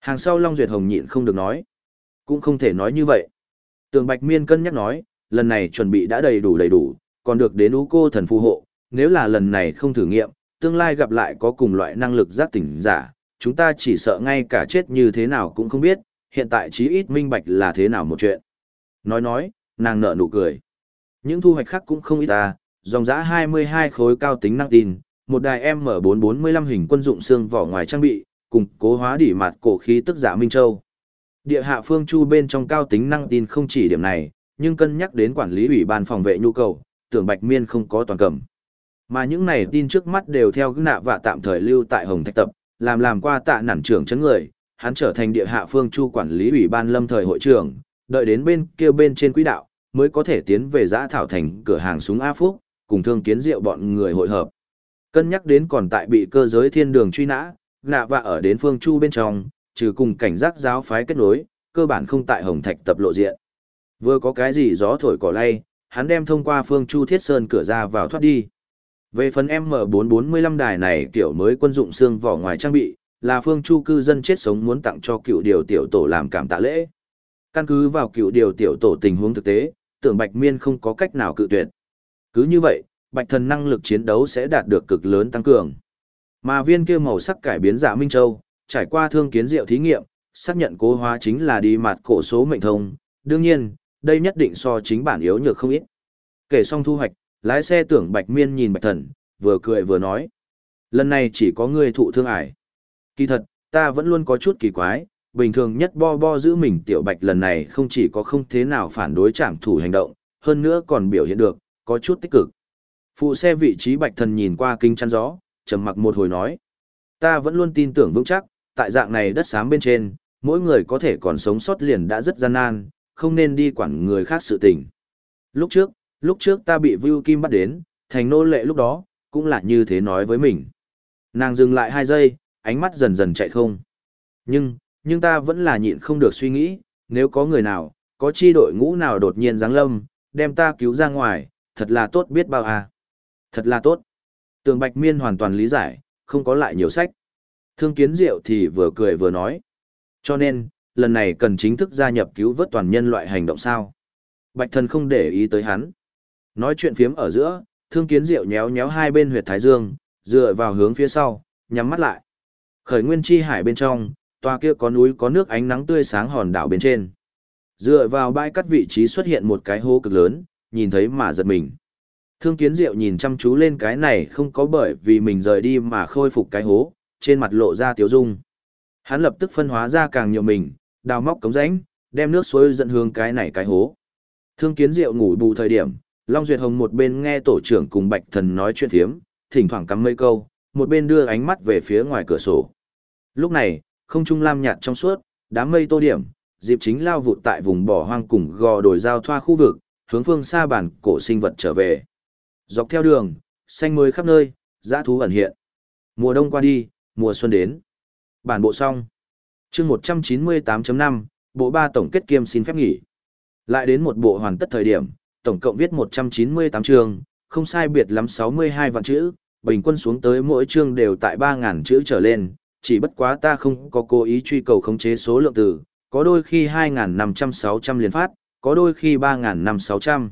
Hàng sau Long Duyệt Hồng nhịn không được nói. Cũng không thể nói như vậy. Tường Bạch Miên cân nhắc nói, lần này chuẩn bị đã đầy đủ đầy đủ, còn được đến ú cô thần phù hộ, nếu là lần này không thử nghiệm, tương lai gặp lại có cùng loại năng lực giác tỉnh giả, chúng ta chỉ sợ ngay cả chết như thế nào cũng không biết, hiện tại chí ít minh bạch là thế nào một chuyện. Nói nói, nàng nở nụ cười. Những thu hoạch khác cũng không ít ta, dòng giã 22 khối cao tính năng tin, một đài M445 hình quân dụng xương vỏ ngoài trang bị, cùng cố hóa đỉ mặt cổ khí tức giả Minh Châu. Địa hạ phương chu bên trong cao tính năng tin không chỉ điểm này, nhưng cân nhắc đến quản lý ủy ban phòng vệ nhu cầu, tưởng Bạch Miên không có toàn cầm. Mà những này tin trước mắt đều theo gã nạ và tạm thời lưu tại Hồng Thạch Tập, làm làm qua tạ nản trưởng chấn người, hắn trở thành địa hạ phương chu quản lý ủy ban lâm thời hội trưởng, đợi đến bên kia bên trên quỹ đạo, mới có thể tiến về giã thảo thành cửa hàng súng A Phúc, cùng thương kiến diệu bọn người hội hợp. Cân nhắc đến còn tại bị cơ giới thiên đường truy nã, nạ và ở đến phương chu bên trong, trừ cùng cảnh giác giáo phái kết nối, cơ bản không tại Hồng Thạch tập lộ diện. Vừa có cái gì gió thổi cỏ lay, hắn đem thông qua phương chu thiết sơn cửa ra vào thoát đi. Về phần M445 đài này kiểu mới quân dụng xương vỏ ngoài trang bị, là phương chu cư dân chết sống muốn tặng cho cựu điều tiểu tổ làm cảm tạ lễ. Căn cứ vào cựu điều tiểu tổ tình huống thực tế, tưởng Bạch Miên không có cách nào cự tuyệt. Cứ như vậy, Bạch Thần năng lực chiến đấu sẽ đạt được cực lớn tăng cường. Mà viên kia màu sắc cải biến giả Minh Châu, trải qua thương kiến diệu thí nghiệm, xác nhận cố hóa chính là đi mặt cổ số mệnh thông, đương nhiên, đây nhất định so chính bản yếu nhược không ít. Kể xong thu hoạch, lái xe tưởng Bạch Miên nhìn Bạch Thần, vừa cười vừa nói. Lần này chỉ có ngươi thụ thương ải. Kỳ thật, ta vẫn luôn có chút kỳ quái, bình thường nhất bo bo giữ mình tiểu Bạch lần này không chỉ có không thế nào phản đối trảm thủ hành động, hơn nữa còn biểu hiện được, có chút tích cực. Phụ xe vị trí Bạch Thần nhìn qua kinh chăn gió, trầm mặc một hồi nói. Ta vẫn luôn tin tưởng vững chắc, tại dạng này đất xám bên trên, mỗi người có thể còn sống sót liền đã rất gian nan, không nên đi quản người khác sự tình. Lúc trước, lúc trước ta bị Vưu Kim bắt đến, thành nô lệ lúc đó, cũng là như thế nói với mình. Nàng dừng lại hai giây, ánh mắt dần dần chạy không. Nhưng, nhưng ta vẫn là nhịn không được suy nghĩ, nếu có người nào, có chi đội ngũ nào đột nhiên giáng lâm, đem ta cứu ra ngoài, thật là tốt biết bao à. Thật là tốt. Tường Bạch Miên hoàn toàn lý giải, không có lại nhiều sách. Thương kiến diệu thì vừa cười vừa nói. Cho nên, lần này cần chính thức gia nhập cứu vớt toàn nhân loại hành động sao. Bạch thần không để ý tới hắn. Nói chuyện phiếm ở giữa, thương kiến diệu nhéo nhéo hai bên huyệt thái dương, dựa vào hướng phía sau, nhắm mắt lại. Khởi nguyên chi hải bên trong, tòa kia có núi có nước ánh nắng tươi sáng hòn đảo bên trên. Dựa vào bãi cắt vị trí xuất hiện một cái hố cực lớn, nhìn thấy mà giật mình. Thương kiến diệu nhìn chăm chú lên cái này không có bởi vì mình rời đi mà khôi phục cái hố, trên mặt lộ ra tiếu dung. Hắn lập tức phân hóa ra càng nhiều mình, đào móc cống rãnh, đem nước suối dẫn hướng cái này cái hố. Thương kiến diệu ngủ bù thời điểm, Long Duyệt Hồng một bên nghe tổ trưởng cùng Bạch Thần nói chuyện thiếm, thỉnh thoảng cắm mấy câu, một bên đưa ánh mắt về phía ngoài cửa sổ. Lúc này, không trung lam nhạt trong suốt, đám mây tô điểm, dịp chính lao vụt tại vùng bỏ hoang cùng gò đồi giao thoa khu vực, hướng phương xa bản cổ sinh vật trở về. Dọc theo đường, xanh mới khắp nơi, dã thú ẩn hiện. Mùa đông qua đi, mùa xuân đến. Bản bộ xong chương 198.5, bộ ba tổng kết kiêm xin phép nghỉ. Lại đến một bộ hoàn tất thời điểm, tổng cộng viết 198 chương, không sai biệt lắm 62 vạn chữ, bình quân xuống tới mỗi chương đều tại 3.000 chữ trở lên, chỉ bất quá ta không có cố ý truy cầu khống chế số lượng từ, có đôi khi 2.500-600 liền phát, có đôi khi 3.500-600.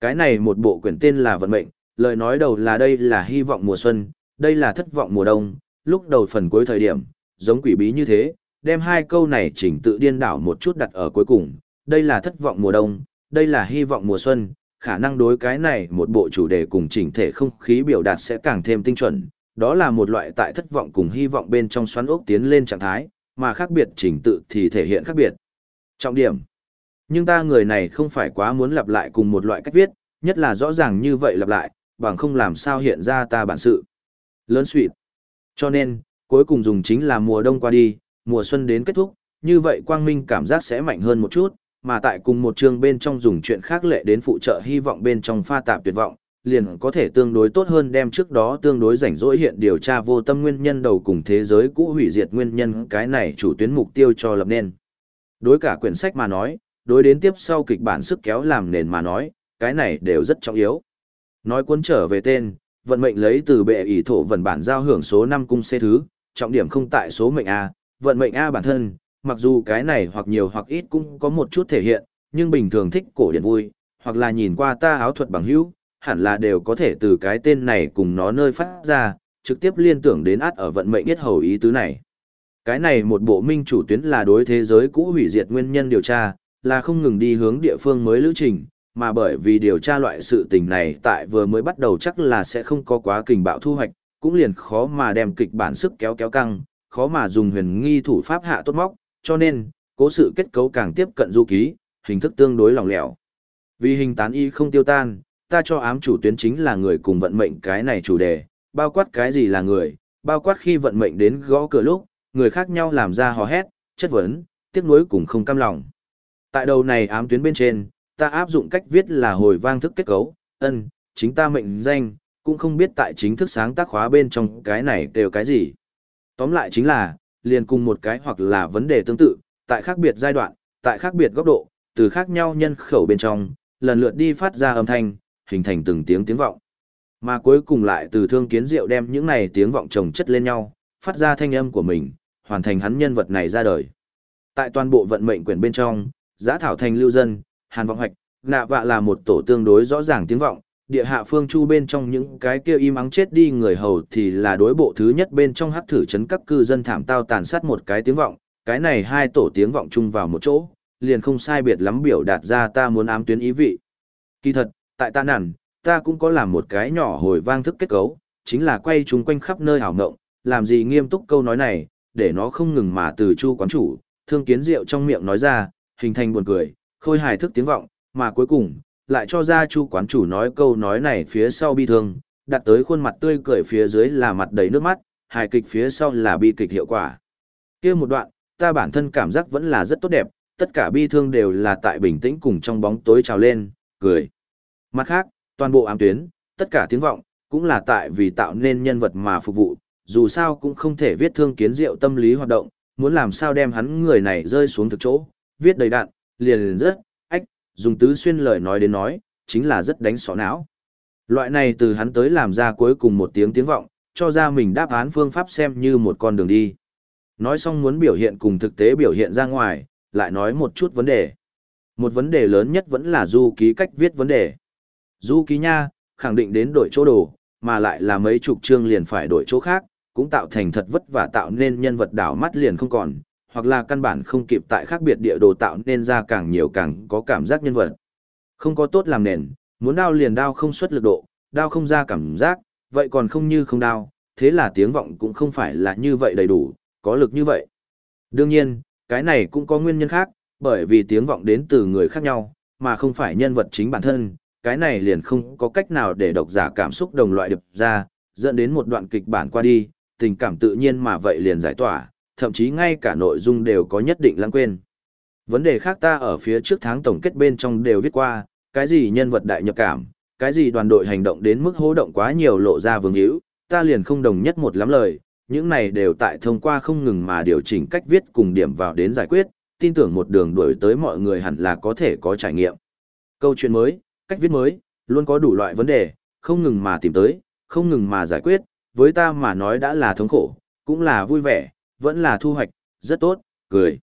Cái này một bộ quyển tên là vận mệnh, lời nói đầu là đây là hy vọng mùa xuân, đây là thất vọng mùa đông, lúc đầu phần cuối thời điểm, giống quỷ bí như thế, đem hai câu này chỉnh tự điên đảo một chút đặt ở cuối cùng, đây là thất vọng mùa đông, đây là hy vọng mùa xuân, khả năng đối cái này một bộ chủ đề cùng chỉnh thể không khí biểu đạt sẽ càng thêm tinh chuẩn, đó là một loại tại thất vọng cùng hy vọng bên trong xoắn ốc tiến lên trạng thái, mà khác biệt chỉnh tự thì thể hiện khác biệt. Trọng điểm nhưng ta người này không phải quá muốn lặp lại cùng một loại cách viết, nhất là rõ ràng như vậy lặp lại, bằng không làm sao hiện ra ta bản sự. Lớn suyệt. Cho nên, cuối cùng dùng chính là mùa đông qua đi, mùa xuân đến kết thúc, như vậy quang minh cảm giác sẽ mạnh hơn một chút, mà tại cùng một chương bên trong dùng chuyện khác lệ đến phụ trợ hy vọng bên trong pha tạp tuyệt vọng, liền có thể tương đối tốt hơn đem trước đó tương đối rảnh rỗi hiện điều tra vô tâm nguyên nhân đầu cùng thế giới cũ hủy diệt nguyên nhân cái này chủ tuyến mục tiêu cho lập nên. Đối cả quyển sách mà nói, đối đến tiếp sau kịch bản sức kéo làm nền mà nói, cái này đều rất trọng yếu. Nói cuốn trở về tên, vận mệnh lấy từ bệ ỷ thổ vận bản giao hưởng số 5 cung xê thứ, trọng điểm không tại số mệnh A, vận mệnh A bản thân, mặc dù cái này hoặc nhiều hoặc ít cũng có một chút thể hiện, nhưng bình thường thích cổ điển vui, hoặc là nhìn qua ta áo thuật bằng hữu, hẳn là đều có thể từ cái tên này cùng nó nơi phát ra, trực tiếp liên tưởng đến át ở vận mệnh nhất hầu ý tứ này. Cái này một bộ minh chủ tuyến là đối thế giới cũ hủy diệt nguyên nhân điều tra, là không ngừng đi hướng địa phương mới lữ trình, mà bởi vì điều tra loại sự tình này tại vừa mới bắt đầu chắc là sẽ không có quá kình bạo thu hoạch, cũng liền khó mà đem kịch bản sức kéo kéo căng, khó mà dùng huyền nghi thủ pháp hạ tốt móc, cho nên, cố sự kết cấu càng tiếp cận du ký, hình thức tương đối lỏng lẻo. Vì hình tán y không tiêu tan, ta cho ám chủ tuyến chính là người cùng vận mệnh cái này chủ đề, bao quát cái gì là người, bao quát khi vận mệnh đến gõ cửa lúc, người khác nhau làm ra hò hét, chất vấn, tiếc nuối cùng không cam lòng. Tại đầu này ám tuyến bên trên, ta áp dụng cách viết là hồi vang thức kết cấu, ân, chính ta mệnh danh, cũng không biết tại chính thức sáng tác khóa bên trong cái này đều cái gì. Tóm lại chính là, liền cùng một cái hoặc là vấn đề tương tự, tại khác biệt giai đoạn, tại khác biệt góc độ, từ khác nhau nhân khẩu bên trong, lần lượt đi phát ra âm thanh, hình thành từng tiếng tiếng vọng. Mà cuối cùng lại từ thương kiến diệu đem những này tiếng vọng chồng chất lên nhau, phát ra thanh âm của mình, hoàn thành hắn nhân vật này ra đời. Tại toàn bộ vận mệnh quyển bên trong, giã thảo thành lưu dân, hàn vọng hoạch, nạ vạ là một tổ tương đối rõ ràng tiếng vọng, địa hạ phương chu bên trong những cái kia im ắng chết đi người hầu thì là đối bộ thứ nhất bên trong hắc thử chấn các cư dân thảm tao tàn sát một cái tiếng vọng, cái này hai tổ tiếng vọng chung vào một chỗ, liền không sai biệt lắm biểu đạt ra ta muốn ám tuyến ý vị. Kỳ thật, tại ta nản, ta cũng có làm một cái nhỏ hồi vang thức kết cấu, chính là quay chúng quanh khắp nơi hảo ngộng, làm gì nghiêm túc câu nói này, để nó không ngừng mà từ chu quán chủ, thương kiến rượu trong miệng nói ra, hình thành buồn cười, khôi hài thức tiếng vọng, mà cuối cùng, lại cho ra chu quán chủ nói câu nói này phía sau bi thương, đặt tới khuôn mặt tươi cười phía dưới là mặt đầy nước mắt, hài kịch phía sau là bi kịch hiệu quả. kia một đoạn, ta bản thân cảm giác vẫn là rất tốt đẹp, tất cả bi thương đều là tại bình tĩnh cùng trong bóng tối trào lên, cười. Mặt khác, toàn bộ ám tuyến, tất cả tiếng vọng, cũng là tại vì tạo nên nhân vật mà phục vụ, dù sao cũng không thể viết thương kiến diệu tâm lý hoạt động, muốn làm sao đem hắn người này rơi xuống thực chỗ, viết đầy đạn, liền rất, dùng tứ xuyên lời nói đến nói, chính là rất đánh sọ não. Loại này từ hắn tới làm ra cuối cùng một tiếng tiếng vọng, cho ra mình đáp án phương pháp xem như một con đường đi. Nói xong muốn biểu hiện cùng thực tế biểu hiện ra ngoài, lại nói một chút vấn đề. Một vấn đề lớn nhất vẫn là du ký cách viết vấn đề. Du ký nha, khẳng định đến đổi chỗ đồ, mà lại là mấy chục chương liền phải đổi chỗ khác, cũng tạo thành thật vất vả tạo nên nhân vật đảo mắt liền không còn, hoặc là căn bản không kịp tại khác biệt địa đồ tạo nên ra càng nhiều càng có cảm giác nhân vật. Không có tốt làm nền, muốn đao liền đao không xuất lực độ, đao không ra cảm giác, vậy còn không như không đao, thế là tiếng vọng cũng không phải là như vậy đầy đủ, có lực như vậy. Đương nhiên, cái này cũng có nguyên nhân khác, bởi vì tiếng vọng đến từ người khác nhau, mà không phải nhân vật chính bản thân, cái này liền không có cách nào để độc giả cảm xúc đồng loại điệp ra, dẫn đến một đoạn kịch bản qua đi, tình cảm tự nhiên mà vậy liền giải tỏa, thậm chí ngay cả nội dung đều có nhất định lãng quên. Vấn đề khác ta ở phía trước tháng tổng kết bên trong đều viết qua, cái gì nhân vật đại nhập cảm, cái gì đoàn đội hành động đến mức hố động quá nhiều lộ ra vương hữu, ta liền không đồng nhất một lắm lời, những này đều tại thông qua không ngừng mà điều chỉnh cách viết cùng điểm vào đến giải quyết, tin tưởng một đường đuổi tới mọi người hẳn là có thể có trải nghiệm. Câu chuyện mới, cách viết mới, luôn có đủ loại vấn đề, không ngừng mà tìm tới, không ngừng mà giải quyết, với ta mà nói đã là thống khổ, cũng là vui vẻ, vẫn là thu hoạch, rất tốt, cười.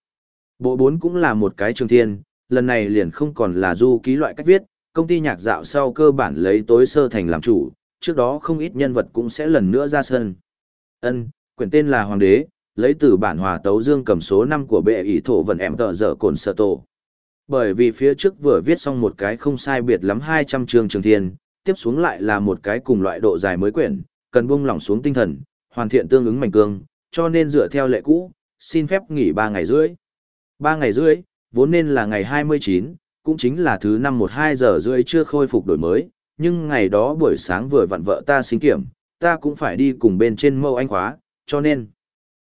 Bộ 4 cũng là một cái trường thiên, lần này liền không còn là du ký loại cách viết, công ty nhạc dạo sau cơ bản lấy tối sơ thành làm chủ, trước đó không ít nhân vật cũng sẽ lần nữa ra sân. Ân, quyển tên là Hoàng đế, lấy từ bản hòa tấu dương cầm số 5 của bệ ý thổ vận em tờ dở cồn sơ tổ. Bởi vì phía trước vừa viết xong một cái không sai biệt lắm 200 chương trường thiên, tiếp xuống lại là một cái cùng loại độ dài mới quyển, cần buông lỏng xuống tinh thần, hoàn thiện tương ứng mảnh cương, cho nên dựa theo lệ cũ, xin phép nghỉ 3 ngày rưỡi. 3 ngày rưỡi, vốn nên là ngày 29, cũng chính là thứ năm 12 giờ rưỡi chưa khôi phục đổi mới, nhưng ngày đó buổi sáng vừa vặn vợ ta xin kiểm, ta cũng phải đi cùng bên trên mâu anh khóa, cho nên,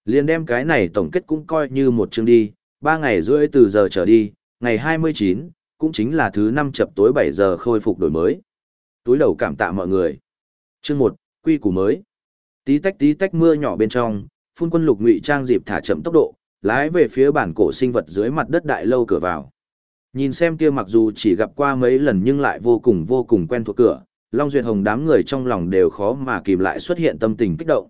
liền đem cái này tổng kết cũng coi như một chương đi, 3 ngày rưỡi từ giờ trở đi, ngày 29, cũng chính là thứ năm chập tối 7 giờ khôi phục đổi mới. Túi đầu cảm tạ mọi người. Chương 1, quy củ mới. Tí tách tí tách mưa nhỏ bên trong, phun quân lục ngụy trang dịp thả chậm tốc độ, lái về phía bản cổ sinh vật dưới mặt đất đại lâu cửa vào. Nhìn xem kia mặc dù chỉ gặp qua mấy lần nhưng lại vô cùng vô cùng quen thuộc cửa, Long Duyệt Hồng đám người trong lòng đều khó mà kìm lại xuất hiện tâm tình kích động.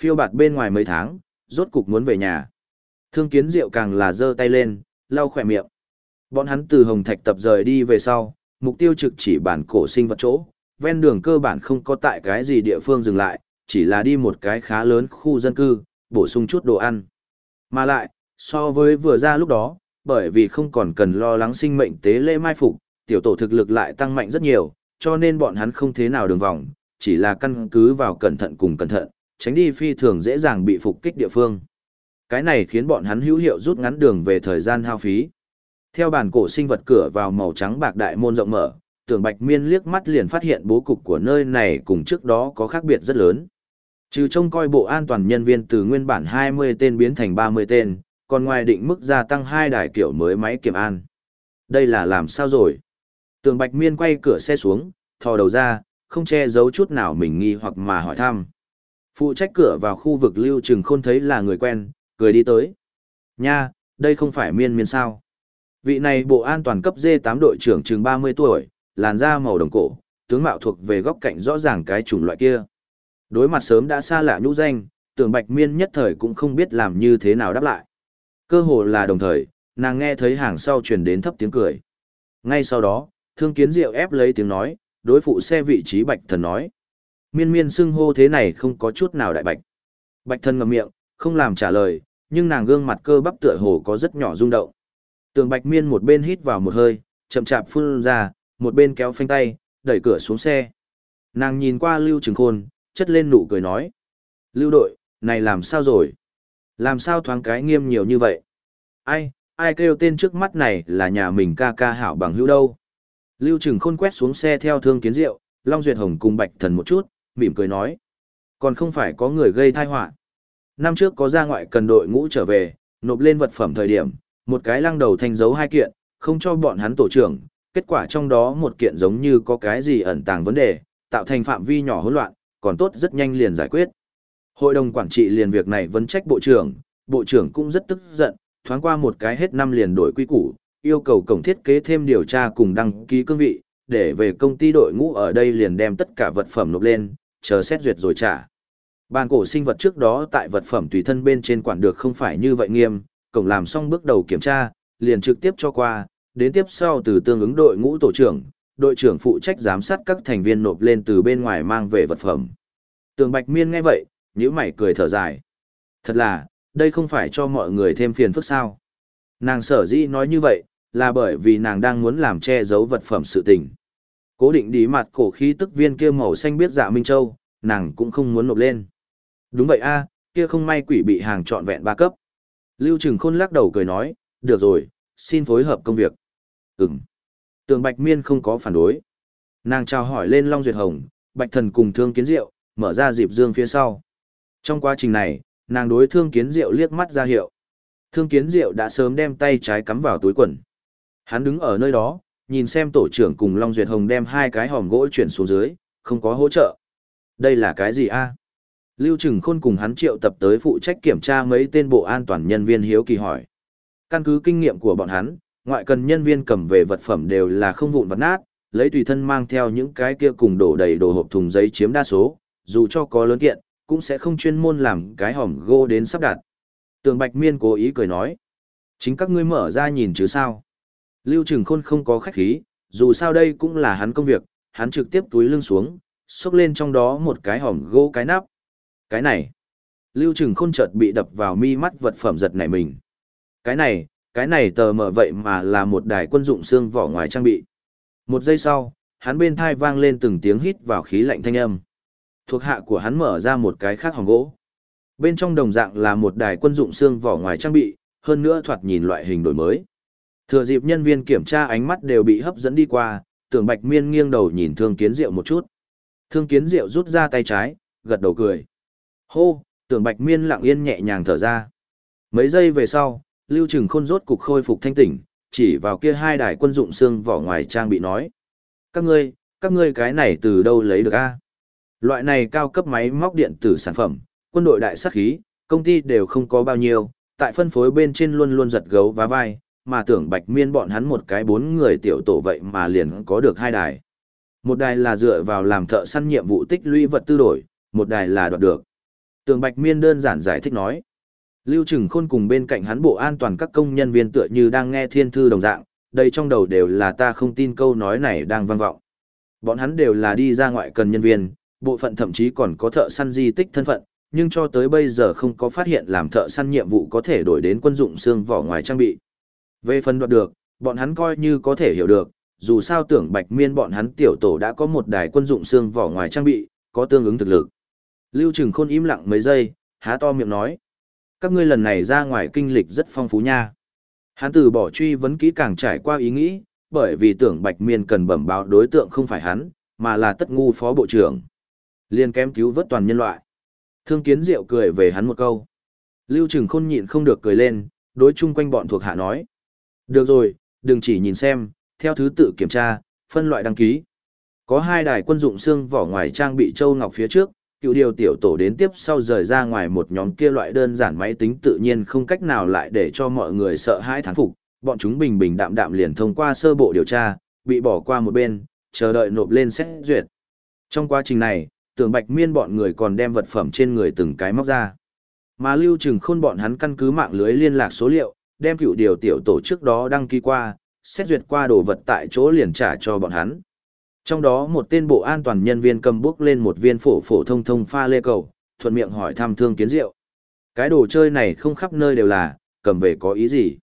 Phiêu bạt bên ngoài mấy tháng, rốt cục muốn về nhà. Thương kiến diệu càng là giơ tay lên, lau khỏe miệng. Bọn hắn từ Hồng Thạch tập rời đi về sau, mục tiêu trực chỉ bản cổ sinh vật chỗ, ven đường cơ bản không có tại cái gì địa phương dừng lại, chỉ là đi một cái khá lớn khu dân cư, bổ sung chút đồ ăn. Mà lại, so với vừa ra lúc đó, bởi vì không còn cần lo lắng sinh mệnh tế lễ mai phục, tiểu tổ thực lực lại tăng mạnh rất nhiều, cho nên bọn hắn không thế nào đường vòng, chỉ là căn cứ vào cẩn thận cùng cẩn thận, tránh đi phi thường dễ dàng bị phục kích địa phương. Cái này khiến bọn hắn hữu hiệu rút ngắn đường về thời gian hao phí. Theo bản cổ sinh vật cửa vào màu trắng bạc đại môn rộng mở, tưởng bạch miên liếc mắt liền phát hiện bố cục của nơi này cùng trước đó có khác biệt rất lớn. Trừ trông coi bộ an toàn nhân viên từ nguyên bản 20 tên biến thành 30 tên, còn ngoài định mức gia tăng hai đài kiểu mới máy kiểm an. Đây là làm sao rồi? Tường Bạch Miên quay cửa xe xuống, thò đầu ra, không che giấu chút nào mình nghi hoặc mà hỏi thăm. Phụ trách cửa vào khu vực Lưu Trừng Khôn thấy là người quen, cười đi tới. Nha, đây không phải miên miên sao. Vị này bộ an toàn cấp D8 đội trưởng chừng 30 tuổi, làn da màu đồng cổ, tướng mạo thuộc về góc cạnh rõ ràng cái chủng loại kia. Đối mặt sớm đã xa lạ nhũ danh, tưởng bạch miên nhất thời cũng không biết làm như thế nào đáp lại. Cơ hồ là đồng thời, nàng nghe thấy hàng sau truyền đến thấp tiếng cười. Ngay sau đó, thương kiến diệu ép lấy tiếng nói, đối phụ xe vị trí bạch thần nói. Miên miên xưng hô thế này không có chút nào đại bạch. Bạch thần ngậm miệng, không làm trả lời, nhưng nàng gương mặt cơ bắp tựa hồ có rất nhỏ rung động. Tường bạch miên một bên hít vào một hơi, chậm chạp phun ra, một bên kéo phanh tay, đẩy cửa xuống xe. Nàng nhìn qua Lưu trường Khôn, chất lên nụ cười nói. Lưu đội, này làm sao rồi? Làm sao thoáng cái nghiêm nhiều như vậy? Ai, ai kêu tên trước mắt này là nhà mình ca ca hảo bằng hữu đâu? Lưu Trừng Khôn quét xuống xe theo thương kiến rượu, Long Duyệt Hồng cùng Bạch Thần một chút, mỉm cười nói. Còn không phải có người gây tai họa. Năm trước có ra ngoại cần đội ngũ trở về, nộp lên vật phẩm thời điểm, một cái lăng đầu thanh dấu hai kiện, không cho bọn hắn tổ trưởng, kết quả trong đó một kiện giống như có cái gì ẩn tàng vấn đề, tạo thành phạm vi nhỏ hỗn loạn, còn tốt rất nhanh liền giải quyết. Hội đồng quản trị liền việc này vấn trách bộ trưởng, bộ trưởng cũng rất tức giận, thoáng qua một cái hết năm liền đổi quy củ, yêu cầu cổng thiết kế thêm điều tra cùng đăng ký cương vị, để về công ty đội ngũ ở đây liền đem tất cả vật phẩm nộp lên, chờ xét duyệt rồi trả. Bàn cổ sinh vật trước đó tại vật phẩm tùy thân bên trên quản được không phải như vậy nghiêm, cổng làm xong bước đầu kiểm tra, liền trực tiếp cho qua, đến tiếp sau từ tương ứng đội ngũ tổ trưởng, đội trưởng phụ trách giám sát các thành viên nộp lên từ bên ngoài mang về vật phẩm. Tường Bạch Miên nghe vậy, nhíu mày cười thở dài. Thật là, đây không phải cho mọi người thêm phiền phức sao. Nàng sở dĩ nói như vậy, là bởi vì nàng đang muốn làm che giấu vật phẩm sự tình. Cố định đi mặt cổ khí tức viên kia màu xanh biết dạ Minh Châu, nàng cũng không muốn nộp lên. Đúng vậy a, kia không may quỷ bị hàng trọn vẹn ba cấp. Lưu Trừng Khôn lắc đầu cười nói, được rồi, xin phối hợp công việc. Ừm. Tường Bạch Miên không có phản đối. Nàng chào hỏi lên Long Duyệt Hồng, Bạch Thần cùng Thương Kiến Diệu, mở ra dịp dương phía sau. Trong quá trình này, nàng đối Thương Kiến Diệu liếc mắt ra hiệu. Thương Kiến Diệu đã sớm đem tay trái cắm vào túi quần. Hắn đứng ở nơi đó, nhìn xem tổ trưởng cùng Long Duyệt Hồng đem hai cái hòm gỗ chuyển xuống dưới, không có hỗ trợ. Đây là cái gì a? Lưu Trừng Khôn cùng hắn triệu tập tới phụ trách kiểm tra mấy tên bộ an toàn nhân viên hiếu kỳ hỏi. Căn cứ kinh nghiệm của bọn hắn, ngoại cần nhân viên cầm về vật phẩm đều là không vụn vật nát, lấy tùy thân mang theo những cái kia cùng đổ đầy đồ hộp thùng giấy chiếm đa số, dù cho có lớn kiện, cũng sẽ không chuyên môn làm cái hòm gỗ đến sắp đặt. Tường Bạch Miên cố ý cười nói. Chính các ngươi mở ra nhìn chứ sao. Lưu Trừng Khôn không có khách khí, dù sao đây cũng là hắn công việc, hắn trực tiếp túi lưng xuống, xúc lên trong đó một cái hòm gỗ cái nắp. Cái này, Lưu Trừng Khôn chợt bị đập vào mi mắt vật phẩm giật nảy mình. Cái này, cái này tờ mở vậy mà là một đài quân dụng xương vỏ ngoài trang bị. Một giây sau, hắn bên thai vang lên từng tiếng hít vào khí lạnh thanh âm. Thuộc hạ của hắn mở ra một cái khác hòm gỗ. Bên trong đồng dạng là một đài quân dụng xương vỏ ngoài trang bị, hơn nữa thoạt nhìn loại hình đổi mới. Thừa dịp nhân viên kiểm tra ánh mắt đều bị hấp dẫn đi qua, tưởng bạch miên nghiêng đầu nhìn thương kiến diệu một chút. Thương kiến diệu rút ra tay trái, gật đầu cười. Hô, tưởng bạch miên lặng yên nhẹ nhàng thở ra. Mấy giây về sau, lưu trừng khôn rốt cục khôi phục thanh tỉnh, chỉ vào kia hai đài quân dụng xương vỏ ngoài trang bị nói. Các ngươi, các ngươi cái này từ đâu lấy được a? Loại này cao cấp máy móc điện tử sản phẩm, quân đội đại sát khí, công ty đều không có bao nhiêu, tại phân phối bên trên luôn luôn giật gấu và vai, mà tưởng bạch miên bọn hắn một cái bốn người tiểu tổ vậy mà liền có được hai đài. Một đài là dựa vào làm thợ săn nhiệm vụ tích lũy vật tư đổi, một đài là đoạt được. Tưởng bạch miên đơn giản giải thích nói. Lưu Trừng Khôn cùng bên cạnh hắn bộ an toàn các công nhân viên tựa như đang nghe thiên thư đồng dạng, đây trong đầu đều là ta không tin câu nói này đang vang vọng. Bọn hắn đều là đi ra ngoại cần nhân viên, bộ phận thậm chí còn có thợ săn di tích thân phận, nhưng cho tới bây giờ không có phát hiện làm thợ săn nhiệm vụ có thể đổi đến quân dụng xương vỏ ngoài trang bị. Về phần đoạt được, bọn hắn coi như có thể hiểu được, dù sao tưởng bạch miên bọn hắn tiểu tổ đã có một đài quân dụng xương vỏ ngoài trang bị, có tương ứng thực lực. Lưu Trừng Khôn im lặng mấy giây, há to miệng nói. Các ngươi lần này ra ngoài kinh lịch rất phong phú nha. Hắn từ bỏ truy vấn kỹ càng trải qua ý nghĩ, bởi vì tưởng bạch miên cần bẩm báo đối tượng không phải hắn, mà là tất ngu phó bộ trưởng. Liên kém cứu vớt toàn nhân loại. Thương kiến diệu cười về hắn một câu. Lưu Trừng Khôn nhịn không được cười lên, đối chung quanh bọn thuộc hạ nói. Được rồi, đừng chỉ nhìn xem, theo thứ tự kiểm tra, phân loại đăng ký. Có hai đài quân dụng xương vỏ ngoài trang bị châu ngọc phía trước, Cựu điều tiểu tổ đến tiếp sau rời ra ngoài một nhóm kia loại đơn giản máy tính tự nhiên không cách nào lại để cho mọi người sợ hãi thán phục, bọn chúng bình bình đạm đạm liền thông qua sơ bộ điều tra, bị bỏ qua một bên, chờ đợi nộp lên xét duyệt. Trong quá trình này, tưởng bạch miên bọn người còn đem vật phẩm trên người từng cái móc ra. Mà lưu trừng khôn bọn hắn căn cứ mạng lưới liên lạc số liệu, đem cựu điều tiểu tổ trước đó đăng ký qua, xét duyệt qua đồ vật tại chỗ liền trả cho bọn hắn. Trong đó một tên bộ an toàn nhân viên cầm bước lên một viên phổ phổ thông thông pha lê cầu, thuận miệng hỏi thăm thương kiến diệu. Cái đồ chơi này không khắp nơi đều là, cầm về có ý gì?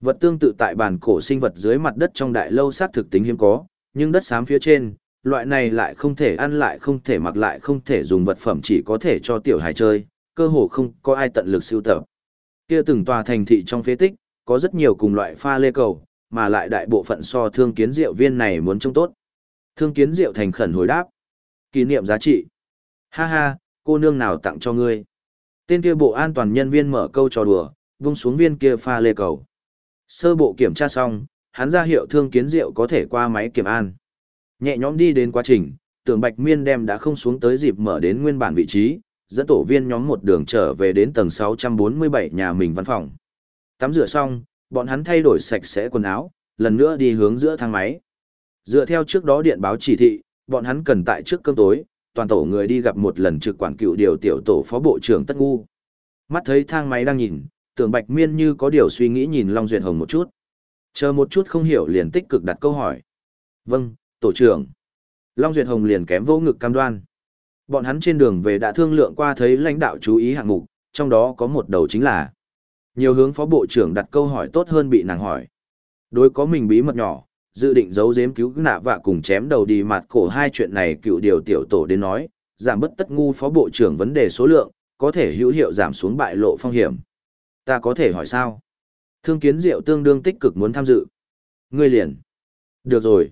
Vật tương tự tại bản cổ sinh vật dưới mặt đất trong đại lâu sát thực tính hiếm có, nhưng đất xám phía trên, loại này lại không thể ăn lại không thể mặc lại không thể dùng vật phẩm chỉ có thể cho tiểu hài chơi, cơ hồ không có ai tận lực siêu tập. Kia từng tòa thành thị trong phế tích, có rất nhiều cùng loại pha lê cầu, mà lại đại bộ phận so thương kiến diệu viên này muốn trông tốt. Thương kiến diệu thành khẩn hồi đáp. Kỷ niệm giá trị. Ha ha, cô nương nào tặng cho ngươi. Tên kia bộ an toàn nhân viên mở câu trò đùa, vung xuống viên kia pha lê cầu. Sơ bộ kiểm tra xong, hắn ra hiệu thương kiến diệu có thể qua máy kiểm an. Nhẹ nhõm đi đến quá trình, tưởng bạch miên đem đã không xuống tới dịp mở đến nguyên bản vị trí, dẫn tổ viên nhóm một đường trở về đến tầng 647 nhà mình văn phòng. Tắm rửa xong, bọn hắn thay đổi sạch sẽ quần áo, lần nữa đi hướng giữa thang máy. Dựa theo trước đó điện báo chỉ thị, bọn hắn cần tại trước cơm tối, toàn tổ người đi gặp một lần trực quản cựu điều tiểu tổ phó bộ trưởng Tất Ngu. Mắt thấy thang máy đang nhìn, tưởng Bạch Miên như có điều suy nghĩ nhìn Long Duyệt Hồng một chút. Chờ một chút không hiểu liền tích cực đặt câu hỏi. Vâng, tổ trưởng. Long Duyệt Hồng liền kém vô ngực cam đoan. Bọn hắn trên đường về đã thương lượng qua thấy lãnh đạo chú ý hạng mục, trong đó có một đầu chính là nhiều hướng phó bộ trưởng đặt câu hỏi tốt hơn bị nàng hỏi. Đối có mình bí mật nhỏ, dự định giấu giếm cứu nạ vạ cùng chém đầu đi mặt cổ hai chuyện này cựu điều tiểu tổ đến nói, giảm bất tất ngu phó bộ trưởng vấn đề số lượng, có thể hữu hiệu giảm xuống bại lộ phong hiểm. Ta có thể hỏi sao? Thương kiến diệu tương đương tích cực muốn tham dự. Ngươi liền. Được rồi.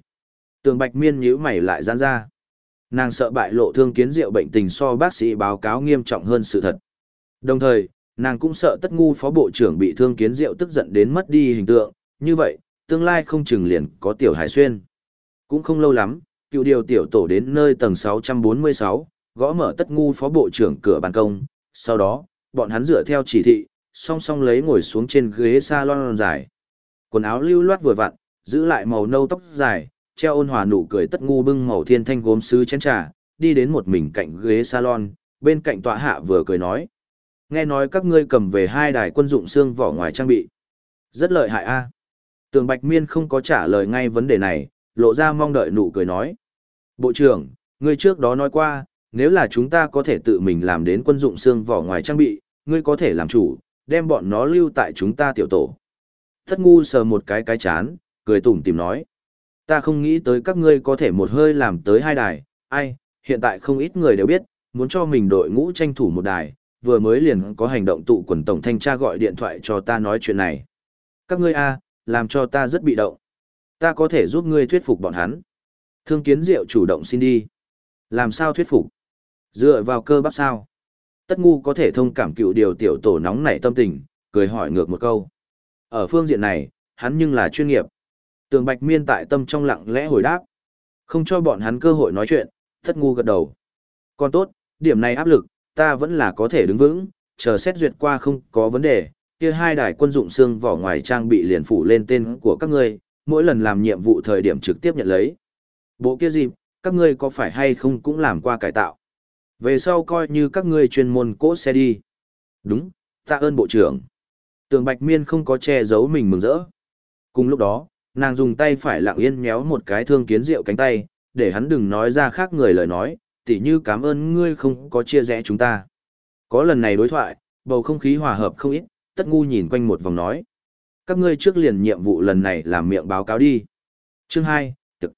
Tường bạch miên nhíu mày lại giãn ra. Nàng sợ bại lộ thương kiến diệu bệnh tình so bác sĩ báo cáo nghiêm trọng hơn sự thật. Đồng thời, nàng cũng sợ tất ngu phó bộ trưởng bị thương kiến diệu tức giận đến mất đi hình tượng. Như vậy, tương lai không chừng liền có tiểu hải xuyên. Cũng không lâu lắm, cựu điều tiểu tổ đến nơi tầng 646, gõ mở tất ngu phó bộ trưởng cửa ban công, sau đó, bọn hắn dựa theo chỉ thị, song song lấy ngồi xuống trên ghế salon dài. Quần áo lưu loát vừa vặn, giữ lại màu nâu tóc dài, treo ôn hòa nụ cười tất ngu bưng màu thiên thanh gốm sứ chén trà, đi đến một mình cạnh ghế salon, bên cạnh tọa hạ vừa cười nói. Nghe nói các ngươi cầm về hai đài quân dụng xương vỏ ngoài trang bị. Rất lợi hại a. Tường Bạch Miên không có trả lời ngay vấn đề này, lộ ra mong đợi nụ cười nói. Bộ trưởng, ngươi trước đó nói qua, nếu là chúng ta có thể tự mình làm đến quân dụng xương vỏ ngoài trang bị, ngươi có thể làm chủ, đem bọn nó lưu tại chúng ta tiểu tổ. Thất ngu sờ một cái cái chán, cười tủm tìm nói. Ta không nghĩ tới các ngươi có thể một hơi làm tới hai đài, ai, hiện tại không ít người đều biết, muốn cho mình đội ngũ tranh thủ một đài, vừa mới liền có hành động tụ quần tổng thanh tra gọi điện thoại cho ta nói chuyện này. Các ngươi a, làm cho ta rất bị động. Ta có thể giúp ngươi thuyết phục bọn hắn. Thương kiến diệu chủ động xin đi. Làm sao thuyết phục? Dựa vào cơ bắp sao? Tất ngu có thể thông cảm cựu điều tiểu tổ nóng nảy tâm tình, cười hỏi ngược một câu. Ở phương diện này, hắn nhưng là chuyên nghiệp. Tường Bạch Miên tại tâm trong lặng lẽ hồi đáp. Không cho bọn hắn cơ hội nói chuyện, tất ngu gật đầu. Còn tốt, điểm này áp lực, ta vẫn là có thể đứng vững, chờ xét duyệt qua không có vấn đề, kia hai đài quân dụng xương vỏ ngoài trang bị liền phủ lên tên của các ngươi, mỗi lần làm nhiệm vụ thời điểm trực tiếp nhận lấy. Bộ kia dịp, các ngươi có phải hay không cũng làm qua cải tạo. Về sau coi như các ngươi chuyên môn cỗ xe đi. Đúng, tạ ơn bộ trưởng. Tường Bạch Miên không có che giấu mình mừng rỡ. Cùng lúc đó, nàng dùng tay phải lặng yên nhéo một cái thương kiến rượu cánh tay, để hắn đừng nói ra khác người lời nói, tỉ như cảm ơn ngươi không có chia rẽ chúng ta. Có lần này đối thoại, bầu không khí hòa hợp không ít, tất ngu nhìn quanh một vòng nói. Các ngươi trước liền nhiệm vụ lần này làm miệng báo cáo đi. Chương 2, Tực.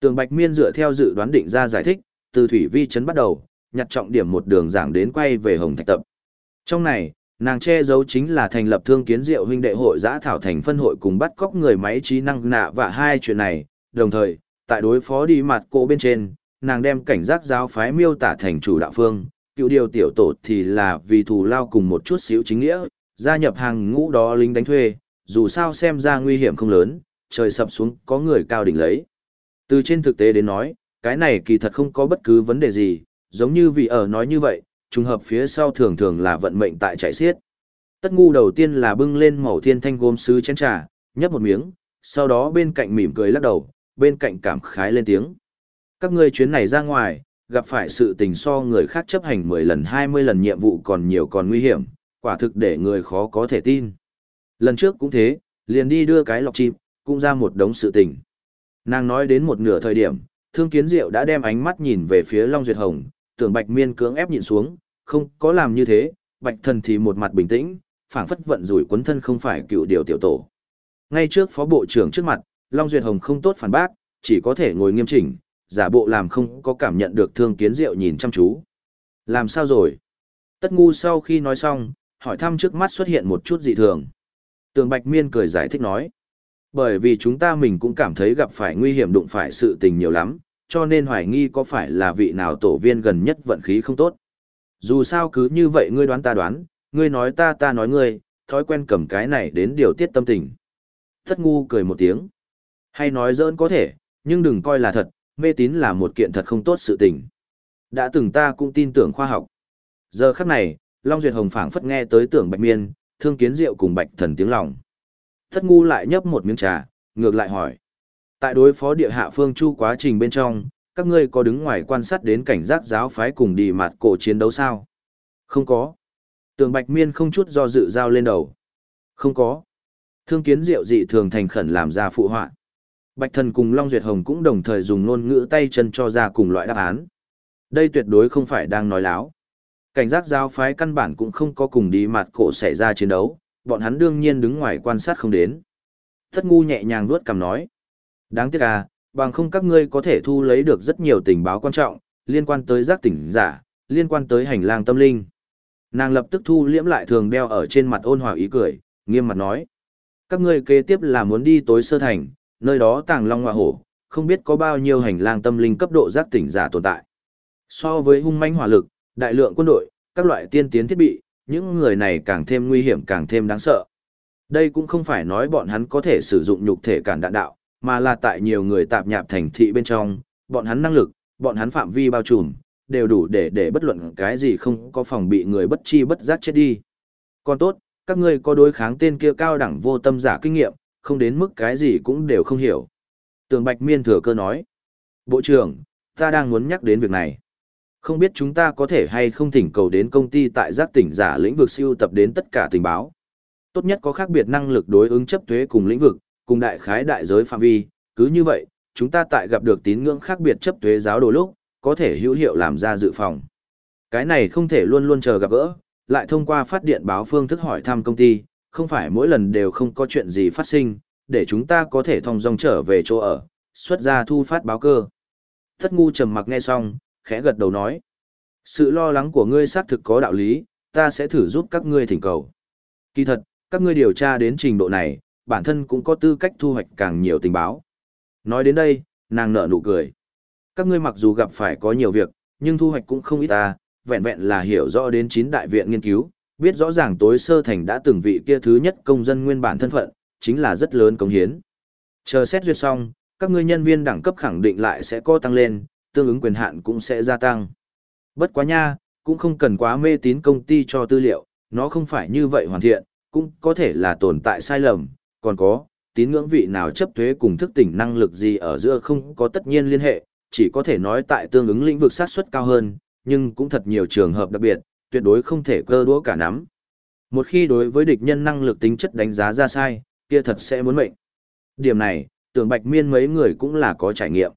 Tường Bạch Miên dựa theo dự đoán định ra giải thích, từ thủy vi chấn bắt đầu, nhặt trọng điểm một đường giảng đến quay về Hồng Thạch Tập. Trong này, nàng che giấu chính là thành lập thương kiến diệu huynh đệ hội giã thảo thành phân hội cùng bắt cóc người máy trí năng nạ và hai chuyện này, đồng thời, tại đối phó đi mặt cô bên trên, nàng đem cảnh giác giáo phái miêu tả thành chủ đạo phương, cựu điều tiểu tổ thì là vì thù lao cùng một chút xíu chính nghĩa, gia nhập hàng ngũ đó lính đánh thuê, dù sao xem ra nguy hiểm không lớn, trời sập xuống có người cao đỉnh lấy. Từ trên thực tế đến nói, cái này kỳ thật không có bất cứ vấn đề gì, Giống như vị ở nói như vậy, trùng hợp phía sau thường thường là vận mệnh tại chạy xiết. Tất ngu đầu tiên là bưng lên màu thiên thanh gốm sứ chén trà, nhấp một miếng, sau đó bên cạnh mỉm cười lắc đầu, bên cạnh cảm khái lên tiếng. Các ngươi chuyến này ra ngoài, gặp phải sự tình so người khác chấp hành 10 lần 20 lần nhiệm vụ còn nhiều còn nguy hiểm, quả thực để người khó có thể tin. Lần trước cũng thế, liền đi đưa cái lọc chim, cũng ra một đống sự tình. Nàng nói đến một nửa thời điểm, thương kiến diệu đã đem ánh mắt nhìn về phía Long Duyệt Hồng, tưởng bạch miên cưỡng ép nhìn xuống, không có làm như thế, bạch thần thì một mặt bình tĩnh, phảng phất vận rủi quấn thân không phải cựu điều tiểu tổ. Ngay trước phó bộ trưởng trước mặt, Long Duyệt Hồng không tốt phản bác, chỉ có thể ngồi nghiêm chỉnh, giả bộ làm không có cảm nhận được thương kiến diệu nhìn chăm chú. Làm sao rồi? Tất ngu sau khi nói xong, hỏi thăm trước mắt xuất hiện một chút dị thường. Tường Bạch Miên cười giải thích nói. Bởi vì chúng ta mình cũng cảm thấy gặp phải nguy hiểm đụng phải sự tình nhiều lắm, cho nên hoài nghi có phải là vị nào tổ viên gần nhất vận khí không tốt. Dù sao cứ như vậy ngươi đoán ta đoán, ngươi nói ta ta nói ngươi, thói quen cầm cái này đến điều tiết tâm tình. Thất ngu cười một tiếng. Hay nói dỡn có thể, nhưng đừng coi là thật, mê tín là một kiện thật không tốt sự tình. Đã từng ta cũng tin tưởng khoa học. Giờ khắc này, Long Duyệt Hồng phảng phất nghe tới tưởng Bạch Miên, Thương Kiến Diệu cùng Bạch Thần tiếng lòng. Thất ngu lại nhấp một miếng trà, ngược lại hỏi. Tại đối phó địa hạ phương chu quá trình bên trong, các ngươi có đứng ngoài quan sát đến cảnh giác giáo phái cùng đi mặt cổ chiến đấu sao? Không có. Tường Bạch Miên không chút do dự giao lên đầu. Không có. Thương kiến diệu dị thường thành khẩn làm ra phụ họa. Bạch thần cùng Long Duyệt Hồng cũng đồng thời dùng ngôn ngữ tay chân cho ra cùng loại đáp án. Đây tuyệt đối không phải đang nói láo. Cảnh giác giáo phái căn bản cũng không có cùng đi mặt cổ xảy ra chiến đấu, bọn hắn đương nhiên đứng ngoài quan sát không đến. Thất ngu nhẹ nhàng vuốt cằm nói. Đáng tiếc à, bằng không các ngươi có thể thu lấy được rất nhiều tình báo quan trọng, liên quan tới giác tỉnh giả, liên quan tới hành lang tâm linh. Nàng lập tức thu liễm lại thường đeo ở trên mặt ôn hòa ý cười, nghiêm mặt nói. Các ngươi kế tiếp là muốn đi tối sơ thành, nơi đó tàng long hoa hổ, không biết có bao nhiêu hành lang tâm linh cấp độ giác tỉnh giả tồn tại. So với hung manh hỏa lực, đại lượng quân đội, các loại tiên tiến thiết bị, những người này càng thêm nguy hiểm càng thêm đáng sợ. Đây cũng không phải nói bọn hắn có thể sử dụng nhục thể cản đạn đạo, mà là tại nhiều người tạp nhạp thành thị bên trong, bọn hắn năng lực, bọn hắn phạm vi bao trùm, đều đủ để để bất luận cái gì không có phòng bị người bất chi bất giác chết đi. Còn tốt, các ngươi có đối kháng tên kia cao đẳng vô tâm giả kinh nghiệm, không đến mức cái gì cũng đều không hiểu. Tường Bạch Miên thừa cơ nói. Bộ trưởng, ta đang muốn nhắc đến việc này. Không biết chúng ta có thể hay không thỉnh cầu đến công ty tại giác tỉnh giả lĩnh vực siêu tập đến tất cả tình báo. Tốt nhất có khác biệt năng lực đối ứng chấp thuế cùng lĩnh vực, cùng đại khái đại giới phạm vi, cứ như vậy, chúng ta tại gặp được tín ngưỡng khác biệt chấp thuế giáo đồ lúc, có thể hữu hiệu làm ra dự phòng. Cái này không thể luôn luôn chờ gặp gỡ, lại thông qua phát điện báo phương thức hỏi thăm công ty, không phải mỗi lần đều không có chuyện gì phát sinh, để chúng ta có thể thông dong trở về chỗ ở, xuất ra thu phát báo cơ. Thất ngu trầm mặc nghe xong, khẽ gật đầu nói. Sự lo lắng của ngươi xác thực có đạo lý, ta sẽ thử giúp các ngươi thỉnh cầu. Kỳ thật, các ngươi điều tra đến trình độ này, bản thân cũng có tư cách thu hoạch càng nhiều tình báo. Nói đến đây, nàng nở nụ cười. Các ngươi mặc dù gặp phải có nhiều việc, nhưng thu hoạch cũng không ít ta, vẹn vẹn là hiểu rõ đến chín đại viện nghiên cứu, biết rõ ràng tối sơ thành đã từng vị kia thứ nhất công dân nguyên bản thân phận, chính là rất lớn công hiến. Chờ xét duyệt xong, các ngươi nhân viên đẳng cấp khẳng định lại sẽ có tăng lên, tương ứng quyền hạn cũng sẽ gia tăng. Bất quá nha, cũng không cần quá mê tín công ty cho tư liệu, nó không phải như vậy hoàn thiện, cũng có thể là tồn tại sai lầm, còn có, tín ngưỡng vị nào chấp thuế cùng thức tỉnh năng lực gì ở giữa không có tất nhiên liên hệ, chỉ có thể nói tại tương ứng lĩnh vực sát xuất cao hơn, nhưng cũng thật nhiều trường hợp đặc biệt, tuyệt đối không thể cơ đũa cả nắm. Một khi đối với địch nhân năng lực tính chất đánh giá ra sai, kia thật sẽ muốn mệnh. Điểm này, tưởng bạch miên mấy người cũng là có trải nghiệm.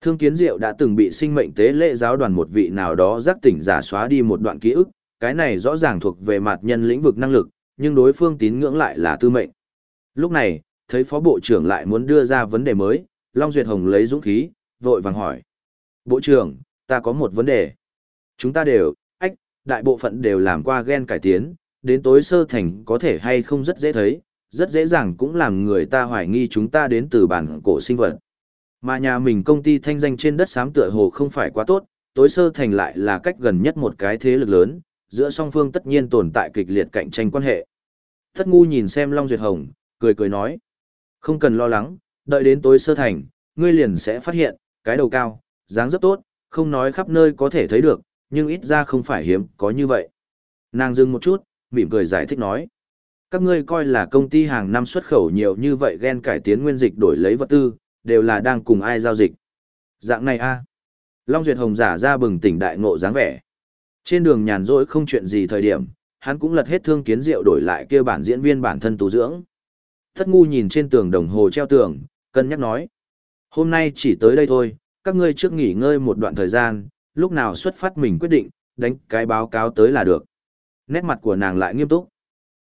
Thương Kiến Diệu đã từng bị sinh mệnh tế lễ giáo đoàn một vị nào đó giác tỉnh giả xóa đi một đoạn ký ức, cái này rõ ràng thuộc về mặt nhân lĩnh vực năng lực, nhưng đối phương tín ngưỡng lại là tư mệnh. Lúc này, thấy phó bộ trưởng lại muốn đưa ra vấn đề mới, Long Duyệt Hồng lấy dũng khí, vội vàng hỏi. Bộ trưởng, ta có một vấn đề. Chúng ta đều, ách, đại bộ phận đều làm qua gen cải tiến, đến tối sơ thành có thể hay không rất dễ thấy, rất dễ dàng cũng làm người ta hoài nghi chúng ta đến từ bản cổ sinh vật. Mà nhà mình công ty thanh danh trên đất xám tựa hồ không phải quá tốt, tối sơ thành lại là cách gần nhất một cái thế lực lớn, giữa song phương tất nhiên tồn tại kịch liệt cạnh tranh quan hệ. Thất ngu nhìn xem Long Duyệt Hồng, cười cười nói. Không cần lo lắng, đợi đến tối sơ thành, ngươi liền sẽ phát hiện, cái đầu cao, dáng rất tốt, không nói khắp nơi có thể thấy được, nhưng ít ra không phải hiếm có như vậy. Nàng dừng một chút, mỉm cười giải thích nói. Các ngươi coi là công ty hàng năm xuất khẩu nhiều như vậy ghen cải tiến nguyên dịch đổi lấy vật tư, đều là đang cùng ai giao dịch. Dạng này a Long Duyệt Hồng giả ra bừng tỉnh đại ngộ dáng vẻ. Trên đường nhàn rỗi không chuyện gì thời điểm, hắn cũng lật hết thương kiến rượu đổi lại kia bản diễn viên bản thân tu dưỡng. Thất ngu nhìn trên tường đồng hồ treo tường, cân nhắc nói. Hôm nay chỉ tới đây thôi, các ngươi trước nghỉ ngơi một đoạn thời gian, lúc nào xuất phát mình quyết định, đánh cái báo cáo tới là được. Nét mặt của nàng lại nghiêm túc.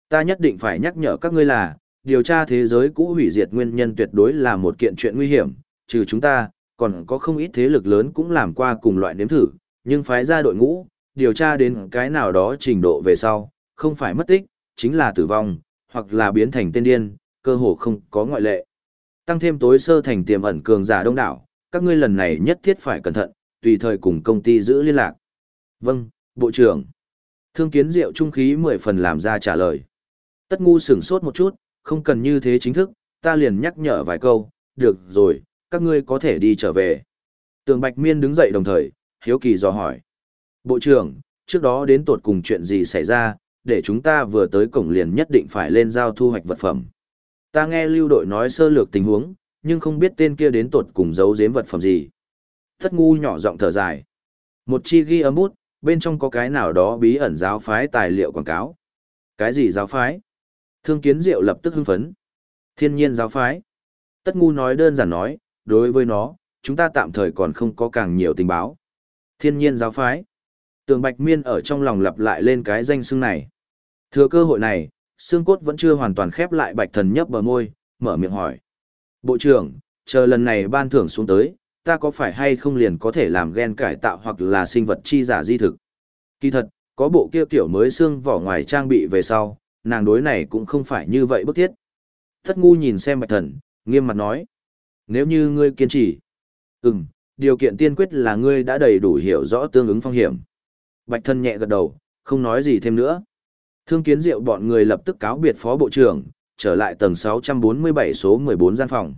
Ta nhất định phải nhắc nhở các ngươi là, điều tra thế giới cũ hủy diệt nguyên nhân tuyệt đối là một kiện chuyện nguy hiểm, trừ chúng ta, còn có không ít thế lực lớn cũng làm qua cùng loại nếm thử, nhưng phái ra đội ngũ, điều tra đến cái nào đó trình độ về sau, không phải mất tích, chính là tử vong, hoặc là biến thành tên điên, cơ hồ không có ngoại lệ. Tăng thêm tối sơ thành tiềm ẩn cường giả đông đảo, các ngươi lần này nhất thiết phải cẩn thận, tùy thời cùng công ty giữ liên lạc. Vâng, Bộ trưởng. Thương kiến diệu trung khí mười phần làm ra trả lời. Tất ngu sửng sốt một chút, không cần như thế chính thức, ta liền nhắc nhở vài câu, được rồi, các ngươi có thể đi trở về. Tường Bạch Miên đứng dậy đồng thời, hiếu kỳ dò hỏi. Bộ trưởng, trước đó đến tột cùng chuyện gì xảy ra, để chúng ta vừa tới cổng liền nhất định phải lên giao thu hoạch vật phẩm. Ta nghe lưu đội nói sơ lược tình huống, nhưng không biết tên kia đến tột cùng giấu giếm vật phẩm gì. Thất ngu nhỏ giọng thở dài. Một chi ghi âm bút, bên trong có cái nào đó bí ẩn giáo phái tài liệu quảng cáo. Cái gì giáo phái? Thương kiến diệu lập tức hưng phấn. Thiên nhiên giáo phái. Tất ngu nói đơn giản nói, đối với nó, chúng ta tạm thời còn không có càng nhiều tình báo. Thiên nhiên giáo phái. Tường Bạch Miên ở trong lòng lặp lại lên cái danh xưng này. Thừa cơ hội này, xương cốt vẫn chưa hoàn toàn khép lại Bạch Thần nhấp bờ môi, mở miệng hỏi. Bộ trưởng, chờ lần này ban thưởng xuống tới, ta có phải hay không liền có thể làm gen cải tạo hoặc là sinh vật chi giả di thực? Kỳ thật, có bộ kia kiểu mới xương vỏ ngoài trang bị về sau, nàng đối này cũng không phải như vậy bức thiết. Thất ngu nhìn xem Bạch Thần, nghiêm mặt nói. Nếu như ngươi kiên trì, ừm, điều kiện tiên quyết là ngươi đã đầy đủ hiểu rõ tương ứng phong hiểm. Bạch thần nhẹ gật đầu, không nói gì thêm nữa. Thương kiến diệu bọn người lập tức cáo biệt phó bộ trưởng, trở lại tầng 647 số 14 gian phòng.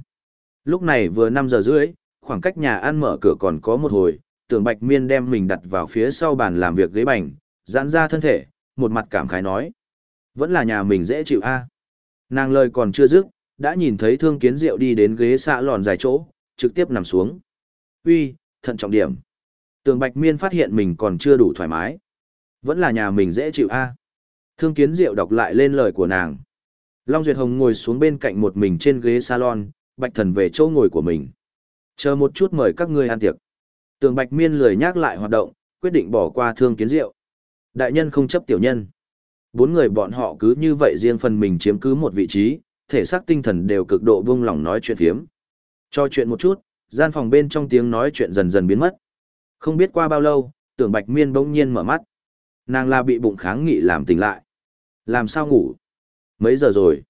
Lúc này vừa 5 giờ rưỡi, khoảng cách nhà ăn mở cửa còn có một hồi, tưởng Bạch Miên đem mình đặt vào phía sau bàn làm việc ghế bành, giãn ra thân thể, một mặt cảm khái nói. Vẫn là nhà mình dễ chịu a Nàng lời còn chưa dứt, đã nhìn thấy thương kiến diệu đi đến ghế xạ lòn dài chỗ, trực tiếp nằm xuống. Uy, thận trọng điểm. Tường Bạch Miên phát hiện mình còn chưa đủ thoải mái. Vẫn là nhà mình dễ chịu a. Thương kiến diệu đọc lại lên lời của nàng. Long Duyệt Hồng ngồi xuống bên cạnh một mình trên ghế salon, Bạch Thần về chỗ ngồi của mình. Chờ một chút mời các ngươi ăn tiệc. Tường Bạch Miên lười nhắc lại hoạt động, quyết định bỏ qua thương kiến diệu. Đại nhân không chấp tiểu nhân. Bốn người bọn họ cứ như vậy riêng phần mình chiếm cứ một vị trí, thể xác tinh thần đều cực độ buông lỏng nói chuyện phiếm. Cho chuyện một chút, gian phòng bên trong tiếng nói chuyện dần dần biến mất. Không biết qua bao lâu, tưởng bạch miên bỗng nhiên mở mắt. Nàng là bị bụng kháng nghị làm tỉnh lại. Làm sao ngủ? Mấy giờ rồi?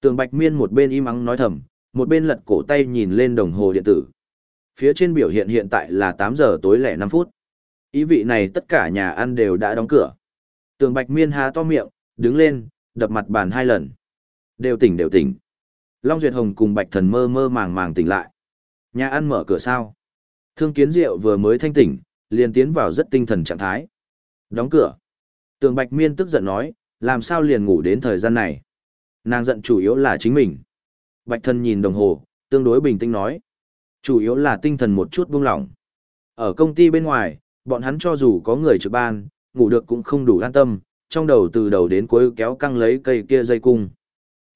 Tưởng bạch miên một bên im ắng nói thầm, một bên lật cổ tay nhìn lên đồng hồ điện tử. Phía trên biểu hiện hiện tại là 8 giờ tối lẻ 5 phút. Ý vị này tất cả nhà ăn đều đã đóng cửa. Tường Bạch Miên há to miệng, đứng lên, đập mặt bàn hai lần. Đều tỉnh đều tỉnh. Long Duyệt Hồng cùng Bạch Thần mơ mơ màng màng tỉnh lại. Nhà ăn mở cửa sao? Thương Kiến Diệu vừa mới thanh tỉnh, liền tiến vào rất tinh thần trạng thái. Đóng cửa. Tường Bạch Miên tức giận nói, làm sao liền ngủ đến thời gian này? Nàng giận chủ yếu là chính mình. Bạch Thần nhìn đồng hồ, tương đối bình tĩnh nói. Chủ yếu là tinh thần một chút buông lỏng. Ở công ty bên ngoài, bọn hắn cho dù có người trực ban, ngủ được cũng không đủ an tâm, trong đầu từ đầu đến cuối kéo căng lấy cây kia dây cung.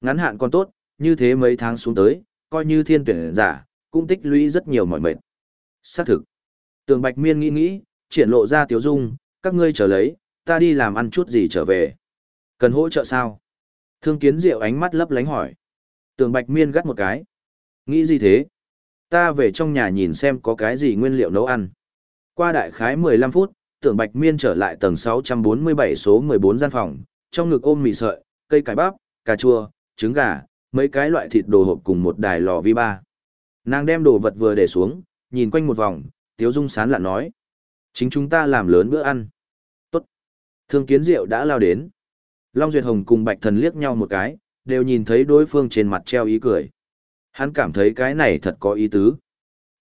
Ngắn hạn còn tốt, như thế mấy tháng xuống tới, coi như thiên tuyển giả, cũng tích lũy rất nhiều mỏi mệt. Xác thực. Tường Bạch Miên nghĩ nghĩ, triển lộ ra tiếu dung, các ngươi chờ lấy, ta đi làm ăn chút gì trở về. Cần hỗ trợ sao? Thương kiến diệu ánh mắt lấp lánh hỏi. Tường Bạch Miên gắt một cái. Nghĩ gì thế? Ta về trong nhà nhìn xem có cái gì nguyên liệu nấu ăn. Qua đại khái 15 phút, tưởng Bạch Miên trở lại tầng 647 số 14 gian phòng, trong ngực ôm mì sợi, cây cải bắp, cà chua, trứng gà, mấy cái loại thịt đồ hộp cùng một đài lò vi ba. Nàng đem đồ vật vừa để xuống, nhìn quanh một vòng, Tiếu Dung sán lạ nói. Chính chúng ta làm lớn bữa ăn. Tốt. Thương kiến rượu đã lao đến. Long Duyệt Hồng cùng Bạch Thần liếc nhau một cái, đều nhìn thấy đối phương trên mặt treo ý cười. Hắn cảm thấy cái này thật có ý tứ.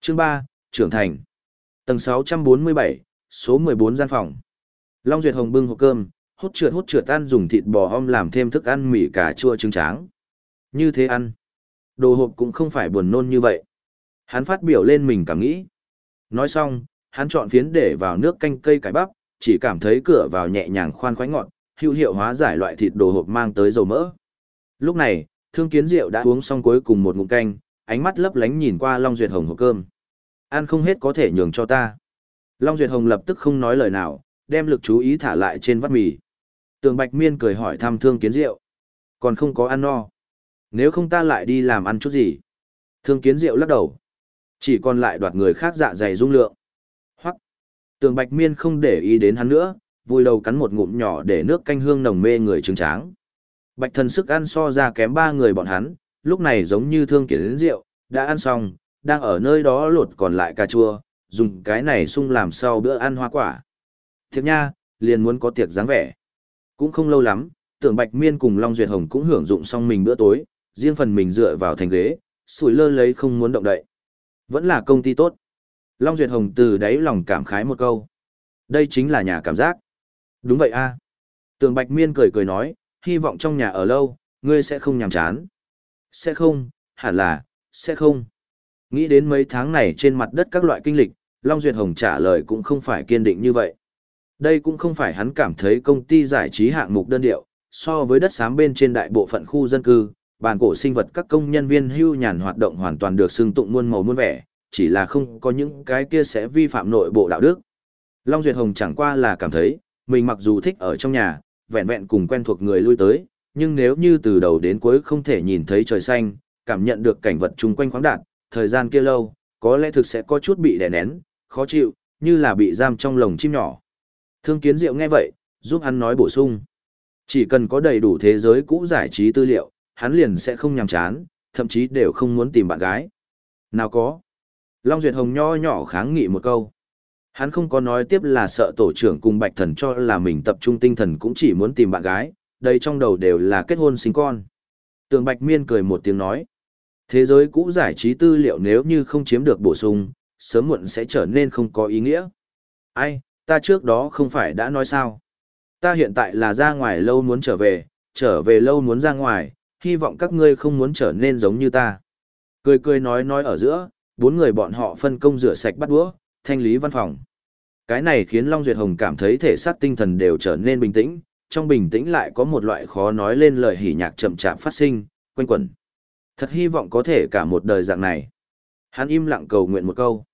Chương 3, trưởng thành. Tầng 647, số 14 gian phòng. Long Duyệt Hồng bưng hộp cơm, hút trượt hút trượt ăn dùng thịt bò om làm thêm thức ăn mì cà chua trứng tráng. Như thế ăn. Đồ hộp cũng không phải buồn nôn như vậy. Hắn phát biểu lên mình cảm nghĩ. Nói xong, hắn chọn phiến để vào nước canh cây cải bắp, chỉ cảm thấy cửa vào nhẹ nhàng khoan khoái ngọt, hữu hiệu hóa giải loại thịt đồ hộp mang tới dầu mỡ. Lúc này, Thương Kiến Diệu đã uống xong cuối cùng một ngụm canh, ánh mắt lấp lánh nhìn qua Long Duyệt Hồng hộp cơm. Ăn không hết có thể nhường cho ta. Long Duyệt Hồng lập tức không nói lời nào, đem lực chú ý thả lại trên vắt mì. Tường Bạch Miên cười hỏi thăm Thương Kiến Diệu. Còn không có ăn no. Nếu không ta lại đi làm ăn chút gì. Thương Kiến Diệu lắc đầu. Chỉ còn lại đoạt người khác dạ dày dung lượng. Hoặc. Tường Bạch Miên không để ý đến hắn nữa, vui đầu cắn một ngụm nhỏ để nước canh hương nồng mê người trứng tráng. Bạch thần sức ăn so ra kém ba người bọn hắn, lúc này giống như thương kiến Diệu đã ăn xong, đang ở nơi đó lột còn lại cà chua, dùng cái này sung làm sau bữa ăn hoa quả. Thiệt nha, liền muốn có tiệc dáng vẻ. Cũng không lâu lắm, tưởng Bạch Miên cùng Long Duyệt Hồng cũng hưởng dụng xong mình bữa tối, riêng phần mình dựa vào thành ghế, sủi lơ lấy không muốn động đậy. Vẫn là công ty tốt. Long Duyệt Hồng từ đáy lòng cảm khái một câu. Đây chính là nhà cảm giác. Đúng vậy a. Tường Bạch Miên cười cười nói, hy vọng trong nhà ở lâu, ngươi sẽ không nhàm chán. Sẽ không, hẳn là, sẽ không. Nghĩ đến mấy tháng này trên mặt đất các loại kinh lịch, Long Duyệt Hồng trả lời cũng không phải kiên định như vậy. Đây cũng không phải hắn cảm thấy công ty giải trí hạng mục đơn điệu, so với đất xám bên trên đại bộ phận khu dân cư, bàn cổ sinh vật các công nhân viên hưu nhàn hoạt động hoàn toàn được xưng tụng muôn màu muôn vẻ, chỉ là không có những cái kia sẽ vi phạm nội bộ đạo đức. Long Duyệt Hồng chẳng qua là cảm thấy, mình mặc dù thích ở trong nhà, vẹn vẹn cùng quen thuộc người lui tới, nhưng nếu như từ đầu đến cuối không thể nhìn thấy trời xanh, cảm nhận được cảnh vật chung quanh khoáng đạt, thời gian kia lâu, có lẽ thực sẽ có chút bị đè nén, khó chịu, như là bị giam trong lồng chim nhỏ. Thương Kiến Diệu nghe vậy, giúp hắn nói bổ sung. Chỉ cần có đầy đủ thế giới cũ giải trí tư liệu, hắn liền sẽ không nhàm chán, thậm chí đều không muốn tìm bạn gái. Nào có. Long Duyệt Hồng nho nhỏ kháng nghị một câu. Hắn không có nói tiếp là sợ tổ trưởng cùng bạch thần cho là mình tập trung tinh thần cũng chỉ muốn tìm bạn gái, đây trong đầu đều là kết hôn sinh con. Tường Bạch Miên cười một tiếng nói. Thế giới cũ giải trí tư liệu nếu như không chiếm được bổ sung, sớm muộn sẽ trở nên không có ý nghĩa. Ai, ta trước đó không phải đã nói sao. Ta hiện tại là ra ngoài lâu muốn trở về, trở về lâu muốn ra ngoài, hy vọng các ngươi không muốn trở nên giống như ta. Cười cười nói nói ở giữa, bốn người bọn họ phân công rửa sạch bắt đũa, thanh lý văn phòng. Cái này khiến Long Duyệt Hồng cảm thấy thể xác tinh thần đều trở nên bình tĩnh, trong bình tĩnh lại có một loại khó nói lên lời hỉ nhạc chậm chạp phát sinh, quanh quẩn. Thật hy vọng có thể cả một đời dạng này. Hắn im lặng cầu nguyện một câu.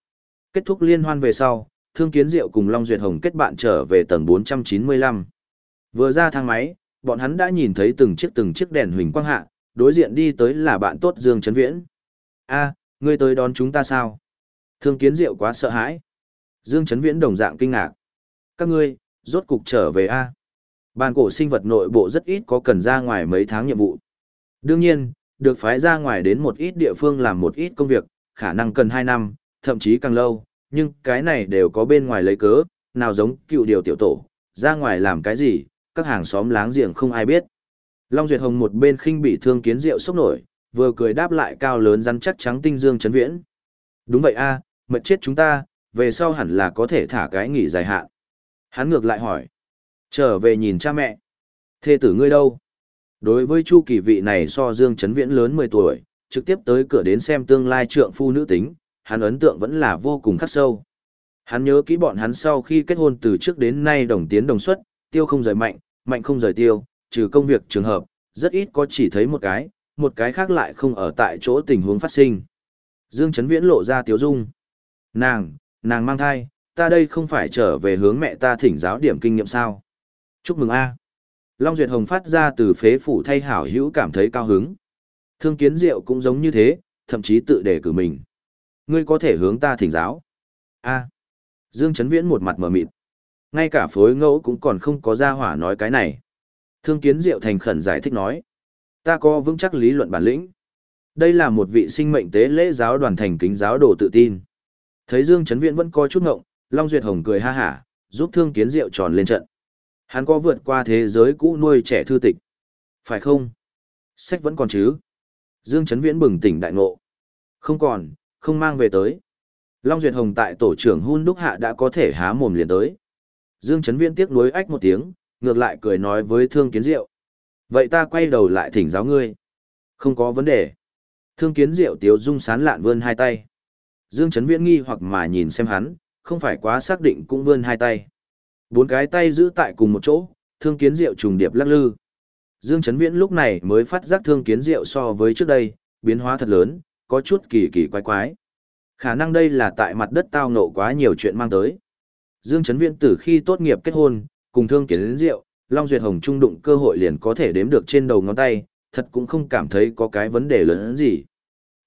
Kết thúc liên hoan về sau, Thương Kiến Diệu cùng Long Duyệt Hồng kết bạn trở về tầng 495. Vừa ra thang máy, bọn hắn đã nhìn thấy từng chiếc từng chiếc đèn huỳnh quang hạ, đối diện đi tới là bạn tốt Dương Trấn Viễn. a ngươi tới đón chúng ta sao? Thương Kiến Diệu quá sợ hãi. Dương Trấn Viễn đồng dạng kinh ngạc. Các ngươi, rốt cục trở về a Bàn cổ sinh vật nội bộ rất ít có cần ra ngoài mấy tháng nhiệm vụ. Đương nhiên, được phái ra ngoài đến một ít địa phương làm một ít công việc, khả năng cần 2 năm, thậm chí càng lâu, nhưng cái này đều có bên ngoài lấy cớ, nào giống cựu điều tiểu tổ, ra ngoài làm cái gì, các hàng xóm láng giềng không ai biết. Long Duyệt Hồng một bên khinh bị thương kiến rượu sốc nổi, vừa cười đáp lại cao lớn rắn chắc trắng tinh dương chấn viễn. Đúng vậy a, mật chết chúng ta, về sau hẳn là có thể thả cái nghỉ dài hạn. Hắn ngược lại hỏi. Trở về nhìn cha mẹ. Thê tử ngươi đâu? Đối với Chu Kỳ vị này so Dương Chấn Viễn lớn 10 tuổi, trực tiếp tới cửa đến xem tương lai trượng phu nữ tính, hắn ấn tượng vẫn là vô cùng khắc sâu. Hắn nhớ kỹ bọn hắn sau khi kết hôn từ trước đến nay đồng tiến đồng xuất, tiêu không rời mạnh, mạnh không rời tiêu, trừ công việc trường hợp, rất ít có chỉ thấy một cái, một cái khác lại không ở tại chỗ tình huống phát sinh. Dương Chấn Viễn lộ ra tiếu dung. Nàng, nàng mang thai, ta đây không phải trở về hướng mẹ ta thỉnh giáo điểm kinh nghiệm sao. Chúc mừng a. Long Duyệt Hồng phát ra từ phế phủ thay hảo hữu cảm thấy cao hứng. Thương kiến diệu cũng giống như thế, thậm chí tự đề cử mình. Ngươi có thể hướng ta thỉnh giáo. A. Dương Trấn Viễn một mặt mở mịt. Ngay cả phối ngẫu cũng còn không có ra hỏa nói cái này. Thương kiến diệu thành khẩn giải thích nói. Ta có vững chắc lý luận bản lĩnh. Đây là một vị sinh mệnh tế lễ giáo đoàn thành kính giáo đồ tự tin. Thấy Dương Trấn Viễn vẫn có chút ngộng, Long Duyệt Hồng cười ha hả, giúp Thương Kiến Diệu tròn lên trận. Hắn có vượt qua thế giới cũ nuôi trẻ thư tịch. Phải không? Sách vẫn còn chứ? Dương Trấn Viễn bừng tỉnh đại ngộ. Không còn, không mang về tới. Long Duyệt Hồng tại tổ trưởng hun đúc hạ đã có thể há mồm liền tới. Dương Trấn Viễn tiếc nuối ách một tiếng, ngược lại cười nói với Thương Kiến Diệu. Vậy ta quay đầu lại thỉnh giáo ngươi. Không có vấn đề. Thương Kiến Diệu tiếu dung sán lạn vươn hai tay. Dương Trấn Viễn nghi hoặc mà nhìn xem hắn, không phải quá xác định cũng vươn hai tay. Bốn cái tay giữ tại cùng một chỗ, Thương Kiến Diệu trùng điệp lắc lư. Dương Chấn Viễn lúc này mới phát giác Thương Kiến Diệu so với trước đây, biến hóa thật lớn, có chút kỳ kỳ quái quái. Khả năng đây là tại mặt đất tao nộ quá nhiều chuyện mang tới. Dương Chấn Viễn từ khi tốt nghiệp kết hôn, cùng thương kiến diệu, rượu, Long Duyệt Hồng trung đụng cơ hội liền có thể đếm được trên đầu ngón tay, thật cũng không cảm thấy có cái vấn đề lớn hơn gì.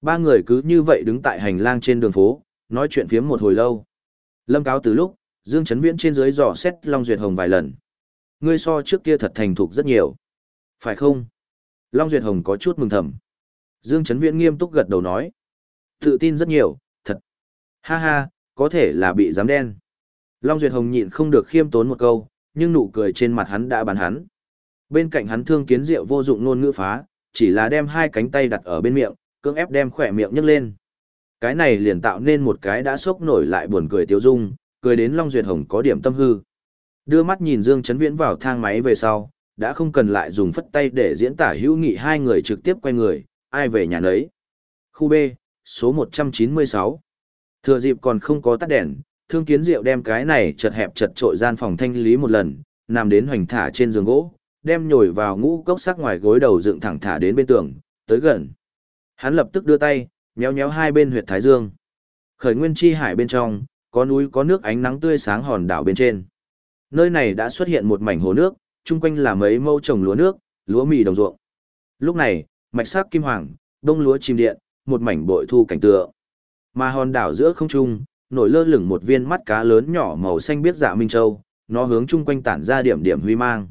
Ba người cứ như vậy đứng tại hành lang trên đường phố, nói chuyện phiếm một hồi lâu. Lâm cáo từ lúc, Dương Chấn Viễn trên dưới dò xét Long Duyệt Hồng vài lần. Ngươi so trước kia thật thành thục rất nhiều. Phải không? Long Duyệt Hồng có chút mừng thầm. Dương Trấn Viễn nghiêm túc gật đầu nói. Tự tin rất nhiều, thật. Ha ha, có thể là bị giám đen. Long Duyệt Hồng nhịn không được khiêm tốn một câu, nhưng nụ cười trên mặt hắn đã bắn hắn. Bên cạnh hắn thương kiến diệu vô dụng nôn ngữ phá, chỉ là đem hai cánh tay đặt ở bên miệng, cưỡng ép đem khỏe miệng nhấc lên. Cái này liền tạo nên một cái đã sốc nổi lại buồn cười tiêu dung, cười đến Long Duyệt Hồng có điểm tâm hư. Đưa mắt nhìn Dương Trấn Viễn vào thang máy về sau, đã không cần lại dùng phất tay để diễn tả hữu nghị hai người trực tiếp quay người, ai về nhà nấy. Khu B, số 196. Thừa dịp còn không có tắt đèn, thương kiến diệu đem cái này chật hẹp chật trội gian phòng thanh lý một lần, nằm đến hoành thả trên giường gỗ, đem nhồi vào ngũ cốc sắc ngoài gối đầu dựng thẳng thả đến bên tường, tới gần. Hắn lập tức đưa tay, méo méo hai bên huyệt thái dương. Khởi nguyên chi hải bên trong, có núi có nước ánh nắng tươi sáng hòn đảo bên trên. Nơi này đã xuất hiện một mảnh hồ nước, chung quanh là mấy mâu trồng lúa nước, lúa mì đồng ruộng. Lúc này, mạch sắc kim hoàng, đông lúa chim điện, một mảnh bội thu cảnh tượng. Mà hòn đảo giữa không trung, nổi lơ lửng một viên mắt cá lớn nhỏ màu xanh biết dạ minh châu, nó hướng chung quanh tản ra điểm điểm huy mang.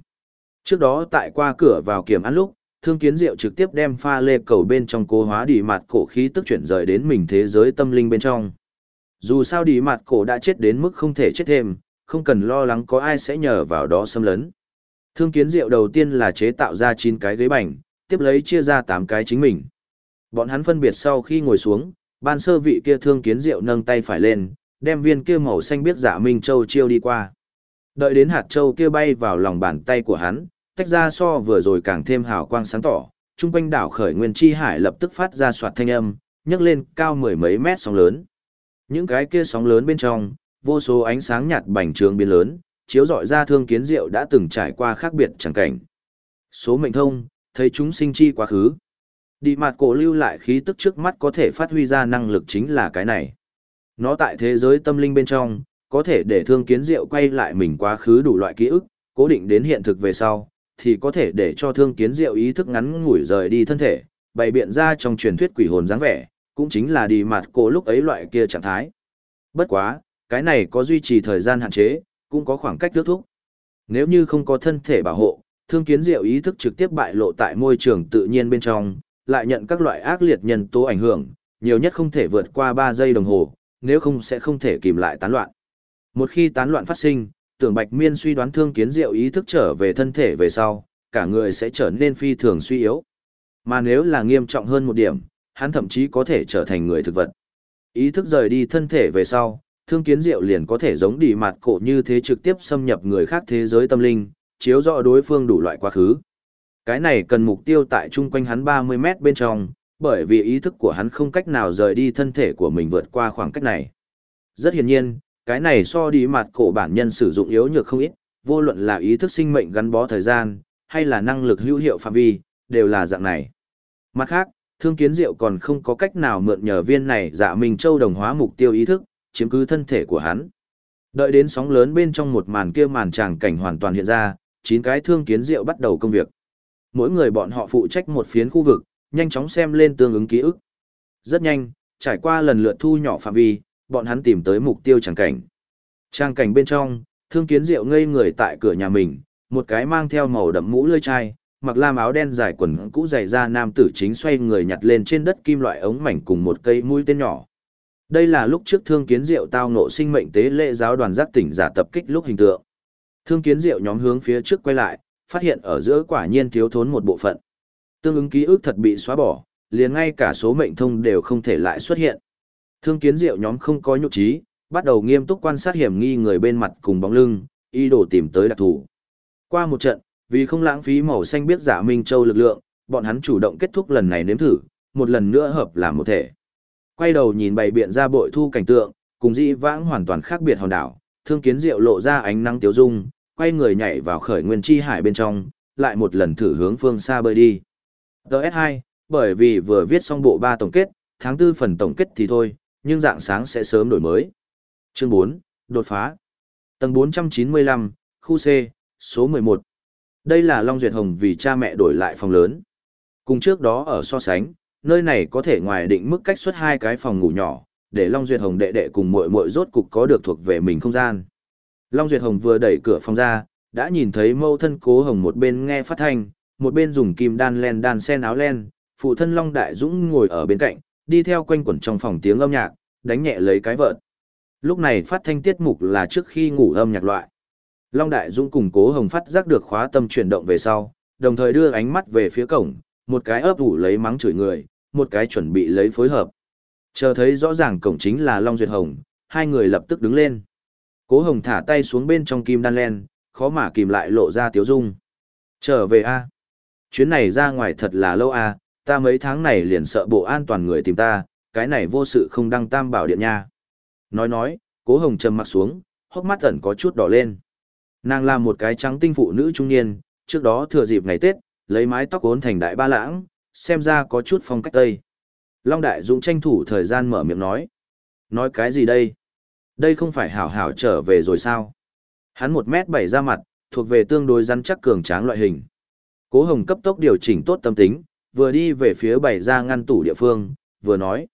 Trước đó tại qua cửa vào kiểm ăn lúc, Thương Kiến Diệu trực tiếp đem pha lê cầu bên trong cố hóa đi mặt cổ khí tức chuyển rời đến mình thế giới tâm linh bên trong. Dù sao đi mặt cổ đã chết đến mức không thể chết thêm, không cần lo lắng có ai sẽ nhờ vào đó xâm lấn. Thương Kiến Diệu đầu tiên là chế tạo ra 9 cái ghế bành, tiếp lấy chia ra 8 cái chính mình. Bọn hắn phân biệt sau khi ngồi xuống, ban sơ vị kia thương kiến diệu nâng tay phải lên, đem viên kia màu xanh biết giả minh châu chiêu đi qua. Đợi đến hạt châu kia bay vào lòng bàn tay của hắn, tách ra so vừa rồi càng thêm hào quang sáng tỏ, trung quanh đảo khởi nguyên chi hải lập tức phát ra soạt thanh âm, nhấc lên cao mười mấy mét sóng lớn. Những cái kia sóng lớn bên trong, vô số ánh sáng nhạt bành trướng biến lớn, chiếu rọi ra thương kiến diệu đã từng trải qua khác biệt chẳng cảnh. Số mệnh thông, thấy chúng sinh chi quá khứ. Đi mặt cổ lưu lại khí tức trước mắt có thể phát huy ra năng lực chính là cái này. Nó tại thế giới tâm linh bên trong, có thể để thương kiến diệu quay lại mình quá khứ đủ loại ký ức, cố định đến hiện thực về sau, thì có thể để cho thương kiến diệu ý thức ngắn ngủi rời đi thân thể, bày biện ra trong truyền thuyết quỷ hồn dáng vẻ, cũng chính là đi mặt cổ lúc ấy loại kia trạng thái. Bất quá, cái này có duy trì thời gian hạn chế, cũng có khoảng cách thước thúc. Nếu như không có thân thể bảo hộ, thương kiến diệu ý thức trực tiếp bại lộ tại môi trường tự nhiên bên trong, lại nhận các loại ác liệt nhân tố ảnh hưởng, nhiều nhất không thể vượt qua 3 giây đồng hồ, nếu không sẽ không thể kìm lại tán loạn. Một khi tán loạn phát sinh, tưởng Bạch Miên suy đoán thương kiến diệu ý thức trở về thân thể về sau, cả người sẽ trở nên phi thường suy yếu. Mà nếu là nghiêm trọng hơn một điểm, hắn thậm chí có thể trở thành người thực vật. Ý thức rời đi thân thể về sau, thương kiến diệu liền có thể giống đi mặt cổ như thế trực tiếp xâm nhập người khác thế giới tâm linh, chiếu rõ đối phương đủ loại quá khứ. Cái này cần mục tiêu tại chung quanh hắn 30 mét bên trong, bởi vì ý thức của hắn không cách nào rời đi thân thể của mình vượt qua khoảng cách này. Rất hiển nhiên, cái này so đi mặt cổ bản nhân sử dụng yếu nhược không ít, vô luận là ý thức sinh mệnh gắn bó thời gian, hay là năng lực hữu hiệu phạm vi, đều là dạng này. Mặt khác, thương kiến diệu còn không có cách nào mượn nhờ viên này dạ mình châu đồng hóa mục tiêu ý thức, chiếm cứ thân thể của hắn. Đợi đến sóng lớn bên trong một màn kia màn tràng cảnh hoàn toàn hiện ra, chín cái thương kiến diệu bắt đầu công việc mỗi người bọn họ phụ trách một phiến khu vực, nhanh chóng xem lên tương ứng ký ức. Rất nhanh, trải qua lần lượt thu nhỏ phạm vi, bọn hắn tìm tới mục tiêu tràng cảnh. Tràng cảnh bên trong, thương kiến diệu ngây người tại cửa nhà mình, một cái mang theo màu đậm mũ lưỡi chai, mặc lam áo đen dài quần cũ dày ra nam tử chính xoay người nhặt lên trên đất kim loại ống mảnh cùng một cây mũi tên nhỏ. Đây là lúc trước thương kiến diệu tao ngộ sinh mệnh tế lễ giáo đoàn giác tỉnh giả tập kích lúc hình tượng. Thương kiến diệu nhóm hướng phía trước quay lại, phát hiện ở giữa quả nhiên thiếu thốn một bộ phận. Tương ứng ký ức thật bị xóa bỏ, liền ngay cả số mệnh thông đều không thể lại xuất hiện. Thương kiến diệu nhóm không có nhục trí, bắt đầu nghiêm túc quan sát hiểm nghi người bên mặt cùng bóng lưng, ý đồ tìm tới đặc thủ. Qua một trận, vì không lãng phí màu xanh biết giả Minh Châu lực lượng, bọn hắn chủ động kết thúc lần này nếm thử, một lần nữa hợp làm một thể. Quay đầu nhìn bày biện ra bội thu cảnh tượng, cùng dĩ vãng hoàn toàn khác biệt hòn đảo, thương kiến diệu lộ ra ánh nắng tiếu dung, quay người nhảy vào khởi nguyên chi hải bên trong, lại một lần thử hướng phương xa bơi đi. TS2, bởi vì vừa viết xong bộ 3 tổng kết, tháng 4 phần tổng kết thì thôi, nhưng dạng sáng sẽ sớm đổi mới. Chương 4, đột phá. Tầng 495, khu C, số 11. Đây là Long Duyệt Hồng vì cha mẹ đổi lại phòng lớn. Cùng trước đó ở so sánh, nơi này có thể ngoài định mức cách xuất hai cái phòng ngủ nhỏ, để Long Duyệt Hồng đệ đệ cùng muội muội rốt cục có được thuộc về mình không gian. Long Duyệt Hồng vừa đẩy cửa phòng ra, đã nhìn thấy mâu thân cố hồng một bên nghe phát thanh, một bên dùng kim đan len đan sen áo len, phụ thân Long Đại Dũng ngồi ở bên cạnh, đi theo quanh quẩn trong phòng tiếng âm nhạc, đánh nhẹ lấy cái vợt. Lúc này phát thanh tiết mục là trước khi ngủ âm nhạc loại. Long Đại Dũng cùng cố hồng phát giác được khóa tâm chuyển động về sau, đồng thời đưa ánh mắt về phía cổng, một cái ấp ủ lấy mắng chửi người, một cái chuẩn bị lấy phối hợp. Chờ thấy rõ ràng cổng chính là Long Duyệt Hồng, hai người lập tức đứng lên. Cố Hồng thả tay xuống bên trong kim đan len, khó mà kìm lại lộ ra tiếu dung. Trở về a Chuyến này ra ngoài thật là lâu a ta mấy tháng này liền sợ bộ an toàn người tìm ta, cái này vô sự không đăng tam bảo điện nha. Nói nói, cố hồng trầm mặt xuống, hốc mắt ẩn có chút đỏ lên. Nàng là một cái trắng tinh phụ nữ trung niên, trước đó thừa dịp ngày Tết, lấy mái tóc ốn thành đại ba lãng, xem ra có chút phong cách tây. Long Đại Dũng tranh thủ thời gian mở miệng nói. Nói cái gì đây? Đây không phải hảo hảo trở về rồi sao? Hắn một mét bảy ra mặt, thuộc về tương đối rắn chắc cường tráng loại hình. Cố Hồng cấp tốc điều chỉnh tốt tâm tính, vừa đi về phía bảy ra ngăn tủ địa phương, vừa nói.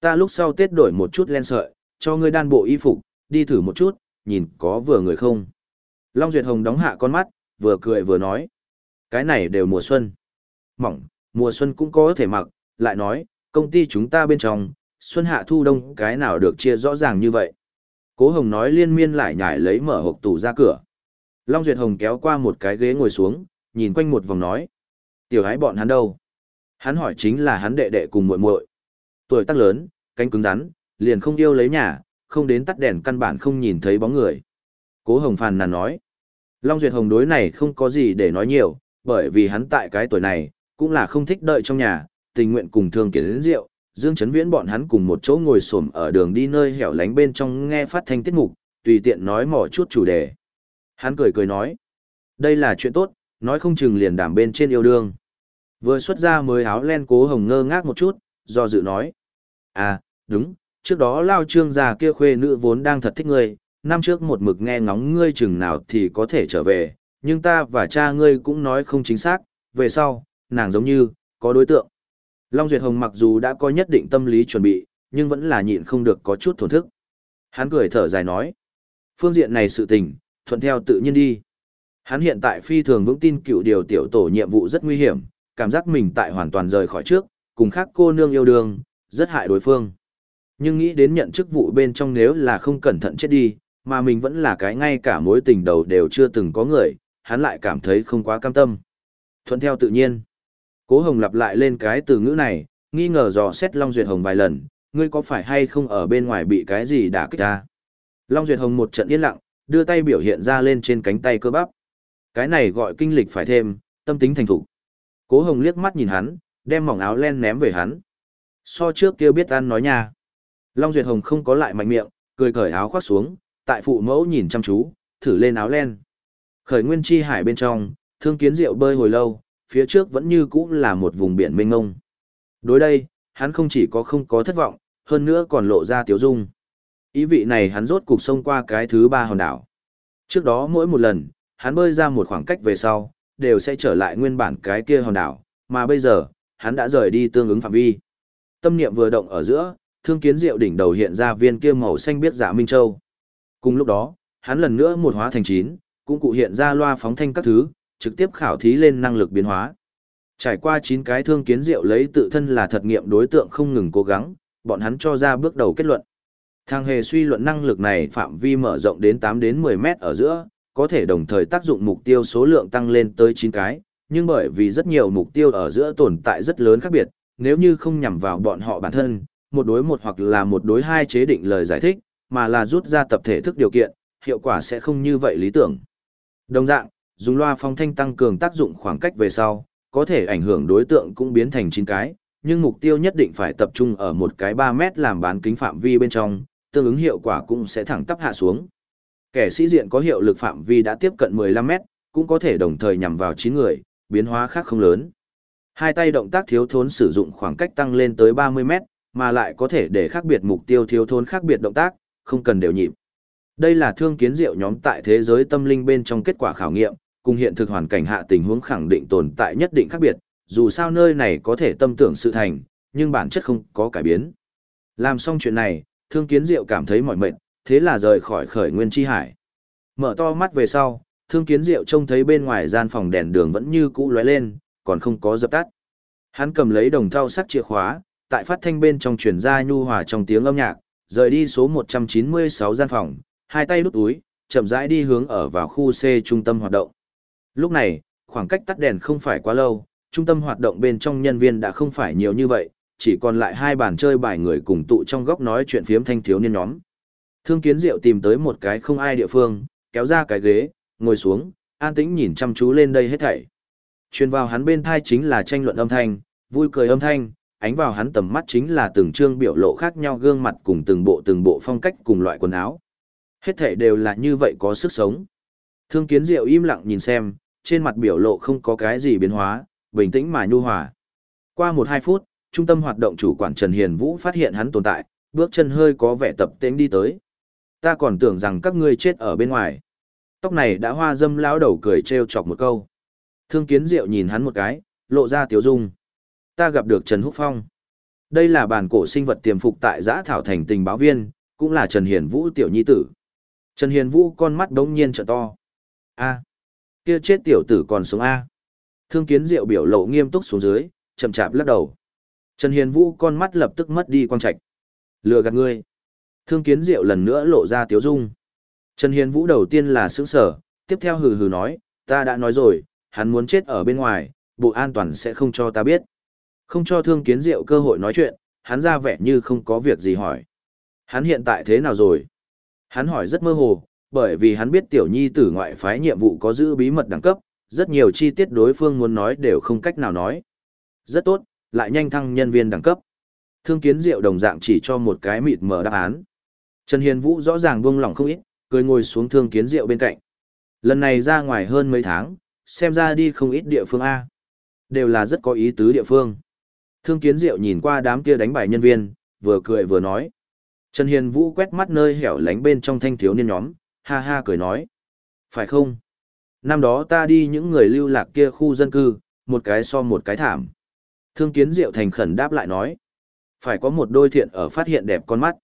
Ta lúc sau Tết đổi một chút len sợi, cho ngươi đan bộ y phục, đi thử một chút, nhìn có vừa người không. Long Duyệt Hồng đóng hạ con mắt, vừa cười vừa nói. Cái này đều mùa xuân. Mỏng, mùa xuân cũng có thể mặc, lại nói, công ty chúng ta bên trong, xuân hạ thu đông cái nào được chia rõ ràng như vậy. Cố Hồng nói liên miên lại nhảy lấy mở hộp tủ ra cửa. Long Duyệt Hồng kéo qua một cái ghế ngồi xuống, nhìn quanh một vòng nói. Tiểu hái bọn hắn đâu? Hắn hỏi chính là hắn đệ đệ cùng muội muội. Tuổi tác lớn, cánh cứng rắn, liền không yêu lấy nhà, không đến tắt đèn căn bản không nhìn thấy bóng người. Cố Hồng phàn nàn nói. Long Duyệt Hồng đối này không có gì để nói nhiều, bởi vì hắn tại cái tuổi này, cũng là không thích đợi trong nhà, tình nguyện cùng thương kiến đến rượu, Dương Chấn Viễn bọn hắn cùng một chỗ ngồi xổm ở đường đi nơi hẻo lánh bên trong nghe phát thanh tiết mục, tùy tiện nói mỏ chút chủ đề. Hắn cười cười nói, đây là chuyện tốt, nói không chừng liền đảm bên trên yêu đương. Vừa xuất ra mới áo len cố hồng ngơ ngác một chút, do dự nói. À, đúng, trước đó lao trương già kia khuê nữ vốn đang thật thích ngươi, năm trước một mực nghe ngóng ngươi chừng nào thì có thể trở về, nhưng ta và cha ngươi cũng nói không chính xác, về sau, nàng giống như, có đối tượng. Long Duyệt Hồng mặc dù đã có nhất định tâm lý chuẩn bị, nhưng vẫn là nhịn không được có chút thổn thức. Hắn cười thở dài nói. Phương diện này sự tình, thuận theo tự nhiên đi. Hắn hiện tại phi thường vững tin cựu điều tiểu tổ nhiệm vụ rất nguy hiểm, cảm giác mình tại hoàn toàn rời khỏi trước, cùng khác cô nương yêu đương, rất hại đối phương. Nhưng nghĩ đến nhận chức vụ bên trong nếu là không cẩn thận chết đi, mà mình vẫn là cái ngay cả mối tình đầu đều chưa từng có người, hắn lại cảm thấy không quá cam tâm. Thuận theo tự nhiên. Cố Hồng lặp lại lên cái từ ngữ này, nghi ngờ dò xét Long Duyệt Hồng vài lần, ngươi có phải hay không ở bên ngoài bị cái gì đả kích ta? Long Duyệt Hồng một trận yên lặng, đưa tay biểu hiện ra lên trên cánh tay cơ bắp. Cái này gọi kinh lịch phải thêm, tâm tính thành thủ. Cố Hồng liếc mắt nhìn hắn, đem mỏng áo len ném về hắn. So trước kia biết ăn nói nha. Long Duyệt Hồng không có lại mạnh miệng, cười cởi áo khoác xuống, tại phụ mẫu nhìn chăm chú, thử lên áo len. Khởi nguyên chi hải bên trong, thương kiến rượu bơi hồi lâu, phía trước vẫn như cũ là một vùng biển mênh mông. Đối đây, hắn không chỉ có không có thất vọng, hơn nữa còn lộ ra tiếu dung. Ý vị này hắn rốt cục sông qua cái thứ ba hòn đảo. Trước đó mỗi một lần, hắn bơi ra một khoảng cách về sau, đều sẽ trở lại nguyên bản cái kia hòn đảo, mà bây giờ, hắn đã rời đi tương ứng phạm vi. Tâm niệm vừa động ở giữa, thương kiến diệu đỉnh đầu hiện ra viên kia màu xanh biết giả minh châu. Cùng lúc đó, hắn lần nữa một hóa thành chín, cũng cụ hiện ra loa phóng thanh các thứ, trực tiếp khảo thí lên năng lực biến hóa. Trải qua 9 cái thương kiến diệu lấy tự thân là thật nghiệm đối tượng không ngừng cố gắng, bọn hắn cho ra bước đầu kết luận. Thang hề suy luận năng lực này phạm vi mở rộng đến 8 đến 10 mét ở giữa, có thể đồng thời tác dụng mục tiêu số lượng tăng lên tới 9 cái, nhưng bởi vì rất nhiều mục tiêu ở giữa tồn tại rất lớn khác biệt, nếu như không nhằm vào bọn họ bản thân, một đối một hoặc là một đối hai chế định lời giải thích, mà là rút ra tập thể thức điều kiện, hiệu quả sẽ không như vậy lý tưởng. Đồng dạng, dùng loa phong thanh tăng cường tác dụng khoảng cách về sau, có thể ảnh hưởng đối tượng cũng biến thành chín cái, nhưng mục tiêu nhất định phải tập trung ở một cái 3 mét làm bán kính phạm vi bên trong, tương ứng hiệu quả cũng sẽ thẳng tắp hạ xuống. Kẻ sĩ diện có hiệu lực phạm vi đã tiếp cận 15 mét, cũng có thể đồng thời nhằm vào 9 người, biến hóa khác không lớn. Hai tay động tác thiếu thốn sử dụng khoảng cách tăng lên tới 30 mét, mà lại có thể để khác biệt mục tiêu thiếu thốn khác biệt động tác, không cần đều nhịp. Đây là thương kiến diệu nhóm tại thế giới tâm linh bên trong kết quả khảo nghiệm, cùng hiện thực hoàn cảnh hạ tình huống khẳng định tồn tại nhất định khác biệt, dù sao nơi này có thể tâm tưởng sự thành, nhưng bản chất không có cải biến. Làm xong chuyện này, thương kiến diệu cảm thấy mỏi mệt, thế là rời khỏi khởi nguyên chi hải. Mở to mắt về sau, thương kiến diệu trông thấy bên ngoài gian phòng đèn đường vẫn như cũ lóe lên, còn không có dập tắt. Hắn cầm lấy đồng thau sắc chìa khóa, tại phát thanh bên trong truyền ra nhu hòa trong tiếng âm nhạc, rời đi số 196 gian phòng, hai tay đút túi, chậm rãi đi hướng ở vào khu C trung tâm hoạt động. Lúc này, khoảng cách tắt đèn không phải quá lâu, trung tâm hoạt động bên trong nhân viên đã không phải nhiều như vậy, chỉ còn lại hai bàn chơi bài người cùng tụ trong góc nói chuyện phiếm thanh thiếu niên nhóm. Thương Kiến Diệu tìm tới một cái không ai địa phương, kéo ra cái ghế, ngồi xuống, an tĩnh nhìn chăm chú lên đây hết thảy. Truyền vào hắn bên thai chính là tranh luận âm thanh, vui cười âm thanh, ánh vào hắn tầm mắt chính là từng trương biểu lộ khác nhau gương mặt cùng từng bộ từng bộ phong cách cùng loại quần áo. Hết thảy đều là như vậy có sức sống. Thương Kiến Diệu im lặng nhìn xem, trên mặt biểu lộ không có cái gì biến hóa, bình tĩnh mà nhu hòa. Qua một hai phút, trung tâm hoạt động chủ quản Trần Hiền Vũ phát hiện hắn tồn tại, bước chân hơi có vẻ tập tễnh đi tới. Ta còn tưởng rằng các ngươi chết ở bên ngoài. Tóc này đã hoa dâm lão đầu cười trêu chọc một câu. Thương Kiến Diệu nhìn hắn một cái, lộ ra tiểu dung. Ta gặp được Trần Húc Phong. Đây là bản cổ sinh vật tiềm phục tại giã thảo thành tình báo viên, cũng là Trần Hiền Vũ tiểu nhi tử. Trần Hiền Vũ con mắt đống nhiên trợ to. A, kia chết tiểu tử còn sống A. Thương kiến diệu biểu lộ nghiêm túc xuống dưới, chậm chạp lắc đầu. Trần Hiền Vũ con mắt lập tức mất đi quang trạch. Lừa gạt ngươi. Thương kiến diệu lần nữa lộ ra tiếu dung. Trần Hiền Vũ đầu tiên là xứng sở, tiếp theo hừ hừ nói, ta đã nói rồi, hắn muốn chết ở bên ngoài, bộ an toàn sẽ không cho ta biết. Không cho thương kiến diệu cơ hội nói chuyện, hắn ra vẻ như không có việc gì hỏi. Hắn hiện tại thế nào rồi? Hắn hỏi rất mơ hồ, bởi vì hắn biết tiểu nhi tử ngoại phái nhiệm vụ có giữ bí mật đẳng cấp, rất nhiều chi tiết đối phương muốn nói đều không cách nào nói. Rất tốt, lại nhanh thăng nhân viên đẳng cấp. Thương kiến diệu đồng dạng chỉ cho một cái mịt mở đáp án. Trần Hiền Vũ rõ ràng buông lỏng không ít, cười ngồi xuống thương kiến diệu bên cạnh. Lần này ra ngoài hơn mấy tháng, xem ra đi không ít địa phương A. Đều là rất có ý tứ địa phương. Thương kiến diệu nhìn qua đám kia đánh bài nhân viên, vừa cười vừa nói. Trần Hiền Vũ quét mắt nơi hẻo lánh bên trong thanh thiếu niên nhóm, ha ha cười nói. Phải không? Năm đó ta đi những người lưu lạc kia khu dân cư, một cái so một cái thảm. Thương kiến diệu thành khẩn đáp lại nói. Phải có một đôi thiện ở phát hiện đẹp con mắt.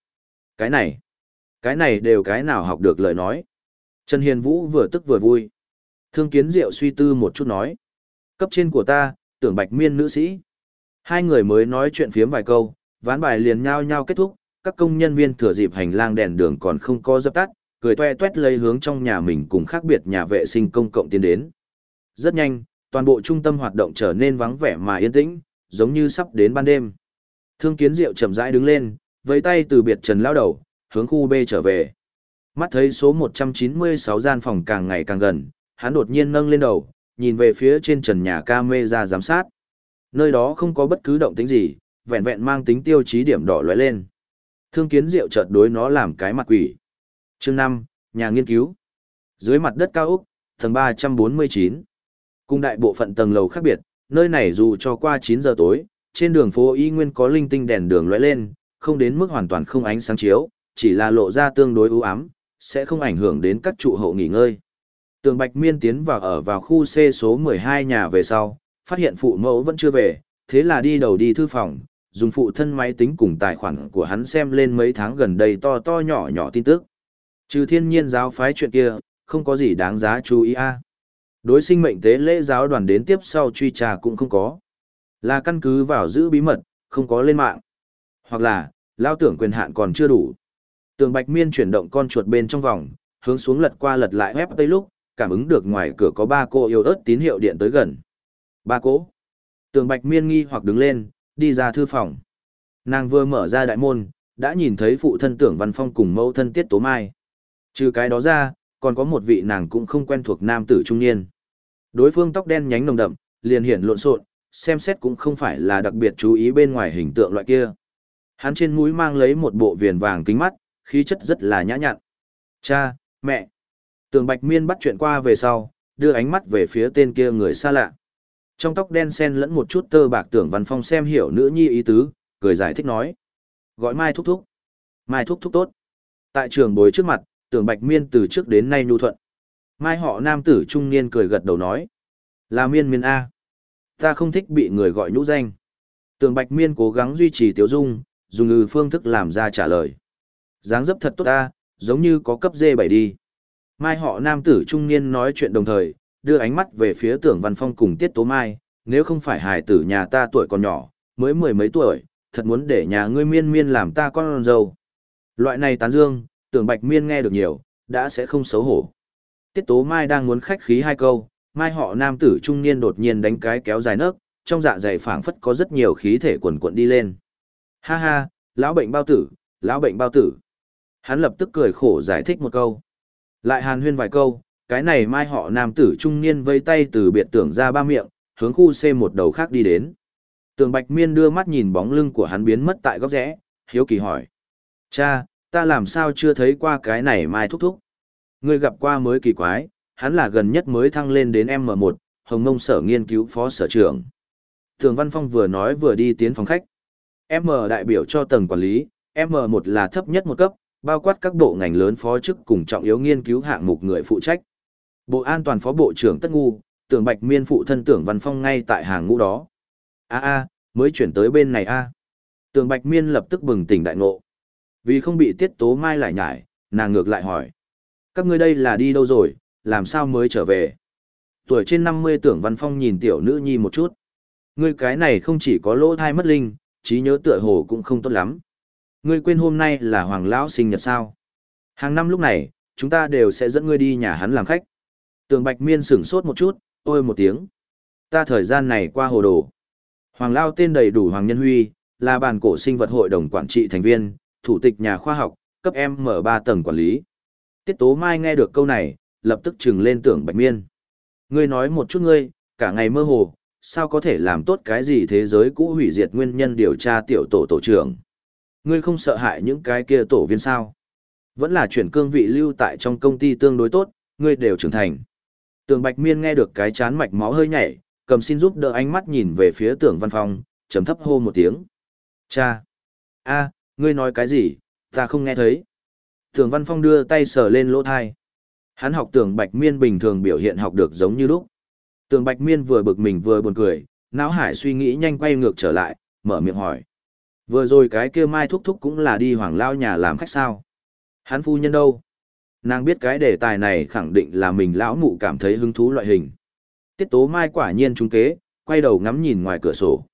Cái này, cái này đều cái nào học được lời nói. Trần Hiền Vũ vừa tức vừa vui. Thương kiến diệu suy tư một chút nói. Cấp trên của ta, tưởng bạch miên nữ sĩ. Hai người mới nói chuyện phiếm vài câu, ván bài liền nhau nhau kết thúc, các công nhân viên thừa dịp hành lang đèn đường còn không có dập tắt, cười toe toét lấy hướng trong nhà mình cùng khác biệt nhà vệ sinh công cộng tiến đến. Rất nhanh, toàn bộ trung tâm hoạt động trở nên vắng vẻ mà yên tĩnh, giống như sắp đến ban đêm. Thương Kiến Diệu chậm rãi đứng lên, với tay từ biệt Trần lao đầu, hướng khu B trở về. Mắt thấy số 196 gian phòng càng ngày càng gần, hắn đột nhiên nâng lên đầu, nhìn về phía trên trần nhà camera giám sát. Nơi đó không có bất cứ động tĩnh gì, vẹn vẹn mang tính tiêu chí điểm đỏ lóe lên. Thương Kiến Diệu chợt đối nó làm cái mặt quỷ. Chương 5, nhà nghiên cứu. Dưới mặt đất cao úc tầng 349. Cùng đại bộ phận tầng lầu khác biệt, nơi này dù cho qua 9 giờ tối, trên đường phố y nguyên có linh tinh đèn đường lóe lên, không đến mức hoàn toàn không ánh sáng chiếu, chỉ là lộ ra tương đối u ám, sẽ không ảnh hưởng đến các trụ hộ nghỉ ngơi. Tường Bạch Miên tiến vào ở vào khu C số 12 nhà về sau, phát hiện phụ mẫu vẫn chưa về, thế là đi đầu đi thư phòng, dùng phụ thân máy tính cùng tài khoản của hắn xem lên mấy tháng gần đây to to nhỏ nhỏ tin tức. Trừ thiên nhiên giáo phái chuyện kia, không có gì đáng giá chú ý a. À. Đối sinh mệnh tế lễ giáo đoàn đến tiếp sau truy trà cũng không có. Là căn cứ vào giữ bí mật, không có lên mạng. Hoặc là, lao tưởng quyền hạn còn chưa đủ. Tường Bạch Miên chuyển động con chuột bên trong vòng, hướng xuống lật qua lật lại web tây lúc, cảm ứng được ngoài cửa có ba cô yêu ớt tín hiệu điện tới gần. Ba cô. Tường Bạch Miên nghi hoặc đứng lên, đi ra thư phòng. Nàng vừa mở ra đại môn, đã nhìn thấy phụ thân tưởng văn phong cùng mẫu thân tiết tố mai. Trừ cái đó ra, còn có một vị nàng cũng không quen thuộc nam tử trung niên. Đối phương tóc đen nhánh nồng đậm, liền hiển lộn xộn, xem xét cũng không phải là đặc biệt chú ý bên ngoài hình tượng loại kia. Hắn trên mũi mang lấy một bộ viền vàng kính mắt, khí chất rất là nhã nhặn. Cha, mẹ. Tường Bạch Miên bắt chuyện qua về sau, đưa ánh mắt về phía tên kia người xa lạ. Trong tóc đen xen lẫn một chút tơ bạc tưởng Văn Phong xem hiểu nữ nhi ý tứ, cười giải thích nói. Gọi Mai thúc thúc. Mai thúc thúc tốt. Tại trường bối trước mặt, tưởng Bạch Miên từ trước đến nay nhu thuận. Mai họ nam tử trung niên cười gật đầu nói. Là miên miên A. Ta không thích bị người gọi nhũ danh. Tường Bạch Miên cố gắng duy trì tiếu dung, dùng ngư phương thức làm ra trả lời. dáng dấp thật tốt ta, giống như có cấp dê bảy đi. Mai họ nam tử trung niên nói chuyện đồng thời, đưa ánh mắt về phía tưởng văn phong cùng tiết tố mai, nếu không phải hài tử nhà ta tuổi còn nhỏ, mới mười mấy tuổi, thật muốn để nhà ngươi miên miên làm ta con dâu. Loại này tán dương, tưởng bạch miên nghe được nhiều, đã sẽ không xấu hổ. Tiết tố mai đang muốn khách khí hai câu, mai họ nam tử trung niên đột nhiên đánh cái kéo dài nấc, trong dạ dày phảng phất có rất nhiều khí thể quần quận đi lên. Ha ha, lão bệnh bao tử, lão bệnh bao tử. Hắn lập tức cười khổ giải thích một câu. Lại hàn huyên vài câu, cái này mai họ nam tử trung niên vây tay từ biệt tưởng ra ba miệng, hướng khu C một đầu khác đi đến. Tường Bạch Miên đưa mắt nhìn bóng lưng của hắn biến mất tại góc rẽ, hiếu kỳ hỏi. Cha, ta làm sao chưa thấy qua cái này mai thúc thúc? Ngươi gặp qua mới kỳ quái, hắn là gần nhất mới thăng lên đến M1, Hồng Mông Sở nghiên cứu phó sở trưởng. thường Văn Phong vừa nói vừa đi tiến phòng khách. M đại biểu cho tầng quản lý, M1 là thấp nhất một cấp, bao quát các bộ ngành lớn phó chức cùng trọng yếu nghiên cứu hạng mục người phụ trách. Bộ An toàn phó bộ trưởng Tất Ngu, tưởng Bạch Miên phụ thân tưởng Văn Phong ngay tại hàng ngũ đó. A a, mới chuyển tới bên này a. Tưởng Bạch Miên lập tức bừng tỉnh đại ngộ. Vì không bị Tiết Tố Mai lại nhải, nàng ngược lại hỏi: "Các ngươi đây là đi đâu rồi, làm sao mới trở về?" Tuổi trên 50 tưởng Văn Phong nhìn tiểu nữ nhi một chút. Ngươi cái này không chỉ có lỗ thai mất linh, trí nhớ tựa hồ cũng không tốt lắm. Ngươi quên hôm nay là Hoàng Lão sinh nhật sao? Hàng năm lúc này, chúng ta đều sẽ dẫn ngươi đi nhà hắn làm khách. Tường Bạch Miên sửng sốt một chút, ôi một tiếng. Ta thời gian này qua hồ đồ. Hoàng Lao tên đầy đủ Hoàng Nhân Huy, là bàn cổ sinh vật hội đồng quản trị thành viên, thủ tịch nhà khoa học, cấp M mở 3 tầng quản lý. Tiết Tố Mai nghe được câu này, lập tức trừng lên tưởng Bạch Miên. Ngươi nói một chút ngươi, cả ngày mơ hồ, sao có thể làm tốt cái gì thế giới cũ hủy diệt nguyên nhân điều tra tiểu tổ tổ trưởng. Ngươi không sợ hại những cái kia tổ viên sao? Vẫn là chuyển cương vị lưu tại trong công ty tương đối tốt, ngươi đều trưởng thành. Tưởng Bạch Miên nghe được cái chán mạch máu hơi nhảy, cầm xin giúp đỡ ánh mắt nhìn về phía Tưởng Văn phòng, trầm thấp hô một tiếng. Cha! a, ngươi nói cái gì, ta không nghe thấy. Tưởng Văn Phong đưa tay sờ lên lỗ thai. Hắn học Tưởng Bạch Miên bình thường biểu hiện học được giống như lúc. Tưởng Bạch Miên vừa bực mình vừa buồn cười, não hải suy nghĩ nhanh quay ngược trở lại, mở miệng hỏi. Vừa rồi cái kia Mai Thúc Thúc cũng là đi hoàng lao nhà làm khách sao. Hắn phu nhân đâu? Nàng biết cái đề tài này khẳng định là mình lão mụ cảm thấy hứng thú loại hình. Tiết tố Mai quả nhiên trúng kế, quay đầu ngắm nhìn ngoài cửa sổ.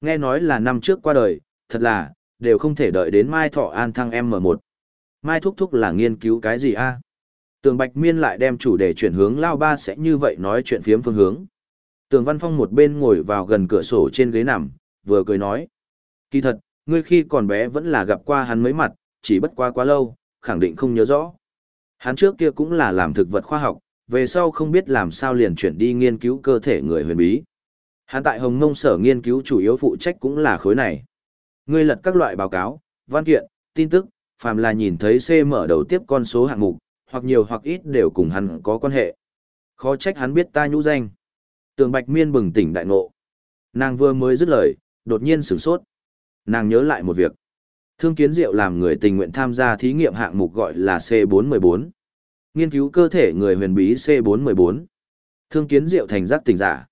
Nghe nói là năm trước qua đời, thật là, đều không thể đợi đến Mai Thọ An thăng M1. Mai Thúc Thúc là nghiên cứu cái gì a? Tường Bạch Miên lại đem chủ đề chuyển hướng Lao Ba sẽ như vậy nói chuyện phiếm phương hướng. Tường Văn Phong một bên ngồi vào gần cửa sổ trên ghế nằm, vừa cười nói. Kỳ thật, ngươi khi còn bé vẫn là gặp qua hắn mấy mặt, chỉ bất qua quá lâu, khẳng định không nhớ rõ. Hắn trước kia cũng là làm thực vật khoa học, về sau không biết làm sao liền chuyển đi nghiên cứu cơ thể người huyền bí. Hắn tại Hồng Mông sở nghiên cứu chủ yếu phụ trách cũng là khối này. Ngươi lật các loại báo cáo, văn kiện, tin tức, phàm là nhìn thấy C mở đầu tiếp con số hạng mục, hoặc nhiều hoặc ít đều cùng hắn có quan hệ. Khó trách hắn biết ta nhũ danh. Tường Bạch Miên bừng tỉnh đại ngộ. Nàng vừa mới dứt lời, đột nhiên sửng sốt. Nàng nhớ lại một việc. Thương Kiến Diệu làm người tình nguyện tham gia thí nghiệm hạng mục gọi là C414. Nghiên cứu cơ thể người huyền bí C414. Thương Kiến Diệu thành giác tỉnh giả.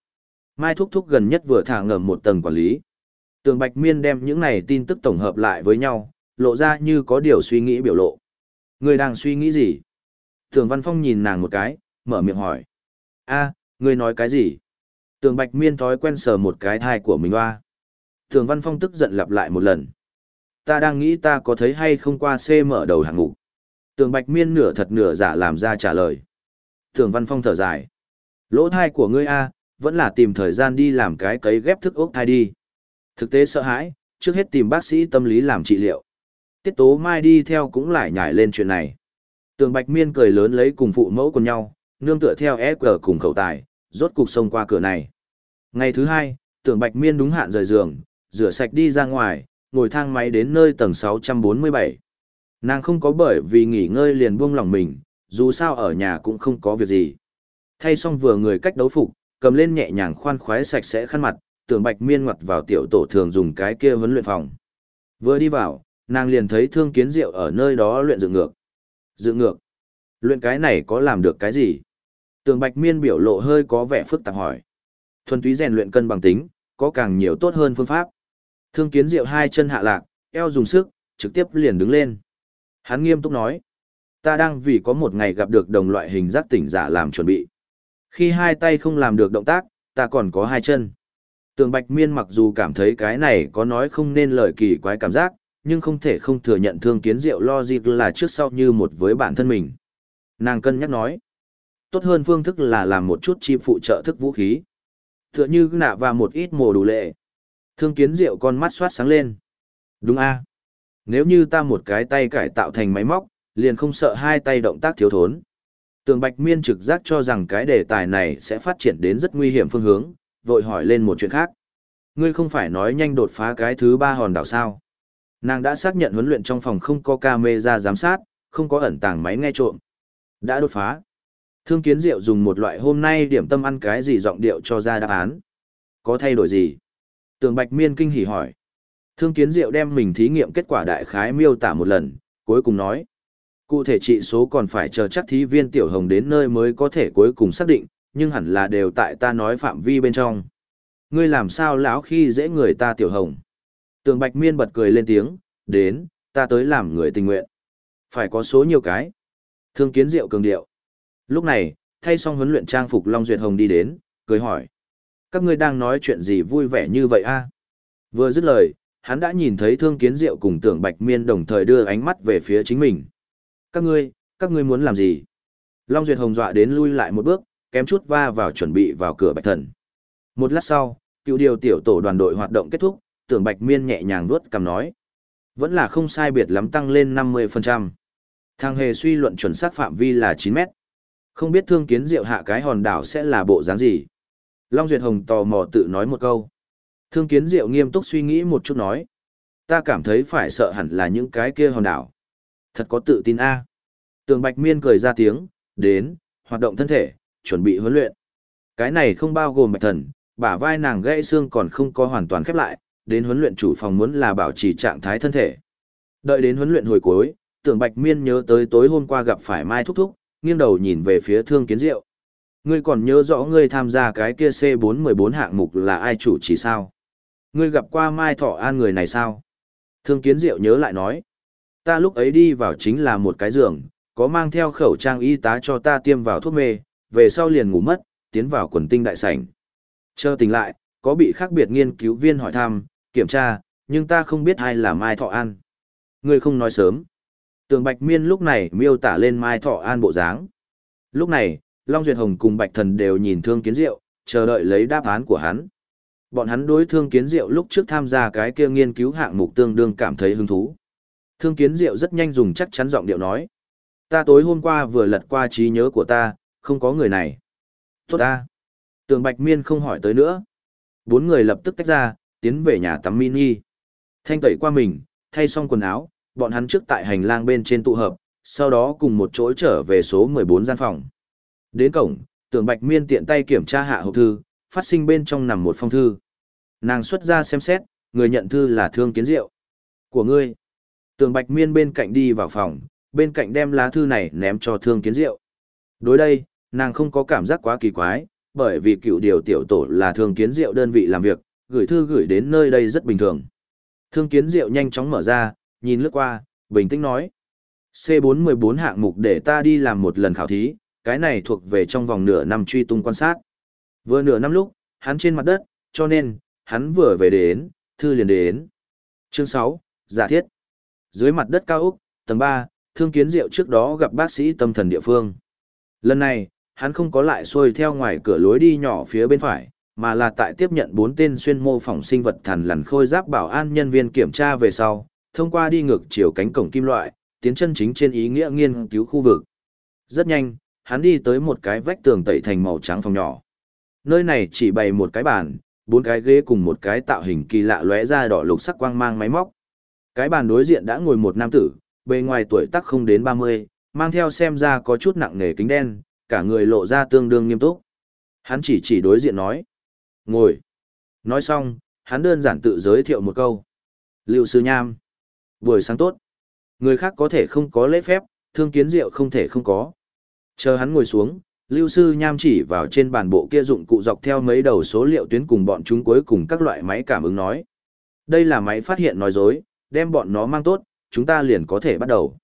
Mai Thúc Thúc gần nhất vừa thả ngầm một tầng quản lý. Tường Bạch Miên đem những này tin tức tổng hợp lại với nhau, lộ ra như có điều suy nghĩ biểu lộ. Người đang suy nghĩ gì? Tường Văn Phong nhìn nàng một cái, mở miệng hỏi. a người nói cái gì? Tường Bạch Miên thói quen sờ một cái thai của mình hoa. Tường Văn Phong tức giận lặp lại một lần. Ta đang nghĩ ta có thấy hay không qua C mở đầu hàng ngủ. Tường Bạch Miên nửa thật nửa giả làm ra trả lời. Tường Văn Phong thở dài. Lỗ thai của ngươi A, vẫn là tìm thời gian đi làm cái cấy ghép thức ốc thai đi. Thực tế sợ hãi, trước hết tìm bác sĩ tâm lý làm trị liệu. Tiết tố mai đi theo cũng lại nhảy lên chuyện này. Tường Bạch Miên cười lớn lấy cùng phụ mẫu cùng nhau, nương tựa theo e SQ cùng khẩu tài, rốt cục xông qua cửa này. Ngày thứ hai, Tường Bạch Miên đúng hạn rời giường, rửa sạch đi ra ngoài, ngồi thang máy đến nơi tầng 647. Nàng không có bởi vì nghỉ ngơi liền buông lòng mình, dù sao ở nhà cũng không có việc gì. Thay xong vừa người cách đấu phục, cầm lên nhẹ nhàng khoan khoái sạch sẽ khăn mặt, tưởng bạch miên ngoặt vào tiểu tổ thường dùng cái kia huấn luyện phòng. Vừa đi vào, nàng liền thấy thương kiến diệu ở nơi đó luyện dựng ngược. Dựng ngược. Luyện cái này có làm được cái gì? Tường bạch miên biểu lộ hơi có vẻ phức tạp hỏi. Thuần túy rèn luyện cân bằng tính, có càng nhiều tốt hơn phương pháp. Thương kiến diệu hai chân hạ lạc, eo dùng sức, trực tiếp liền đứng lên. Hắn nghiêm túc nói. Ta đang vì có một ngày gặp được đồng loại hình giác tỉnh giả làm chuẩn bị. Khi hai tay không làm được động tác, ta còn có hai chân. Tường Bạch Miên mặc dù cảm thấy cái này có nói không nên lời kỳ quái cảm giác, nhưng không thể không thừa nhận thương kiến diệu lo dịp là trước sau như một với bản thân mình. Nàng cân nhắc nói, tốt hơn phương thức là làm một chút chi phụ trợ thức vũ khí. Tựa như nạ và một ít mồ đủ lệ. Thương kiến diệu con mắt soát sáng lên. Đúng a Nếu như ta một cái tay cải tạo thành máy móc, liền không sợ hai tay động tác thiếu thốn. Tường Bạch Miên trực giác cho rằng cái đề tài này sẽ phát triển đến rất nguy hiểm phương hướng, vội hỏi lên một chuyện khác. Ngươi không phải nói nhanh đột phá cái thứ ba hòn đảo sao? Nàng đã xác nhận huấn luyện trong phòng không có camera giám sát, không có ẩn tàng máy nghe trộm. Đã đột phá. Thương Kiến Diệu dùng một loại hôm nay điểm tâm ăn cái gì giọng điệu cho ra đáp án. Có thay đổi gì? Tường Bạch Miên kinh hỉ hỏi. Thương Kiến Diệu đem mình thí nghiệm kết quả đại khái miêu tả một lần, cuối cùng nói. Cụ thể trị số còn phải chờ chắc thí viên tiểu hồng đến nơi mới có thể cuối cùng xác định, nhưng hẳn là đều tại ta nói phạm vi bên trong. Ngươi làm sao lão khi dễ người ta tiểu hồng. Tường Bạch Miên bật cười lên tiếng, đến, ta tới làm người tình nguyện. Phải có số nhiều cái. Thương kiến diệu cường điệu. Lúc này, thay xong huấn luyện trang phục Long Duyệt Hồng đi đến, cười hỏi. Các ngươi đang nói chuyện gì vui vẻ như vậy a? À? Vừa dứt lời, hắn đã nhìn thấy thương kiến diệu cùng tưởng Bạch Miên đồng thời đưa ánh mắt về phía chính mình. Các ngươi, các ngươi muốn làm gì? Long Duyệt Hồng dọa đến lui lại một bước, kém chút va vào chuẩn bị vào cửa bạch thần. Một lát sau, cựu điều tiểu tổ đoàn đội hoạt động kết thúc, tưởng bạch miên nhẹ nhàng vuốt cầm nói. Vẫn là không sai biệt lắm tăng lên 50%. Thang hề suy luận chuẩn xác phạm vi là 9 mét. Không biết thương kiến diệu hạ cái hòn đảo sẽ là bộ dáng gì. Long Duyệt Hồng tò mò tự nói một câu. Thương kiến diệu nghiêm túc suy nghĩ một chút nói. Ta cảm thấy phải sợ hẳn là những cái kia hòn đảo. Thật có tự tin a. Tường Bạch Miên cười ra tiếng, đến, hoạt động thân thể, chuẩn bị huấn luyện. Cái này không bao gồm bạch thần, bả vai nàng gãy xương còn không có hoàn toàn khép lại, đến huấn luyện chủ phòng muốn là bảo trì trạng thái thân thể. Đợi đến huấn luyện hồi cuối, tưởng Bạch Miên nhớ tới tối hôm qua gặp phải Mai Thúc Thúc, nghiêng đầu nhìn về phía Thương Kiến Diệu. Ngươi còn nhớ rõ ngươi tham gia cái kia C414 hạng mục là ai chủ trì sao? Ngươi gặp qua Mai Thọ An người này sao? Thương Kiến Diệu nhớ lại nói. Ta lúc ấy đi vào chính là một cái giường, có mang theo khẩu trang y tá cho ta tiêm vào thuốc mê, về sau liền ngủ mất, tiến vào quần tinh đại sảnh. Chờ tỉnh lại, có bị khác biệt nghiên cứu viên hỏi thăm, kiểm tra, nhưng ta không biết ai là Mai Thọ An. người không nói sớm. Tường Bạch Miên lúc này miêu tả lên Mai Thọ An bộ dáng. Lúc này, Long Duyệt Hồng cùng Bạch Thần đều nhìn Thương Kiến Diệu, chờ đợi lấy đáp án của hắn. Bọn hắn đối Thương Kiến Diệu lúc trước tham gia cái kia nghiên cứu hạng mục tương đương cảm thấy hứng thú. Thương Kiến Diệu rất nhanh dùng chắc chắn giọng điệu nói. Ta tối hôm qua vừa lật qua trí nhớ của ta, không có người này. Tốt ta. Tường Bạch Miên không hỏi tới nữa. Bốn người lập tức tách ra, tiến về nhà tắm mini. Thanh tẩy qua mình, thay xong quần áo, bọn hắn trước tại hành lang bên trên tụ hợp, sau đó cùng một chỗ trở về số 14 gian phòng. Đến cổng, Tường Bạch Miên tiện tay kiểm tra hạ hộp thư, phát sinh bên trong nằm một phong thư. Nàng xuất ra xem xét, người nhận thư là Thương Kiến Diệu. Của ngươi. Tường Bạch Miên bên cạnh đi vào phòng, bên cạnh đem lá thư này ném cho Thương Kiến Diệu. Đối đây, nàng không có cảm giác quá kỳ quái, bởi vì cựu điều tiểu tổ là thương kiến diệu đơn vị làm việc, gửi thư gửi đến nơi đây rất bình thường. Thương kiến diệu nhanh chóng mở ra, nhìn lướt qua, bình tĩnh nói. C414 hạng mục để ta đi làm một lần khảo thí, cái này thuộc về trong vòng nửa năm truy tung quan sát. Vừa nửa năm lúc, hắn trên mặt đất, cho nên, hắn vừa về đến, thư liền đến. Chương 6, giả thiết. Dưới mặt đất cao Úc, tầng 3, thương kiến diệu trước đó gặp bác sĩ tâm thần địa phương. Lần này, hắn không có lại xuôi theo ngoài cửa lối đi nhỏ phía bên phải, mà là tại tiếp nhận bốn tên xuyên mô phỏng sinh vật thần lằn khôi giáp bảo an nhân viên kiểm tra về sau, thông qua đi ngược chiều cánh cổng kim loại, tiến chân chính trên ý nghĩa nghiên cứu khu vực. Rất nhanh, hắn đi tới một cái vách tường tẩy thành màu trắng phòng nhỏ. Nơi này chỉ bày một cái bàn, bốn cái ghế cùng một cái tạo hình kỳ lạ lóe ra đỏ lục sắc quang mang máy móc. Cái bàn đối diện đã ngồi một nam tử, bề ngoài tuổi tác không đến 30, mang theo xem ra có chút nặng nề kính đen, cả người lộ ra tương đương nghiêm túc. Hắn chỉ chỉ đối diện nói. Ngồi. Nói xong, hắn đơn giản tự giới thiệu một câu. Lưu Sư Nham. Buổi sáng tốt. Người khác có thể không có lễ phép, thương kiến rượu không thể không có. Chờ hắn ngồi xuống, Lưu Sư Nham chỉ vào trên bàn bộ kia dụng cụ dọc theo mấy đầu số liệu tuyến cùng bọn chúng cuối cùng các loại máy cảm ứng nói. Đây là máy phát hiện nói dối, đem bọn nó mang tốt, chúng ta liền có thể bắt đầu.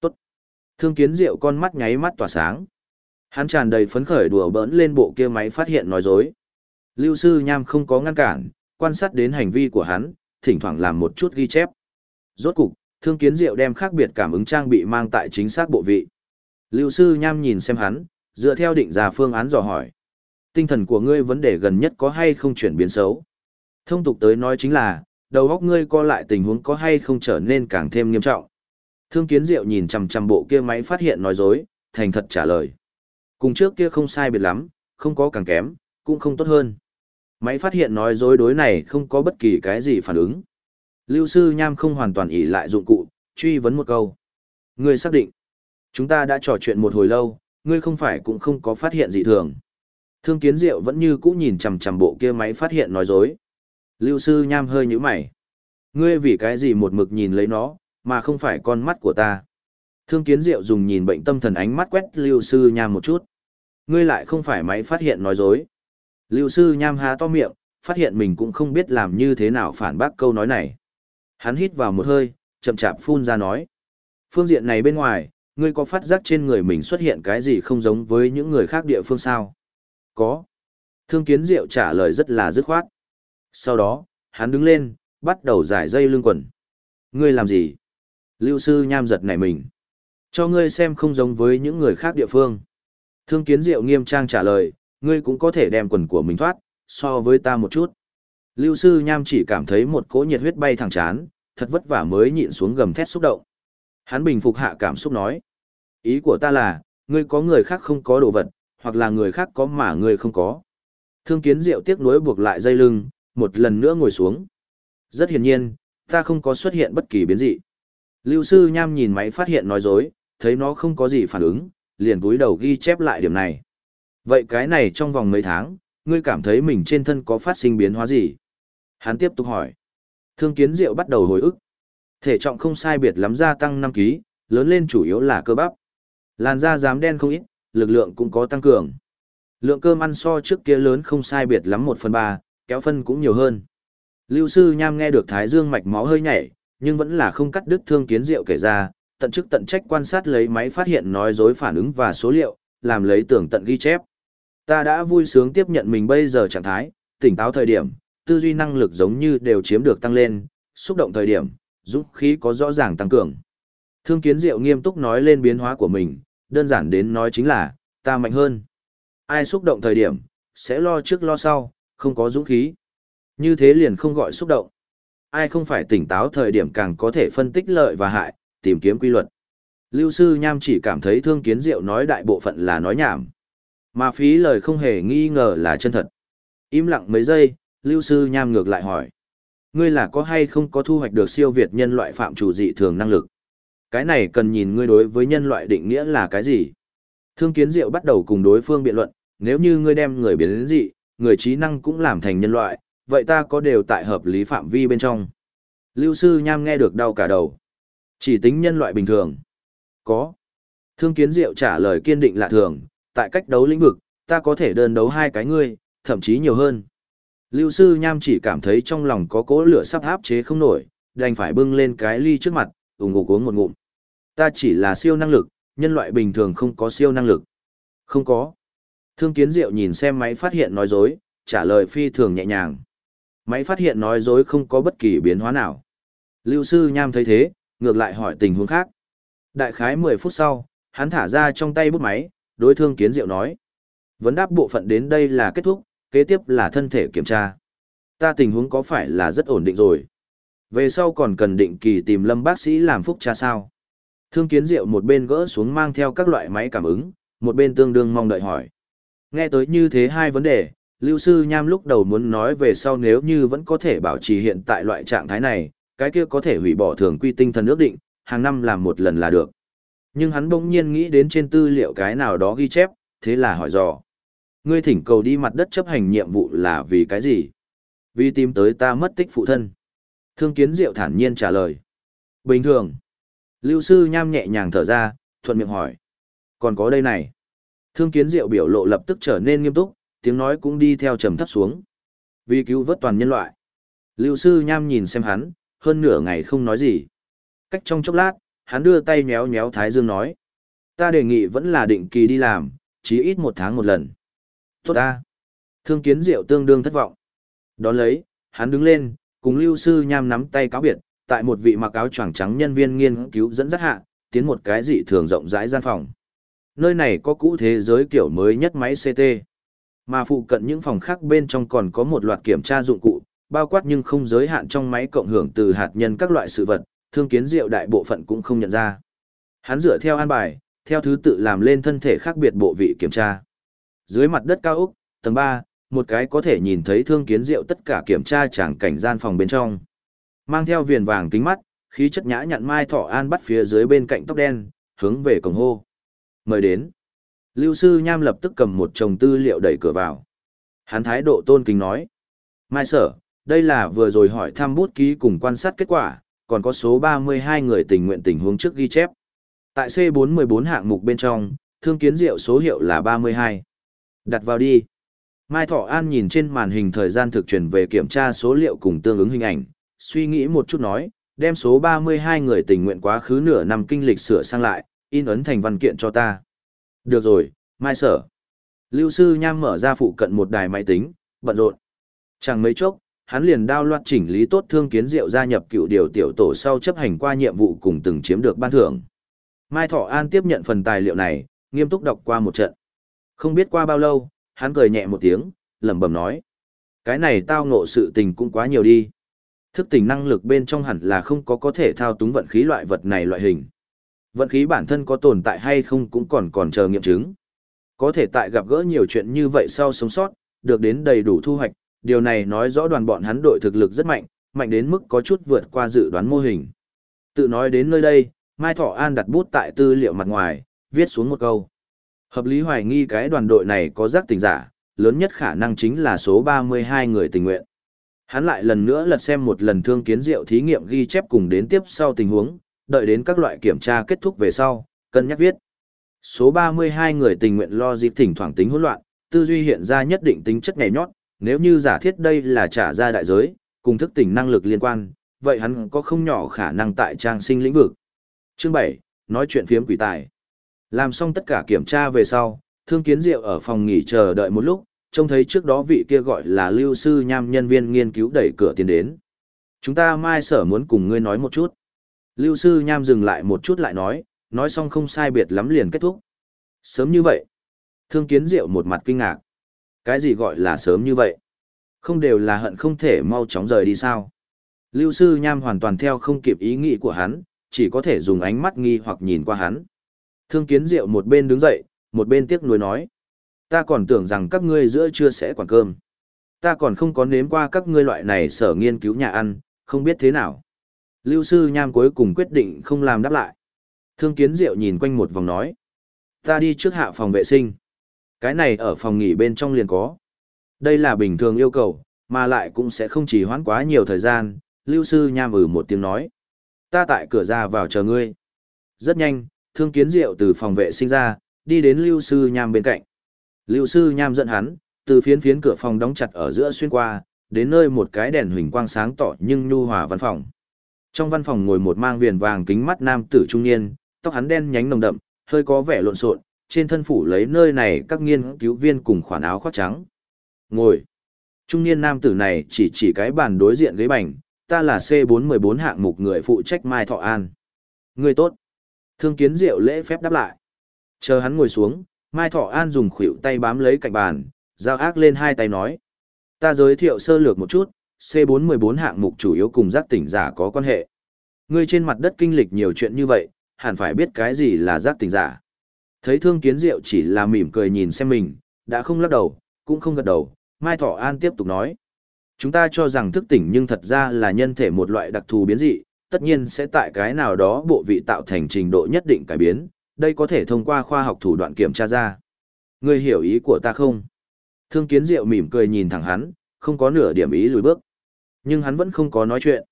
Tốt. Thương kiến rượu con mắt nháy mắt tỏa sáng. Hắn tràn đầy phấn khởi đùa bỡn lên bộ kia máy phát hiện nói dối. Lưu Sư Nham không có ngăn cản, quan sát đến hành vi của hắn, thỉnh thoảng làm một chút ghi chép. Rốt cục, thương kiến diệu đem khác biệt cảm ứng trang bị mang tại chính xác bộ vị. Lưu sư nham nhìn xem hắn, dựa theo định ra phương án dò hỏi. Tinh thần của ngươi vấn đề gần nhất có hay không chuyển biến xấu? Thông tục tới nói chính là, đầu óc ngươi co lại tình huống có hay không trở nên càng thêm nghiêm trọng. Thương kiến diệu nhìn chằm chằm bộ kia máy phát hiện nói dối, thành thật trả lời. Cùng trước kia không sai biệt lắm, không có càng kém, cũng không tốt hơn. Máy phát hiện nói dối đối này không có bất kỳ cái gì phản ứng. Lưu sư nham không hoàn toàn ỉ lại dụng cụ, truy vấn một câu. Ngươi xác định. Chúng ta đã trò chuyện một hồi lâu, ngươi không phải cũng không có phát hiện gì thường. Thương kiến diệu vẫn như cũ nhìn chằm chằm bộ kia máy phát hiện nói dối. Lưu sư nham hơi nhíu mày. Ngươi vì cái gì một mực nhìn lấy nó, mà không phải con mắt của ta. Thương kiến diệu dùng nhìn bệnh tâm thần ánh mắt quét lưu sư nham một chút. Ngươi lại không phải máy phát hiện nói dối. Lưu sư nham há to miệng, phát hiện mình cũng không biết làm như thế nào phản bác câu nói này. Hắn hít vào một hơi, chậm chạp phun ra nói. Phương diện này bên ngoài, ngươi có phát giác trên người mình xuất hiện cái gì không giống với những người khác địa phương sao? Có. Thương kiến diệu trả lời rất là dứt khoát. Sau đó, hắn đứng lên, bắt đầu giải dây lưng quần. Ngươi làm gì? Lưu sư nham giật nảy mình. Cho ngươi xem không giống với những người khác địa phương. Thương kiến diệu nghiêm trang trả lời, ngươi cũng có thể đem quần của mình thoát, so với ta một chút. Lưu sư nham chỉ cảm thấy một cỗ nhiệt huyết bay thẳng chán, thật vất vả mới nhịn xuống gầm thét xúc động. Hắn bình phục hạ cảm xúc nói. Ý của ta là, ngươi có người khác không có đồ vật, hoặc là người khác có mà ngươi không có. Thương kiến diệu tiếc nuối buộc lại dây lưng, một lần nữa ngồi xuống. Rất hiển nhiên, ta không có xuất hiện bất kỳ biến dị. Lưu sư nham nhìn máy phát hiện nói dối, thấy nó không có gì phản ứng, liền cúi đầu ghi chép lại điểm này. Vậy cái này trong vòng mấy tháng, ngươi cảm thấy mình trên thân có phát sinh biến hóa gì? Hắn tiếp tục hỏi. Thương kiến diệu bắt đầu hồi ức. Thể trọng không sai biệt lắm gia tăng 5 kg, lớn lên chủ yếu là cơ bắp. Làn da dám đen không ít, lực lượng cũng có tăng cường. Lượng cơm ăn so trước kia lớn không sai biệt lắm 1 phần 3, kéo phân cũng nhiều hơn. Lưu sư nham nghe được thái dương mạch máu hơi nhảy, nhưng vẫn là không cắt đứt thương kiến diệu kể ra, tận chức tận trách quan sát lấy máy phát hiện nói dối phản ứng và số liệu, làm lấy tưởng tận ghi chép. Ta đã vui sướng tiếp nhận mình bây giờ trạng thái, tỉnh táo thời điểm, tư duy năng lực giống như đều chiếm được tăng lên, xúc động thời điểm, dũng khí có rõ ràng tăng cường. Thương kiến diệu nghiêm túc nói lên biến hóa của mình, đơn giản đến nói chính là, ta mạnh hơn. Ai xúc động thời điểm, sẽ lo trước lo sau, không có dũng khí. Như thế liền không gọi xúc động. Ai không phải tỉnh táo thời điểm càng có thể phân tích lợi và hại, tìm kiếm quy luật. Lưu sư Nham chỉ cảm thấy thương kiến diệu nói đại bộ phận là nói nhảm. Mà phí lời không hề nghi ngờ là chân thật. Im lặng mấy giây, Lưu Sư Nham ngược lại hỏi. Ngươi là có hay không có thu hoạch được siêu việt nhân loại phạm chủ dị thường năng lực? Cái này cần nhìn ngươi đối với nhân loại định nghĩa là cái gì? Thương Kiến Diệu bắt đầu cùng đối phương biện luận, nếu như ngươi đem người biến đến dị, người trí năng cũng làm thành nhân loại, vậy ta có đều tại hợp lý phạm vi bên trong. Lưu Sư Nham nghe được đau cả đầu. Chỉ tính nhân loại bình thường. Có. Thương Kiến Diệu trả lời kiên định lạ thường, tại cách đấu lĩnh vực, ta có thể đơn đấu hai cái ngươi, thậm chí nhiều hơn. Lưu sư nham chỉ cảm thấy trong lòng có cỗ lửa sắp áp chế không nổi, đành phải bưng lên cái ly trước mặt, ủng ngục uống một ngụm. Ta chỉ là siêu năng lực, nhân loại bình thường không có siêu năng lực. Không có. Thương kiến diệu nhìn xem máy phát hiện nói dối, trả lời phi thường nhẹ nhàng. Máy phát hiện nói dối không có bất kỳ biến hóa nào. Lưu sư nham thấy thế, ngược lại hỏi tình huống khác. Đại khái 10 phút sau, hắn thả ra trong tay bút máy, đối thương kiến diệu nói. Vấn đáp bộ phận đến đây là kết thúc, kế tiếp là thân thể kiểm tra. Ta tình huống có phải là rất ổn định rồi. Về sau còn cần định kỳ tìm lâm bác sĩ làm phúc tra sao. Thương kiến diệu một bên gỡ xuống mang theo các loại máy cảm ứng, một bên tương đương mong đợi hỏi. Nghe tới như thế hai vấn đề, Lưu Sư Nham lúc đầu muốn nói về sau nếu như vẫn có thể bảo trì hiện tại loại trạng thái này, cái kia có thể hủy bỏ thường quy tinh thần ước định, hàng năm làm một lần là được. Nhưng hắn bỗng nhiên nghĩ đến trên tư liệu cái nào đó ghi chép, thế là hỏi dò. Ngươi thỉnh cầu đi mặt đất chấp hành nhiệm vụ là vì cái gì? Vì tìm tới ta mất tích phụ thân. Thương kiến diệu thản nhiên trả lời. Bình thường. Lưu sư nham nhẹ nhàng thở ra, thuận miệng hỏi. Còn có đây này. Thương kiến diệu biểu lộ lập tức trở nên nghiêm túc, tiếng nói cũng đi theo trầm thấp xuống. Vì cứu vớt toàn nhân loại. Lưu sư nham nhìn xem hắn, hơn nửa ngày không nói gì. Cách trong chốc lát, hắn đưa tay nhéo nhéo Thái Dương nói. Ta đề nghị vẫn là định kỳ đi làm, chí ít một tháng một lần. Tốt ta. Thương kiến diệu tương đương thất vọng. Đón lấy, hắn đứng lên, cùng lưu sư nham nắm tay cáo biệt, tại một vị mặc áo choàng trắng nhân viên nghiên cứu dẫn dắt hạ, tiến một cái dị thường rộng rãi gian phòng. Nơi này có cũ thế giới kiểu mới nhất máy CT. Mà phụ cận những phòng khác bên trong còn có một loạt kiểm tra dụng cụ, bao quát nhưng không giới hạn trong máy cộng hưởng từ hạt nhân các loại sự vật, thương kiến diệu đại bộ phận cũng không nhận ra. Hắn dựa theo an bài, theo thứ tự làm lên thân thể khác biệt bộ vị kiểm tra. Dưới mặt đất cao ốc, tầng 3, một cái có thể nhìn thấy thương kiến diệu tất cả kiểm tra tràng cảnh gian phòng bên trong. Mang theo viền vàng kính mắt, khí chất nhã nhặn mai thọ an bắt phía dưới bên cạnh tóc đen, hướng về cổng hô. Mời đến. Lưu sư nham lập tức cầm một chồng tư liệu đẩy cửa vào. Hắn thái độ tôn kính nói. Mai sở, đây là vừa rồi hỏi thăm bút ký cùng quan sát kết quả, còn có số 32 người tình nguyện tình huống trước ghi chép. Tại C414 hạng mục bên trong, thương kiến diệu số hiệu là 32. Đặt vào đi. Mai Thọ An nhìn trên màn hình thời gian thực truyền về kiểm tra số liệu cùng tương ứng hình ảnh, suy nghĩ một chút nói, đem số 32 người tình nguyện quá khứ nửa năm kinh lịch sửa sang lại, in ấn thành văn kiện cho ta. Được rồi, Mai Sở. Lưu Sư Nham mở ra phụ cận một đài máy tính, bận rộn. Chẳng mấy chốc, hắn liền đao loạt chỉnh lý tốt thương kiến diệu gia nhập cựu điều tiểu tổ sau chấp hành qua nhiệm vụ cùng từng chiếm được ban thưởng. Mai Thọ An tiếp nhận phần tài liệu này, nghiêm túc đọc qua một trận. Không biết qua bao lâu, hắn cười nhẹ một tiếng, lẩm bẩm nói. Cái này tao ngộ sự tình cũng quá nhiều đi. Thức tỉnh năng lực bên trong hẳn là không có có thể thao túng vận khí loại vật này loại hình. Vận khí bản thân có tồn tại hay không cũng còn còn chờ nghiệm chứng. Có thể tại gặp gỡ nhiều chuyện như vậy sau sống sót, được đến đầy đủ thu hoạch, điều này nói rõ đoàn bọn hắn đội thực lực rất mạnh, mạnh đến mức có chút vượt qua dự đoán mô hình. Tự nói đến nơi đây, Mai Thọ An đặt bút tại tư liệu mặt ngoài, viết xuống một câu. Hợp lý hoài nghi cái đoàn đội này có giác tình giả, lớn nhất khả năng chính là số 32 người tình nguyện. Hắn lại lần nữa lật xem một lần thương kiến rượu thí nghiệm ghi chép cùng đến tiếp sau tình huống, đợi đến các loại kiểm tra kết thúc về sau, cân nhắc viết. Số 32 người tình nguyện lo dịp thỉnh thoảng tính hỗn loạn, tư duy hiện ra nhất định tính chất nhảy nhót, nếu như giả thiết đây là trả ra đại giới, cùng thức tỉnh năng lực liên quan, vậy hắn có không nhỏ khả năng tại trang sinh lĩnh vực. Chương 7, nói chuyện phiếm quỷ tài. Làm xong tất cả kiểm tra về sau, Thương Kiến Diệu ở phòng nghỉ chờ đợi một lúc, trông thấy trước đó vị kia gọi là Lưu Sư Nham nhân viên nghiên cứu đẩy cửa tiến đến. Chúng ta mai sở muốn cùng ngươi nói một chút. Lưu Sư Nham dừng lại một chút lại nói, nói xong không sai biệt lắm liền kết thúc. Sớm như vậy. Thương Kiến Diệu một mặt kinh ngạc. Cái gì gọi là sớm như vậy? Không đều là hận không thể mau chóng rời đi sao? Lưu Sư Nham hoàn toàn theo không kịp ý nghĩ của hắn, chỉ có thể dùng ánh mắt nghi hoặc nhìn qua hắn. Thương kiến diệu một bên đứng dậy, một bên tiếc nuối nói. Ta còn tưởng rằng các ngươi giữa trưa sẽ quản cơm. Ta còn không có nếm qua các ngươi loại này sở nghiên cứu nhà ăn, không biết thế nào. Lưu sư nham cuối cùng quyết định không làm đáp lại. Thương kiến diệu nhìn quanh một vòng nói. Ta đi trước hạ phòng vệ sinh. Cái này ở phòng nghỉ bên trong liền có. Đây là bình thường yêu cầu, mà lại cũng sẽ không chỉ hoãn quá nhiều thời gian. Lưu sư nham ừ một tiếng nói. Ta tại cửa ra vào chờ ngươi. Rất nhanh, thương kiến diệu từ phòng vệ sinh ra, đi đến lưu sư nham bên cạnh. Lưu sư nham dẫn hắn, từ phiến phiến cửa phòng đóng chặt ở giữa xuyên qua, đến nơi một cái đèn huỳnh quang sáng tỏ nhưng nhu hòa văn phòng. Trong văn phòng ngồi một mang viền vàng kính mắt nam tử trung niên, tóc hắn đen nhánh nồng đậm, hơi có vẻ lộn xộn, trên thân phủ lấy nơi này các nghiên cứu viên cùng khoản áo khoác trắng. Ngồi. Trung niên nam tử này chỉ chỉ cái bàn đối diện ghế bành, ta là C414 hạng mục người phụ trách Mai Thọ An. Người tốt. Thương kiến diệu lễ phép đáp lại. Chờ hắn ngồi xuống, Mai Thọ An dùng khuỷu tay bám lấy cạnh bàn, giao ác lên hai tay nói. Ta giới thiệu sơ lược một chút, C414 hạng mục chủ yếu cùng giác tỉnh giả có quan hệ. Ngươi trên mặt đất kinh lịch nhiều chuyện như vậy, hẳn phải biết cái gì là giác tỉnh giả. Thấy thương kiến diệu chỉ là mỉm cười nhìn xem mình, đã không lắc đầu, cũng không gật đầu, Mai Thọ An tiếp tục nói. Chúng ta cho rằng thức tỉnh nhưng thật ra là nhân thể một loại đặc thù biến dị, tất nhiên sẽ tại cái nào đó bộ vị tạo thành trình độ nhất định cải biến, đây có thể thông qua khoa học thủ đoạn kiểm tra ra. Ngươi hiểu ý của ta không? Thương kiến diệu mỉm cười nhìn thẳng hắn, không có nửa điểm ý lùi bước. Nhưng hắn vẫn không có nói chuyện.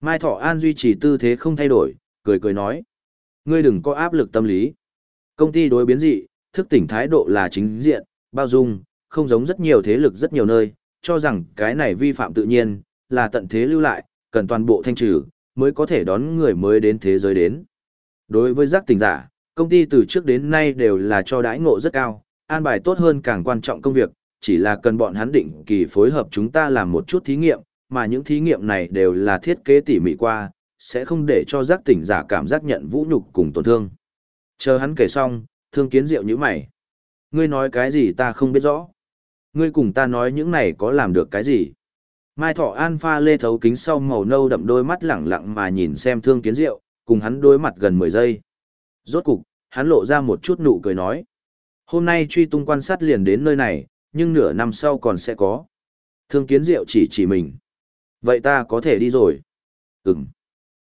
Mai Thọ An duy trì tư thế không thay đổi, cười cười nói. Ngươi đừng có áp lực tâm lý. Công ty đối biến dị, thức tỉnh thái độ là chính diện, bao dung, không giống rất nhiều thế lực rất nhiều nơi, cho rằng cái này vi phạm tự nhiên, là tận thế lưu lại, cần toàn bộ thanh trừ, mới có thể đón người mới đến thế giới đến. Đối với giác tỉnh giả, công ty từ trước đến nay đều là cho đãi ngộ rất cao, an bài tốt hơn càng quan trọng công việc, chỉ là cần bọn hắn định kỳ phối hợp chúng ta làm một chút thí nghiệm, mà những thí nghiệm này đều là thiết kế tỉ mỉ qua, sẽ không để cho giác tỉnh giả cảm giác nhận vũ nhục cùng tổn thương. Chờ hắn kể xong, thương kiến diệu như mày. Ngươi nói cái gì ta không biết rõ. Ngươi cùng ta nói những này có làm được cái gì. Mai thọ an pha lê thấu kính sau màu nâu đậm đôi mắt lẳng lặng mà nhìn xem thương kiến diệu, cùng hắn đối mặt gần 10 giây. Rốt cục, hắn lộ ra một chút nụ cười nói. Hôm nay truy tung quan sát liền đến nơi này, nhưng nửa năm sau còn sẽ có. Thương kiến diệu chỉ chỉ mình. Vậy ta có thể đi rồi. Ừm.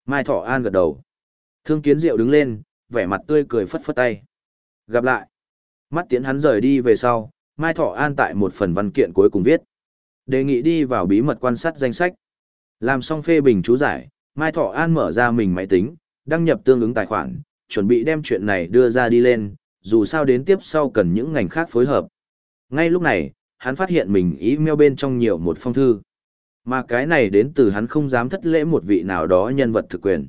Mai Thọ An gật đầu. Thương kiến diệu đứng lên, vẻ mặt tươi cười phất phất tay. Gặp lại. Mắt tiến hắn rời đi về sau, Mai Thọ An tại một phần văn kiện cuối cùng viết. Đề nghị đi vào bí mật quan sát danh sách. Làm xong phê bình chú giải, Mai Thọ An mở ra mình máy tính, đăng nhập tương ứng tài khoản, chuẩn bị đem chuyện này đưa ra đi lên, dù sao đến tiếp sau cần những ngành khác phối hợp. Ngay lúc này, hắn phát hiện mình email bên trong nhiều một phong thư. Mà cái này đến từ hắn không dám thất lễ một vị nào đó nhân vật thực quyền.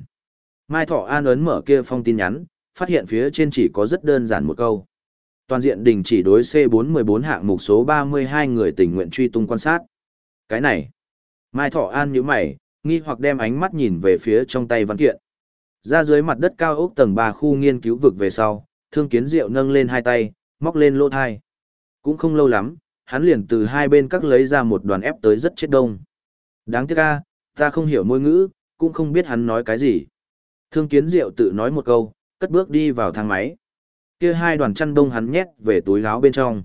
Mai Thọ An ấn mở kia phong tin nhắn, phát hiện phía trên chỉ có rất đơn giản một câu. Toàn diện đình chỉ đối C414 hạng mục số 32 người tình nguyện truy tung quan sát. Cái này. Mai Thọ An nhíu mày, nghi hoặc đem ánh mắt nhìn về phía trong tay văn kiện. Ra dưới mặt đất cao ốc tầng 3 khu nghiên cứu vực về sau, Thương Kiến Diệu nâng lên hai tay, móc lên lỗ thai. Cũng không lâu lắm, hắn liền từ hai bên các lấy ra một đoàn ép tới rất chết đông. Đáng tiếc a, ta không hiểu ngôn ngữ, cũng không biết hắn nói cái gì. Thương Kiến Diệu tự nói một câu, cất bước đi vào thang máy. Kia hai đoàn chăn đông hắn nhét về túi áo bên trong.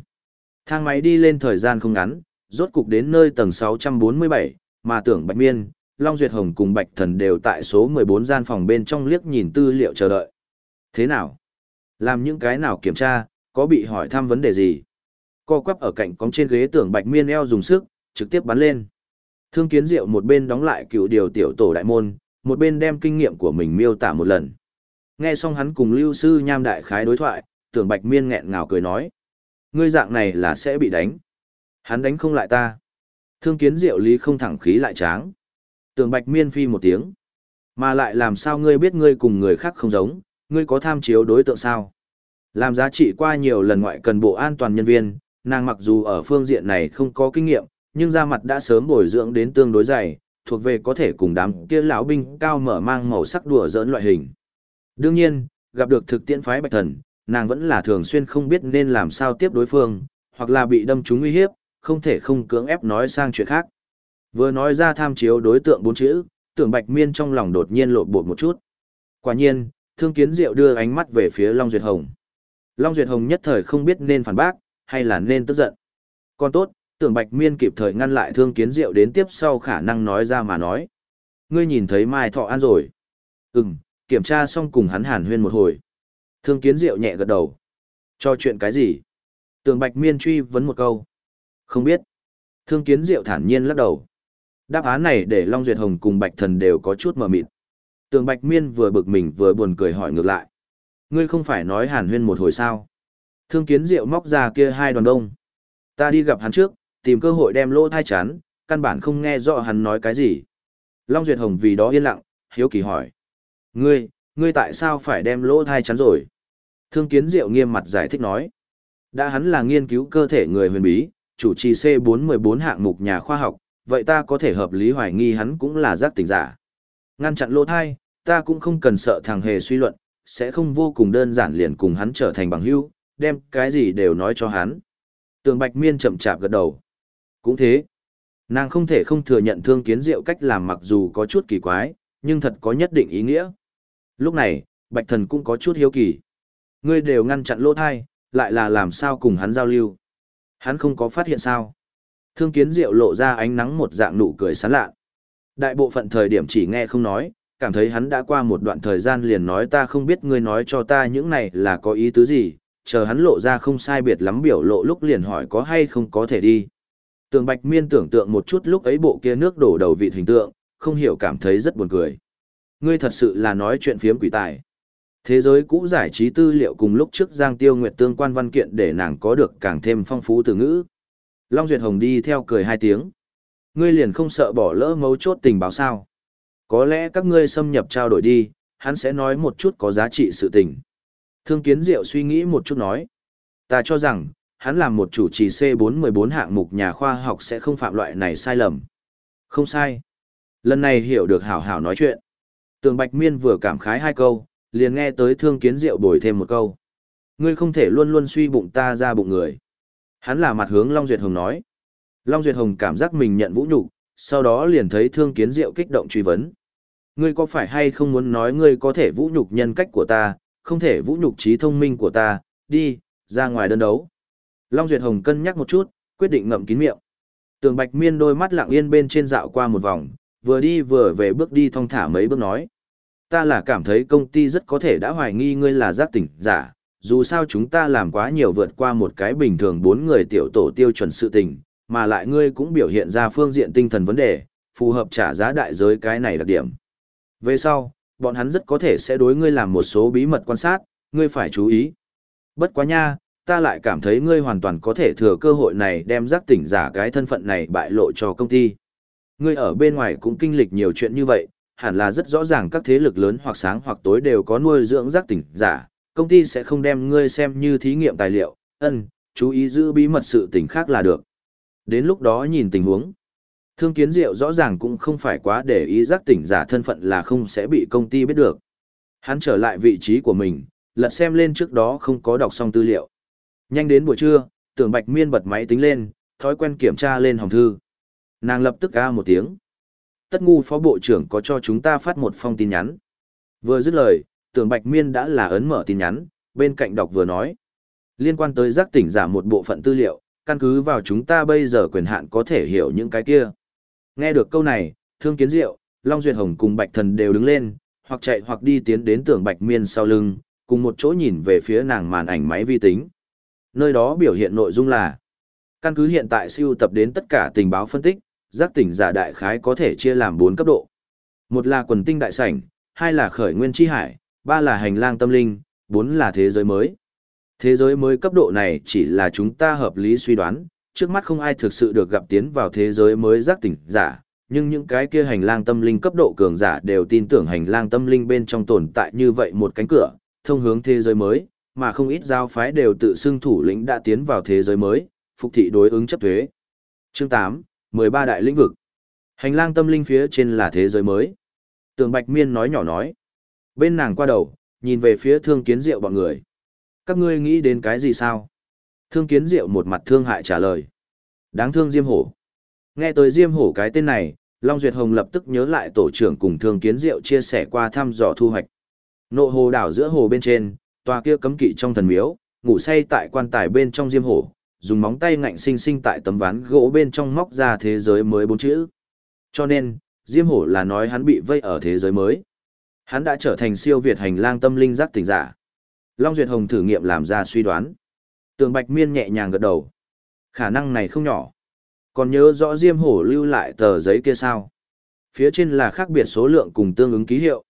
Thang máy đi lên thời gian không ngắn, rốt cục đến nơi tầng 647, mà tưởng Bạch Miên, Long Duyệt Hồng cùng Bạch Thần đều tại số 14 gian phòng bên trong liếc nhìn tư liệu chờ đợi. Thế nào? Làm những cái nào kiểm tra, có bị hỏi thăm vấn đề gì? Co quắp ở cạnh cóng trên ghế tưởng Bạch Miên eo dùng sức, trực tiếp bắn lên. Thương Kiến Diệu một bên đóng lại cựu điều tiểu tổ đại môn, một bên đem kinh nghiệm của mình miêu tả một lần. Nghe xong hắn cùng Lưu sư Nham đại khái đối thoại, tưởng Bạch Miên nghẹn ngào cười nói: "Ngươi dạng này là sẽ bị đánh." Hắn đánh không lại ta. Thương Kiến Diệu lý không thẳng khí lại tráng. Tưởng Bạch Miên phi một tiếng. Mà lại làm sao ngươi biết ngươi cùng người khác không giống, ngươi có tham chiếu đối tượng sao? Làm giá trị qua nhiều lần ngoại cần bộ an toàn nhân viên, nàng mặc dù ở phương diện này không có kinh nghiệm, nhưng da mặt đã sớm bồi dưỡng đến tương đối dày, thuộc về có thể cùng đám kia lão binh cao mở mang màu sắc đùa giỡn loại hình. Đương nhiên, gặp được thực tiễn phái bạch thần, nàng vẫn là thường xuyên không biết nên làm sao tiếp đối phương, hoặc là bị đâm trúng uy hiếp, không thể không cưỡng ép nói sang chuyện khác. Vừa nói ra tham chiếu đối tượng bốn chữ, tưởng bạch miên trong lòng đột nhiên lộn bột một chút. Quả nhiên, thương kiến diệu đưa ánh mắt về phía Long Duyệt Hồng. Long Duyệt Hồng nhất thời không biết nên phản bác, hay là nên tức giận. Còn tốt, tưởng bạch miên kịp thời ngăn lại thương kiến diệu đến tiếp sau khả năng nói ra mà nói. Ngươi nhìn thấy Mai Thọ An rồi. Ừm, kiểm tra xong cùng hắn hàn huyên một hồi. Thương kiến diệu nhẹ gật đầu. Cho chuyện cái gì? tường bạch miên truy vấn một câu. Không biết. Thương kiến diệu thản nhiên lắc đầu. Đáp án này để Long Duyệt Hồng cùng Bạch Thần đều có chút mờ mịt. Tường Bạch Miên vừa bực mình vừa buồn cười hỏi ngược lại. Ngươi không phải nói hàn huyên một hồi sao? Thương kiến diệu móc ra kia hai đoàn đông. Ta đi gặp hắn trước, tìm cơ hội đem lỗ thai chán, căn bản không nghe rõ hắn nói cái gì. Long Duyệt Hồng vì đó yên lặng, hiếu kỳ hỏi. Ngươi, ngươi tại sao phải đem lỗ thai chắn rồi? Thương kiến diệu nghiêm mặt giải thích nói. Đã hắn là nghiên cứu cơ thể người huyền bí, chủ trì C414 hạng mục nhà khoa học, vậy ta có thể hợp lý hoài nghi hắn cũng là giác tỉnh giả. Ngăn chặn lỗ thai, ta cũng không cần sợ thằng hề suy luận, sẽ không vô cùng đơn giản liền cùng hắn trở thành bằng hữu, đem cái gì đều nói cho hắn. Tường Bạch Miên chậm chạp gật đầu. Cũng thế. Nàng không thể không thừa nhận thương kiến diệu cách làm mặc dù có chút kỳ quái, nhưng thật có nhất định ý nghĩa. Lúc này, Bạch Thần cũng có chút hiếu kỳ. Ngươi đều ngăn chặn lỗ thai, lại là làm sao cùng hắn giao lưu. Hắn không có phát hiện sao. Thương kiến diệu lộ ra ánh nắng một dạng nụ cười sán lạ. Đại bộ phận thời điểm chỉ nghe không nói, cảm thấy hắn đã qua một đoạn thời gian liền nói ta không biết ngươi nói cho ta những này là có ý tứ gì, chờ hắn lộ ra không sai biệt lắm biểu lộ lúc liền hỏi có hay không có thể đi. Tường Bạch Miên tưởng tượng một chút lúc ấy bộ kia nước đổ đầu vịt hình tượng, không hiểu cảm thấy rất buồn cười. Ngươi thật sự là nói chuyện phiếm quỷ tài. Thế giới cũ giải trí tư liệu cùng lúc trước Giang Tiêu Nguyệt tương quan văn kiện để nàng có được càng thêm phong phú từ ngữ. Long Duyệt Hồng đi theo cười hai tiếng. Ngươi liền không sợ bỏ lỡ mấu chốt tình báo sao. Có lẽ các ngươi xâm nhập trao đổi đi, hắn sẽ nói một chút có giá trị sự tình. Thương Kiến Diệu suy nghĩ một chút nói. Ta cho rằng, hắn làm một chủ trì C414 hạng mục nhà khoa học sẽ không phạm loại này sai lầm. Không sai. Lần này hiểu được hảo hảo nói chuyện. Tường Bạch Miên vừa cảm khái hai câu, liền nghe tới Thương Kiến Diệu bồi thêm một câu. Ngươi không thể luôn luôn suy bụng ta ra bụng người. Hắn là mặt hướng Long Duyệt Hồng nói. Long Duyệt Hồng cảm giác mình nhận vũ nhục, sau đó liền thấy Thương Kiến Diệu kích động truy vấn. Ngươi có phải hay không muốn nói ngươi có thể vũ nhục nhân cách của ta, không thể vũ nhục trí thông minh của ta, đi, ra ngoài đơn đấu. Long Duyệt Hồng cân nhắc một chút, quyết định ngậm kín miệng. Tường Bạch Miên đôi mắt lặng yên bên trên dạo qua một vòng, vừa đi vừa về bước đi thong thả mấy bước nói. Ta là cảm thấy công ty rất có thể đã hoài nghi ngươi là giác tỉnh giả, dù sao chúng ta làm quá nhiều vượt qua một cái bình thường bốn người tiểu tổ tiêu chuẩn sự tình, mà lại ngươi cũng biểu hiện ra phương diện tinh thần vấn đề, phù hợp trả giá đại giới cái này đặc điểm. Về sau, bọn hắn rất có thể sẽ đối ngươi làm một số bí mật quan sát, ngươi phải chú ý. Bất quá nha, ta lại cảm thấy ngươi hoàn toàn có thể thừa cơ hội này đem giác tỉnh giả cái thân phận này bại lộ cho công ty. Ngươi ở bên ngoài cũng kinh lịch nhiều chuyện như vậy, hẳn là rất rõ ràng các thế lực lớn hoặc sáng hoặc tối đều có nuôi dưỡng giác tỉnh giả, công ty sẽ không đem ngươi xem như thí nghiệm tài liệu, ân, chú ý giữ bí mật sự tình khác là được. Đến lúc đó nhìn tình huống. Thương kiến diệu rõ ràng cũng không phải quá để ý giác tỉnh giả thân phận là không sẽ bị công ty biết được. Hắn trở lại vị trí của mình, lật xem lên trước đó không có đọc xong tư liệu. Nhanh đến buổi trưa, tưởng bạch miên bật máy tính lên, thói quen kiểm tra lên hồng thư. Nàng lập tức ca một tiếng. Tất ngu phó bộ trưởng có cho chúng ta phát một phong tin nhắn. Vừa dứt lời, tưởng bạch miên đã là ấn mở tin nhắn, bên cạnh đọc vừa nói. Liên quan tới giác tỉnh giả một bộ phận tư liệu, căn cứ vào chúng ta bây giờ quyền hạn có thể hiểu những cái kia. Nghe được câu này, Thương Kiến Diệu, Long Duyệt Hồng cùng Bạch Thần đều đứng lên, hoặc chạy hoặc đi tiến đến tưởng Bạch Miên sau lưng, cùng một chỗ nhìn về phía nàng màn ảnh máy vi tính. Nơi đó biểu hiện nội dung là Căn cứ hiện tại siêu tập đến tất cả tình báo phân tích, giác tỉnh giả đại khái có thể chia làm 4 cấp độ. Một là quần tinh đại sảnh, hai là khởi nguyên chi hải, ba là hành lang tâm linh, bốn là thế giới mới. Thế giới mới cấp độ này chỉ là chúng ta hợp lý suy đoán, trước mắt không ai thực sự được gặp tiến vào thế giới mới giác tỉnh giả, nhưng những cái kia hành lang tâm linh cấp độ cường giả đều tin tưởng hành lang tâm linh bên trong tồn tại như vậy một cánh cửa, thông hướng thế giới mới, mà không ít giáo phái đều tự xưng thủ lĩnh đã tiến vào thế giới mới, phục thị đối ứng chấp thuế. Chương 8, 13 đại lĩnh vực. Hành lang tâm linh phía trên là thế giới mới. Tường Bạch Miên nói nhỏ nói. Bên nàng qua đầu, nhìn về phía thương kiến diệu bọn người. Các ngươi nghĩ đến cái gì sao? Thương kiến diệu một mặt thương hại trả lời. Đáng thương Diêm Hổ. Nghe tới Diêm Hổ cái tên này, Long Duyệt Hồng lập tức nhớ lại tổ trưởng cùng thương kiến diệu chia sẻ qua thăm dò thu hoạch. Nộ hồ đảo giữa hồ bên trên, tòa kia cấm kỵ trong thần miếu, ngủ say tại quan tài bên trong Diêm Hổ, dùng móng tay ngạnh sinh sinh tại tấm ván gỗ bên trong móc ra thế giới mới bốn chữ. Cho nên, Diêm Hổ là nói hắn bị vây ở thế giới mới. Hắn đã trở thành siêu việt hành lang tâm linh giác tỉnh giả. Long Duyệt Hồng thử nghiệm làm ra suy đoán. Tường Bạch Miên nhẹ nhàng gật đầu. Khả năng này không nhỏ. Còn nhớ rõ Diêm Hổ lưu lại tờ giấy kia sao? Phía trên là khác biệt số lượng cùng tương ứng ký hiệu.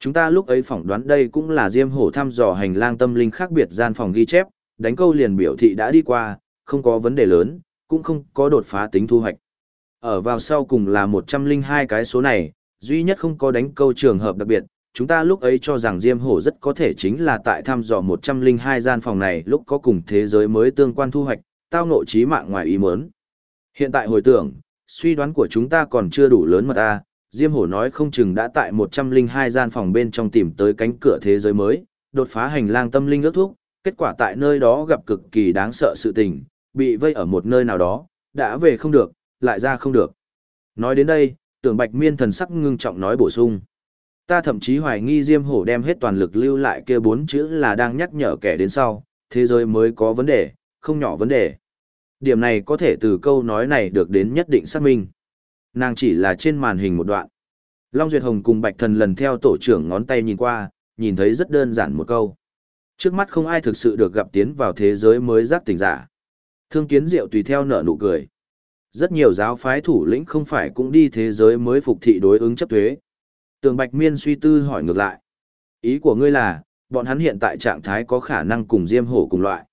Chúng ta lúc ấy phỏng đoán đây cũng là Diêm Hổ thăm dò hành lang tâm linh khác biệt gian phòng ghi chép, đánh câu liền biểu thị đã đi qua, không có vấn đề lớn, cũng không có đột phá tính thu hoạch. Ở vào sau cùng là 102 cái số này, duy nhất không có đánh câu trường hợp đặc biệt, chúng ta lúc ấy cho rằng Diêm Hổ rất có thể chính là tại thăm dò 102 gian phòng này lúc có cùng thế giới mới tương quan thu hoạch, tao ngộ trí mạng ngoài ý muốn. Hiện tại hồi tưởng, suy đoán của chúng ta còn chưa đủ lớn mà ta, Diêm Hổ nói không chừng đã tại 102 gian phòng bên trong tìm tới cánh cửa thế giới mới, đột phá hành lang tâm linh ước thúc, kết quả tại nơi đó gặp cực kỳ đáng sợ sự tình, bị vây ở một nơi nào đó, đã về không được, lại ra không được. Nói đến đây, tưởng bạch miên thần sắc ngưng trọng nói bổ sung. Ta thậm chí hoài nghi Diêm Hổ đem hết toàn lực lưu lại kia bốn chữ là đang nhắc nhở kẻ đến sau, thế giới mới có vấn đề, không nhỏ vấn đề. Điểm này có thể từ câu nói này được đến nhất định xác minh. Nàng chỉ là trên màn hình một đoạn. Long Duyệt Hồng cùng Bạch Thần lần theo tổ trưởng ngón tay nhìn qua, nhìn thấy rất đơn giản một câu. Trước mắt không ai thực sự được gặp tiến vào thế giới mới giác tỉnh giả. Thương kiến diệu tùy theo nở nụ cười. Rất nhiều giáo phái thủ lĩnh không phải cũng đi thế giới mới phục thị đối ứng chấp thuế. Tường Bạch Miên suy tư hỏi ngược lại. Ý của ngươi là, bọn hắn hiện tại trạng thái có khả năng cùng Diêm Hổ cùng loại.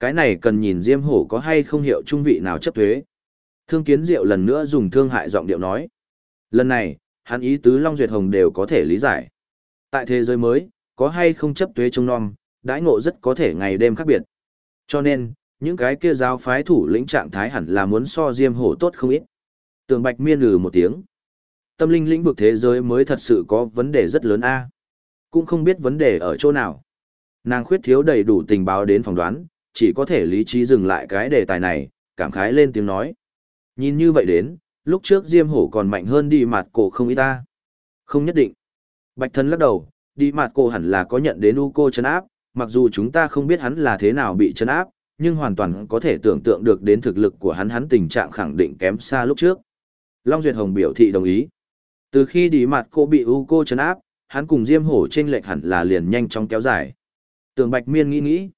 Cái này cần nhìn Diêm Hổ có hay không hiệu trung vị nào chấp thuế. Thương Kiến Diệu lần nữa dùng thương hại giọng điệu nói. Lần này, hắn ý tứ Long Duyệt Hồng đều có thể lý giải. Tại thế giới mới, có hay không chấp thuế trông non, đãi ngộ rất có thể ngày đêm khác biệt. Cho nên, những cái kia giáo phái thủ lĩnh trạng thái hẳn là muốn so Diêm Hổ tốt không ít. Tường Bạch miên lừ một tiếng. Tâm linh lĩnh vực thế giới mới thật sự có vấn đề rất lớn a. Cũng không biết vấn đề ở chỗ nào. Nàng khuyết thiếu đầy đủ tình báo đến phỏng đoán, chỉ có thể lý trí dừng lại cái đề tài này, cảm khái lên tiếng nói. Nhìn như vậy đến, lúc trước Diêm Hổ còn mạnh hơn đi mặt cổ không ít ta. Không nhất định. Bạch thân lắc đầu, đi mặt cổ hẳn là có nhận đến u cô chấn áp, mặc dù chúng ta không biết hắn là thế nào bị chấn áp, nhưng hoàn toàn có thể tưởng tượng được đến thực lực của hắn hắn tình trạng khẳng định kém xa lúc trước. Long Duyệt Hồng biểu thị đồng ý. Từ khi đi mặt cô bị u cô chấn áp, hắn cùng Diêm Hổ trên lệch hẳn là liền nhanh chóng kéo dài. Tường Bạch Miên nghĩ nghĩ.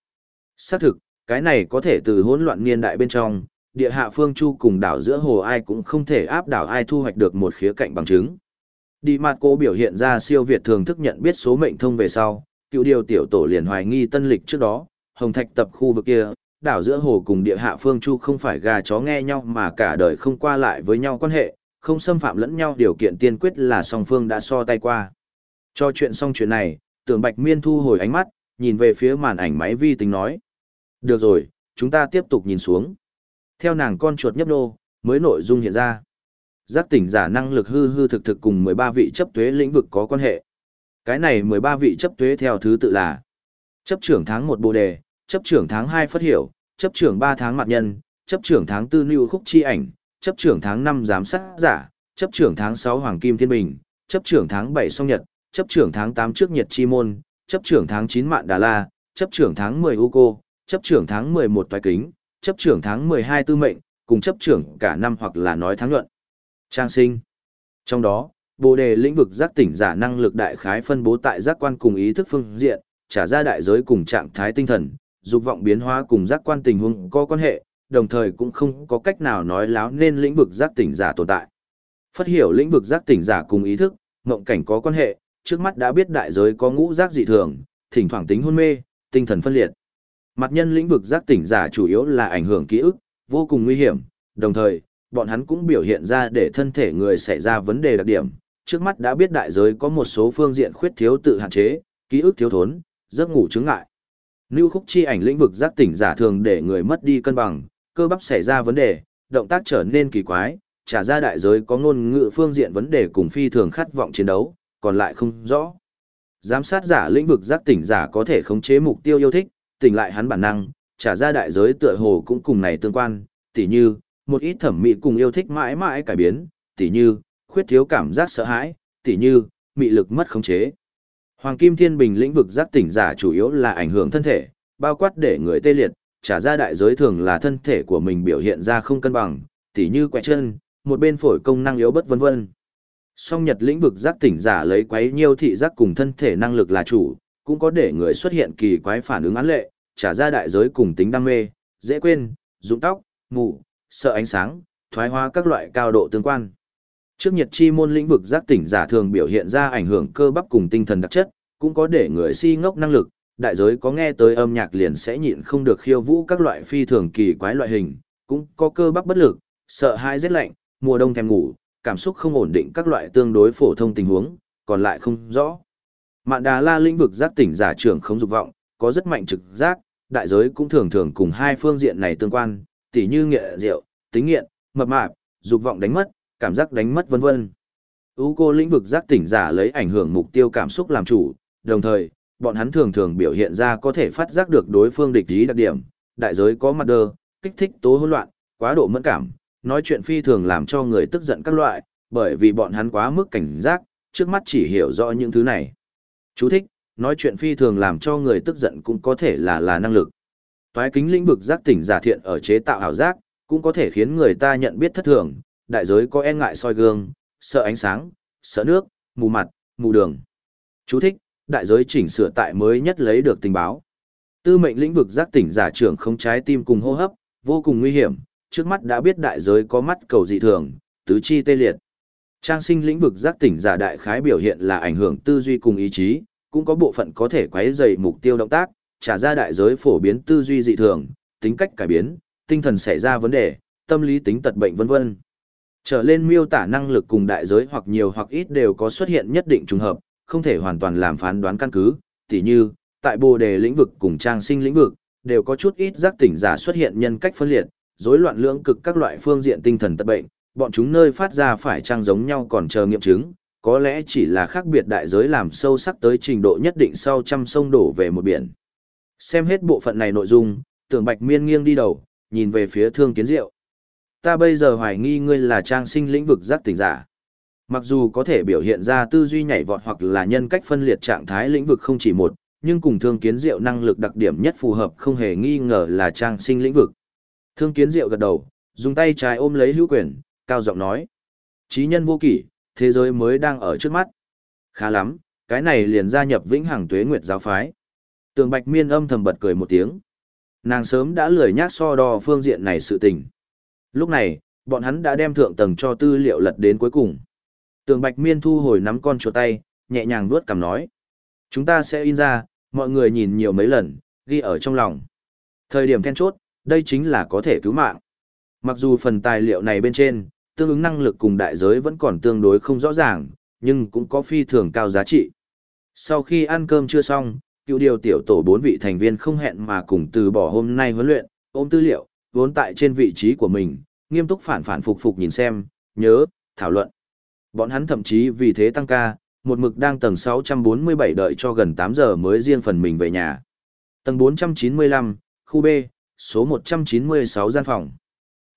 Xác thực, cái này có thể từ hỗn loạn niên đại bên trong, địa hạ phương chu cùng đảo giữa hồ ai cũng không thể áp đảo ai thu hoạch được một khía cạnh bằng chứng. Đi mặt cô biểu hiện ra siêu việt thường thức nhận biết số mệnh thông về sau, cựu điều tiểu tổ liền hoài nghi tân lịch trước đó, hồng thạch tập khu vực kia, đảo giữa hồ cùng địa hạ phương chu không phải gà chó nghe nhau mà cả đời không qua lại với nhau quan hệ, không xâm phạm lẫn nhau điều kiện tiên quyết là song phương đã so tay qua. Cho chuyện xong chuyện này, tưởng bạch miên thu hồi ánh mắt, nhìn về phía màn ảnh máy vi tính nói. Được rồi, chúng ta tiếp tục nhìn xuống. Theo nàng con chuột nhấp nô, mới nội dung hiện ra. Giác tỉnh giả năng lực hư hư thực thực cùng 13 vị chấp tuế lĩnh vực có quan hệ. Cái này 13 vị chấp tuế theo thứ tự là chấp trưởng tháng 1 bồ đề, chấp trưởng tháng 2 phất hiểu, chấp trưởng 3 tháng mặt nhân, chấp trưởng tháng 4 lưu khúc chi ảnh, chấp trưởng tháng 5 giám sát giả, chấp trưởng tháng 6 hoàng kim thiên bình, chấp trưởng tháng 7 song nhật, chấp trưởng tháng 8 trước nhật chi môn, chấp trưởng tháng 9 mạn đà la, chấp trưởng tháng 10 u cô, chấp trưởng tháng 11 toái kính, chấp trưởng tháng 12 tư mệnh, cùng chấp trưởng cả năm hoặc là nói tháng luận. Trang sinh. Trong đó, Bồ đề lĩnh vực giác tỉnh giả năng lực đại khái phân bố tại giác quan cùng ý thức phương diện, trả ra đại giới cùng trạng thái tinh thần, dục vọng biến hóa cùng giác quan tình huống có quan hệ, đồng thời cũng không có cách nào nói láo nên lĩnh vực giác tỉnh giả tồn tại. Phát hiểu lĩnh vực giác tỉnh giả cùng ý thức, mộng cảnh có quan hệ, trước mắt đã biết đại giới có ngũ giác dị thường, thỉnh thoảng tính hôn mê, tinh thần phân liệt. Mặt nhân lĩnh vực giác tỉnh giả chủ yếu là ảnh hưởng ký ức, vô cùng nguy hiểm, đồng thời, bọn hắn cũng biểu hiện ra để thân thể người xảy ra vấn đề đặc điểm. Trước mắt đã biết đại giới có một số phương diện khuyết thiếu tự hạn chế, ký ức thiếu thốn, giấc ngủ chứng ngại. Lưu khúc chi ảnh lĩnh vực giác tỉnh giả thường để người mất đi cân bằng, cơ bắp xảy ra vấn đề, động tác trở nên kỳ quái, trả ra đại giới có ngôn ngữ phương diện vấn đề cùng phi thường khát vọng chiến đấu, còn lại không rõ. Giám sát giả lĩnh vực giác tỉnh giả có thể khống chế mục tiêu yêu thích, tỉnh lại hắn bản năng, trả ra đại giới tựa hồ cũng cùng này tương quan, tỉ như, một ít thẩm mỹ cùng yêu thích mãi mãi cải biến, tỉ như, khuyết thiếu cảm giác sợ hãi, tỉ như, mị lực mất khống chế. Hoàng Kim Thiên Bình lĩnh vực giác tỉnh giả chủ yếu là ảnh hưởng thân thể, bao quát để người tê liệt, trả ra đại giới thường là thân thể của mình biểu hiện ra không cân bằng, tỉ như quẹ chân, một bên phổi công năng yếu bất vân vân. Song Nhật lĩnh vực giác tỉnh giả lấy quấy nhiều thị giác cùng thân thể năng lực là chủ, cũng có để người xuất hiện kỳ quái phản ứng án lệ, trả ra đại giới cùng tính đam mê, dễ quên, rụng tóc, ngủ, sợ ánh sáng, thoái hóa các loại cao độ tương quan. Trước nhiệt chi môn lĩnh vực giác tỉnh giả thường biểu hiện ra ảnh hưởng cơ bắp cùng tinh thần đặc chất, cũng có để người si ngốc năng lực, đại giới có nghe tới âm nhạc liền sẽ nhịn không được khiêu vũ các loại phi thường kỳ quái loại hình, cũng có cơ bắp bất lực, sợ hãi rét lạnh, mùa đông thèm ngủ, cảm xúc không ổn định các loại tương đối phổ thông tình huống, còn lại không rõ. Mạn Đà La lĩnh vực giác tỉnh giả trưởng không dục vọng, có rất mạnh trực giác, đại giới cũng thường thường cùng hai phương diện này tương quan, tỉ như nghiện rượu, tính nghiện, mập mạp, dục vọng đánh mất, cảm giác đánh mất vân vân. Ú cô lĩnh vực giác tỉnh giả lấy ảnh hưởng mục tiêu cảm xúc làm chủ, đồng thời, bọn hắn thường thường biểu hiện ra có thể phát giác được đối phương địch ý đặc điểm, đại giới có mặt đơ, kích thích tố hỗn loạn, quá độ mẫn cảm, nói chuyện phi thường làm cho người tức giận các loại, bởi vì bọn hắn quá mức cảnh giác, trước mắt chỉ hiểu rõ những thứ này. Chú thích, nói chuyện phi thường làm cho người tức giận cũng có thể là là năng lực. Toái kính lĩnh vực giác tỉnh giả thiện ở chế tạo ảo giác, cũng có thể khiến người ta nhận biết thất thường, đại giới có e ngại soi gương, sợ ánh sáng, sợ nước, mù mặt, mù đường. Chú thích, đại giới chỉnh sửa tại mới nhất lấy được tình báo. Tư mệnh lĩnh vực giác tỉnh giả trưởng không trái tim cùng hô hấp, vô cùng nguy hiểm, trước mắt đã biết đại giới có mắt cầu dị thường, tứ chi tê liệt. Trang sinh lĩnh vực giác tỉnh giả đại khái biểu hiện là ảnh hưởng tư duy cùng ý chí, cũng có bộ phận có thể quấy dày mục tiêu động tác, trả ra đại giới phổ biến tư duy dị thường, tính cách cải biến, tinh thần xảy ra vấn đề, tâm lý tính tật bệnh vân vân. Trở lên miêu tả năng lực cùng đại giới hoặc nhiều hoặc ít đều có xuất hiện nhất định trùng hợp, không thể hoàn toàn làm phán đoán căn cứ, tỉ như, tại bồ đề lĩnh vực cùng trang sinh lĩnh vực, đều có chút ít giác tỉnh giả xuất hiện nhân cách phân liệt, rối loạn lưỡng cực các loại phương diện tinh thần tật bệnh, bọn chúng nơi phát ra phải trang giống nhau còn chờ nghiệm chứng, có lẽ chỉ là khác biệt đại giới làm sâu sắc tới trình độ nhất định sau trăm sông đổ về một biển. Xem hết bộ phận này nội dung, tưởng bạch miên nghiêng đi đầu, nhìn về phía thương kiến diệu. Ta bây giờ hoài nghi ngươi là trang sinh lĩnh vực giác tỉnh giả. Mặc dù có thể biểu hiện ra tư duy nhảy vọt hoặc là nhân cách phân liệt trạng thái lĩnh vực không chỉ một, nhưng cùng thương kiến diệu năng lực đặc điểm nhất phù hợp không hề nghi ngờ là trang sinh lĩnh vực. Thương kiến diệu gật đầu, dùng tay trái ôm lấy hữu quyền, cao giọng nói. Chí nhân vô kỷ, thế giới mới đang ở trước mắt. Khá lắm, cái này liền gia nhập vĩnh hằng tuế nguyệt giáo phái. Tường Bạch Miên âm thầm bật cười một tiếng. Nàng sớm đã lười nhác so đo phương diện này sự tình. Lúc này, bọn hắn đã đem thượng tầng cho tư liệu lật đến cuối cùng. Tường Bạch Miên thu hồi nắm con chuột tay, nhẹ nhàng vuốt cằm nói. Chúng ta sẽ in ra, mọi người nhìn nhiều mấy lần, ghi ở trong lòng. Thời điểm then chốt, đây chính là có thể cứu mạng. Mặc dù phần tài liệu này bên trên, tương ứng năng lực cùng đại giới vẫn còn tương đối không rõ ràng, nhưng cũng có phi thường cao giá trị. Sau khi ăn cơm chưa xong, cựu điều tiểu tổ bốn vị thành viên không hẹn mà cùng từ bỏ hôm nay huấn luyện, ôm tư liệu, vốn tại trên vị trí của mình, nghiêm túc phản phản phục phục nhìn xem, nhớ, thảo luận. Bọn hắn thậm chí vì thế tăng ca, một mực đang tầng 647 đợi cho gần 8 giờ mới riêng phần mình về nhà. Tầng 495, khu B, số 196 gian phòng.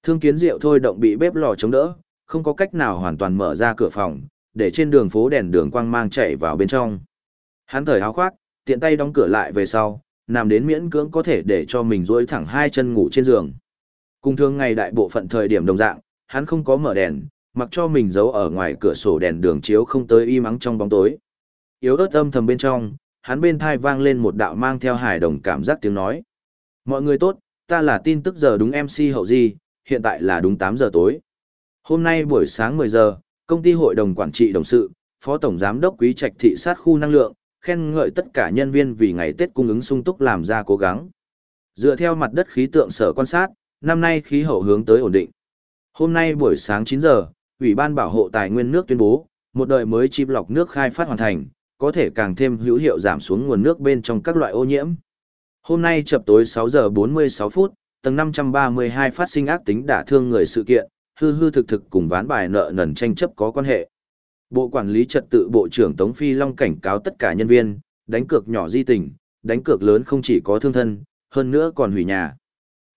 Thương kiến rượu thôi động bị bếp lò chống đỡ, không có cách nào hoàn toàn mở ra cửa phòng, để trên đường phố đèn đường quang mang chạy vào bên trong. Hắn thời áo khoác, tiện tay đóng cửa lại về sau, nằm đến miễn cưỡng có thể để cho mình duỗi thẳng hai chân ngủ trên giường. Cùng thường ngày đại bộ phận thời điểm đồng dạng, hắn không có mở đèn, mặc cho mình giấu ở ngoài cửa sổ đèn đường chiếu không tới y mắng trong bóng tối. Yếu ớt âm thầm bên trong, hắn bên thai vang lên một đạo mang theo hài đồng cảm giác tiếng nói. Mọi người tốt, ta là tin tức giờ đúng MC hậu di, hiện tại là đúng 8 giờ tối. Hôm nay buổi sáng 10 giờ, công ty hội đồng quản trị đồng sự, phó tổng giám đốc quý trạch thị sát khu năng lượng, khen ngợi tất cả nhân viên vì ngày Tết cung ứng sung túc làm ra cố gắng. Dựa theo mặt đất khí tượng sở quan sát, năm nay khí hậu hướng tới ổn định. Hôm nay buổi sáng 9 giờ, Ủy ban bảo hộ tài nguyên nước tuyên bố, một đời mới chip lọc nước khai phát hoàn thành, có thể càng thêm hữu hiệu giảm xuống nguồn nước bên trong các loại ô nhiễm. Hôm nay chập tối 6 giờ 46 phút, tầng 532 phát sinh ác tính đả thương người sự kiện, hư hư thực thực cùng ván bài nợ nần tranh chấp có quan hệ. Bộ quản lý trật tự Bộ trưởng Tống Phi Long cảnh cáo tất cả nhân viên, đánh cược nhỏ di tình, đánh cược lớn không chỉ có thương thân, hơn nữa còn hủy nhà.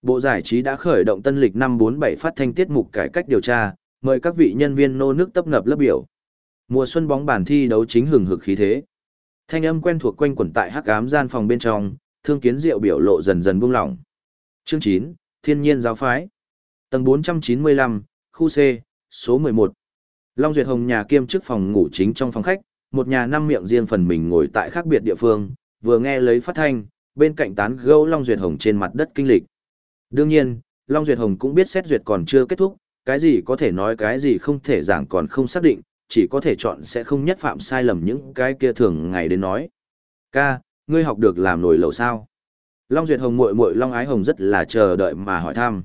Bộ giải trí đã khởi động tân lịch năm 47 phát thanh tiết mục cải cách điều tra, mời các vị nhân viên nô nước tấp ngập lớp biểu. Mùa xuân bóng bàn thi đấu chính hừng hực khí thế. Thanh âm quen thuộc quanh quẩn tại hắc ám gian phòng bên trong, thương kiến diệu biểu lộ dần dần buông lỏng. Chương 9, Thiên nhiên giáo phái. Tầng 495, khu C, số 11. Long Duyệt Hồng nhà kiêm chức phòng ngủ chính trong phòng khách, một nhà năm miệng riêng phần mình ngồi tại khác biệt địa phương, vừa nghe lấy phát thanh, bên cạnh tán gẫu Long Duyệt Hồng trên mặt đất kinh lịch. Đương nhiên, Long Duyệt Hồng cũng biết xét duyệt còn chưa kết thúc, cái gì có thể nói cái gì không thể giảng còn không xác định, chỉ có thể chọn sẽ không nhất phạm sai lầm những cái kia thường ngày đến nói. Ca, ngươi học được làm nồi lẩu sao? Long Duyệt Hồng muội muội Long Ái Hồng rất là chờ đợi mà hỏi thăm.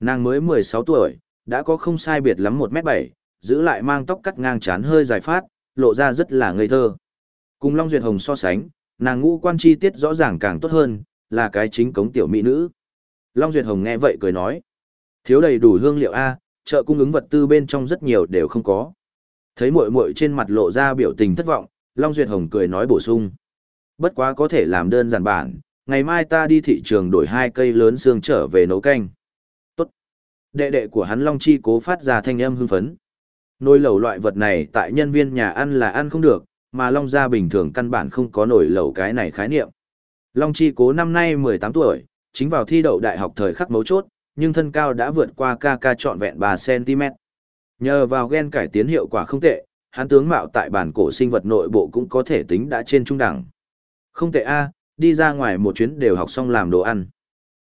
Nàng mới 16 tuổi, đã có không sai biệt lắm 1m7, giữ lại mang tóc cắt ngang chán hơi dài phát, lộ ra rất là ngây thơ. Cùng Long Duyệt Hồng so sánh, nàng ngũ quan chi tiết rõ ràng càng tốt hơn, là cái chính cống tiểu mỹ nữ. Long Duyệt Hồng nghe vậy cười nói, thiếu đầy đủ hương liệu A, chợ cung ứng vật tư bên trong rất nhiều đều không có. Thấy muội muội trên mặt lộ ra biểu tình thất vọng, Long Duyệt Hồng cười nói bổ sung. Bất quá có thể làm đơn giản bản, ngày mai ta đi thị trường đổi hai cây lớn xương trở về nấu canh. Tốt. Đệ đệ của hắn Long Chi cố phát ra thanh âm hưng phấn. Nồi lẩu loại vật này tại nhân viên nhà ăn là ăn không được, mà Long gia bình thường căn bản không có nồi lẩu cái này khái niệm. Long Chi cố năm nay 18 tuổi, chính vào thi đậu đại học thời khắc mấu chốt, nhưng thân cao đã vượt qua ca ca trọn vẹn 3cm. Nhờ vào gen cải tiến hiệu quả không tệ, hắn tướng mạo tại bản cổ sinh vật nội bộ cũng có thể tính đã trên trung đẳng. Không tệ a, đi ra ngoài một chuyến đều học xong làm đồ ăn.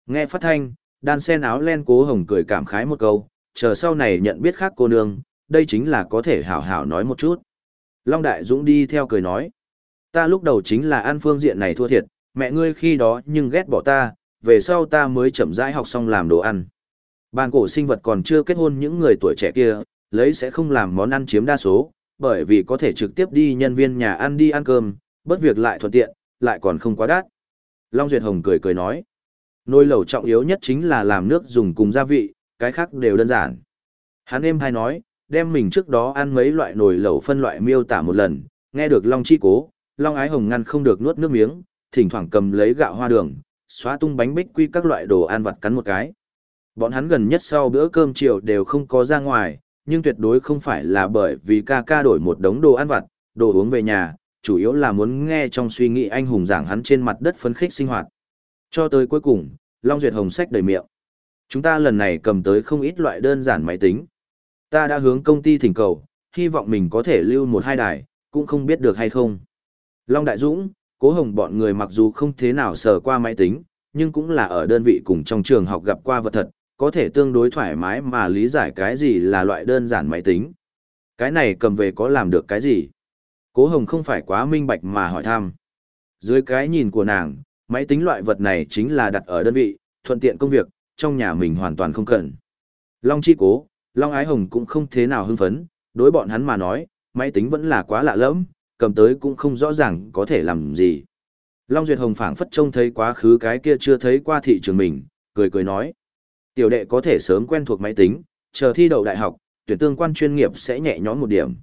Nghe phát thanh, đan sen áo len cố hồng cười cảm khái một câu, chờ sau này nhận biết khác cô nương, đây chính là có thể hảo hảo nói một chút. Long Đại Dũng đi theo cười nói, ta lúc đầu chính là ăn phương diện này thua thiệt, mẹ ngươi khi đó nhưng ghét bỏ ta, về sau ta mới chậm rãi học xong làm đồ ăn. Bàn cổ sinh vật còn chưa kết hôn những người tuổi trẻ kia, lấy sẽ không làm món ăn chiếm đa số, bởi vì có thể trực tiếp đi nhân viên nhà ăn đi ăn cơm, bất việc lại thuận tiện, lại còn không quá đắt. Long Duyệt Hồng cười cười nói, nồi lẩu trọng yếu nhất chính là làm nước dùng cùng gia vị, cái khác đều đơn giản. Hắn em hay nói, đem mình trước đó ăn mấy loại nồi lẩu phân loại miêu tả một lần, nghe được Long Chi cố, Long Ái Hồng ngăn không được nuốt nước miếng, thỉnh thoảng cầm lấy gạo hoa đường, xóa tung bánh bích quy các loại đồ ăn vặt cắn một cái. Bọn hắn gần nhất sau bữa cơm chiều đều không có ra ngoài, nhưng tuyệt đối không phải là bởi vì ca ca đổi một đống đồ ăn vặt, đồ uống về nhà, chủ yếu là muốn nghe trong suy nghĩ anh hùng giảng hắn trên mặt đất phấn khích sinh hoạt. Cho tới cuối cùng, Long Duyệt Hồng sách đầy miệng. Chúng ta lần này cầm tới không ít loại đơn giản máy tính. Ta đã hướng công ty thỉnh cầu, hy vọng mình có thể lưu một hai đài, cũng không biết được hay không. Long Đại Dũng, Cố Hồng bọn người mặc dù không thế nào sờ qua máy tính, nhưng cũng là ở đơn vị cùng trong trường học gặp qua vật thật, có thể tương đối thoải mái mà lý giải cái gì là loại đơn giản máy tính. Cái này cầm về có làm được cái gì? Cố Hồng không phải quá minh bạch mà hỏi thăm. Dưới cái nhìn của nàng, máy tính loại vật này chính là đặt ở đơn vị, thuận tiện công việc, trong nhà mình hoàn toàn không cần. Long chi cố, Long ái hồng cũng không thế nào hưng phấn, đối bọn hắn mà nói, máy tính vẫn là quá lạ lẫm, cầm tới cũng không rõ ràng có thể làm gì. Long Duyệt Hồng phảng phất trông thấy quá khứ cái kia chưa thấy qua thị trường mình, cười cười nói. Tiểu đệ có thể sớm quen thuộc máy tính, chờ thi đậu đại học, tuyển tương quan chuyên nghiệp sẽ nhẹ nhõm một điểm.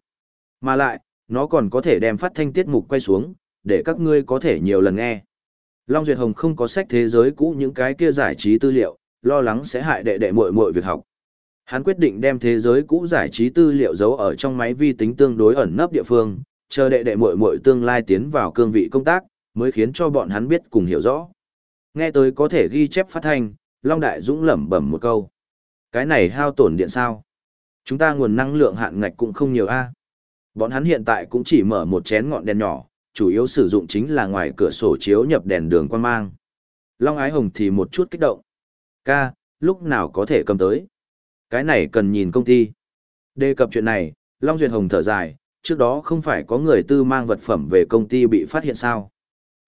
Mà lại, nó còn có thể đem phát thanh tiết mục quay xuống, để các ngươi có thể nhiều lần nghe. Long Duyệt Hồng không có sách thế giới cũ những cái kia giải trí tư liệu, lo lắng sẽ hại đệ đệ muội muội việc học. Hắn quyết định đem thế giới cũ giải trí tư liệu giấu ở trong máy vi tính tương đối ẩn nấp địa phương, chờ đệ đệ muội muội tương lai tiến vào cương vị công tác, mới khiến cho bọn hắn biết cùng hiểu rõ. Nghe tới có thể ghi chép phát thanh, Long Đại Dũng lẩm bẩm một câu. Cái này hao tổn điện sao? Chúng ta nguồn năng lượng hạn ngạch cũng không nhiều a. Bọn hắn hiện tại cũng chỉ mở một chén ngọn đèn nhỏ, chủ yếu sử dụng chính là ngoài cửa sổ chiếu nhập đèn đường quan mang. Long Ái Hồng thì một chút kích động. Ca, lúc nào có thể cầm tới? Cái này cần nhìn công ty. Đề cập chuyện này, Long Duyệt Hồng thở dài, trước đó không phải có người tư mang vật phẩm về công ty bị phát hiện sao.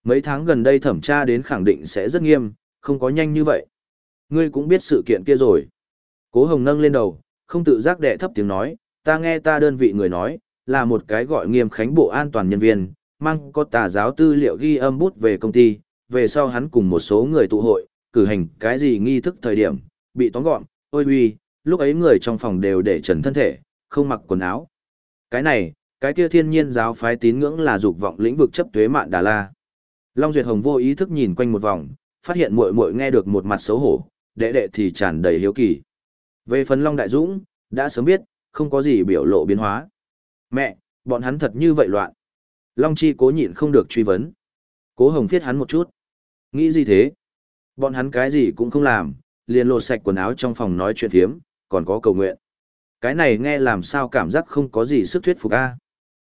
Mấy tháng gần đây thẩm tra đến khẳng định sẽ rất nghiêm, không có nhanh như vậy. Ngươi cũng biết sự kiện kia rồi. Cố Hồng nâng lên đầu, không tự giác đệ thấp tiếng nói, ta nghe ta đơn vị người nói, là một cái gọi nghiêm khánh bộ an toàn nhân viên, mang có tà giáo tư liệu ghi âm bút về công ty, về sau hắn cùng một số người tụ hội, cử hành cái gì nghi thức thời điểm, bị tóm gọn, ôi uy, lúc ấy người trong phòng đều để trần thân thể, không mặc quần áo. Cái này, cái kia thiên nhiên giáo phái tín ngưỡng là dục vọng lĩnh vực chấp tuế mạn Đà La. Long Duyệt Hồng vô ý thức nhìn quanh một vòng, phát hiện muội muội nghe được một mặt xấu hổ, đệ đệ thì tràn đầy hiếu kỳ. Về phần Long Đại Dũng, đã sớm biết, không có gì biểu lộ biến hóa. Mẹ, bọn hắn thật như vậy loạn. Long Chi cố nhịn không được truy vấn. Cố Hồng thiết hắn một chút. Nghĩ gì thế? Bọn hắn cái gì cũng không làm, liền lột sạch quần áo trong phòng nói chuyện thiếm, còn có cầu nguyện. Cái này nghe làm sao cảm giác không có gì sức thuyết phục a.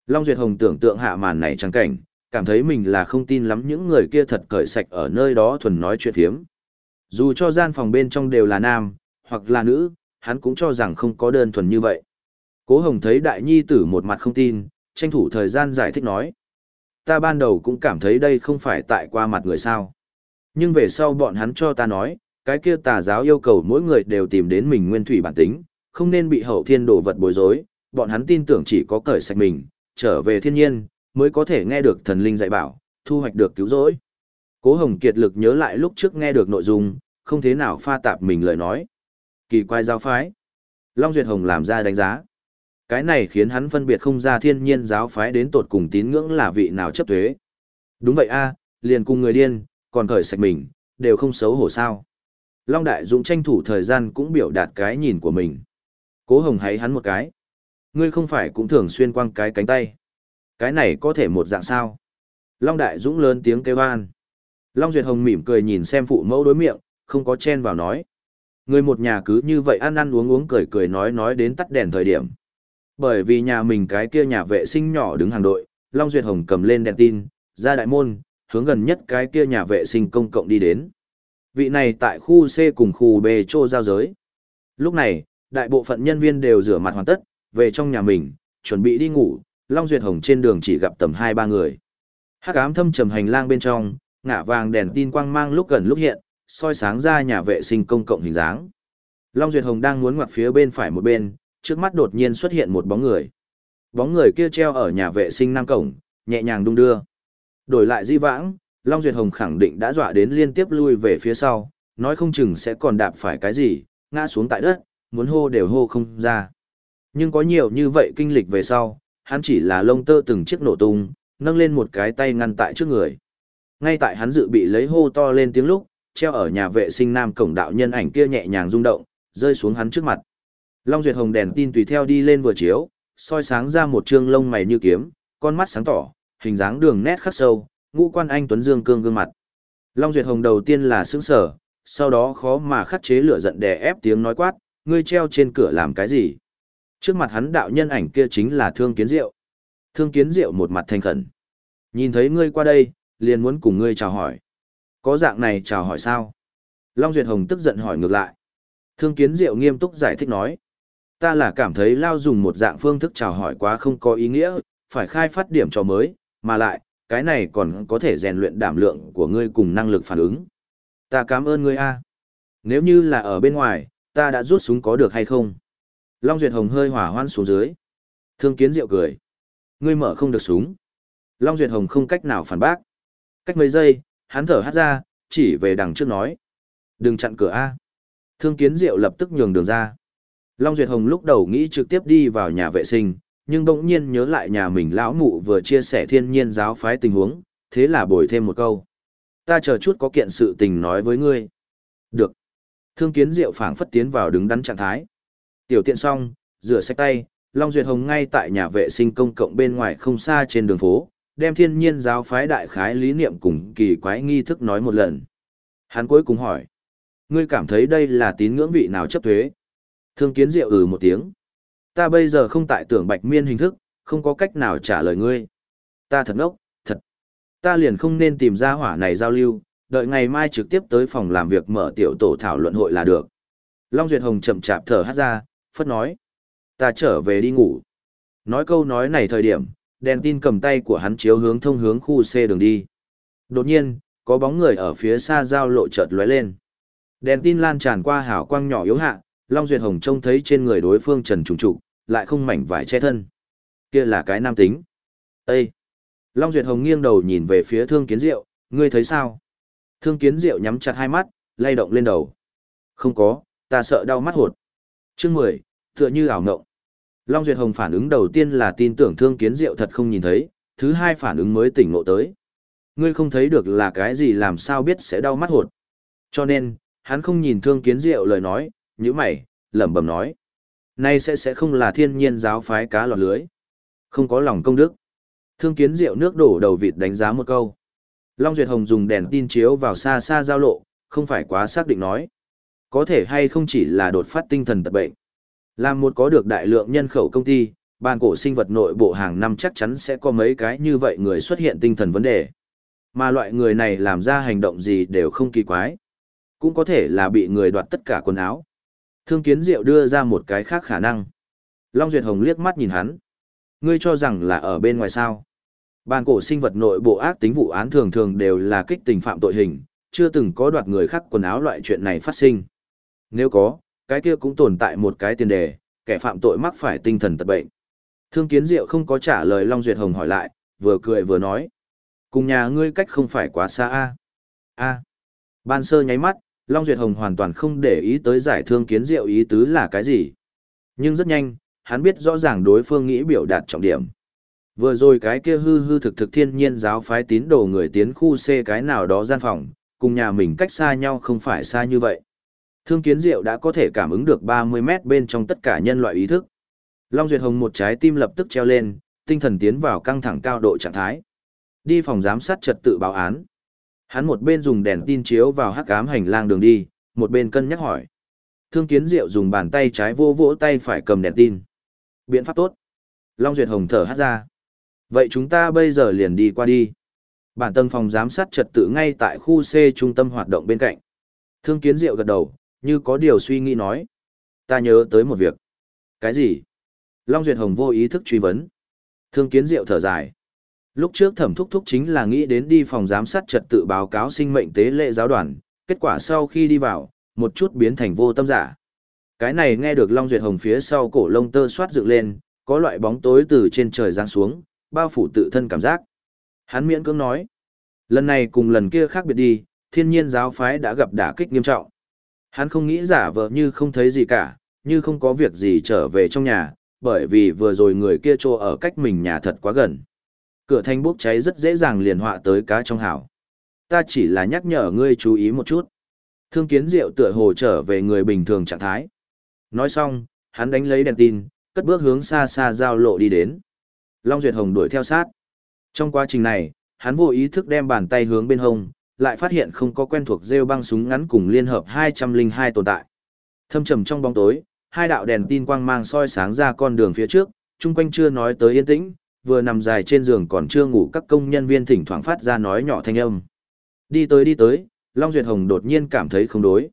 Long Duyệt Hồng tưởng tượng hạ màn này trắng cảnh, cảm thấy mình là không tin lắm những người kia thật cởi sạch ở nơi đó thuần nói chuyện thiếm. Dù cho gian phòng bên trong đều là nam, hoặc là nữ, hắn cũng cho rằng không có đơn thuần như vậy. Cố Hồng thấy đại nhi tử một mặt không tin, tranh thủ thời gian giải thích nói. Ta ban đầu cũng cảm thấy đây không phải tại qua mặt người sao. Nhưng về sau bọn hắn cho ta nói, cái kia tà giáo yêu cầu mỗi người đều tìm đến mình nguyên thủy bản tính, không nên bị hậu thiên đổ vật bối rối, bọn hắn tin tưởng chỉ có cởi sạch mình, trở về thiên nhiên, mới có thể nghe được thần linh dạy bảo, thu hoạch được cứu rỗi. Cố Hồng kiệt lực nhớ lại lúc trước nghe được nội dung, không thế nào pha tạp mình lời nói. Kỳ quái giáo phái. Long Duyệt Hồng làm ra đánh giá. Cái này khiến hắn phân biệt không ra thiên nhiên giáo phái đến tột cùng tín ngưỡng là vị nào chấp thuế. Đúng vậy a, liền cùng người điên, còn cởi sạch mình, đều không xấu hổ sao. Long Đại Dũng tranh thủ thời gian cũng biểu đạt cái nhìn của mình. Cố Hồng hãy hắn một cái. Ngươi không phải cũng thường xuyên quăng cái cánh tay. Cái này có thể một dạng sao? Long Đại Dũng lớn tiếng kêu an. Long Duyệt Hồng mỉm cười nhìn xem phụ mẫu đối miệng, không có chen vào nói. Người một nhà cứ như vậy ăn ăn uống uống cười cười nói nói đến tắt đèn thời điểm. Bởi vì nhà mình cái kia nhà vệ sinh nhỏ đứng hàng đội, Long Duyệt Hồng cầm lên đèn tin, ra đại môn, hướng gần nhất cái kia nhà vệ sinh công cộng đi đến. Vị này tại khu C cùng khu B trô giao giới. Lúc này, đại bộ phận nhân viên đều rửa mặt hoàn tất, về trong nhà mình, chuẩn bị đi ngủ, Long Duyệt Hồng trên đường chỉ gặp tầm 2-3 người. Hắc ám thâm trầm hành lang bên trong, ngả vàng đèn tin quang mang lúc gần lúc hiện, soi sáng ra nhà vệ sinh công cộng hình dáng. Long Duyệt Hồng đang muốn ngoặt phía bên phải một bên, trước mắt đột nhiên xuất hiện một bóng người. Bóng người kia treo ở nhà vệ sinh nam cổng, nhẹ nhàng đung đưa. Đổi lại di vãng, Long Duyệt Hồng khẳng định đã dọa đến liên tiếp lui về phía sau, nói không chừng sẽ còn đạp phải cái gì, ngã xuống tại đất, muốn hô đều hô không ra. Nhưng có nhiều như vậy kinh lịch về sau, hắn chỉ là lông tơ từng chiếc nổ tung, nâng lên một cái tay ngăn tại trước người. Ngay tại hắn dự bị lấy hô to lên tiếng lúc, treo ở nhà vệ sinh nam cổng đạo nhân ảnh kia nhẹ nhàng rung động, rơi xuống hắn trước mặt. Long Duyệt Hồng đèn tin tùy theo đi lên vừa chiếu, soi sáng ra một trương lông mày như kiếm, con mắt sáng tỏ, hình dáng đường nét khắc sâu, ngũ quan anh tuấn dương cương gương mặt. Long Duyệt Hồng đầu tiên là sững sờ sau đó khó mà khắc chế lửa giận đè ép tiếng nói quát, ngươi treo trên cửa làm cái gì? Trước mặt hắn đạo nhân ảnh kia chính là Thương Kiến Diệu. Thương Kiến Diệu một mặt thành khẩn. Nhìn thấy ngươi qua đây, liền muốn cùng ngươi chào hỏi. Có dạng này chào hỏi sao? Long Duyệt Hồng tức giận hỏi ngược lại. Thương Kiến Diệu nghiêm túc giải thích nói. Ta là cảm thấy Lao dùng một dạng phương thức chào hỏi quá không có ý nghĩa, phải khai phát điểm cho mới, mà lại, cái này còn có thể rèn luyện đảm lượng của ngươi cùng năng lực phản ứng. Ta cảm ơn ngươi a. Nếu như là ở bên ngoài, ta đã rút súng có được hay không? Long Duyệt Hồng hơi hỏa hoan xuống dưới. Thương Kiến Diệu cười. Ngươi mở không được súng. Long Duyệt Hồng không cách nào phản bác. Cách mấy giây, hắn thở hắt ra, chỉ về đằng trước nói. Đừng chặn cửa A. Thương Kiến Diệu lập tức nhường đường ra. Long Duyệt Hồng lúc đầu nghĩ trực tiếp đi vào nhà vệ sinh, nhưng bỗng nhiên nhớ lại nhà mình lão mụ vừa chia sẻ thiên nhiên giáo phái tình huống, thế là bồi thêm một câu. Ta chờ chút có kiện sự tình nói với ngươi. Được. Thương Kiến Diệu phảng phất tiến vào đứng đắn trạng thái. Tiểu tiện xong, rửa sạch tay, Long Duyệt Hồng ngay tại nhà vệ sinh công cộng bên ngoài không xa trên đường phố, đem thiên nhiên giáo phái đại khái lý niệm cùng kỳ quái nghi thức nói một lần. Hắn cuối cùng hỏi, ngươi cảm thấy đây là tín ngưỡng vị nào chấp thuế? Thương kiến diệu ừ một tiếng. Ta bây giờ không tại tưởng bạch miên hình thức, không có cách nào trả lời ngươi. Ta thật ngốc, thật. Ta liền không nên tìm ra hỏa này giao lưu, đợi ngày mai trực tiếp tới phòng làm việc mở tiểu tổ thảo luận hội là được. Long Duyệt Hồng chậm chạp thở hát ra, phất nói. Ta trở về đi ngủ. Nói câu nói này thời điểm, đèn tin cầm tay của hắn chiếu hướng thông hướng khu C đường đi. Đột nhiên, có bóng người ở phía xa giao lộ chợt lóe lên. Đèn tin lan tràn qua hào quang nhỏ yếu hạ, Long Duyệt Hồng trông thấy trên người đối phương trần trùng trụ, lại không mảnh vải che thân. Kia là cái nam tính. Ê! Long Duyệt Hồng nghiêng đầu nhìn về phía Thương Kiến Diệu, ngươi thấy sao? Thương Kiến Diệu nhắm chặt hai mắt, lay động lên đầu. Không có, ta sợ đau mắt hột. Chương 10, tựa như ảo ngộng. Long Duyệt Hồng phản ứng đầu tiên là tin tưởng Thương Kiến Diệu thật không nhìn thấy, thứ hai phản ứng mới tỉnh ngộ tới. Ngươi không thấy được là cái gì làm sao biết sẽ đau mắt hột. Cho nên, hắn không nhìn Thương Kiến Diệu lời nói, như mày, lẩm bẩm nói. Nay sẽ sẽ không là thiên nhiên giáo phái cá lọt lưới. Không có lòng công đức. Thương Kiến Diệu nước đổ đầu vịt đánh giá một câu. Long Duyệt Hồng dùng đèn tin chiếu vào xa xa giao lộ, không phải quá xác định nói. Có thể hay không chỉ là đột phát tinh thần tật bệnh. Làm một có được đại lượng nhân khẩu công ty, ban cổ sinh vật nội bộ hàng năm chắc chắn sẽ có mấy cái như vậy người xuất hiện tinh thần vấn đề. Mà loại người này làm ra hành động gì đều không kỳ quái. Cũng có thể là bị người đoạt tất cả quần áo. Thương kiến diệu đưa ra một cái khác khả năng. Long Duyệt Hồng liếc mắt nhìn hắn. Ngươi cho rằng là ở bên ngoài sao. Ban cổ sinh vật nội bộ ác tính vụ án thường thường đều là kích tình phạm tội hình, chưa từng có đoạt người khác quần áo loại chuyện này phát sinh. Nếu có, cái kia cũng tồn tại một cái tiền đề, kẻ phạm tội mắc phải tinh thần tật bệnh. Thương Kiến Diệu không có trả lời Long Duyệt Hồng hỏi lại, vừa cười vừa nói. Cùng nhà ngươi cách không phải quá xa a a Ban sơ nháy mắt, Long Duyệt Hồng hoàn toàn không để ý tới giải Thương Kiến Diệu ý tứ là cái gì. Nhưng rất nhanh, hắn biết rõ ràng đối phương nghĩ biểu đạt trọng điểm. Vừa rồi cái kia hư hư thực thực thiên nhiên giáo phái tín đồ người tiến khu C cái nào đó gian phòng, cùng nhà mình cách xa nhau không phải xa như vậy. Thương kiến diệu đã có thể cảm ứng được 30 mét bên trong tất cả nhân loại ý thức. Long Duyệt Hồng một trái tim lập tức treo lên, tinh thần tiến vào căng thẳng cao độ trạng thái. Đi phòng giám sát trật tự báo án. Hắn một bên dùng đèn tin chiếu vào hắc ám hành lang đường đi, một bên cân nhắc hỏi. Thương kiến diệu dùng bàn tay trái vô vỗ tay phải cầm đèn tin. Biện pháp tốt. Long Duyệt Hồng thở hát ra. Vậy chúng ta bây giờ liền đi qua đi. Bản tầng phòng giám sát trật tự ngay tại khu C trung tâm hoạt động bên cạnh. Thương kiến diệu gật đầu, như có điều suy nghĩ nói. Ta nhớ tới một việc. Cái gì? Long Duyệt Hồng vô ý thức truy vấn. Thương kiến diệu thở dài. Lúc trước thẩm thúc thúc chính là nghĩ đến đi phòng giám sát trật tự báo cáo sinh mệnh tế lệ giáo đoàn, kết quả sau khi đi vào, một chút biến thành vô tâm giả. Cái này nghe được Long Duyệt Hồng phía sau cổ lông tơ xoát dựng lên, có loại bóng tối từ trên trời giáng xuống, bao phủ tự thân cảm giác. Hắn miễn cưỡng nói, lần này cùng lần kia khác biệt đi, thiên nhiên giáo phái đã gặp đả kích nghiêm trọng. Hắn không nghĩ giả vờ như không thấy gì cả, như không có việc gì trở về trong nhà, bởi vì vừa rồi người kia trô ở cách mình nhà thật quá gần. Cửa thanh bốc cháy rất dễ dàng liền họa tới cá trong hảo. Ta chỉ là nhắc nhở ngươi chú ý một chút. Thương kiến diệu tựa hồ trở về người bình thường trạng thái. Nói xong, hắn đánh lấy đèn tin, cất bước hướng xa xa giao lộ đi đến. Long Duyệt Hồng đuổi theo sát. Trong quá trình này, hắn vô ý thức đem bàn tay hướng bên hông, lại phát hiện không có quen thuộc rêu băng súng ngắn cùng liên hợp 202 tồn tại. Thâm trầm trong bóng tối, hai đạo đèn tin quang mang soi sáng ra con đường phía trước, chung quanh chưa nói tới yên tĩnh, vừa nằm dài trên giường còn chưa ngủ các công nhân viên thỉnh thoảng phát ra nói nhỏ thanh âm. Đi tới đi tới, Long Duyệt Hồng đột nhiên cảm thấy không đối.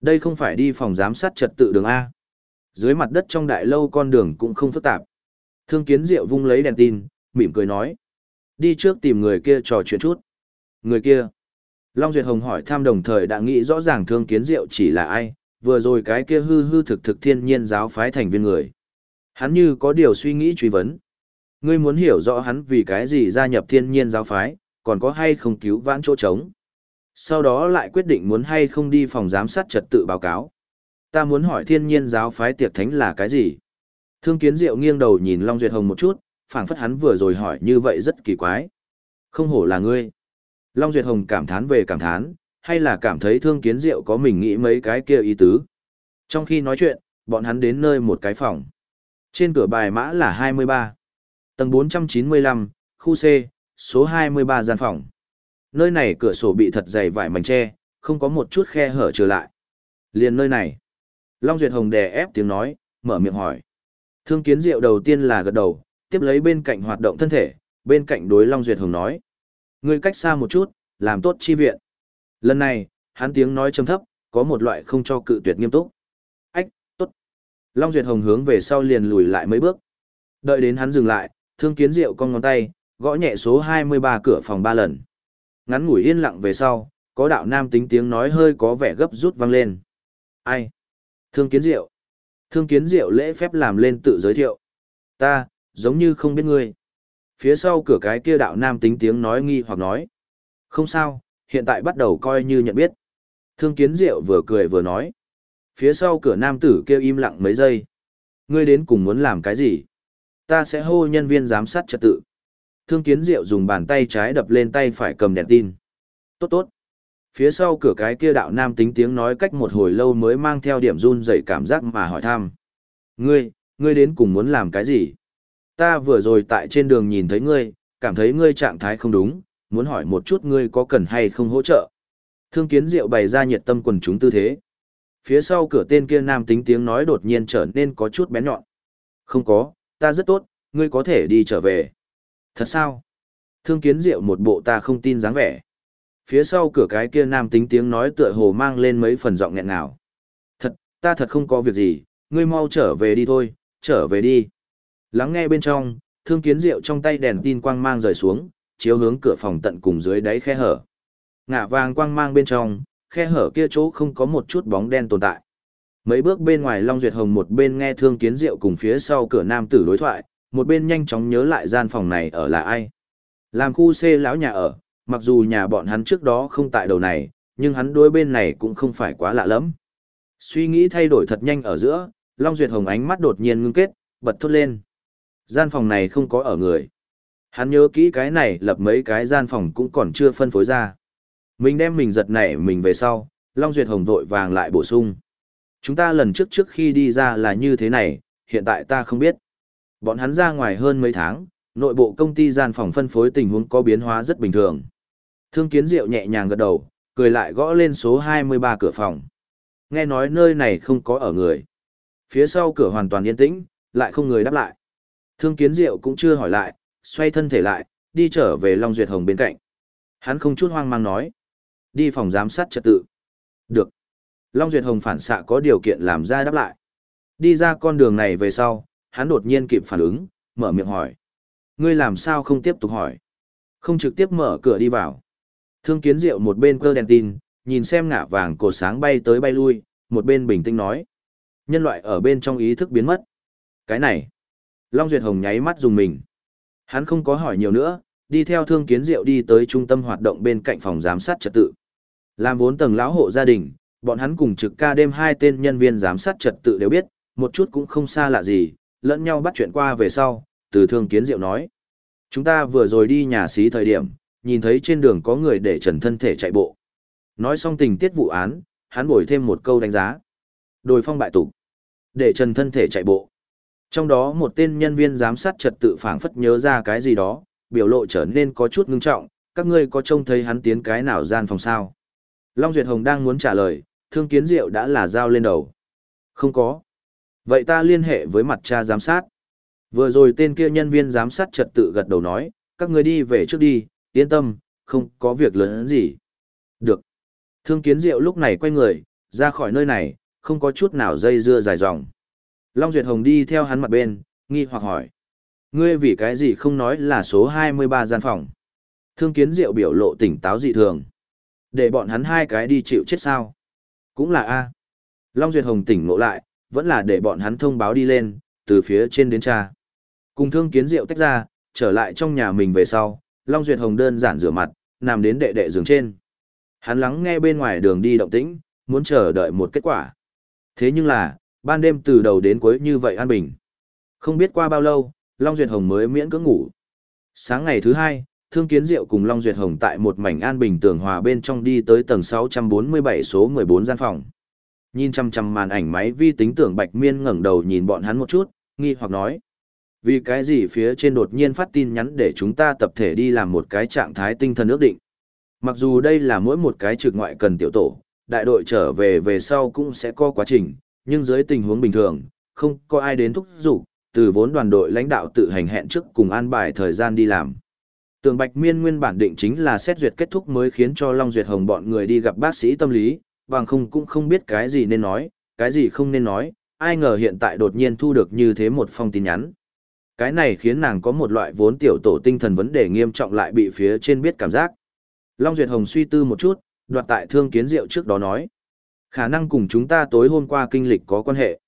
Đây không phải đi phòng giám sát trật tự đường A. Dưới mặt đất trong đại lâu con đường cũng không phức tạp. Thương kiến diệu vung lấy đèn tin, mỉm cười nói. Đi trước tìm người kia trò chuyện chút. Người kia. Long Duyệt Hồng hỏi thăm đồng thời đã nghĩ rõ ràng thương kiến diệu chỉ là ai, vừa rồi cái kia hư hư thực thực thiên nhiên giáo phái thành viên người. Hắn như có điều suy nghĩ truy vấn. Ngươi muốn hiểu rõ hắn vì cái gì gia nhập thiên nhiên giáo phái, còn có hay không cứu vãn chỗ trống. Sau đó lại quyết định muốn hay không đi phòng giám sát trật tự báo cáo. Ta muốn hỏi thiên nhiên giáo phái tiệc thánh là cái gì? Thương kiến diệu nghiêng đầu nhìn Long Duyệt Hồng một chút, phảng phất hắn vừa rồi hỏi như vậy rất kỳ quái. Không hổ là ngươi. Long Duyệt Hồng cảm thán về cảm thán, hay là cảm thấy thương kiến diệu có mình nghĩ mấy cái kia ý tứ. Trong khi nói chuyện, bọn hắn đến nơi một cái phòng. Trên cửa bài mã là 23. Tầng 495, khu C, số 23 gian phòng. Nơi này cửa sổ bị thật dày vải mảnh tre, không có một chút khe hở trở lại. Liền nơi này. Long Duyệt Hồng đè ép tiếng nói, mở miệng hỏi. Thương kiến diệu đầu tiên là gật đầu, tiếp lấy bên cạnh hoạt động thân thể, bên cạnh đối Long Duyệt Hồng nói. Ngươi cách xa một chút, làm tốt chi viện. Lần này, hắn tiếng nói trầm thấp, có một loại không cho cự tuyệt nghiêm túc. Ách, tốt. Long Duyệt Hồng hướng về sau liền lùi lại mấy bước. Đợi đến hắn dừng lại, thương kiến diệu con ngón tay, gõ nhẹ số 23 cửa phòng ba lần. Ngắn ngủi yên lặng về sau, có đạo nam tính tiếng nói hơi có vẻ gấp rút vang lên. Ai? Thương kiến diệu. Thương kiến diệu lễ phép làm lên tự giới thiệu. Ta, giống như không biết ngươi. Phía sau cửa cái kia đạo nam tính tiếng nói nghi hoặc nói. Không sao, hiện tại bắt đầu coi như nhận biết. Thương kiến diệu vừa cười vừa nói. Phía sau cửa nam tử kêu im lặng mấy giây. Ngươi đến cùng muốn làm cái gì? Ta sẽ hô nhân viên giám sát trật tự. Thương kiến diệu dùng bàn tay trái đập lên tay phải cầm đèn tin. Tốt tốt. Phía sau cửa cái kia đạo nam tính tiếng nói cách một hồi lâu mới mang theo điểm run dậy cảm giác mà hỏi thăm. Ngươi, ngươi đến cùng muốn làm cái gì? Ta vừa rồi tại trên đường nhìn thấy ngươi, cảm thấy ngươi trạng thái không đúng, muốn hỏi một chút ngươi có cần hay không hỗ trợ. Thương kiến diệu bày ra nhiệt tâm quần chúng tư thế. Phía sau cửa tên kia nam tính tiếng nói đột nhiên trở nên có chút bén nhọn. Không có, ta rất tốt, ngươi có thể đi trở về. Thật sao? Thương kiến diệu một bộ ta không tin dáng vẻ. Phía sau cửa cái kia nam tính tiếng nói tựa hồ mang lên mấy phần giọng nghẹn nào. Thật, ta thật không có việc gì, ngươi mau trở về đi thôi, trở về đi. Lắng nghe bên trong, thương kiến rượu trong tay đèn tin quang mang rời xuống, chiếu hướng cửa phòng tận cùng dưới đáy khe hở. Ngả vàng quang mang bên trong, khe hở kia chỗ không có một chút bóng đen tồn tại. Mấy bước bên ngoài Long Duyệt Hồng một bên nghe thương kiến rượu cùng phía sau cửa nam tử đối thoại, một bên nhanh chóng nhớ lại gian phòng này ở là ai. Làm khu C lão nhà ở, mặc dù nhà bọn hắn trước đó không tại đầu này, nhưng hắn đối bên này cũng không phải quá lạ lắm. Suy nghĩ thay đổi thật nhanh ở giữa, Long Duyệt Hồng ánh mắt đột nhiên ngưng kết, bật thốt lên. Gian phòng này không có ở người. Hắn nhớ kỹ cái này lập mấy cái gian phòng cũng còn chưa phân phối ra. Mình đem mình giật nảy mình về sau, Long Duyệt Hồng vội vàng lại bổ sung. Chúng ta lần trước trước khi đi ra là như thế này, hiện tại ta không biết. Bọn hắn ra ngoài hơn mấy tháng, nội bộ công ty gian phòng phân phối tình huống có biến hóa rất bình thường. Thương Kiến Diệu nhẹ nhàng gật đầu, cười lại gõ lên số 23 cửa phòng. Nghe nói nơi này không có ở người. Phía sau cửa hoàn toàn yên tĩnh, lại không người đáp lại. Thương Kiến Diệu cũng chưa hỏi lại, xoay thân thể lại, đi trở về Long Duyệt Hồng bên cạnh. Hắn không chút hoang mang nói. Đi phòng giám sát trật tự. Được. Long Duyệt Hồng phản xạ có điều kiện làm ra đáp lại. Đi ra con đường này về sau, hắn đột nhiên kịp phản ứng, mở miệng hỏi. Ngươi làm sao không tiếp tục hỏi? Không trực tiếp mở cửa đi vào. Thương kiến diệu một bên cơ đèn tin, nhìn xem ngả vàng cột sáng bay tới bay lui, một bên bình tĩnh nói. Nhân loại ở bên trong ý thức biến mất. Cái này. Long Duyệt Hồng nháy mắt dùng mình. Hắn không có hỏi nhiều nữa, đi theo thương kiến diệu đi tới trung tâm hoạt động bên cạnh phòng giám sát trật tự. Làm vốn tầng lão hộ gia đình, bọn hắn cùng trực ca đêm hai tên nhân viên giám sát trật tự đều biết, một chút cũng không xa lạ gì, lẫn nhau bắt chuyện qua về sau, từ thương kiến diệu nói. Chúng ta vừa rồi đi nhà xí thời điểm, nhìn thấy trên đường có người để trần thân thể chạy bộ. Nói xong tình tiết vụ án, hắn bồi thêm một câu đánh giá. Đồi phong bại tục. Để trần thân thể chạy bộ. Trong đó một tên nhân viên giám sát trật tự phảng phất nhớ ra cái gì đó, biểu lộ trở nên có chút ngưng trọng, các ngươi có trông thấy hắn tiến cái nào gian phòng sao? Long Duyệt Hồng đang muốn trả lời, thương kiến diệu đã là dao lên đầu. Không có. Vậy ta liên hệ với mặt cha giám sát. Vừa rồi tên kia nhân viên giám sát trật tự gật đầu nói, các người đi về trước đi, yên tâm, không có việc lớn gì. Được. Thương kiến diệu lúc này quay người, ra khỏi nơi này, không có chút nào dây dưa dài dòng. Long Duyệt Hồng đi theo hắn mặt bên, nghi hoặc hỏi. Ngươi vì cái gì không nói là số 23 gian phòng. Thương kiến diệu biểu lộ tỉnh táo dị thường. Để bọn hắn hai cái đi chịu chết sao. Cũng là A. Long Duyệt Hồng tỉnh ngộ lại, vẫn là để bọn hắn thông báo đi lên, từ phía trên đến cha. Cùng thương kiến diệu tách ra, trở lại trong nhà mình về sau, Long Duyệt Hồng đơn giản rửa mặt, nằm đến đệ đệ giường trên. Hắn lắng nghe bên ngoài đường đi động tĩnh, muốn chờ đợi một kết quả. Thế nhưng là, ban đêm từ đầu đến cuối như vậy an bình. Không biết qua bao lâu, Long Duyệt Hồng mới miễn cưỡng ngủ. Sáng ngày thứ hai, Thương Kiến Diệu cùng Long Duyệt Hồng tại một mảnh an bình tường hòa bên trong đi tới tầng 647 số 14 gian phòng. Nhìn chăm chăm màn ảnh máy vi tính tưởng Bạch Miên ngẩng đầu nhìn bọn hắn một chút, nghi hoặc nói. Vì cái gì phía trên đột nhiên phát tin nhắn để chúng ta tập thể đi làm một cái trạng thái tinh thần ước định. Mặc dù đây là mỗi một cái trực ngoại cần tiểu tổ, đại đội trở về về sau cũng sẽ có quá trình, nhưng dưới tình huống bình thường, không có ai đến thúc giục, từ vốn đoàn đội lãnh đạo tự hành hẹn trước cùng an bài thời gian đi làm. Tường Bạch Miên nguyên bản định chính là xét duyệt kết thúc mới khiến cho Long Duyệt Hồng bọn người đi gặp bác sĩ tâm lý, bằng không cũng không biết cái gì nên nói, cái gì không nên nói, ai ngờ hiện tại đột nhiên thu được như thế một phong tin nhắn. Cái này khiến nàng có một loại vốn tiểu tổ tinh thần vấn đề nghiêm trọng lại bị phía trên biết cảm giác. Long Duyệt Hồng suy tư một chút, đoạt tại thương kiến diệu trước đó nói. Khả năng cùng chúng ta tối hôm qua kinh lịch có quan hệ.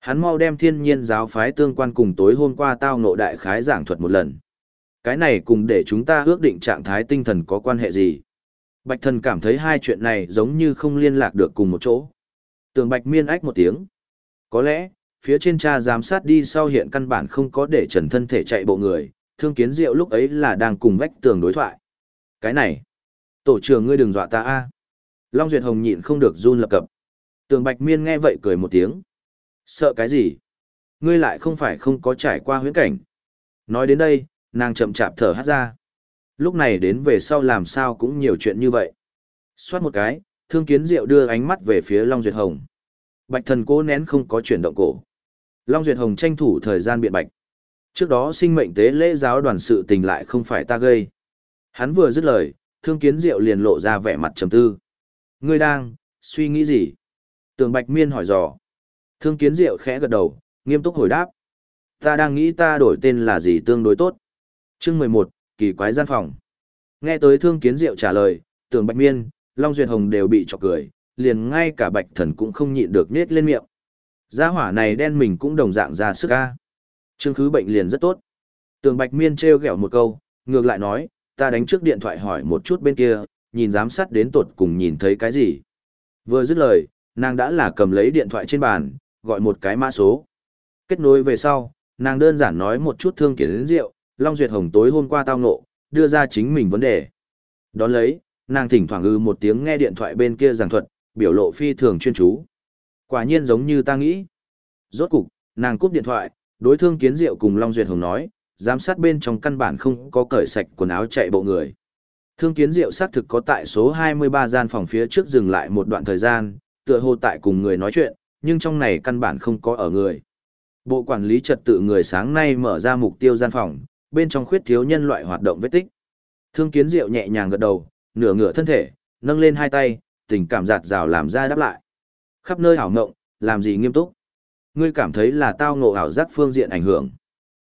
Hắn mau đem thiên nhiên giáo phái tương quan cùng tối hôm qua tao ngộ đại khái giảng thuật một lần. Cái này cùng để chúng ta ước định trạng thái tinh thần có quan hệ gì. Bạch thần cảm thấy hai chuyện này giống như không liên lạc được cùng một chỗ. Tường bạch miên ách một tiếng. Có lẽ, phía trên cha giám sát đi sau hiện căn bản không có để trần thân thể chạy bộ người, thương kiến diệu lúc ấy là đang cùng vách tường đối thoại. Cái này, tổ trưởng ngươi đừng dọa ta a. Long Duyệt Hồng nhịn không được run lập cập. Tường Bạch Miên nghe vậy cười một tiếng. Sợ cái gì? Ngươi lại không phải không có trải qua huyễn cảnh. Nói đến đây, nàng chậm chạp thở hát ra. Lúc này đến về sau làm sao cũng nhiều chuyện như vậy. Xoát một cái, thương kiến diệu đưa ánh mắt về phía Long Duyệt Hồng. Bạch thần cố nén không có chuyển động cổ. Long Duyệt Hồng tranh thủ thời gian biện bạch. Trước đó sinh mệnh tế lễ giáo đoàn sự tình lại không phải ta gây. Hắn vừa dứt lời, thương kiến diệu liền lộ ra vẻ mặt trầm tư. Ngươi đang, suy nghĩ gì? Tường Bạch Miên hỏi dò. Thương kiến diệu khẽ gật đầu, nghiêm túc hồi đáp. Ta đang nghĩ ta đổi tên là gì tương đối tốt. Chương mười một, kỳ quái gian phòng. Nghe tới thương kiến diệu trả lời, tường Bạch Miên, Long Duyệt Hồng đều bị chọc cười, liền ngay cả Bạch Thần cũng không nhịn được nết lên miệng. Gia hỏa này đen mình cũng đồng dạng ra sức ca. Trương khứ bệnh liền rất tốt. Tường Bạch Miên treo gẹo một câu, ngược lại nói, ta đánh trước điện thoại hỏi một chút bên kia, nhìn giám sát đến tột cùng nhìn thấy cái gì. Vừa dứt lời, nàng đã là cầm lấy điện thoại trên bàn, gọi một cái mã số. Kết nối về sau, nàng đơn giản nói một chút thương kiến đến rượu, Long Duyệt Hồng tối hôm qua tao ngộ, đưa ra chính mình vấn đề. Đón lấy, nàng thỉnh thoảng ư một tiếng nghe điện thoại bên kia giảng thuật, biểu lộ phi thường chuyên chú. Quả nhiên giống như ta nghĩ. Rốt cục, nàng cúp điện thoại, đối thương kiến diệu cùng Long Duyệt Hồng nói, giám sát bên trong căn bản không có cởi sạch quần áo chạy bộ người. Thương kiến diệu xác thực có tại số 23 gian phòng phía trước dừng lại một đoạn thời gian, tựa hồ tại cùng người nói chuyện, nhưng trong này căn bản không có ở người. Bộ quản lý trật tự người sáng nay mở ra mục tiêu gian phòng, bên trong khuyết thiếu nhân loại hoạt động vết tích. Thương kiến diệu nhẹ nhàng gật đầu, nửa ngửa thân thể, nâng lên hai tay, tình cảm giạt rào làm ra đáp lại. Khắp nơi hảo ngộng, làm gì nghiêm túc. Ngươi cảm thấy là tao ngộ ảo giác phương diện ảnh hưởng.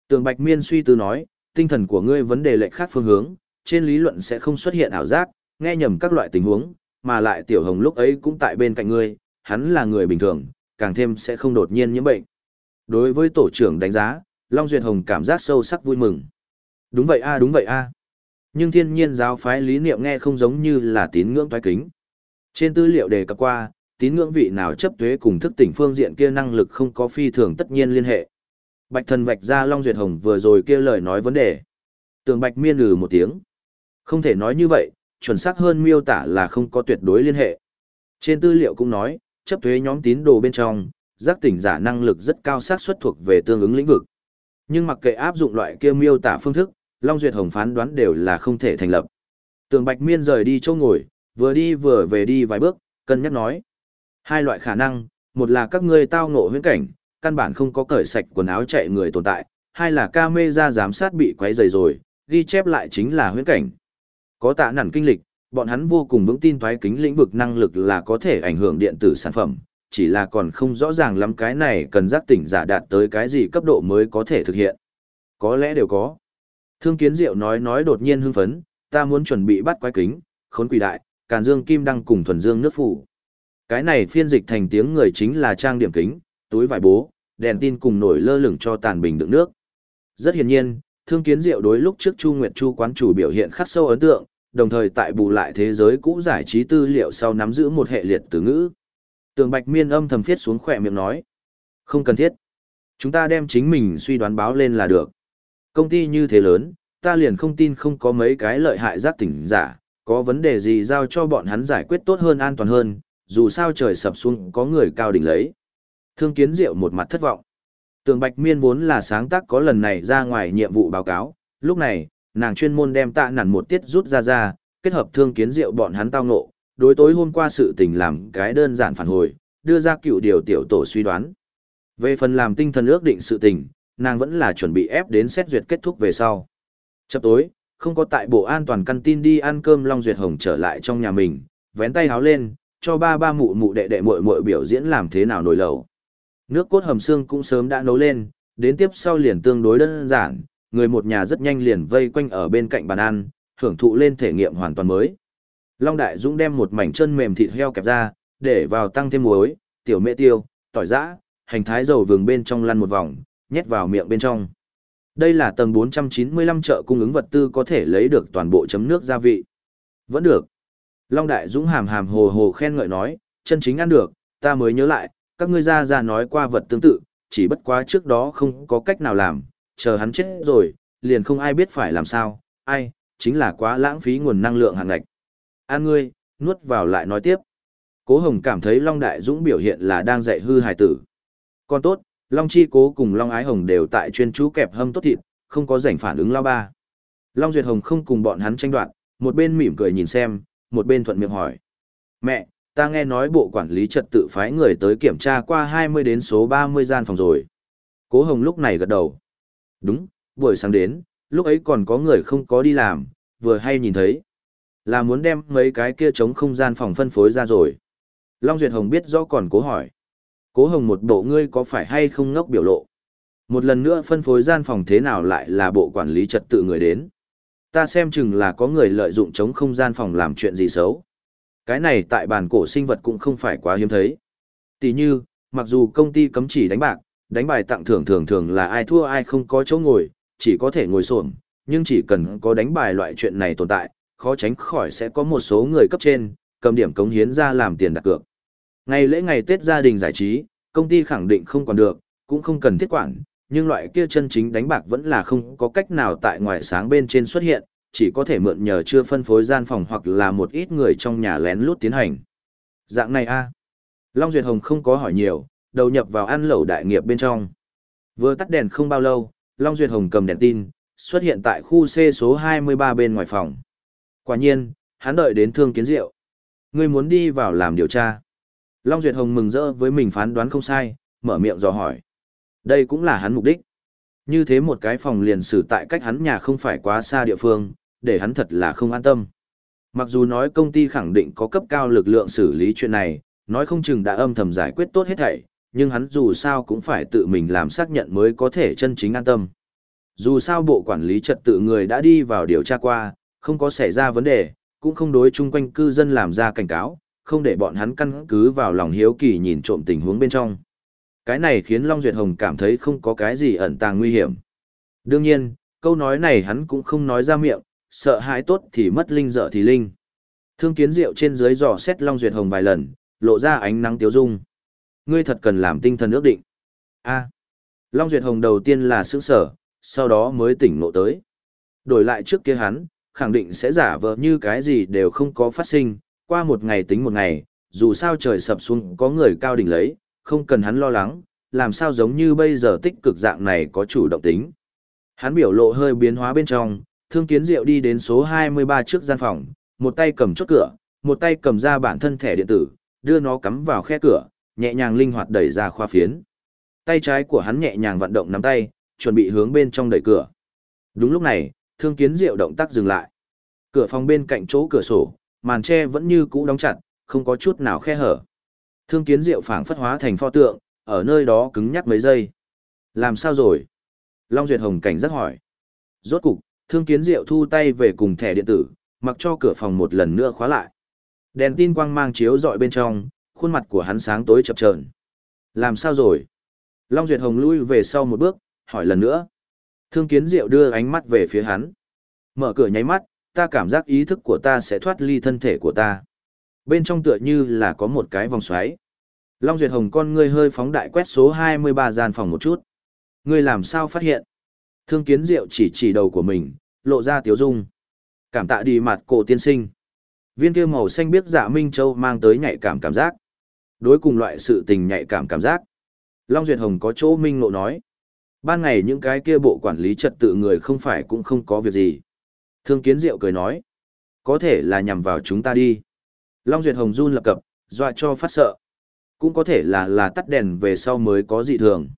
Tường Bạch Miên suy tư nói, tinh thần của ngươi vấn đề lệch khác phương hướng, trên lý luận sẽ không xuất hiện ảo giác, nghe nhầm các loại tình huống, mà lại Tiểu Hồng lúc ấy cũng tại bên cạnh ngươi, hắn là người bình thường, càng thêm sẽ không đột nhiên nhiễm bệnh. Đối với tổ trưởng đánh giá, Long Duyệt Hồng cảm giác sâu sắc vui mừng. Đúng vậy a đúng vậy a. Nhưng thiên nhiên giáo phái lý niệm nghe không giống như là tín ngưỡng thoái kính. Trên tư liệu đề cập qua, tín ngưỡng vị nào chấp tuế cùng thức tỉnh phương diện kia năng lực không có phi thường tất nhiên liên hệ. Bạch thần vạch ra Long Duyệt Hồng vừa rồi kia lời nói vấn đề. Tường Bạch miên lừ một tiếng. Không thể nói như vậy, chuẩn xác hơn miêu tả là không có tuyệt đối liên hệ. Trên tư liệu cũng nói, chấp thuế nhóm tín đồ bên trong, giác tỉnh giả năng lực rất cao xác suất thuộc về tương ứng lĩnh vực. Nhưng mặc kệ áp dụng loại kia miêu tả phương thức, Long Duyệt Hồng phán đoán đều là không thể thành lập. Tường Bạch Miên rời đi chỗ ngồi, vừa đi vừa về đi vài bước, cân nhắc nói. Hai loại khả năng, một là các ngươi tao ngộ huyễn cảnh, căn bản không có cởi sạch quần áo chạy người tồn tại, hai là camera giám sát bị quấy rầy rồi, ghi chép lại chính là huyễn cảnh. Có tạ nản kinh lịch, bọn hắn vô cùng vững tin thoái kính lĩnh vực năng lực là có thể ảnh hưởng điện tử sản phẩm, chỉ là còn không rõ ràng lắm cái này cần giác tỉnh giả đạt tới cái gì cấp độ mới có thể thực hiện. Có lẽ đều có. Thương kiến diệu nói nói đột nhiên hưng phấn, ta muốn chuẩn bị bắt quái kính, khốn quỷ đại, càn dương kim đăng cùng thuần dương nước phủ. Cái này phiên dịch thành tiếng người chính là trang điểm kính, túi vải bố, đèn tin cùng nổi lơ lửng cho tàn bình đựng nước. Rất hiển nhiên, thương kiến diệu đối lúc trước Chu Nguyệt Chu quán chủ biểu hiện khắc sâu ấn tượng, đồng thời tại bù lại thế giới cũ giải trí tư liệu sau nắm giữ một hệ liệt từ ngữ. Tường Bạch Miên âm thầm thiết xuống khỏe miệng nói. Không cần thiết. Chúng ta đem chính mình suy đoán báo lên là được. Công ty như thế lớn, ta liền không tin không có mấy cái lợi hại giác tỉnh giả, có vấn đề gì giao cho bọn hắn giải quyết tốt hơn an toàn hơn, dù sao trời sập xuống có người cao đỉnh lấy. Thương kiến diệu một mặt thất vọng. Tường Bạch Miên vốn là sáng tác có lần này ra ngoài nhiệm vụ báo cáo, lúc này, nàng chuyên môn đem tạ nản một tiết rút ra ra, kết hợp thương kiến rượu bọn hắn tao ngộ, đối tối hôm qua sự tình làm cái đơn giản phản hồi, đưa ra cựu điều tiểu tổ suy đoán. Về phần làm tinh thần ước định sự tình, nàng vẫn là chuẩn bị ép đến xét duyệt kết thúc về sau. Chập tối, không có tại bộ an toàn căn tin đi ăn cơm Long Duyệt Hồng trở lại trong nhà mình, vén tay háo lên, cho ba ba mụ mụ đệ đệ muội muội biểu diễn làm thế nào nổi lầu. Nước cốt hầm xương cũng sớm đã nấu lên, đến tiếp sau liền tương đối đơn giản, người một nhà rất nhanh liền vây quanh ở bên cạnh bàn ăn, hưởng thụ lên thể nghiệm hoàn toàn mới. Long Đại Dũng đem một mảnh chân mềm thịt heo kẹp ra, để vào tăng thêm muối, tiểu mễ tiêu, tỏi giã, hành thái dầu vừng bên trong lăn một vòng, nhét vào miệng bên trong. Đây là tầng 495 chợ cung ứng vật tư có thể lấy được toàn bộ chấm nước gia vị. Vẫn được. Long Đại Dũng hàm hàm hồ hồ khen ngợi nói, chân chính ăn được, ta mới nhớ lại, các ngươi ra ra nói qua vật tương tự, chỉ bất quá trước đó không có cách nào làm, chờ hắn chết rồi, liền không ai biết phải làm sao, ai, chính là quá lãng phí nguồn năng lượng hàng ngạch. An ngươi, nuốt vào lại nói tiếp. Cố Hồng cảm thấy Long Đại Dũng biểu hiện là đang dạy hư hài tử. Còn tốt, Long Chi Cố cùng Long Ái Hồng đều tại chuyên chú kẹp hâm tốt thịt, không có rảnh phản ứng lao ba. Long Duyệt Hồng không cùng bọn hắn tranh đoạt, một bên mỉm cười nhìn xem, một bên thuận miệng hỏi. Mẹ, ta nghe nói bộ quản lý trật tự phái người tới kiểm tra qua 20 đến số 30 gian phòng rồi. Cố Hồng lúc này gật đầu. Đúng, buổi sáng đến, lúc ấy còn có người không có đi làm, vừa hay nhìn thấy. Là muốn đem mấy cái kia chống không gian phòng phân phối ra rồi. Long Duyệt Hồng biết rõ còn cố hỏi. Cố Hồng một bộ ngươi có phải hay không ngốc biểu lộ. Một lần nữa phân phối gian phòng thế nào lại là bộ quản lý trật tự người đến. Ta xem chừng là có người lợi dụng chống không gian phòng làm chuyện gì xấu. Cái này tại bản cổ sinh vật cũng không phải quá hiếm thấy. Tỷ như, mặc dù công ty cấm chỉ đánh bạc, đánh bài tặng thưởng thường thường là ai thua ai không có chỗ ngồi, chỉ có thể ngồi xổm, nhưng chỉ cần có đánh bài loại chuyện này tồn tại, khó tránh khỏi sẽ có một số người cấp trên, cầm điểm cống hiến ra làm tiền đặt cược. Ngày lễ ngày Tết gia đình giải trí, công ty khẳng định không còn được, cũng không cần thiết quản, nhưng loại kia chân chính đánh bạc vẫn là không có cách nào tại ngoài sáng bên trên xuất hiện, chỉ có thể mượn nhờ chưa phân phối gian phòng hoặc là một ít người trong nhà lén lút tiến hành. Dạng này a Long Duyệt Hồng không có hỏi nhiều, đầu nhập vào ăn lẩu đại nghiệp bên trong. Vừa tắt đèn không bao lâu, Long Duyệt Hồng cầm đèn tin, xuất hiện tại khu C số 23 bên ngoài phòng. Quả nhiên, hắn đợi đến thương kiến diệu. Ngươi muốn đi vào làm điều tra. Long Duyệt Hồng mừng rỡ với mình phán đoán không sai, mở miệng dò hỏi. Đây cũng là hắn mục đích. Như thế một cái phòng liền xử tại cách hắn nhà không phải quá xa địa phương, để hắn thật là không an tâm. Mặc dù nói công ty khẳng định có cấp cao lực lượng xử lý chuyện này, nói không chừng đã âm thầm giải quyết tốt hết thảy, nhưng hắn dù sao cũng phải tự mình làm xác nhận mới có thể chân chính an tâm. Dù sao bộ quản lý trật tự người đã đi vào điều tra qua, không có xảy ra vấn đề, cũng không đối chung quanh cư dân làm ra cảnh cáo, không để bọn hắn căn cứ vào lòng hiếu kỳ nhìn trộm tình huống bên trong. Cái này khiến Long Duyệt Hồng cảm thấy không có cái gì ẩn tàng nguy hiểm. Đương nhiên, câu nói này hắn cũng không nói ra miệng, sợ hãi tốt thì mất linh dở thì linh. Thương kiến rượu trên dưới dò xét Long Duyệt Hồng vài lần, lộ ra ánh nắng tiếu dung. Ngươi thật cần làm tinh thần ước định. A. Long Duyệt Hồng đầu tiên là sững sở, sau đó mới tỉnh ngộ tới. Đổi lại trước kia hắn, khẳng định sẽ giả vờ như cái gì đều không có phát sinh, qua một ngày tính một ngày, dù sao trời sập xuống có người cao đỉnh lấy, không cần hắn lo lắng, làm sao giống như bây giờ tích cực dạng này có chủ động tính. Hắn biểu lộ hơi biến hóa bên trong, thương kiến diệu đi đến số 23 trước gian phòng, một tay cầm chốt cửa, một tay cầm ra bản thân thẻ điện tử, đưa nó cắm vào khe cửa, nhẹ nhàng linh hoạt đẩy ra khoa phiến. Tay trái của hắn nhẹ nhàng vận động nắm tay, chuẩn bị hướng bên trong đẩy cửa. Đúng lúc này, thương kiến diệu động tác dừng lại. Cửa phòng bên cạnh chỗ cửa sổ, màn tre vẫn như cũ đóng chặt, không có chút nào khe hở. Thương kiến diệu phảng phất hóa thành pho tượng, ở nơi đó cứng nhắc mấy giây. Làm sao rồi? Long Duyệt Hồng cảnh giác hỏi. Rốt cục, thương kiến diệu thu tay về cùng thẻ điện tử, mặc cho cửa phòng một lần nữa khóa lại. Đèn tin quang mang chiếu dọi bên trong, khuôn mặt của hắn sáng tối chập chờn. Làm sao rồi? Long Duyệt Hồng lui về sau một bước, hỏi lần nữa. Thương kiến diệu đưa ánh mắt về phía hắn. Mở cửa nháy mắt, ta cảm giác ý thức của ta sẽ thoát ly thân thể của ta. Bên trong tựa như là có một cái vòng xoáy. Long Duyệt Hồng con ngươi hơi phóng đại quét số 23 gian phòng một chút. Ngươi làm sao phát hiện? Thương kiến diệu chỉ chỉ đầu của mình, lộ ra tiếu dung. Cảm tạ đi mặt cổ tiên sinh. Viên kia màu xanh biết dạ Minh Châu mang tới nhạy cảm cảm giác. Đối cùng loại sự tình nhạy cảm cảm giác. Long Duyệt Hồng có chỗ minh ngộ nói. Ban ngày những cái kia bộ quản lý trật tự người không phải cũng không có việc gì. Thương Kiến Diệu cười nói. Có thể là nhằm vào chúng ta đi. Long Duyệt Hồng run lập cập, dọa cho phát sợ. Cũng có thể là là tắt đèn về sau mới có dị thường.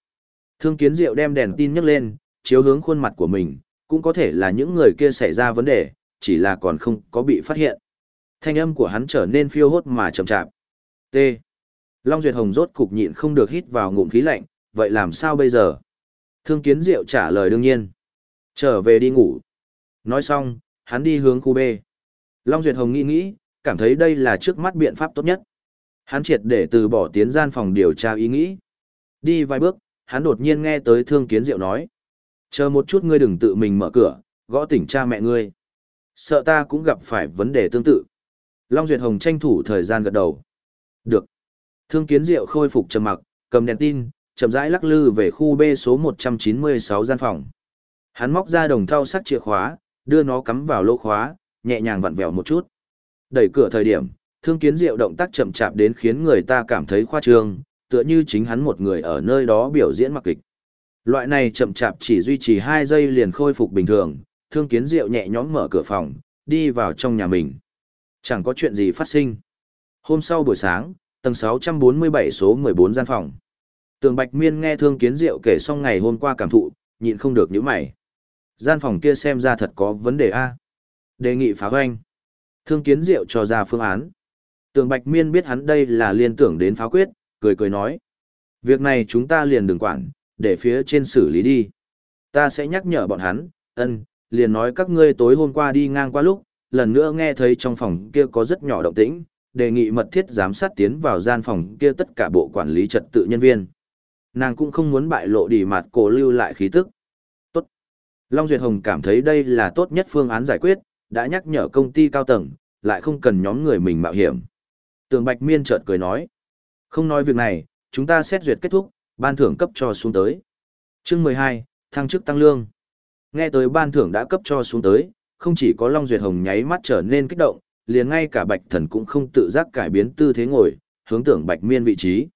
Thương Kiến Diệu đem đèn tin nhấc lên, chiếu hướng khuôn mặt của mình, cũng có thể là những người kia xảy ra vấn đề, chỉ là còn không có bị phát hiện. Thanh âm của hắn trở nên phiêu hốt mà chậm chạp. T. Long Duyệt Hồng rốt cục nhịn không được hít vào ngụm khí lạnh, vậy làm sao bây giờ? Thương Kiến Diệu trả lời đương nhiên. Trở về đi ngủ. Nói xong, hắn đi hướng khu B. Long Duyệt Hồng nghĩ nghĩ, cảm thấy đây là trước mắt biện pháp tốt nhất. Hắn triệt để từ bỏ tiến gian phòng điều tra ý nghĩ. Đi vài bước, hắn đột nhiên nghe tới Thương Kiến Diệu nói. Chờ một chút ngươi đừng tự mình mở cửa, gõ tỉnh cha mẹ ngươi. Sợ ta cũng gặp phải vấn đề tương tự. Long Duyệt Hồng tranh thủ thời gian gật đầu. Được. Thương Kiến Diệu khôi phục trầm mặc, cầm đèn tin, chậm rãi lắc lư về khu B số 196 gian phòng. Hắn móc ra đồng thau sắt chìa khóa, đưa nó cắm vào lỗ khóa, nhẹ nhàng vặn vẹo một chút. Đẩy cửa thời điểm, Thương Kiến Diệu động tác chậm chạp đến khiến người ta cảm thấy khoa trương, tựa như chính hắn một người ở nơi đó biểu diễn mặc kịch. Loại này chậm chạp chỉ duy trì 2 giây liền khôi phục bình thường, Thương Kiến Diệu nhẹ nhõm mở cửa phòng, đi vào trong nhà mình. Chẳng có chuyện gì phát sinh. Hôm sau buổi sáng, tầng 647 số 14 gian phòng. Tường Bạch Miên nghe Thương Kiến Diệu kể xong ngày hôm qua cảm thụ, nhịn không được nhíu mày. Gian phòng kia xem ra thật có vấn đề a. Đề nghị phá hoanh. Thương Kiến Diệu cho ra phương án. Tường Bạch Miên biết hắn đây là liên tưởng đến phá quyết, cười cười nói. Việc này chúng ta liền đừng quản, để phía trên xử lý đi. Ta sẽ nhắc nhở bọn hắn, ân, liền nói các ngươi tối hôm qua đi ngang qua lúc, lần nữa nghe thấy trong phòng kia có rất nhỏ động tĩnh, đề nghị mật thiết giám sát tiến vào gian phòng kia tất cả bộ quản lý trật tự nhân viên. Nàng cũng không muốn bại lộ đi mặt cổ lưu lại khí tức. Tốt. Long Duyệt Hồng cảm thấy đây là tốt nhất phương án giải quyết, đã nhắc nhở công ty cao tầng, lại không cần nhóm người mình mạo hiểm. Tường Bạch Miên chợt cười nói. Không nói việc này, chúng ta xét duyệt kết thúc, ban thưởng cấp cho xuống tới. Chương 12, thăng chức tăng lương. Nghe tới ban thưởng đã cấp cho xuống tới, không chỉ có Long Duyệt Hồng nháy mắt trở nên kích động, liền ngay cả Bạch Thần cũng không tự giác cải biến tư thế ngồi, hướng tưởng Bạch Miên vị trí.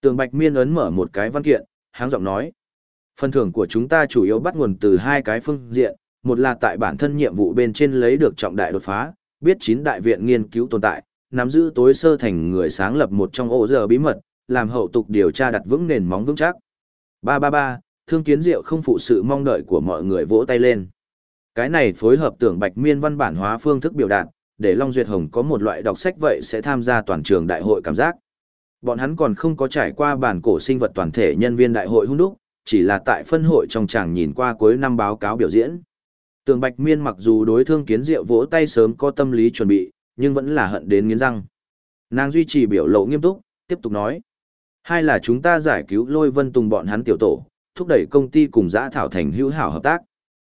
Tưởng Bạch Miên ấn mở một cái văn kiện, háng giọng nói. Phần thưởng của chúng ta chủ yếu bắt nguồn từ hai cái phương diện, một là tại bản thân nhiệm vụ bên trên lấy được trọng đại đột phá, biết chín đại viện nghiên cứu tồn tại, nắm giữ tối sơ thành người sáng lập một trong ổ giờ bí mật, làm hậu tục điều tra đặt vững nền móng vững chắc. 333, thương kiến diệu không phụ sự mong đợi của mọi người vỗ tay lên. Cái này phối hợp tưởng bạch miên văn bản hóa phương thức biểu đạt, để Long Duyệt Hồng có một loại đọc sách vậy sẽ tham gia toàn trường đại hội cảm giác. Bọn hắn còn không có trải qua bản cổ sinh vật toàn thể nhân viên đại hội hung đúc, chỉ là tại phân hội trong tràng nhìn qua cuối năm báo cáo biểu diễn. Tường Bạch Miên mặc dù đối thương kiến diệu vỗ tay sớm có tâm lý chuẩn bị, nhưng vẫn là hận đến nghiến răng. Nàng duy trì biểu lộ nghiêm túc, tiếp tục nói. Hai là chúng ta giải cứu lôi vân tùng bọn hắn tiểu tổ, thúc đẩy công ty cùng giã thảo thành hữu hảo hợp tác.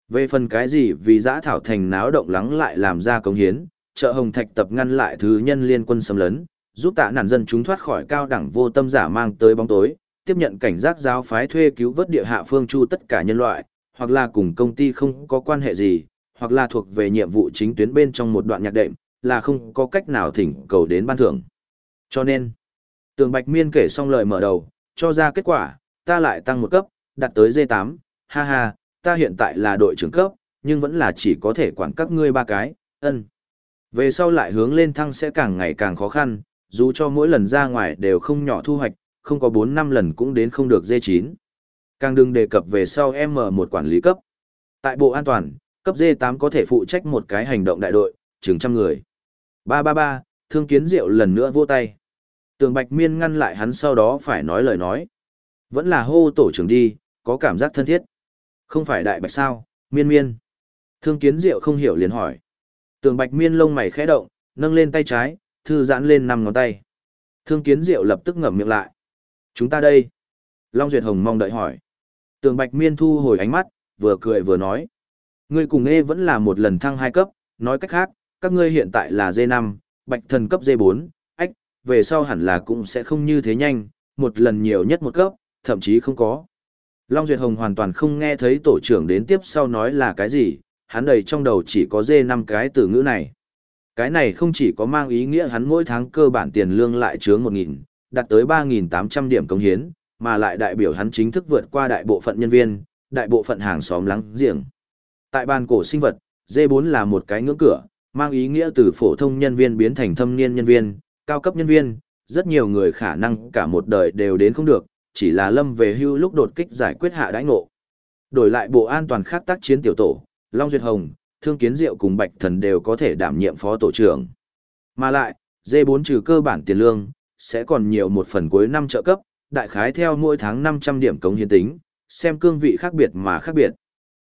Về phần cái gì vì giã thảo thành náo động lắng lại làm ra công hiến, trợ hồng thạch tập ngăn lại thứ nhân liên quân xâm lấn, giúp tạ nạn dân chúng thoát khỏi cao đẳng vô tâm giả mang tới bóng tối, tiếp nhận cảnh giác giáo phái thuê cứu vớt địa hạ phương chu tất cả nhân loại, hoặc là cùng công ty không có quan hệ gì, hoặc là thuộc về nhiệm vụ chính tuyến bên trong một đoạn nhạc đệm, là không có cách nào thỉnh cầu đến ban thưởng. Cho nên, tường Bạch Miên kể xong lời mở đầu, cho ra kết quả, ta lại tăng một cấp, đạt tới D8, ha ha, ta hiện tại là đội trưởng cấp, nhưng vẫn là chỉ có thể quản các ngươi ba cái, ân. Về sau lại hướng lên thăng sẽ càng ngày càng khó khăn, dù cho mỗi lần ra ngoài đều không nhỏ thu hoạch, không có 4 năm lần cũng đến không được D9. Càng đừng đề cập về sau M1 quản lý cấp. Tại Bộ An toàn, cấp D8 có thể phụ trách một cái hành động đại đội, chừng trăm người. 333, Thương Kiến Diệu lần nữa vô tay. Tường Bạch Miên ngăn lại hắn sau đó phải nói lời nói. Vẫn là hô tổ trưởng đi, có cảm giác thân thiết. Không phải đại bạch sao, miên miên. Thương Kiến Diệu không hiểu liền hỏi. Tường Bạch Miên lông mày khẽ động, nâng lên tay trái, thư giãn lên năm ngón tay. Thương Kiến Diệu lập tức ngậm miệng lại. Chúng ta đây. Long Duyệt Hồng mong đợi hỏi. Tường Bạch Miên thu hồi ánh mắt, vừa cười vừa nói. Ngươi cùng nghe vẫn là một lần thăng hai cấp, nói cách khác, các ngươi hiện tại là D năm Bạch Thần cấp D bốn về sau hẳn là cũng sẽ không như thế nhanh, một lần nhiều nhất một cấp, thậm chí không có. Long Duyệt Hồng hoàn toàn không nghe thấy tổ trưởng đến tiếp sau nói là cái gì, hắn đầy trong đầu chỉ có dê 5 cái từ ngữ này. Cái này không chỉ có mang ý nghĩa hắn mỗi tháng cơ bản tiền lương lại chướng 1.000, đạt tới 3.800 điểm công hiến, mà lại đại biểu hắn chính thức vượt qua đại bộ phận nhân viên, đại bộ phận hàng xóm lắng giềng. Tại bàn cổ sinh vật, D4 là một cái ngưỡng cửa, mang ý nghĩa từ phổ thông nhân viên biến thành thâm niên nhân viên, cao cấp nhân viên, rất nhiều người khả năng cả một đời đều đến không được, chỉ là lâm về hưu lúc đột kích giải quyết hạ đãi ngộ. Đổi lại bộ an toàn khác tác chiến tiểu tổ, Long Duyệt Hồng, Thương Kiến Diệu cùng Bạch Thần đều có thể đảm nhiệm phó tổ trưởng. Mà lại, D4 trừ cơ bản tiền lương, sẽ còn nhiều một phần cuối năm trợ cấp, đại khái theo mỗi tháng 500 điểm cống hiến tính, xem cương vị khác biệt mà khác biệt.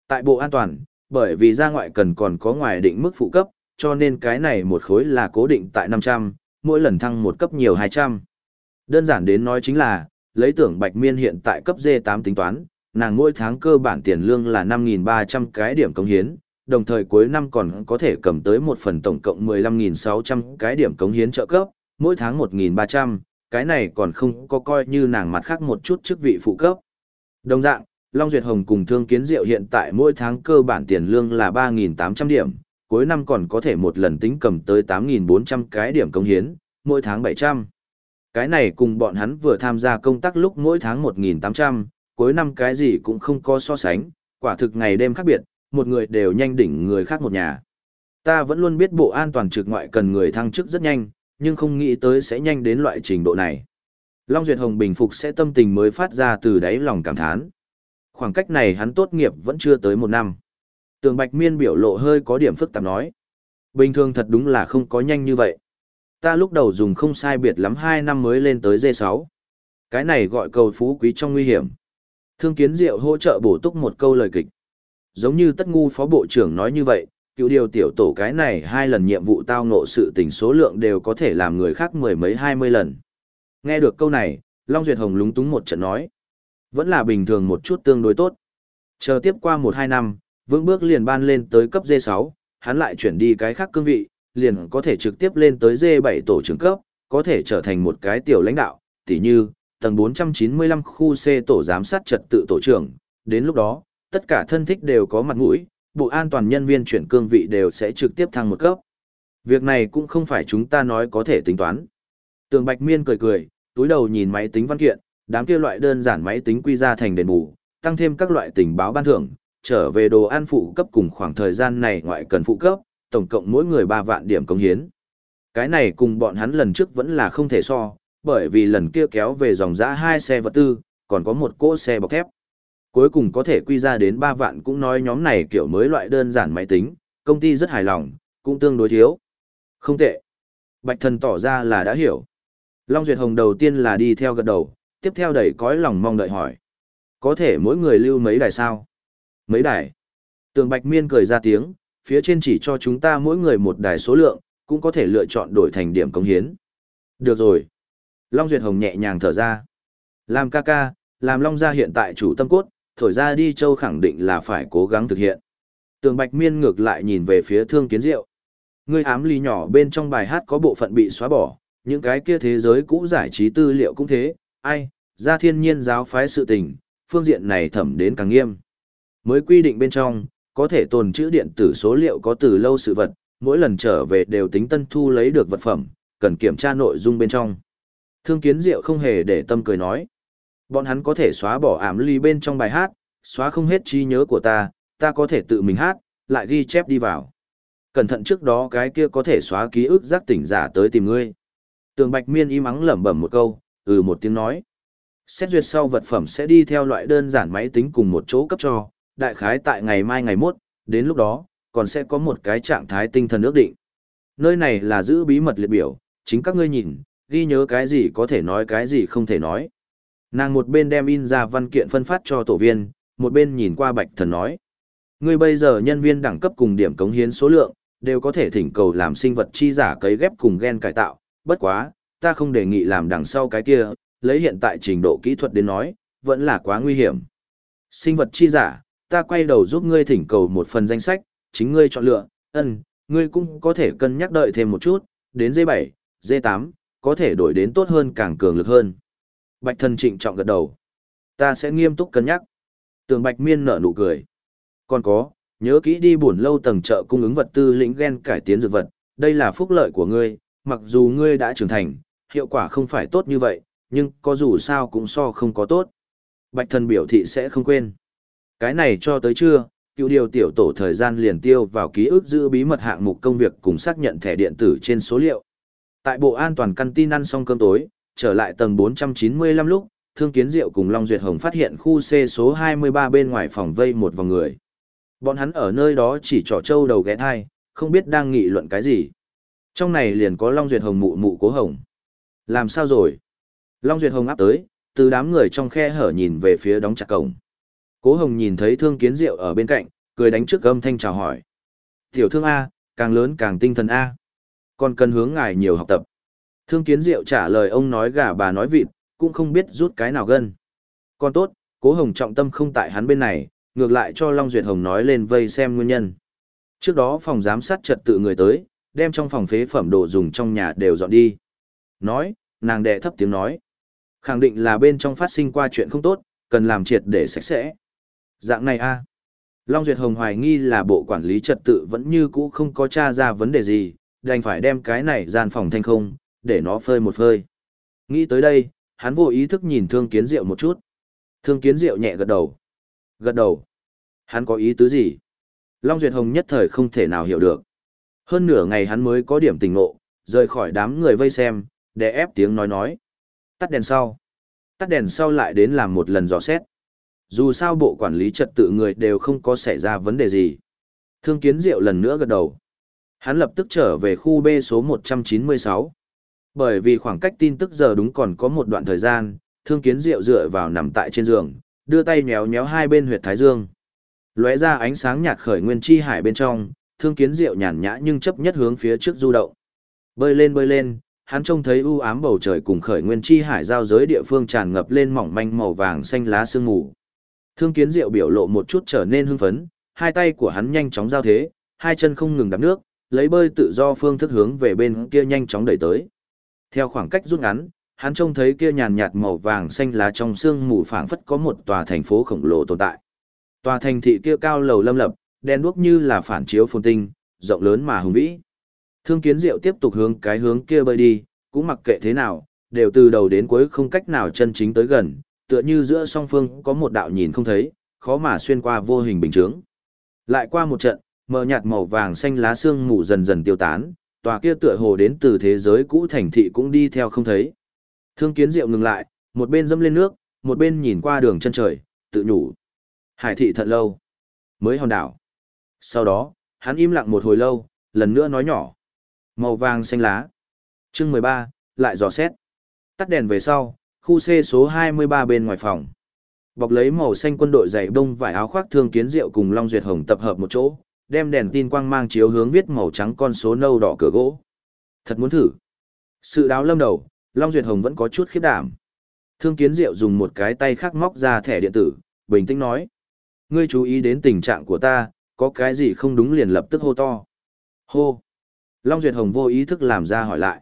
Tại bộ an toàn, bởi vì ra ngoại cần còn có ngoài định mức phụ cấp, cho nên cái này một khối là cố định tại 500, mỗi lần thăng một cấp nhiều 200. Đơn giản đến nói chính là, lấy tưởng Bạch Miên hiện tại cấp D8 tính toán, nàng mỗi tháng cơ bản tiền lương là 5.300 cái điểm cống hiến, đồng thời cuối năm còn có thể cầm tới một phần tổng cộng 15.600 cái điểm cống hiến trợ cấp, mỗi tháng 1.300, cái này còn không có coi như nàng mặt khác một chút chức vị phụ cấp. Đồng dạng, Long Duyệt Hồng cùng Thương Kiến Diệu hiện tại mỗi tháng cơ bản tiền lương là 3.800 điểm, cuối năm còn có thể một lần tính cầm tới 8.400 cái điểm công hiến, mỗi tháng 700. Cái này cùng bọn hắn vừa tham gia công tác lúc mỗi tháng 1.800, cuối năm cái gì cũng không có so sánh, quả thực ngày đêm khác biệt, một người đều nhanh đỉnh người khác một nhà. Ta vẫn luôn biết bộ an toàn trực ngoại cần người thăng chức rất nhanh, nhưng không nghĩ tới sẽ nhanh đến loại trình độ này. Long Duyệt Hồng bình phục sẽ tâm tình mới phát ra từ đáy lòng cảm thán. Khoảng cách này hắn tốt nghiệp vẫn chưa tới một năm. Tường Bạch Miên biểu lộ hơi có điểm phức tạp nói. Bình thường thật đúng là không có nhanh như vậy. Ta lúc đầu dùng không sai biệt lắm 2 năm mới lên tới D6. Cái này gọi cầu phú quý trong nguy hiểm. Thương Kiến Diệu hỗ trợ bổ túc một câu lời kịch. Giống như tất ngu phó bộ trưởng nói như vậy, cựu điều tiểu tổ cái này hai lần nhiệm vụ tao ngộ sự tình số lượng đều có thể làm người khác mười mấy hai mươi lần. Nghe được câu này, Long Duyệt Hồng lúng túng một trận nói. Vẫn là bình thường một chút tương đối tốt. Chờ tiếp qua một hai năm, vững bước liền ban lên tới cấp D6, hắn lại chuyển đi cái khác cương vị, liền có thể trực tiếp lên tới D7 tổ trưởng cấp, có thể trở thành một cái tiểu lãnh đạo, tỉ như, tầng 495 khu C tổ giám sát trật tự tổ trưởng, đến lúc đó, tất cả thân thích đều có mặt mũi, bộ an toàn nhân viên chuyển cương vị đều sẽ trực tiếp thăng một cấp. Việc này cũng không phải chúng ta nói có thể tính toán. Tường Bạch Miên cười cười, túi đầu nhìn máy tính văn kiện, đám kia loại đơn giản máy tính quy ra thành đền bù, tăng thêm các loại tình báo ban thưởng, trở về đồ ăn phụ cấp cùng khoảng thời gian này ngoại cần phụ cấp, tổng cộng mỗi người 3 vạn điểm công hiến. Cái này cùng bọn hắn lần trước vẫn là không thể so, bởi vì lần kia kéo về dòng giã hai xe vật tư, còn có một cỗ xe bọc thép. Cuối cùng có thể quy ra đến 3 vạn cũng nói nhóm này kiểu mới loại đơn giản máy tính, công ty rất hài lòng, cũng tương đối thiếu. Không tệ. Bạch thần tỏ ra là đã hiểu. Long Duyệt Hồng đầu tiên là đi theo gật đầu, tiếp theo đẩy cõi lòng mong đợi hỏi. Có thể mỗi người lưu mấy đài sao? Mấy đài? Tường Bạch Miên cười ra tiếng, phía trên chỉ cho chúng ta mỗi người một đài số lượng, cũng có thể lựa chọn đổi thành điểm công hiến. Được rồi. Long Duyệt Hồng nhẹ nhàng thở ra. Làm ca ca, làm Long gia hiện tại chủ tâm cốt, thổi ra đi châu khẳng định là phải cố gắng thực hiện. Tường Bạch Miên ngược lại nhìn về phía Thương Kiến Diệu. Ngươi ám ly nhỏ bên trong bài hát có bộ phận bị xóa bỏ, những cái kia thế giới cũ giải trí tư liệu cũng thế, ai, ra thiên nhiên giáo phái sự tình, phương diện này thẩm đến càng nghiêm. Mới quy định bên trong, có thể tồn trữ điện tử số liệu có từ lâu sự vật, mỗi lần trở về đều tính tân thu lấy được vật phẩm, cần kiểm tra nội dung bên trong. Thương kiến diệu không hề để tâm cười nói. Bọn hắn có thể xóa bỏ ảm ly bên trong bài hát, xóa không hết trí nhớ của ta, ta có thể tự mình hát, lại ghi chép đi vào. Cẩn thận trước đó cái kia có thể xóa ký ức giác tỉnh giả tới tìm ngươi. Tường Bạch Miên im ắng lẩm bẩm một câu, ừ một tiếng nói. Xét duyệt sau vật phẩm sẽ đi theo loại đơn giản máy tính cùng một chỗ cấp cho, đại khái tại ngày mai ngày mốt, đến lúc đó, còn sẽ có một cái trạng thái tinh thần ước định. Nơi này là giữ bí mật liệt biểu, chính các ngươi nhìn, ghi nhớ cái gì có thể nói cái gì không thể nói. Nàng một bên đem in ra văn kiện phân phát cho tổ viên, một bên nhìn qua bạch thần nói. Ngươi bây giờ nhân viên đẳng cấp cùng điểm cống hiến số lượng, đều có thể thỉnh cầu làm sinh vật chi giả cấy ghép cùng gen cải tạo, bất quá, ta không đề nghị làm đằng sau cái kia, lấy hiện tại trình độ kỹ thuật đến nói, vẫn là quá nguy hiểm. Sinh vật chi giả, ta quay đầu giúp ngươi thỉnh cầu một phần danh sách, chính ngươi chọn lựa, ân, ngươi cũng có thể cân nhắc đợi thêm một chút, đến D7, D8, có thể đổi đến tốt hơn càng cường lực hơn. Bạch thần trịnh trọng gật đầu. Ta sẽ nghiêm túc cân nhắc. Tường Bạch Miên nở nụ cười. Còn có, nhớ kỹ đi buồn lâu tầng chợ cung ứng vật tư lĩnh gen cải tiến dược vật, đây là phúc lợi của ngươi, mặc dù ngươi đã trưởng thành, hiệu quả không phải tốt như vậy, nhưng có dù sao cũng so không có tốt. Bạch thần biểu thị sẽ không quên. Cái này cho tới chưa. cựu điều tiểu tổ thời gian liền tiêu vào ký ức giữ bí mật hạng mục công việc cùng xác nhận thẻ điện tử trên số liệu. Tại bộ an toàn căn tin ăn xong cơm tối, trở lại tầng 495 lúc, Thương Kiến Diệu cùng Long Duyệt Hồng phát hiện khu C số 23 bên ngoài phòng vây một vòng người. Bọn hắn ở nơi đó chỉ trỏ trâu đầu ghé thai, không biết đang nghị luận cái gì. Trong này liền có Long Duyệt Hồng mụ mụ cố hồng. Làm sao rồi? Long Duyệt Hồng áp tới, từ đám người trong khe hở nhìn về phía đóng chặt cổng. Cố hồng nhìn thấy thương kiến diệu ở bên cạnh, cười đánh trước âm thanh chào hỏi. Tiểu thương A, càng lớn càng tinh thần A. Còn cần hướng ngài nhiều học tập. Thương kiến diệu trả lời ông nói gà bà nói vịt, cũng không biết rút cái nào gân. Còn tốt, cố hồng trọng tâm không tại hắn bên này, ngược lại cho Long Duyệt Hồng nói lên vây xem nguyên nhân. Trước đó phòng giám sát trật tự người tới, đem trong phòng phế phẩm đồ dùng trong nhà đều dọn đi. Nói, nàng đệ thấp tiếng nói. Khẳng định là bên trong phát sinh qua chuyện không tốt, cần làm triệt để sạch sẽ. Dạng này a Long Duyệt Hồng hoài nghi là bộ quản lý trật tự vẫn như cũ không có tra ra vấn đề gì, đành phải đem cái này gian phòng thanh không, để nó phơi một phơi. Nghĩ tới đây, hắn vô ý thức nhìn Thương Kiến Diệu một chút. Thương Kiến Diệu nhẹ gật đầu. Gật đầu. Hắn có ý tứ gì? Long Duyệt Hồng nhất thời không thể nào hiểu được. Hơn nửa ngày hắn mới có điểm tình ngộ, rời khỏi đám người vây xem, để ép tiếng nói nói. Tắt đèn sau. Tắt đèn sau lại đến làm một lần dò xét. Dù sao bộ quản lý trật tự người đều không có xảy ra vấn đề gì. Thương kiến diệu lần nữa gật đầu. Hắn lập tức trở về khu B số 196. Bởi vì khoảng cách tin tức giờ đúng còn có một đoạn thời gian, thương kiến diệu dựa vào nằm tại trên giường, đưa tay nhéo nhéo hai bên huyệt thái dương. Lóe ra ánh sáng nhạt khởi nguyên chi hải bên trong, thương kiến diệu nhàn nhã nhưng chấp nhất hướng phía trước du động. Bơi lên bơi lên, hắn trông thấy u ám bầu trời cùng khởi nguyên chi hải giao giới địa phương tràn ngập lên mỏng manh màu vàng xanh lá sương mù. Thương kiến diệu biểu lộ một chút trở nên hưng phấn, hai tay của hắn nhanh chóng giao thế, hai chân không ngừng đạp nước, lấy bơi tự do phương thức hướng về bên kia nhanh chóng đẩy tới. Theo khoảng cách rút ngắn, hắn trông thấy kia nhàn nhạt màu vàng xanh lá trong sương mù phảng phất có một tòa thành phố khổng lồ tồn tại. Tòa thành thị kia cao lầu lâm lập, đen đuốc như là phản chiếu phồn tinh, rộng lớn mà hùng vĩ. Thương kiến diệu tiếp tục hướng cái hướng kia bơi đi, cũng mặc kệ thế nào, đều từ đầu đến cuối không cách nào chân chính tới gần, tựa như giữa song phương có một đạo nhìn không thấy, khó mà xuyên qua vô hình bình chướng. Lại qua một trận, mờ nhạt màu vàng xanh lá xương mù dần dần tiêu tán, tòa kia tựa hồ đến từ thế giới cũ thành thị cũng đi theo không thấy. Thương kiến diệu ngừng lại, một bên dẫm lên nước, một bên nhìn qua đường chân trời, tự nhủ. Hải thị thật lâu, mới hòn đảo. Sau đó, hắn im lặng một hồi lâu, lần nữa nói nhỏ. Màu vàng xanh lá. chương 13, lại dò xét. Tắt đèn về sau, khu C số 23 bên ngoài phòng. Bọc lấy màu xanh quân đội dày bông vải áo khoác thương kiến rượu cùng Long Duyệt Hồng tập hợp một chỗ, đem đèn tin quang mang chiếu hướng viết màu trắng con số nâu đỏ cửa gỗ. Thật muốn thử. Sự đáo lâm đầu, Long Duyệt Hồng vẫn có chút khiếp đảm. Thương kiến diệu dùng một cái tay khác móc ra thẻ điện tử, bình tĩnh nói. Ngươi chú ý đến tình trạng của ta, có cái gì không đúng liền lập tức hô to. Hô. Long Duyệt Hồng vô ý thức làm ra hỏi lại.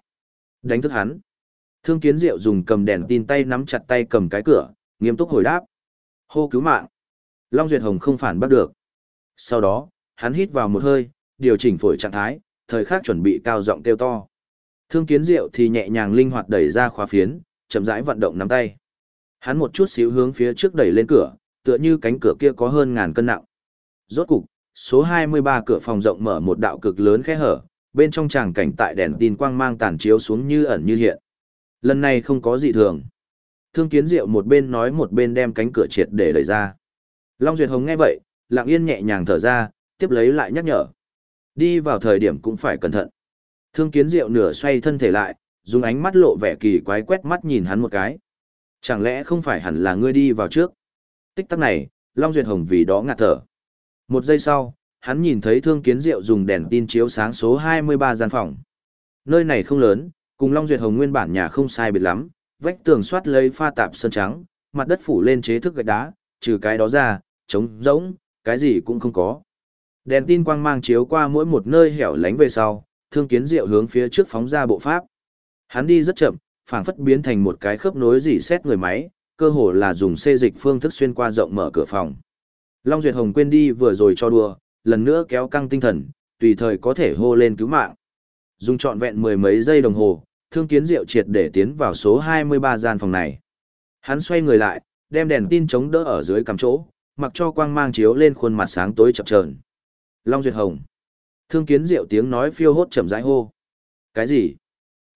Đánh thức hắn. Thương kiến diệu dùng cầm đèn tin tay nắm chặt tay cầm cái cửa, nghiêm túc hồi đáp. Hô cứu mạng. Long Duyệt Hồng không phản bắt được. Sau đó, hắn hít vào một hơi, điều chỉnh phổi trạng thái, thời khắc chuẩn bị cao giọng kêu to. Thương kiến diệu thì nhẹ nhàng linh hoạt đẩy ra khóa phiến, chậm rãi vận động nắm tay. Hắn một chút xíu hướng phía trước đẩy lên cửa, tựa như cánh cửa kia có hơn ngàn cân nặng. Rốt cục, số 23 cửa phòng rộng mở một đạo cực lớn khe hở, bên trong tràng cảnh tại đèn tin quang mang tàn chiếu xuống như ẩn như hiện. Lần này không có gì thường. Thương kiến diệu một bên nói một bên đem cánh cửa triệt để đẩy ra. Long Duyệt Hồng nghe vậy, lặng yên nhẹ nhàng thở ra, tiếp lấy lại nhắc nhở. Đi vào thời điểm cũng phải cẩn thận. Thương kiến diệu nửa xoay thân thể lại, dùng ánh mắt lộ vẻ kỳ quái quét mắt nhìn hắn một cái. Chẳng lẽ không phải hẳn là ngươi đi vào trước? Tích tắc này, Long Duyệt Hồng vì đó ngạt thở. Một giây sau, hắn nhìn thấy thương kiến diệu dùng đèn tin chiếu sáng số 23 gian phòng. Nơi này không lớn, cùng Long Duyệt Hồng nguyên bản nhà không sai biệt lắm, vách tường soát lấy pha tạp sơn trắng, mặt đất phủ lên chế thức gạch đá, trừ cái đó ra, trống rỗng, cái gì cũng không có. Đèn tin quang mang chiếu qua mỗi một nơi hẻo lánh về sau, thương kiến diệu hướng phía trước phóng ra bộ pháp. Hắn đi rất chậm, phảng phất biến thành một cái khớp nối dỉ xét người máy, cơ hồ là dùng xê dịch phương thức xuyên qua rộng mở cửa phòng. Long Duyệt Hồng quên đi vừa rồi cho đùa, lần nữa kéo căng tinh thần, tùy thời có thể hô lên cứu mạng. Dùng trọn vẹn mười mấy giây đồng hồ, thương kiến diệu triệt để tiến vào số 23 gian phòng này. Hắn xoay người lại, đem đèn tin chống đỡ ở dưới cằm chỗ, mặc cho quang mang chiếu lên khuôn mặt sáng tối chập chờn. Long Duyệt Hồng. Thương kiến diệu tiếng nói phiêu hốt chậm rãi hô. Cái gì?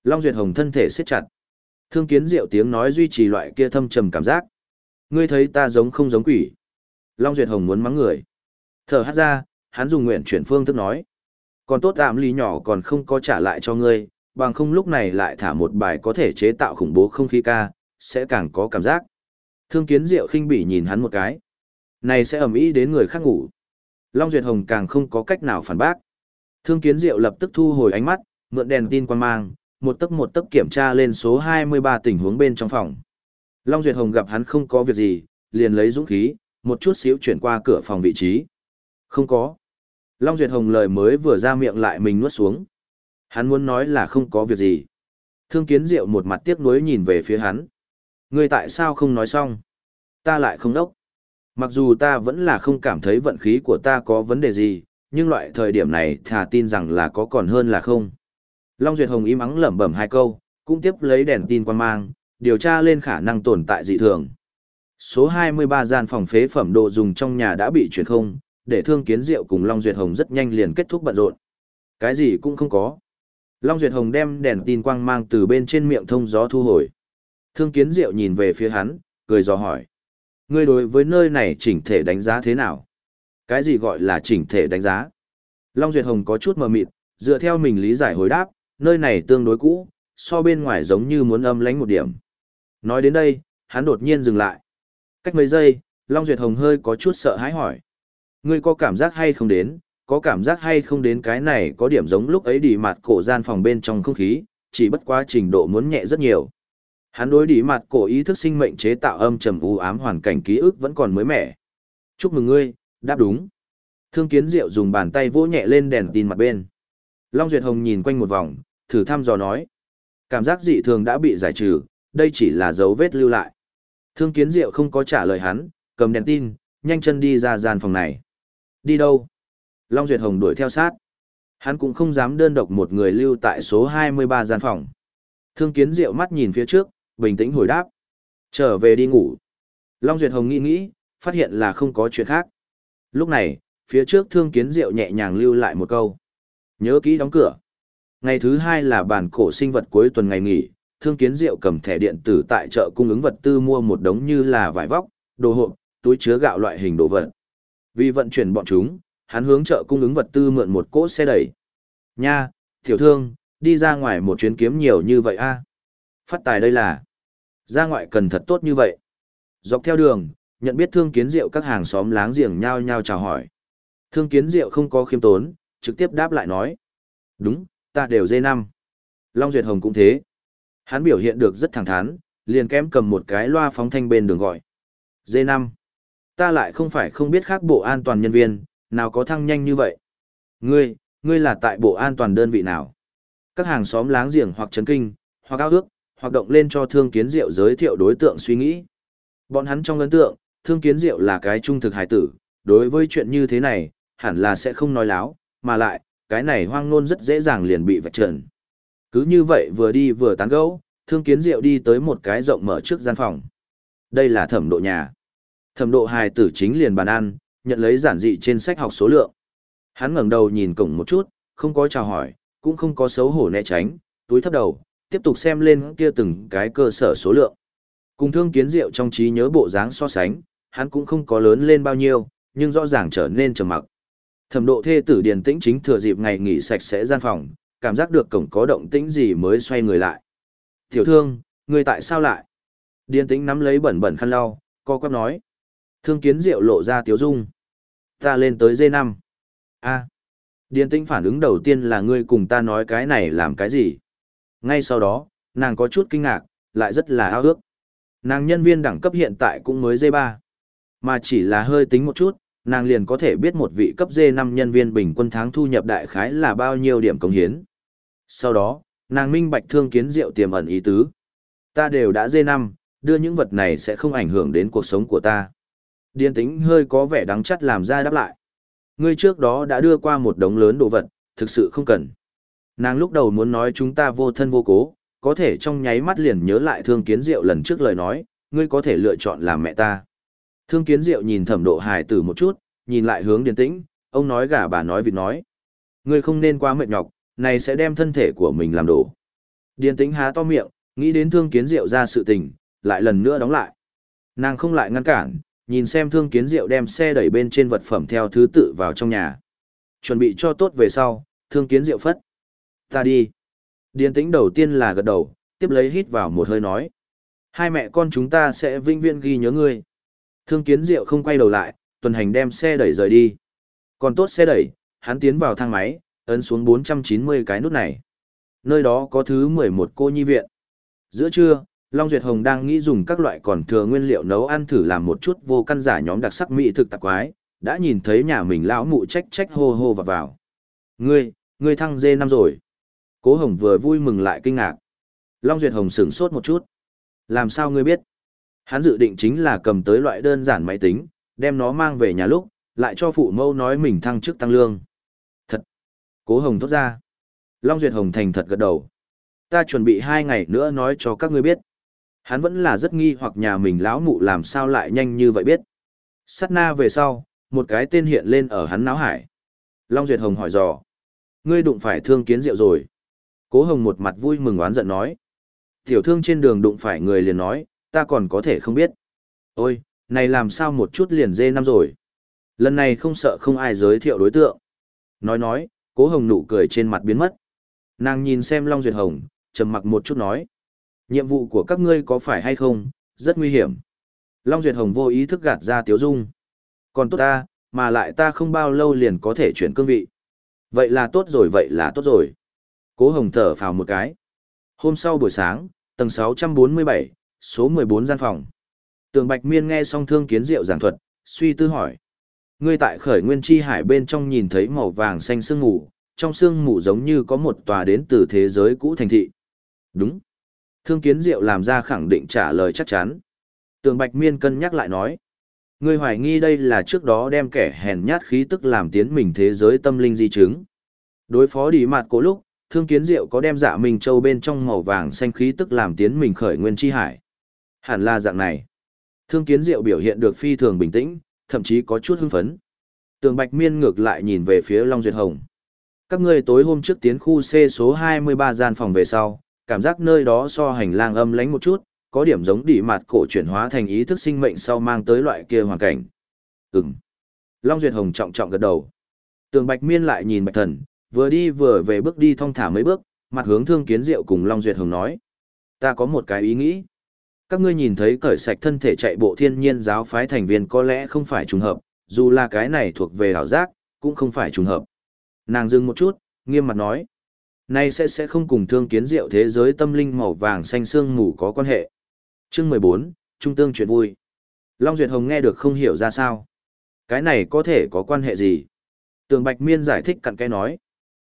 Long Duyệt Hồng thân thể siết chặt. Thương kiến diệu tiếng nói duy trì loại kia thâm trầm cảm giác. Ngươi thấy ta giống không giống quỷ. Long Duyệt Hồng muốn mắng người. Thở hát ra, hắn dùng nguyện chuyển phương thức nói. Còn tốt tạm lý nhỏ còn không có trả lại cho ngươi, bằng không lúc này lại thả một bài có thể chế tạo khủng bố không khí ca, sẽ càng có cảm giác. Thương kiến diệu khinh bỉ nhìn hắn một cái. Này sẽ ẩm ý đến người khác ngủ. Long Duyệt Hồng càng không có cách nào phản bác. Thương kiến diệu lập tức thu hồi ánh mắt, mượn đèn tin quan mang, một tấc một tấc kiểm tra lên số 23 tình huống bên trong phòng. Long Duyệt Hồng gặp hắn không có việc gì, liền lấy dũng khí, một chút xíu chuyển qua cửa phòng vị trí. Không có. Long Duyệt Hồng lời mới vừa ra miệng lại mình nuốt xuống. Hắn muốn nói là không có việc gì. Thương kiến diệu một mặt tiếc nuối nhìn về phía hắn. Ngươi tại sao không nói xong? Ta lại không đốc. Mặc dù ta vẫn là không cảm thấy vận khí của ta có vấn đề gì, nhưng loại thời điểm này thà tin rằng là có còn hơn là không. Long Duyệt Hồng im ắng lẩm bẩm hai câu, cũng tiếp lấy đèn tin quan mang, điều tra lên khả năng tồn tại dị thường. Số 23 gian phòng phế phẩm đồ dùng trong nhà đã bị chuyển không, để thương kiến diệu cùng Long Duyệt Hồng rất nhanh liền kết thúc bận rộn. Cái gì cũng không có. Long Duyệt Hồng đem đèn tin quang mang từ bên trên miệng thông gió thu hồi. Thương kiến diệu nhìn về phía hắn, cười dò hỏi. Ngươi đối với nơi này chỉnh thể đánh giá thế nào? Cái gì gọi là chỉnh thể đánh giá? Long Duyệt Hồng có chút mờ mịt, dựa theo mình lý giải hồi đáp, nơi này tương đối cũ, so bên ngoài giống như muốn âm lánh một điểm. Nói đến đây, hắn đột nhiên dừng lại. Cách mấy giây, Long Duyệt Hồng hơi có chút sợ hãi hỏi. Ngươi có cảm giác hay không đến, có cảm giác hay không đến cái này có điểm giống lúc ấy đi mặt cổ gian phòng bên trong không khí, chỉ bất quá trình độ muốn nhẹ rất nhiều. Hắn đối đi mặt cổ ý thức sinh mệnh chế tạo âm trầm u ám hoàn cảnh ký ức vẫn còn mới mẻ. Chúc mừng ngươi, đáp đúng. Thương kiến diệu dùng bàn tay vỗ nhẹ lên đèn tin mặt bên. Long Duyệt Hồng nhìn quanh một vòng, thử thăm dò nói. Cảm giác dị thường đã bị giải trừ, đây chỉ là dấu vết lưu lại. Thương kiến diệu không có trả lời hắn, cầm đèn tin, nhanh chân đi ra gian phòng này. Đi đâu? Long Duyệt Hồng đuổi theo sát. Hắn cũng không dám đơn độc một người lưu tại số 23 gian phòng. Thương kiến diệu mắt nhìn phía trước, bình tĩnh hồi đáp. Trở về đi ngủ. Long Duyệt Hồng nghĩ nghĩ, phát hiện là không có chuyện khác. Lúc này, phía trước thương kiến diệu nhẹ nhàng lưu lại một câu. Nhớ kỹ đóng cửa. Ngày thứ hai là bản cổ sinh vật cuối tuần ngày nghỉ, thương kiến diệu cầm thẻ điện tử tại chợ cung ứng vật tư mua một đống như là vải vóc, đồ hộp, túi chứa gạo loại hình đồ vật. Vì vận chuyển bọn chúng, hắn hướng chợ cung ứng vật tư mượn một cỗ xe đẩy. Nha, tiểu thương, đi ra ngoài một chuyến kiếm nhiều như vậy a Phát tài đây là. Ra ngoại cần thật tốt như vậy. Dọc theo đường, nhận biết thương kiến diệu các hàng xóm láng giềng nhau nhau chào hỏi. Thương kiến diệu không có khiêm tốn, trực tiếp đáp lại nói. Đúng, ta đều dê năm. Long Duyệt Hồng cũng thế. Hắn biểu hiện được rất thẳng thắn, liền kém cầm một cái loa phóng thanh bên đường gọi. Dê năm. Ta lại không phải không biết khác bộ an toàn nhân viên, nào có thăng nhanh như vậy. Ngươi, ngươi là tại bộ an toàn đơn vị nào? Các hàng xóm láng giềng hoặc chấn kinh, hoặc ao ước, hoặc động lên cho thương kiến diệu giới thiệu đối tượng suy nghĩ. Bọn hắn trong ấn tượng, thương kiến diệu là cái trung thực hài tử, đối với chuyện như thế này, hẳn là sẽ không nói láo, mà lại, cái này hoang nôn rất dễ dàng liền bị vạch trần. Cứ như vậy vừa đi vừa tán gẫu, thương kiến diệu đi tới một cái rộng mở trước gian phòng. Đây là thẩm độ nhà. Thẩm độ hài tử chính liền bàn ăn, nhận lấy giản dị trên sách học số lượng. Hắn ngẩng đầu nhìn cổng một chút, không có chào hỏi, cũng không có xấu hổ né tránh, túi thấp đầu, tiếp tục xem lên kia từng cái cơ sở số lượng. Cùng thương kiến diệu trong trí nhớ bộ dáng so sánh, hắn cũng không có lớn lên bao nhiêu, nhưng rõ ràng trở nên trầm mặc. Thẩm độ thê tử điền tĩnh chính thừa dịp ngày nghỉ sạch sẽ gian phòng, cảm giác được cổng có động tĩnh gì mới xoay người lại. Tiểu thương, người tại sao lại? Điền tĩnh nắm lấy bẩn bẩn khăn lau, co quắp nói. Thương kiến diệu lộ ra tiếu dung. Ta lên tới dê năm. a Điền tĩnh phản ứng đầu tiên là ngươi cùng ta nói cái này làm cái gì? Ngay sau đó, nàng có chút kinh ngạc, lại rất là ao ước. Nàng nhân viên đẳng cấp hiện tại cũng mới dê ba, Mà chỉ là hơi tính một chút, nàng liền có thể biết một vị cấp D5 nhân viên bình quân tháng thu nhập đại khái là bao nhiêu điểm công hiến. Sau đó, nàng minh bạch thương kiến diệu tiềm ẩn ý tứ. Ta đều đã D5, đưa những vật này sẽ không ảnh hưởng đến cuộc sống của ta. Điên tính hơi có vẻ đắng chắt làm ra đáp lại. Ngươi trước đó đã đưa qua một đống lớn đồ vật, thực sự không cần. Nàng lúc đầu muốn nói chúng ta vô thân vô cố, có thể trong nháy mắt liền nhớ lại thương kiến diệu lần trước lời nói, ngươi có thể lựa chọn làm mẹ ta. Thương kiến diệu nhìn thẩm độ hài tử một chút, nhìn lại hướng điền tĩnh, ông nói gà bà nói vịt nói. Ngươi không nên quá mệt nhọc, này sẽ đem thân thể của mình làm đổ. Điền tĩnh há to miệng, nghĩ đến thương kiến diệu ra sự tình, lại lần nữa đóng lại. Nàng không lại ngăn cản, nhìn xem thương kiến diệu đem xe đẩy bên trên vật phẩm theo thứ tự vào trong nhà. Chuẩn bị cho tốt về sau, thương kiến diệu phất. Ta đi. Điền tĩnh đầu tiên là gật đầu, tiếp lấy hít vào một hơi nói. Hai mẹ con chúng ta sẽ vinh viên ghi nhớ ngươi. Thương kiến diệu không quay đầu lại, tuần hành đem xe đẩy rời đi. Còn tốt xe đẩy, hắn tiến vào thang máy, ấn xuống 490 cái nút này. Nơi đó có thứ 11 cô nhi viện. Giữa trưa, Long Duyệt Hồng đang nghĩ dùng các loại còn thừa nguyên liệu nấu ăn thử làm một chút vô căn giả nhóm đặc sắc mỹ thực tạp quái, đã nhìn thấy nhà mình lão mụ trách trách hô hô vào vào. Ngươi, ngươi thăng dê năm rồi. Cố Hồng vừa vui mừng lại kinh ngạc. Long Duyệt Hồng sửng sốt một chút. Làm sao ngươi biết? Hắn dự định chính là cầm tới loại đơn giản máy tính, đem nó mang về nhà lúc, lại cho phụ mâu nói mình thăng chức tăng lương. Thật! Cố Hồng thốt ra. Long Duyệt Hồng thành thật gật đầu. Ta chuẩn bị hai ngày nữa nói cho các ngươi biết. Hắn vẫn là rất nghi hoặc nhà mình lão mụ làm sao lại nhanh như vậy biết. Sát na về sau, một cái tên hiện lên ở hắn náo hải. Long Duyệt Hồng hỏi dò. Ngươi đụng phải thương kiến rượu rồi. Cố Hồng một mặt vui mừng oán giận nói. Tiểu thương trên đường đụng phải người liền nói, ta còn có thể không biết. Ôi, này làm sao một chút liền dê năm rồi. Lần này không sợ không ai giới thiệu đối tượng. Nói nói, cố hồng nụ cười trên mặt biến mất. Nàng nhìn xem Long Duyệt Hồng, trầm mặc một chút nói. Nhiệm vụ của các ngươi có phải hay không, rất nguy hiểm. Long Duyệt Hồng vô ý thức gạt ra tiếu dung. Còn tốt ta, mà lại ta không bao lâu liền có thể chuyển cương vị. Vậy là tốt rồi, vậy là tốt rồi. Cố Hồng thở phào một cái. Hôm sau buổi sáng, tầng 647, số 14 gian phòng. Tường Bạch Miên nghe xong thương kiến diệu giảng thuật, suy tư hỏi. Ngươi tại khởi nguyên chi hải bên trong nhìn thấy màu vàng xanh sương mù, trong sương mù giống như có một tòa đến từ thế giới cũ thành thị. Đúng. Thương kiến diệu làm ra khẳng định trả lời chắc chắn. Tường Bạch Miên cân nhắc lại nói. Ngươi hoài nghi đây là trước đó đem kẻ hèn nhát khí tức làm tiến mình thế giới tâm linh di chứng. Đối phó đi mặt cổ lúc, thương kiến diệu có đem dạ Minh Châu bên trong màu vàng xanh khí tức làm tiến mình khởi nguyên chi hải. Hẳn là dạng này. Thương kiến diệu biểu hiện được phi thường bình tĩnh, thậm chí có chút hưng phấn. Tường Bạch Miên ngược lại nhìn về phía Long Duyệt Hồng. Các ngươi tối hôm trước tiến khu C số 23 gian phòng về sau, cảm giác nơi đó so hành lang âm lánh một chút, có điểm giống đỉ mặt cổ chuyển hóa thành ý thức sinh mệnh sau mang tới loại kia hoàn cảnh. Ừm. Long Duyệt Hồng trọng trọng gật đầu. Tường Bạch Miên lại nhìn Bạch Thần, vừa đi vừa về bước đi thong thả mấy bước, mặt hướng Thương Kiến Diệu cùng Long Duyệt Hồng nói: "Ta có một cái ý nghĩ. Các ngươi nhìn thấy cởi sạch thân thể chạy bộ thiên nhiên giáo phái thành viên có lẽ không phải trùng hợp, dù là cái này thuộc về ảo giác, cũng không phải trùng hợp." Nàng dừng một chút, nghiêm mặt nói: "Nay sẽ sẽ không cùng Thương Kiến Diệu thế giới tâm linh màu vàng xanh xương mù có quan hệ." Chương mười bốn, trung tương chuyện vui. Long Duyệt Hồng nghe được không hiểu ra sao. Cái này có thể có quan hệ gì? Tường Bạch Miên giải thích cặn cái nói.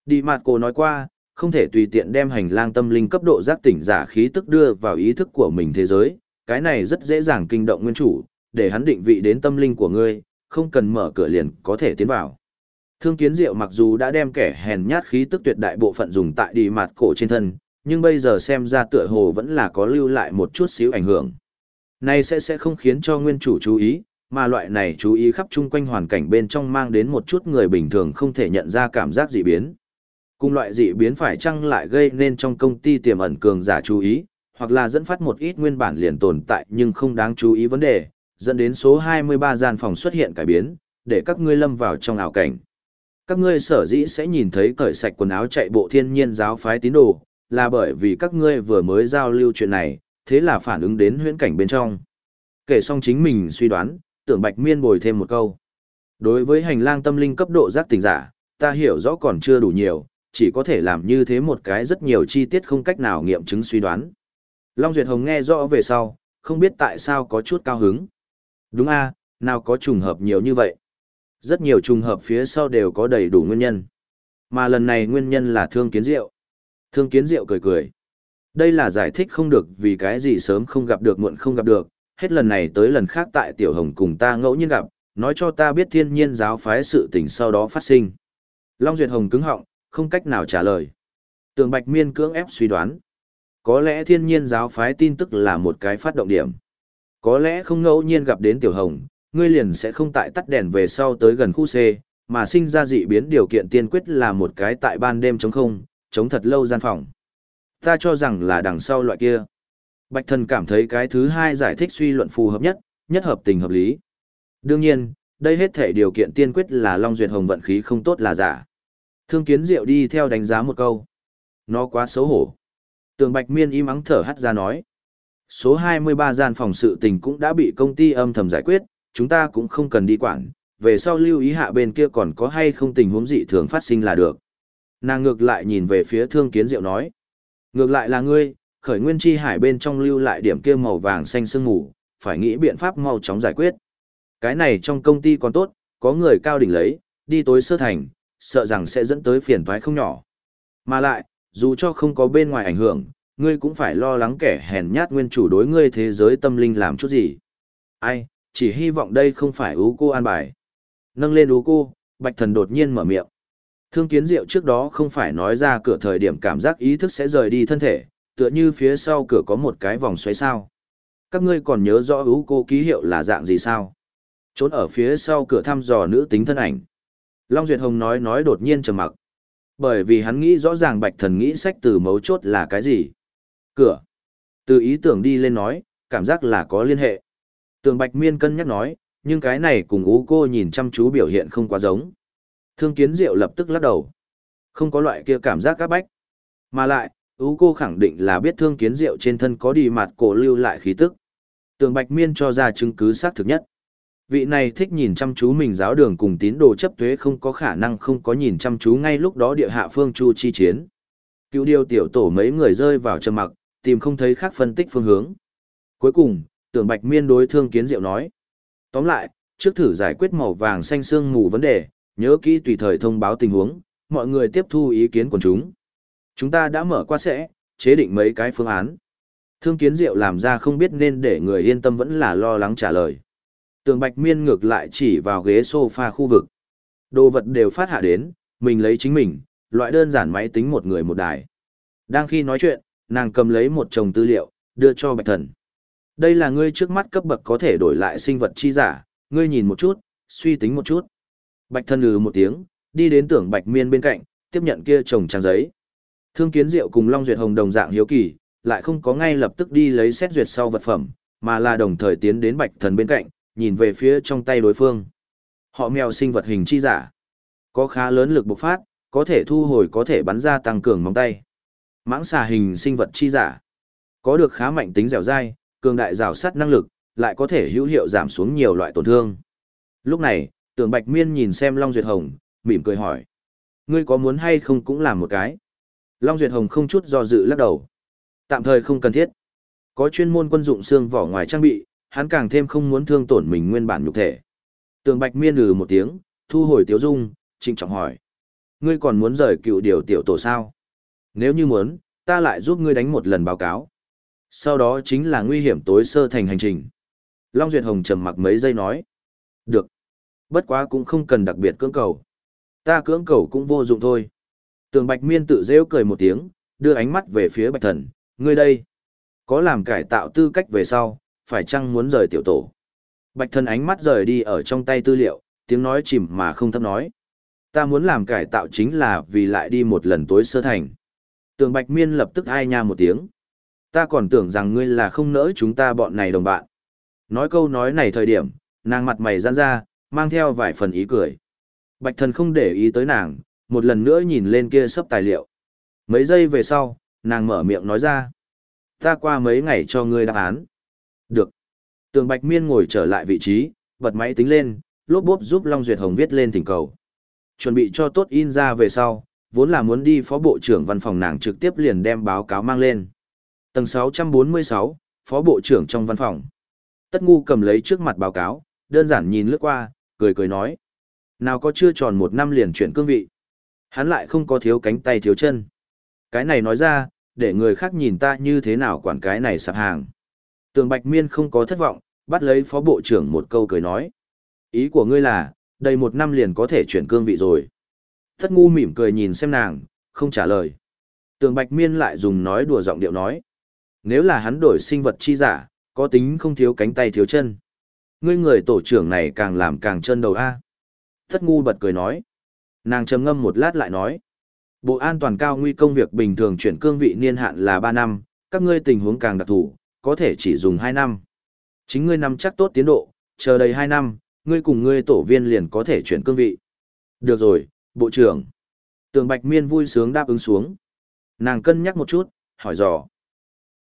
Đi mặt cô nói qua, không thể tùy tiện đem hành lang tâm linh cấp độ giác tỉnh giả khí tức đưa vào ý thức của mình thế giới, cái này rất dễ dàng kinh động nguyên chủ, để hắn định vị đến tâm linh của ngươi, không cần mở cửa liền có thể tiến vào. Thương kiến diệu mặc dù đã đem kẻ hèn nhát khí tức tuyệt đại bộ phận dùng tại đi mặt cổ trên thân, nhưng bây giờ xem ra tựa hồ vẫn là có lưu lại một chút xíu ảnh hưởng. Này sẽ sẽ không khiến cho nguyên chủ chú ý, mà loại này chú ý khắp chung quanh hoàn cảnh bên trong mang đến một chút người bình thường không thể nhận ra cảm giác dị biến. Cùng loại dị biến phải chăng lại gây nên trong công ty tiềm ẩn cường giả chú ý, hoặc là dẫn phát một ít nguyên bản liền tồn tại nhưng không đáng chú ý vấn đề, dẫn đến số 23 gian phòng xuất hiện cải biến, để các ngươi lâm vào trong ảo cảnh. Các ngươi sở dĩ sẽ nhìn thấy cởi sạch quần áo chạy bộ thiên nhiên giáo phái tín đồ, là bởi vì các ngươi vừa mới giao lưu chuyện này, thế là phản ứng đến huyễn cảnh bên trong. Kể xong chính mình suy đoán, tưởng bạch miên bồi thêm một câu. Đối với hành lang tâm linh cấp độ giác tỉnh giả, ta hiểu rõ còn chưa đủ nhiều, chỉ có thể làm như thế một cái rất nhiều chi tiết không cách nào nghiệm chứng suy đoán. Long Duyệt Hồng nghe rõ về sau, không biết tại sao có chút cao hứng. Đúng a, nào có trùng hợp nhiều như vậy. Rất nhiều trùng hợp phía sau đều có đầy đủ nguyên nhân. Mà lần này nguyên nhân là thương kiến diệu. Thương kiến diệu cười cười. Đây là giải thích không được vì cái gì sớm không gặp được muộn không gặp được, hết lần này tới lần khác tại Tiểu Hồng cùng ta ngẫu nhiên gặp, nói cho ta biết thiên nhiên giáo phái sự tình sau đó phát sinh. Long Duyệt Hồng cứng họng, không cách nào trả lời. Tường Bạch Miên cưỡng ép suy đoán. Có lẽ thiên nhiên giáo phái tin tức là một cái phát động điểm. Có lẽ không ngẫu nhiên gặp đến Tiểu Hồng, ngươi liền sẽ không tại tắt đèn về sau tới gần khu C, mà sinh ra dị biến điều kiện tiên quyết là một cái tại ban đêm chống không, chống thật lâu gian phòng. Ta cho rằng là đằng sau loại kia. Bạch thần cảm thấy cái thứ hai giải thích suy luận phù hợp nhất, nhất hợp tình hợp lý. Đương nhiên, đây hết thể điều kiện tiên quyết là Long Duyệt Hồng vận khí không tốt là giả. Thương kiến diệu đi theo đánh giá một câu. Nó quá xấu hổ. Tường Bạch Miên im ắng thở hắt ra nói. Số 23 gian phòng sự tình cũng đã bị công ty âm thầm giải quyết, chúng ta cũng không cần đi quản, về sau lưu ý hạ bên kia còn có hay không tình huống dị thường phát sinh là được. Nàng ngược lại nhìn về phía thương kiến diệu nói. Ngược lại là ngươi, khởi nguyên chi hải bên trong lưu lại điểm kia màu vàng xanh sương mù, phải nghĩ biện pháp mau chóng giải quyết. Cái này trong công ty còn tốt, có người cao đỉnh lấy, đi tối sơ thành, sợ rằng sẽ dẫn tới phiền toái không nhỏ. Mà lại, dù cho không có bên ngoài ảnh hưởng, ngươi cũng phải lo lắng kẻ hèn nhát nguyên chủ đối ngươi thế giới tâm linh làm chút gì. Ai, chỉ hy vọng đây không phải ú cô an bài. Nâng lên ú cô, bạch thần đột nhiên mở miệng. Thương kiến diệu trước đó không phải nói ra cửa thời điểm cảm giác ý thức sẽ rời đi thân thể, tựa như phía sau cửa có một cái vòng xoáy sao. Các ngươi còn nhớ rõ ú cô ký hiệu là dạng gì sao? Trốn ở phía sau cửa thăm dò nữ tính thân ảnh. Long Duyệt Hồng nói nói đột nhiên trầm mặc. Bởi vì hắn nghĩ rõ ràng bạch thần nghĩ sách từ mấu chốt là cái gì. Cửa. Từ ý tưởng đi lên nói, cảm giác là có liên hệ. Tường bạch miên cân nhắc nói, nhưng cái này cùng ú cô nhìn chăm chú biểu hiện không quá giống. Thương kiến diệu lập tức lắc đầu. Không có loại kia cảm giác các bách. Mà lại, ú cô khẳng định là biết thương kiến diệu trên thân có đi mặt cổ lưu lại khí tức. Tường bạch miên cho ra chứng cứ xác thực nhất. Vị này thích nhìn chăm chú mình giáo đường cùng tín đồ chấp thuế không có khả năng không có nhìn chăm chú ngay lúc đó địa hạ phương chu chi chiến. Cứu điều tiểu tổ mấy người rơi vào trầm mặc, tìm không thấy khác phân tích phương hướng. Cuối cùng, tưởng bạch miên đối thương kiến diệu nói. Tóm lại, trước thử giải quyết màu vàng xanh xương mù vấn đề, nhớ kỹ tùy thời thông báo tình huống, mọi người tiếp thu ý kiến của chúng. Chúng ta đã mở qua sẽ, chế định mấy cái phương án. Thương kiến diệu làm ra không biết nên để người yên tâm vẫn là lo lắng trả lời. Tường Bạch Miên ngược lại chỉ vào ghế sofa khu vực. Đồ vật đều phát hạ đến, mình lấy chính mình, loại đơn giản máy tính một người một đài. Đang khi nói chuyện, nàng cầm lấy một chồng tư liệu, đưa cho Bạch Thần. Đây là ngươi trước mắt cấp bậc có thể đổi lại sinh vật chi giả, ngươi nhìn một chút, suy tính một chút. Bạch Thần lừ một tiếng, đi đến tưởng Bạch Miên bên cạnh, tiếp nhận kia chồng trang giấy. Thương Kiến Diệu cùng Long Duyệt Hồng đồng dạng hiếu kỳ, lại không có ngay lập tức đi lấy xét duyệt sau vật phẩm, mà là đồng thời tiến đến Bạch Thần bên cạnh, nhìn về phía trong tay đối phương. Họ mèo sinh vật hình chi giả. Có khá lớn lực bộc phát, có thể thu hồi có thể bắn ra tăng cường móng tay. Mãng xà hình sinh vật chi giả. Có được khá mạnh tính dẻo dai, cường đại rào sắt năng lực, lại có thể hữu hiệu giảm xuống nhiều loại tổn thương. Lúc này, tưởng Bạch Miên nhìn xem Long Duyệt Hồng, mỉm cười hỏi. Ngươi có muốn hay không cũng làm một cái? Long Duyệt Hồng không chút do dự lắc đầu. Tạm thời không cần thiết. Có chuyên môn quân dụng xương vỏ ngoài trang bị, hắn càng thêm không muốn thương tổn mình nguyên bản nhục thể. Tường Bạch Miên lừ một tiếng, thu hồi tiếu dung, trịnh trọng hỏi. Ngươi còn muốn rời cựu điều tiểu tổ sao? Nếu như muốn, ta lại giúp ngươi đánh một lần báo cáo. Sau đó chính là nguy hiểm tối sơ thành hành trình. Long Duyệt Hồng trầm mặc mấy giây nói. Được. Bất quá cũng không cần đặc biệt cưỡng cầu. Ta cưỡng cầu cũng vô dụng thôi. Tường Bạch Miên tự rêu cười một tiếng, đưa ánh mắt về phía Bạch Thần. Ngươi đây. Có làm cải tạo tư cách về sau, phải chăng muốn rời tiểu tổ? Bạch Thần ánh mắt rời đi ở trong tay tư liệu, tiếng nói chìm mà không thấp nói. Ta muốn làm cải tạo chính là vì lại đi một lần tối sơ thành. Tường Bạch Miên lập tức ai nha một tiếng. Ta còn tưởng rằng ngươi là không nỡ chúng ta bọn này đồng bạn. Nói câu nói này thời điểm, nàng mặt mày giãn ra, mang theo vài phần ý cười. Bạch thần không để ý tới nàng, một lần nữa nhìn lên kia sấp tài liệu. Mấy giây về sau, nàng mở miệng nói ra. Ta qua mấy ngày cho ngươi đáp án. Được. Tường Bạch Miên ngồi trở lại vị trí, bật máy tính lên, lốp bốp giúp Long Duyệt Hồng viết lên thỉnh cầu. Chuẩn bị cho tốt in ra về sau, vốn là muốn đi phó bộ trưởng văn phòng nàng trực tiếp liền đem báo cáo mang lên. Tầng 646, phó bộ trưởng trong văn phòng. Tất ngu cầm lấy trước mặt báo cáo, đơn giản nhìn lướt qua, cười cười nói. Nào có chưa tròn một năm liền chuyển cương vị. Hắn lại không có thiếu cánh tay thiếu chân. Cái này nói ra, để người khác nhìn ta như thế nào quản cái này sạp hàng. Tường Bạch Miên không có thất vọng, bắt lấy phó bộ trưởng một câu cười nói. Ý của ngươi là, đầy một năm liền có thể chuyển cương vị rồi. Thất ngu mỉm cười nhìn xem nàng, không trả lời. Tường Bạch Miên lại dùng nói đùa giọng điệu nói. Nếu là hắn đổi sinh vật chi giả, có tính không thiếu cánh tay thiếu chân. Ngươi người tổ trưởng này càng làm càng chân đầu a. Thất ngu bật cười nói. Nàng trầm ngâm một lát lại nói. Bộ an toàn cao nguy công việc bình thường chuyển cương vị niên hạn là 3 năm, các ngươi tình huống càng đặc thù, có thể chỉ dùng 2 năm. Chính ngươi nắm chắc tốt tiến độ, chờ đầy 2 năm, ngươi cùng ngươi tổ viên liền có thể chuyển cương vị. Được rồi, bộ trưởng. Tường Bạch Miên vui sướng đáp ứng xuống. Nàng cân nhắc một chút, hỏi dò.